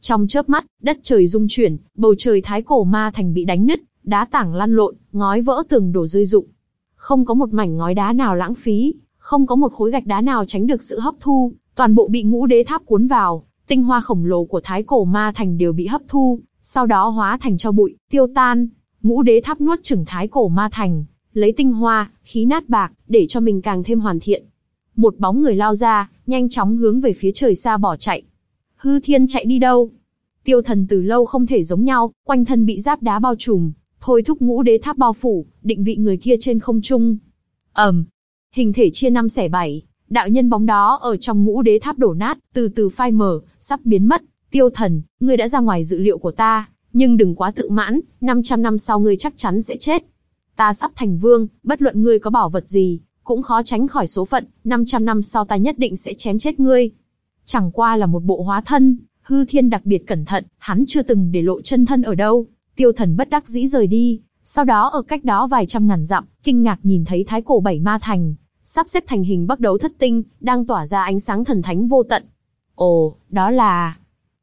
Trong chớp mắt, đất trời rung chuyển, bầu trời thái cổ ma thành bị đánh nứt, đá tảng lăn lộn, ngói vỡ tường đổ rơi rụng. Không có một mảnh ngói đá nào lãng phí, không có một khối gạch đá nào tránh được sự hấp thu, toàn bộ bị ngũ đế tháp cuốn vào, tinh hoa khổng lồ của thái cổ ma thành đều bị hấp thu, sau đó hóa thành cho bụi, tiêu tan. Ngũ đế tháp nuốt chửng thái cổ ma thành, lấy tinh hoa, khí nát bạc, để cho mình càng thêm hoàn thiện. Một bóng người lao ra, nhanh chóng hướng về phía trời xa bỏ chạy. Hư thiên chạy đi đâu? Tiêu thần từ lâu không thể giống nhau, quanh thân bị giáp đá bao trùm, thôi thúc ngũ đế tháp bao phủ, định vị người kia trên không trung. ầm, um, hình thể chia năm xẻ bảy, đạo nhân bóng đó ở trong ngũ đế tháp đổ nát, từ từ phai mờ, sắp biến mất. Tiêu thần, ngươi đã ra ngoài dự liệu của ta, nhưng đừng quá tự mãn, 500 năm sau ngươi chắc chắn sẽ chết. Ta sắp thành vương, bất luận ngươi có bảo vật gì, cũng khó tránh khỏi số phận, 500 năm sau ta nhất định sẽ chém chết ngươi. Chẳng qua là một bộ hóa thân, hư thiên đặc biệt cẩn thận, hắn chưa từng để lộ chân thân ở đâu. Tiêu thần bất đắc dĩ rời đi, sau đó ở cách đó vài trăm ngàn dặm, kinh ngạc nhìn thấy thái cổ bảy ma thành, sắp xếp thành hình bắt đấu thất tinh, đang tỏa ra ánh sáng thần thánh vô tận. Ồ, đó là...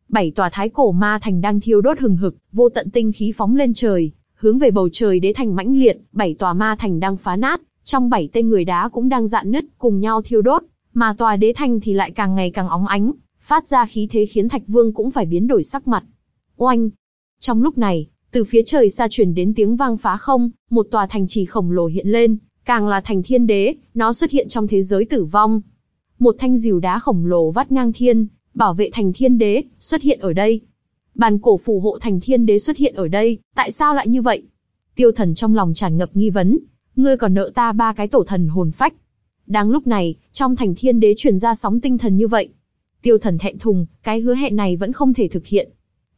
Bảy tòa thái cổ ma thành đang thiêu đốt hừng hực, vô tận tinh khí phóng lên trời, hướng về bầu trời đế thành mãnh liệt, bảy tòa ma thành đang phá nát, trong bảy tên người đá cũng đang dạn nứt, cùng nhau thiêu đốt, mà tòa đế thành thì lại càng ngày càng óng ánh, phát ra khí thế khiến Thạch Vương cũng phải biến đổi sắc mặt. Oanh! Trong lúc này, từ phía trời xa truyền đến tiếng vang phá không, một tòa thành trì khổng lồ hiện lên, càng là thành thiên đế, nó xuất hiện trong thế giới tử vong. Một thanh rìu đá khổng lồ vắt ngang thiên, bảo vệ thành thiên đế, xuất hiện ở đây. Bàn cổ phù hộ thành thiên đế xuất hiện ở đây, tại sao lại như vậy? Tiêu thần trong lòng tràn ngập nghi vấn, ngươi còn nợ ta ba cái tổ thần hồn phách. Đang lúc này, trong thành thiên đế truyền ra sóng tinh thần như vậy. Tiêu thần thẹn thùng, cái hứa hẹn này vẫn không thể thực hiện.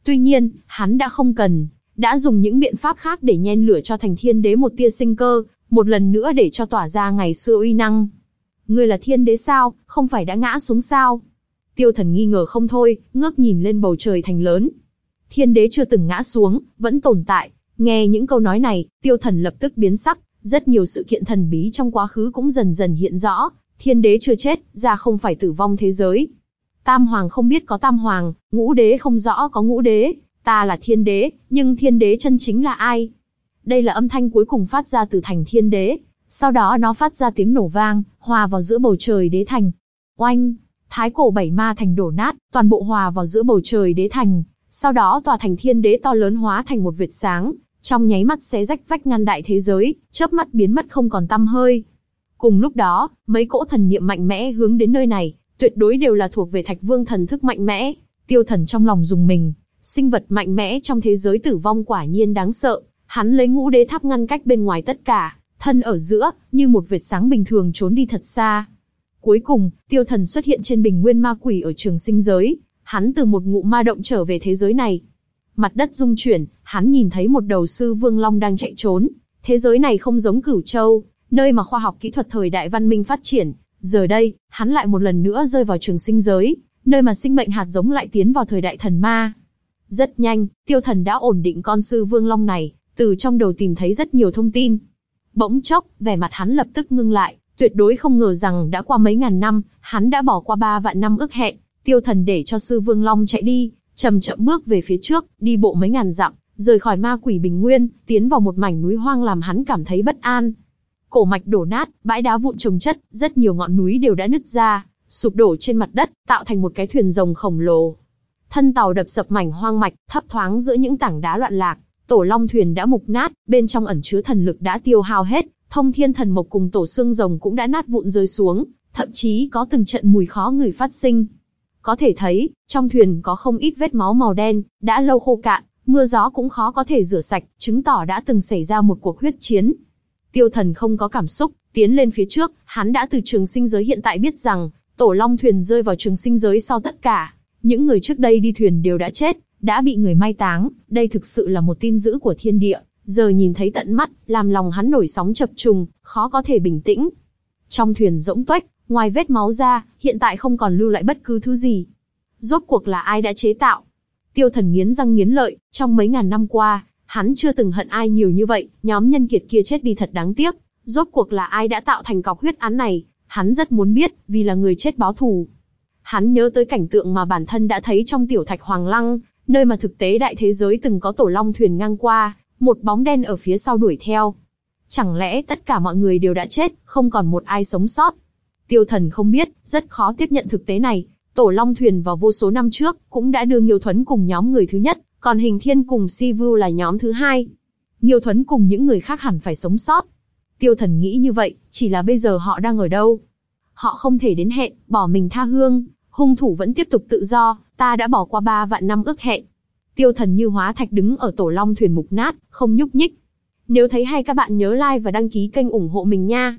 Tuy nhiên, hắn đã không cần, đã dùng những biện pháp khác để nhen lửa cho thành thiên đế một tia sinh cơ, một lần nữa để cho tỏa ra ngày xưa uy năng. Ngươi là thiên đế sao, không phải đã ngã xuống sao? Tiêu thần nghi ngờ không thôi, ngước nhìn lên bầu trời thành lớn. Thiên đế chưa từng ngã xuống, vẫn tồn tại. Nghe những câu nói này, tiêu thần lập tức biến sắc, rất nhiều sự kiện thần bí trong quá khứ cũng dần dần hiện rõ. Thiên đế chưa chết, ra không phải tử vong thế giới. Tam hoàng không biết có tam hoàng, ngũ đế không rõ có ngũ đế. Ta là thiên đế, nhưng thiên đế chân chính là ai? Đây là âm thanh cuối cùng phát ra từ thành thiên đế. Sau đó nó phát ra tiếng nổ vang, hòa vào giữa bầu trời đế thành. Oanh! Thái cổ bảy ma thành đổ nát, toàn bộ hòa vào giữa bầu trời đế thành. Sau đó tòa thành thiên đế to lớn hóa thành một vệt sáng, trong nháy mắt xé rách vách ngăn đại thế giới, chớp mắt biến mất không còn tăm hơi. Cùng lúc đó, mấy cỗ thần niệm mạnh mẽ hướng đến nơi này, tuyệt đối đều là thuộc về Thạch Vương thần thức mạnh mẽ. Tiêu Thần trong lòng dùng mình, sinh vật mạnh mẽ trong thế giới tử vong quả nhiên đáng sợ. Hắn lấy ngũ đế tháp ngăn cách bên ngoài tất cả, thân ở giữa, như một vệt sáng bình thường trốn đi thật xa. Cuối cùng, tiêu thần xuất hiện trên bình nguyên ma quỷ ở trường sinh giới, hắn từ một ngụ ma động trở về thế giới này. Mặt đất rung chuyển, hắn nhìn thấy một đầu sư vương long đang chạy trốn. Thế giới này không giống cửu châu, nơi mà khoa học kỹ thuật thời đại văn minh phát triển. Giờ đây, hắn lại một lần nữa rơi vào trường sinh giới, nơi mà sinh mệnh hạt giống lại tiến vào thời đại thần ma. Rất nhanh, tiêu thần đã ổn định con sư vương long này, từ trong đầu tìm thấy rất nhiều thông tin. Bỗng chốc, vẻ mặt hắn lập tức ngưng lại, tuyệt đối không ngờ rằng đã qua mấy ngàn năm, hắn đã bỏ qua ba vạn năm ước hẹn, tiêu thần để cho sư vương long chạy đi, chậm chậm bước về phía trước, đi bộ mấy ngàn dặm, rời khỏi ma quỷ bình nguyên, tiến vào một mảnh núi hoang làm hắn cảm thấy bất an. Cổ mạch đổ nát, bãi đá vụn trồng chất, rất nhiều ngọn núi đều đã nứt ra, sụp đổ trên mặt đất, tạo thành một cái thuyền rồng khổng lồ. Thân tàu đập sập mảnh hoang mạch, thấp thoáng giữa những tảng đá loạn lạc, tổ long thuyền đã mục nát, bên trong ẩn chứa thần lực đã tiêu hao hết, thông thiên thần mộc cùng tổ xương rồng cũng đã nát vụn rơi xuống, thậm chí có từng trận mùi khó người phát sinh. Có thể thấy, trong thuyền có không ít vết máu màu đen, đã lâu khô cạn, mưa gió cũng khó có thể rửa sạch, chứng tỏ đã từng xảy ra một cuộc huyết chiến. Tiêu thần không có cảm xúc, tiến lên phía trước, hắn đã từ trường sinh giới hiện tại biết rằng, tổ long thuyền rơi vào trường sinh giới sau tất cả. Những người trước đây đi thuyền đều đã chết, đã bị người mai táng, đây thực sự là một tin dữ của thiên địa, giờ nhìn thấy tận mắt, làm lòng hắn nổi sóng chập trùng, khó có thể bình tĩnh. Trong thuyền rỗng tuếch, ngoài vết máu ra, hiện tại không còn lưu lại bất cứ thứ gì. Rốt cuộc là ai đã chế tạo? Tiêu thần nghiến răng nghiến lợi, trong mấy ngàn năm qua, hắn chưa từng hận ai nhiều như vậy, nhóm nhân kiệt kia chết đi thật đáng tiếc. Rốt cuộc là ai đã tạo thành cọc huyết án này, hắn rất muốn biết, vì là người chết báo thù. Hắn nhớ tới cảnh tượng mà bản thân đã thấy trong tiểu thạch hoàng lăng, nơi mà thực tế đại thế giới từng có tổ long thuyền ngang qua, một bóng đen ở phía sau đuổi theo. Chẳng lẽ tất cả mọi người đều đã chết, không còn một ai sống sót? Tiêu thần không biết, rất khó tiếp nhận thực tế này. Tổ Long Thuyền vào vô số năm trước, cũng đã đưa Nghiêu Thuấn cùng nhóm người thứ nhất, còn Hình Thiên cùng Si Vu là nhóm thứ hai. Nghiêu Thuấn cùng những người khác hẳn phải sống sót. Tiêu thần nghĩ như vậy, chỉ là bây giờ họ đang ở đâu? Họ không thể đến hẹn, bỏ mình tha hương, hung thủ vẫn tiếp tục tự do, ta đã bỏ qua ba vạn năm ước hẹn. Tiêu thần như hóa thạch đứng ở tổ long thuyền mục nát, không nhúc nhích. Nếu thấy hay các bạn nhớ like và đăng ký kênh ủng hộ mình nha.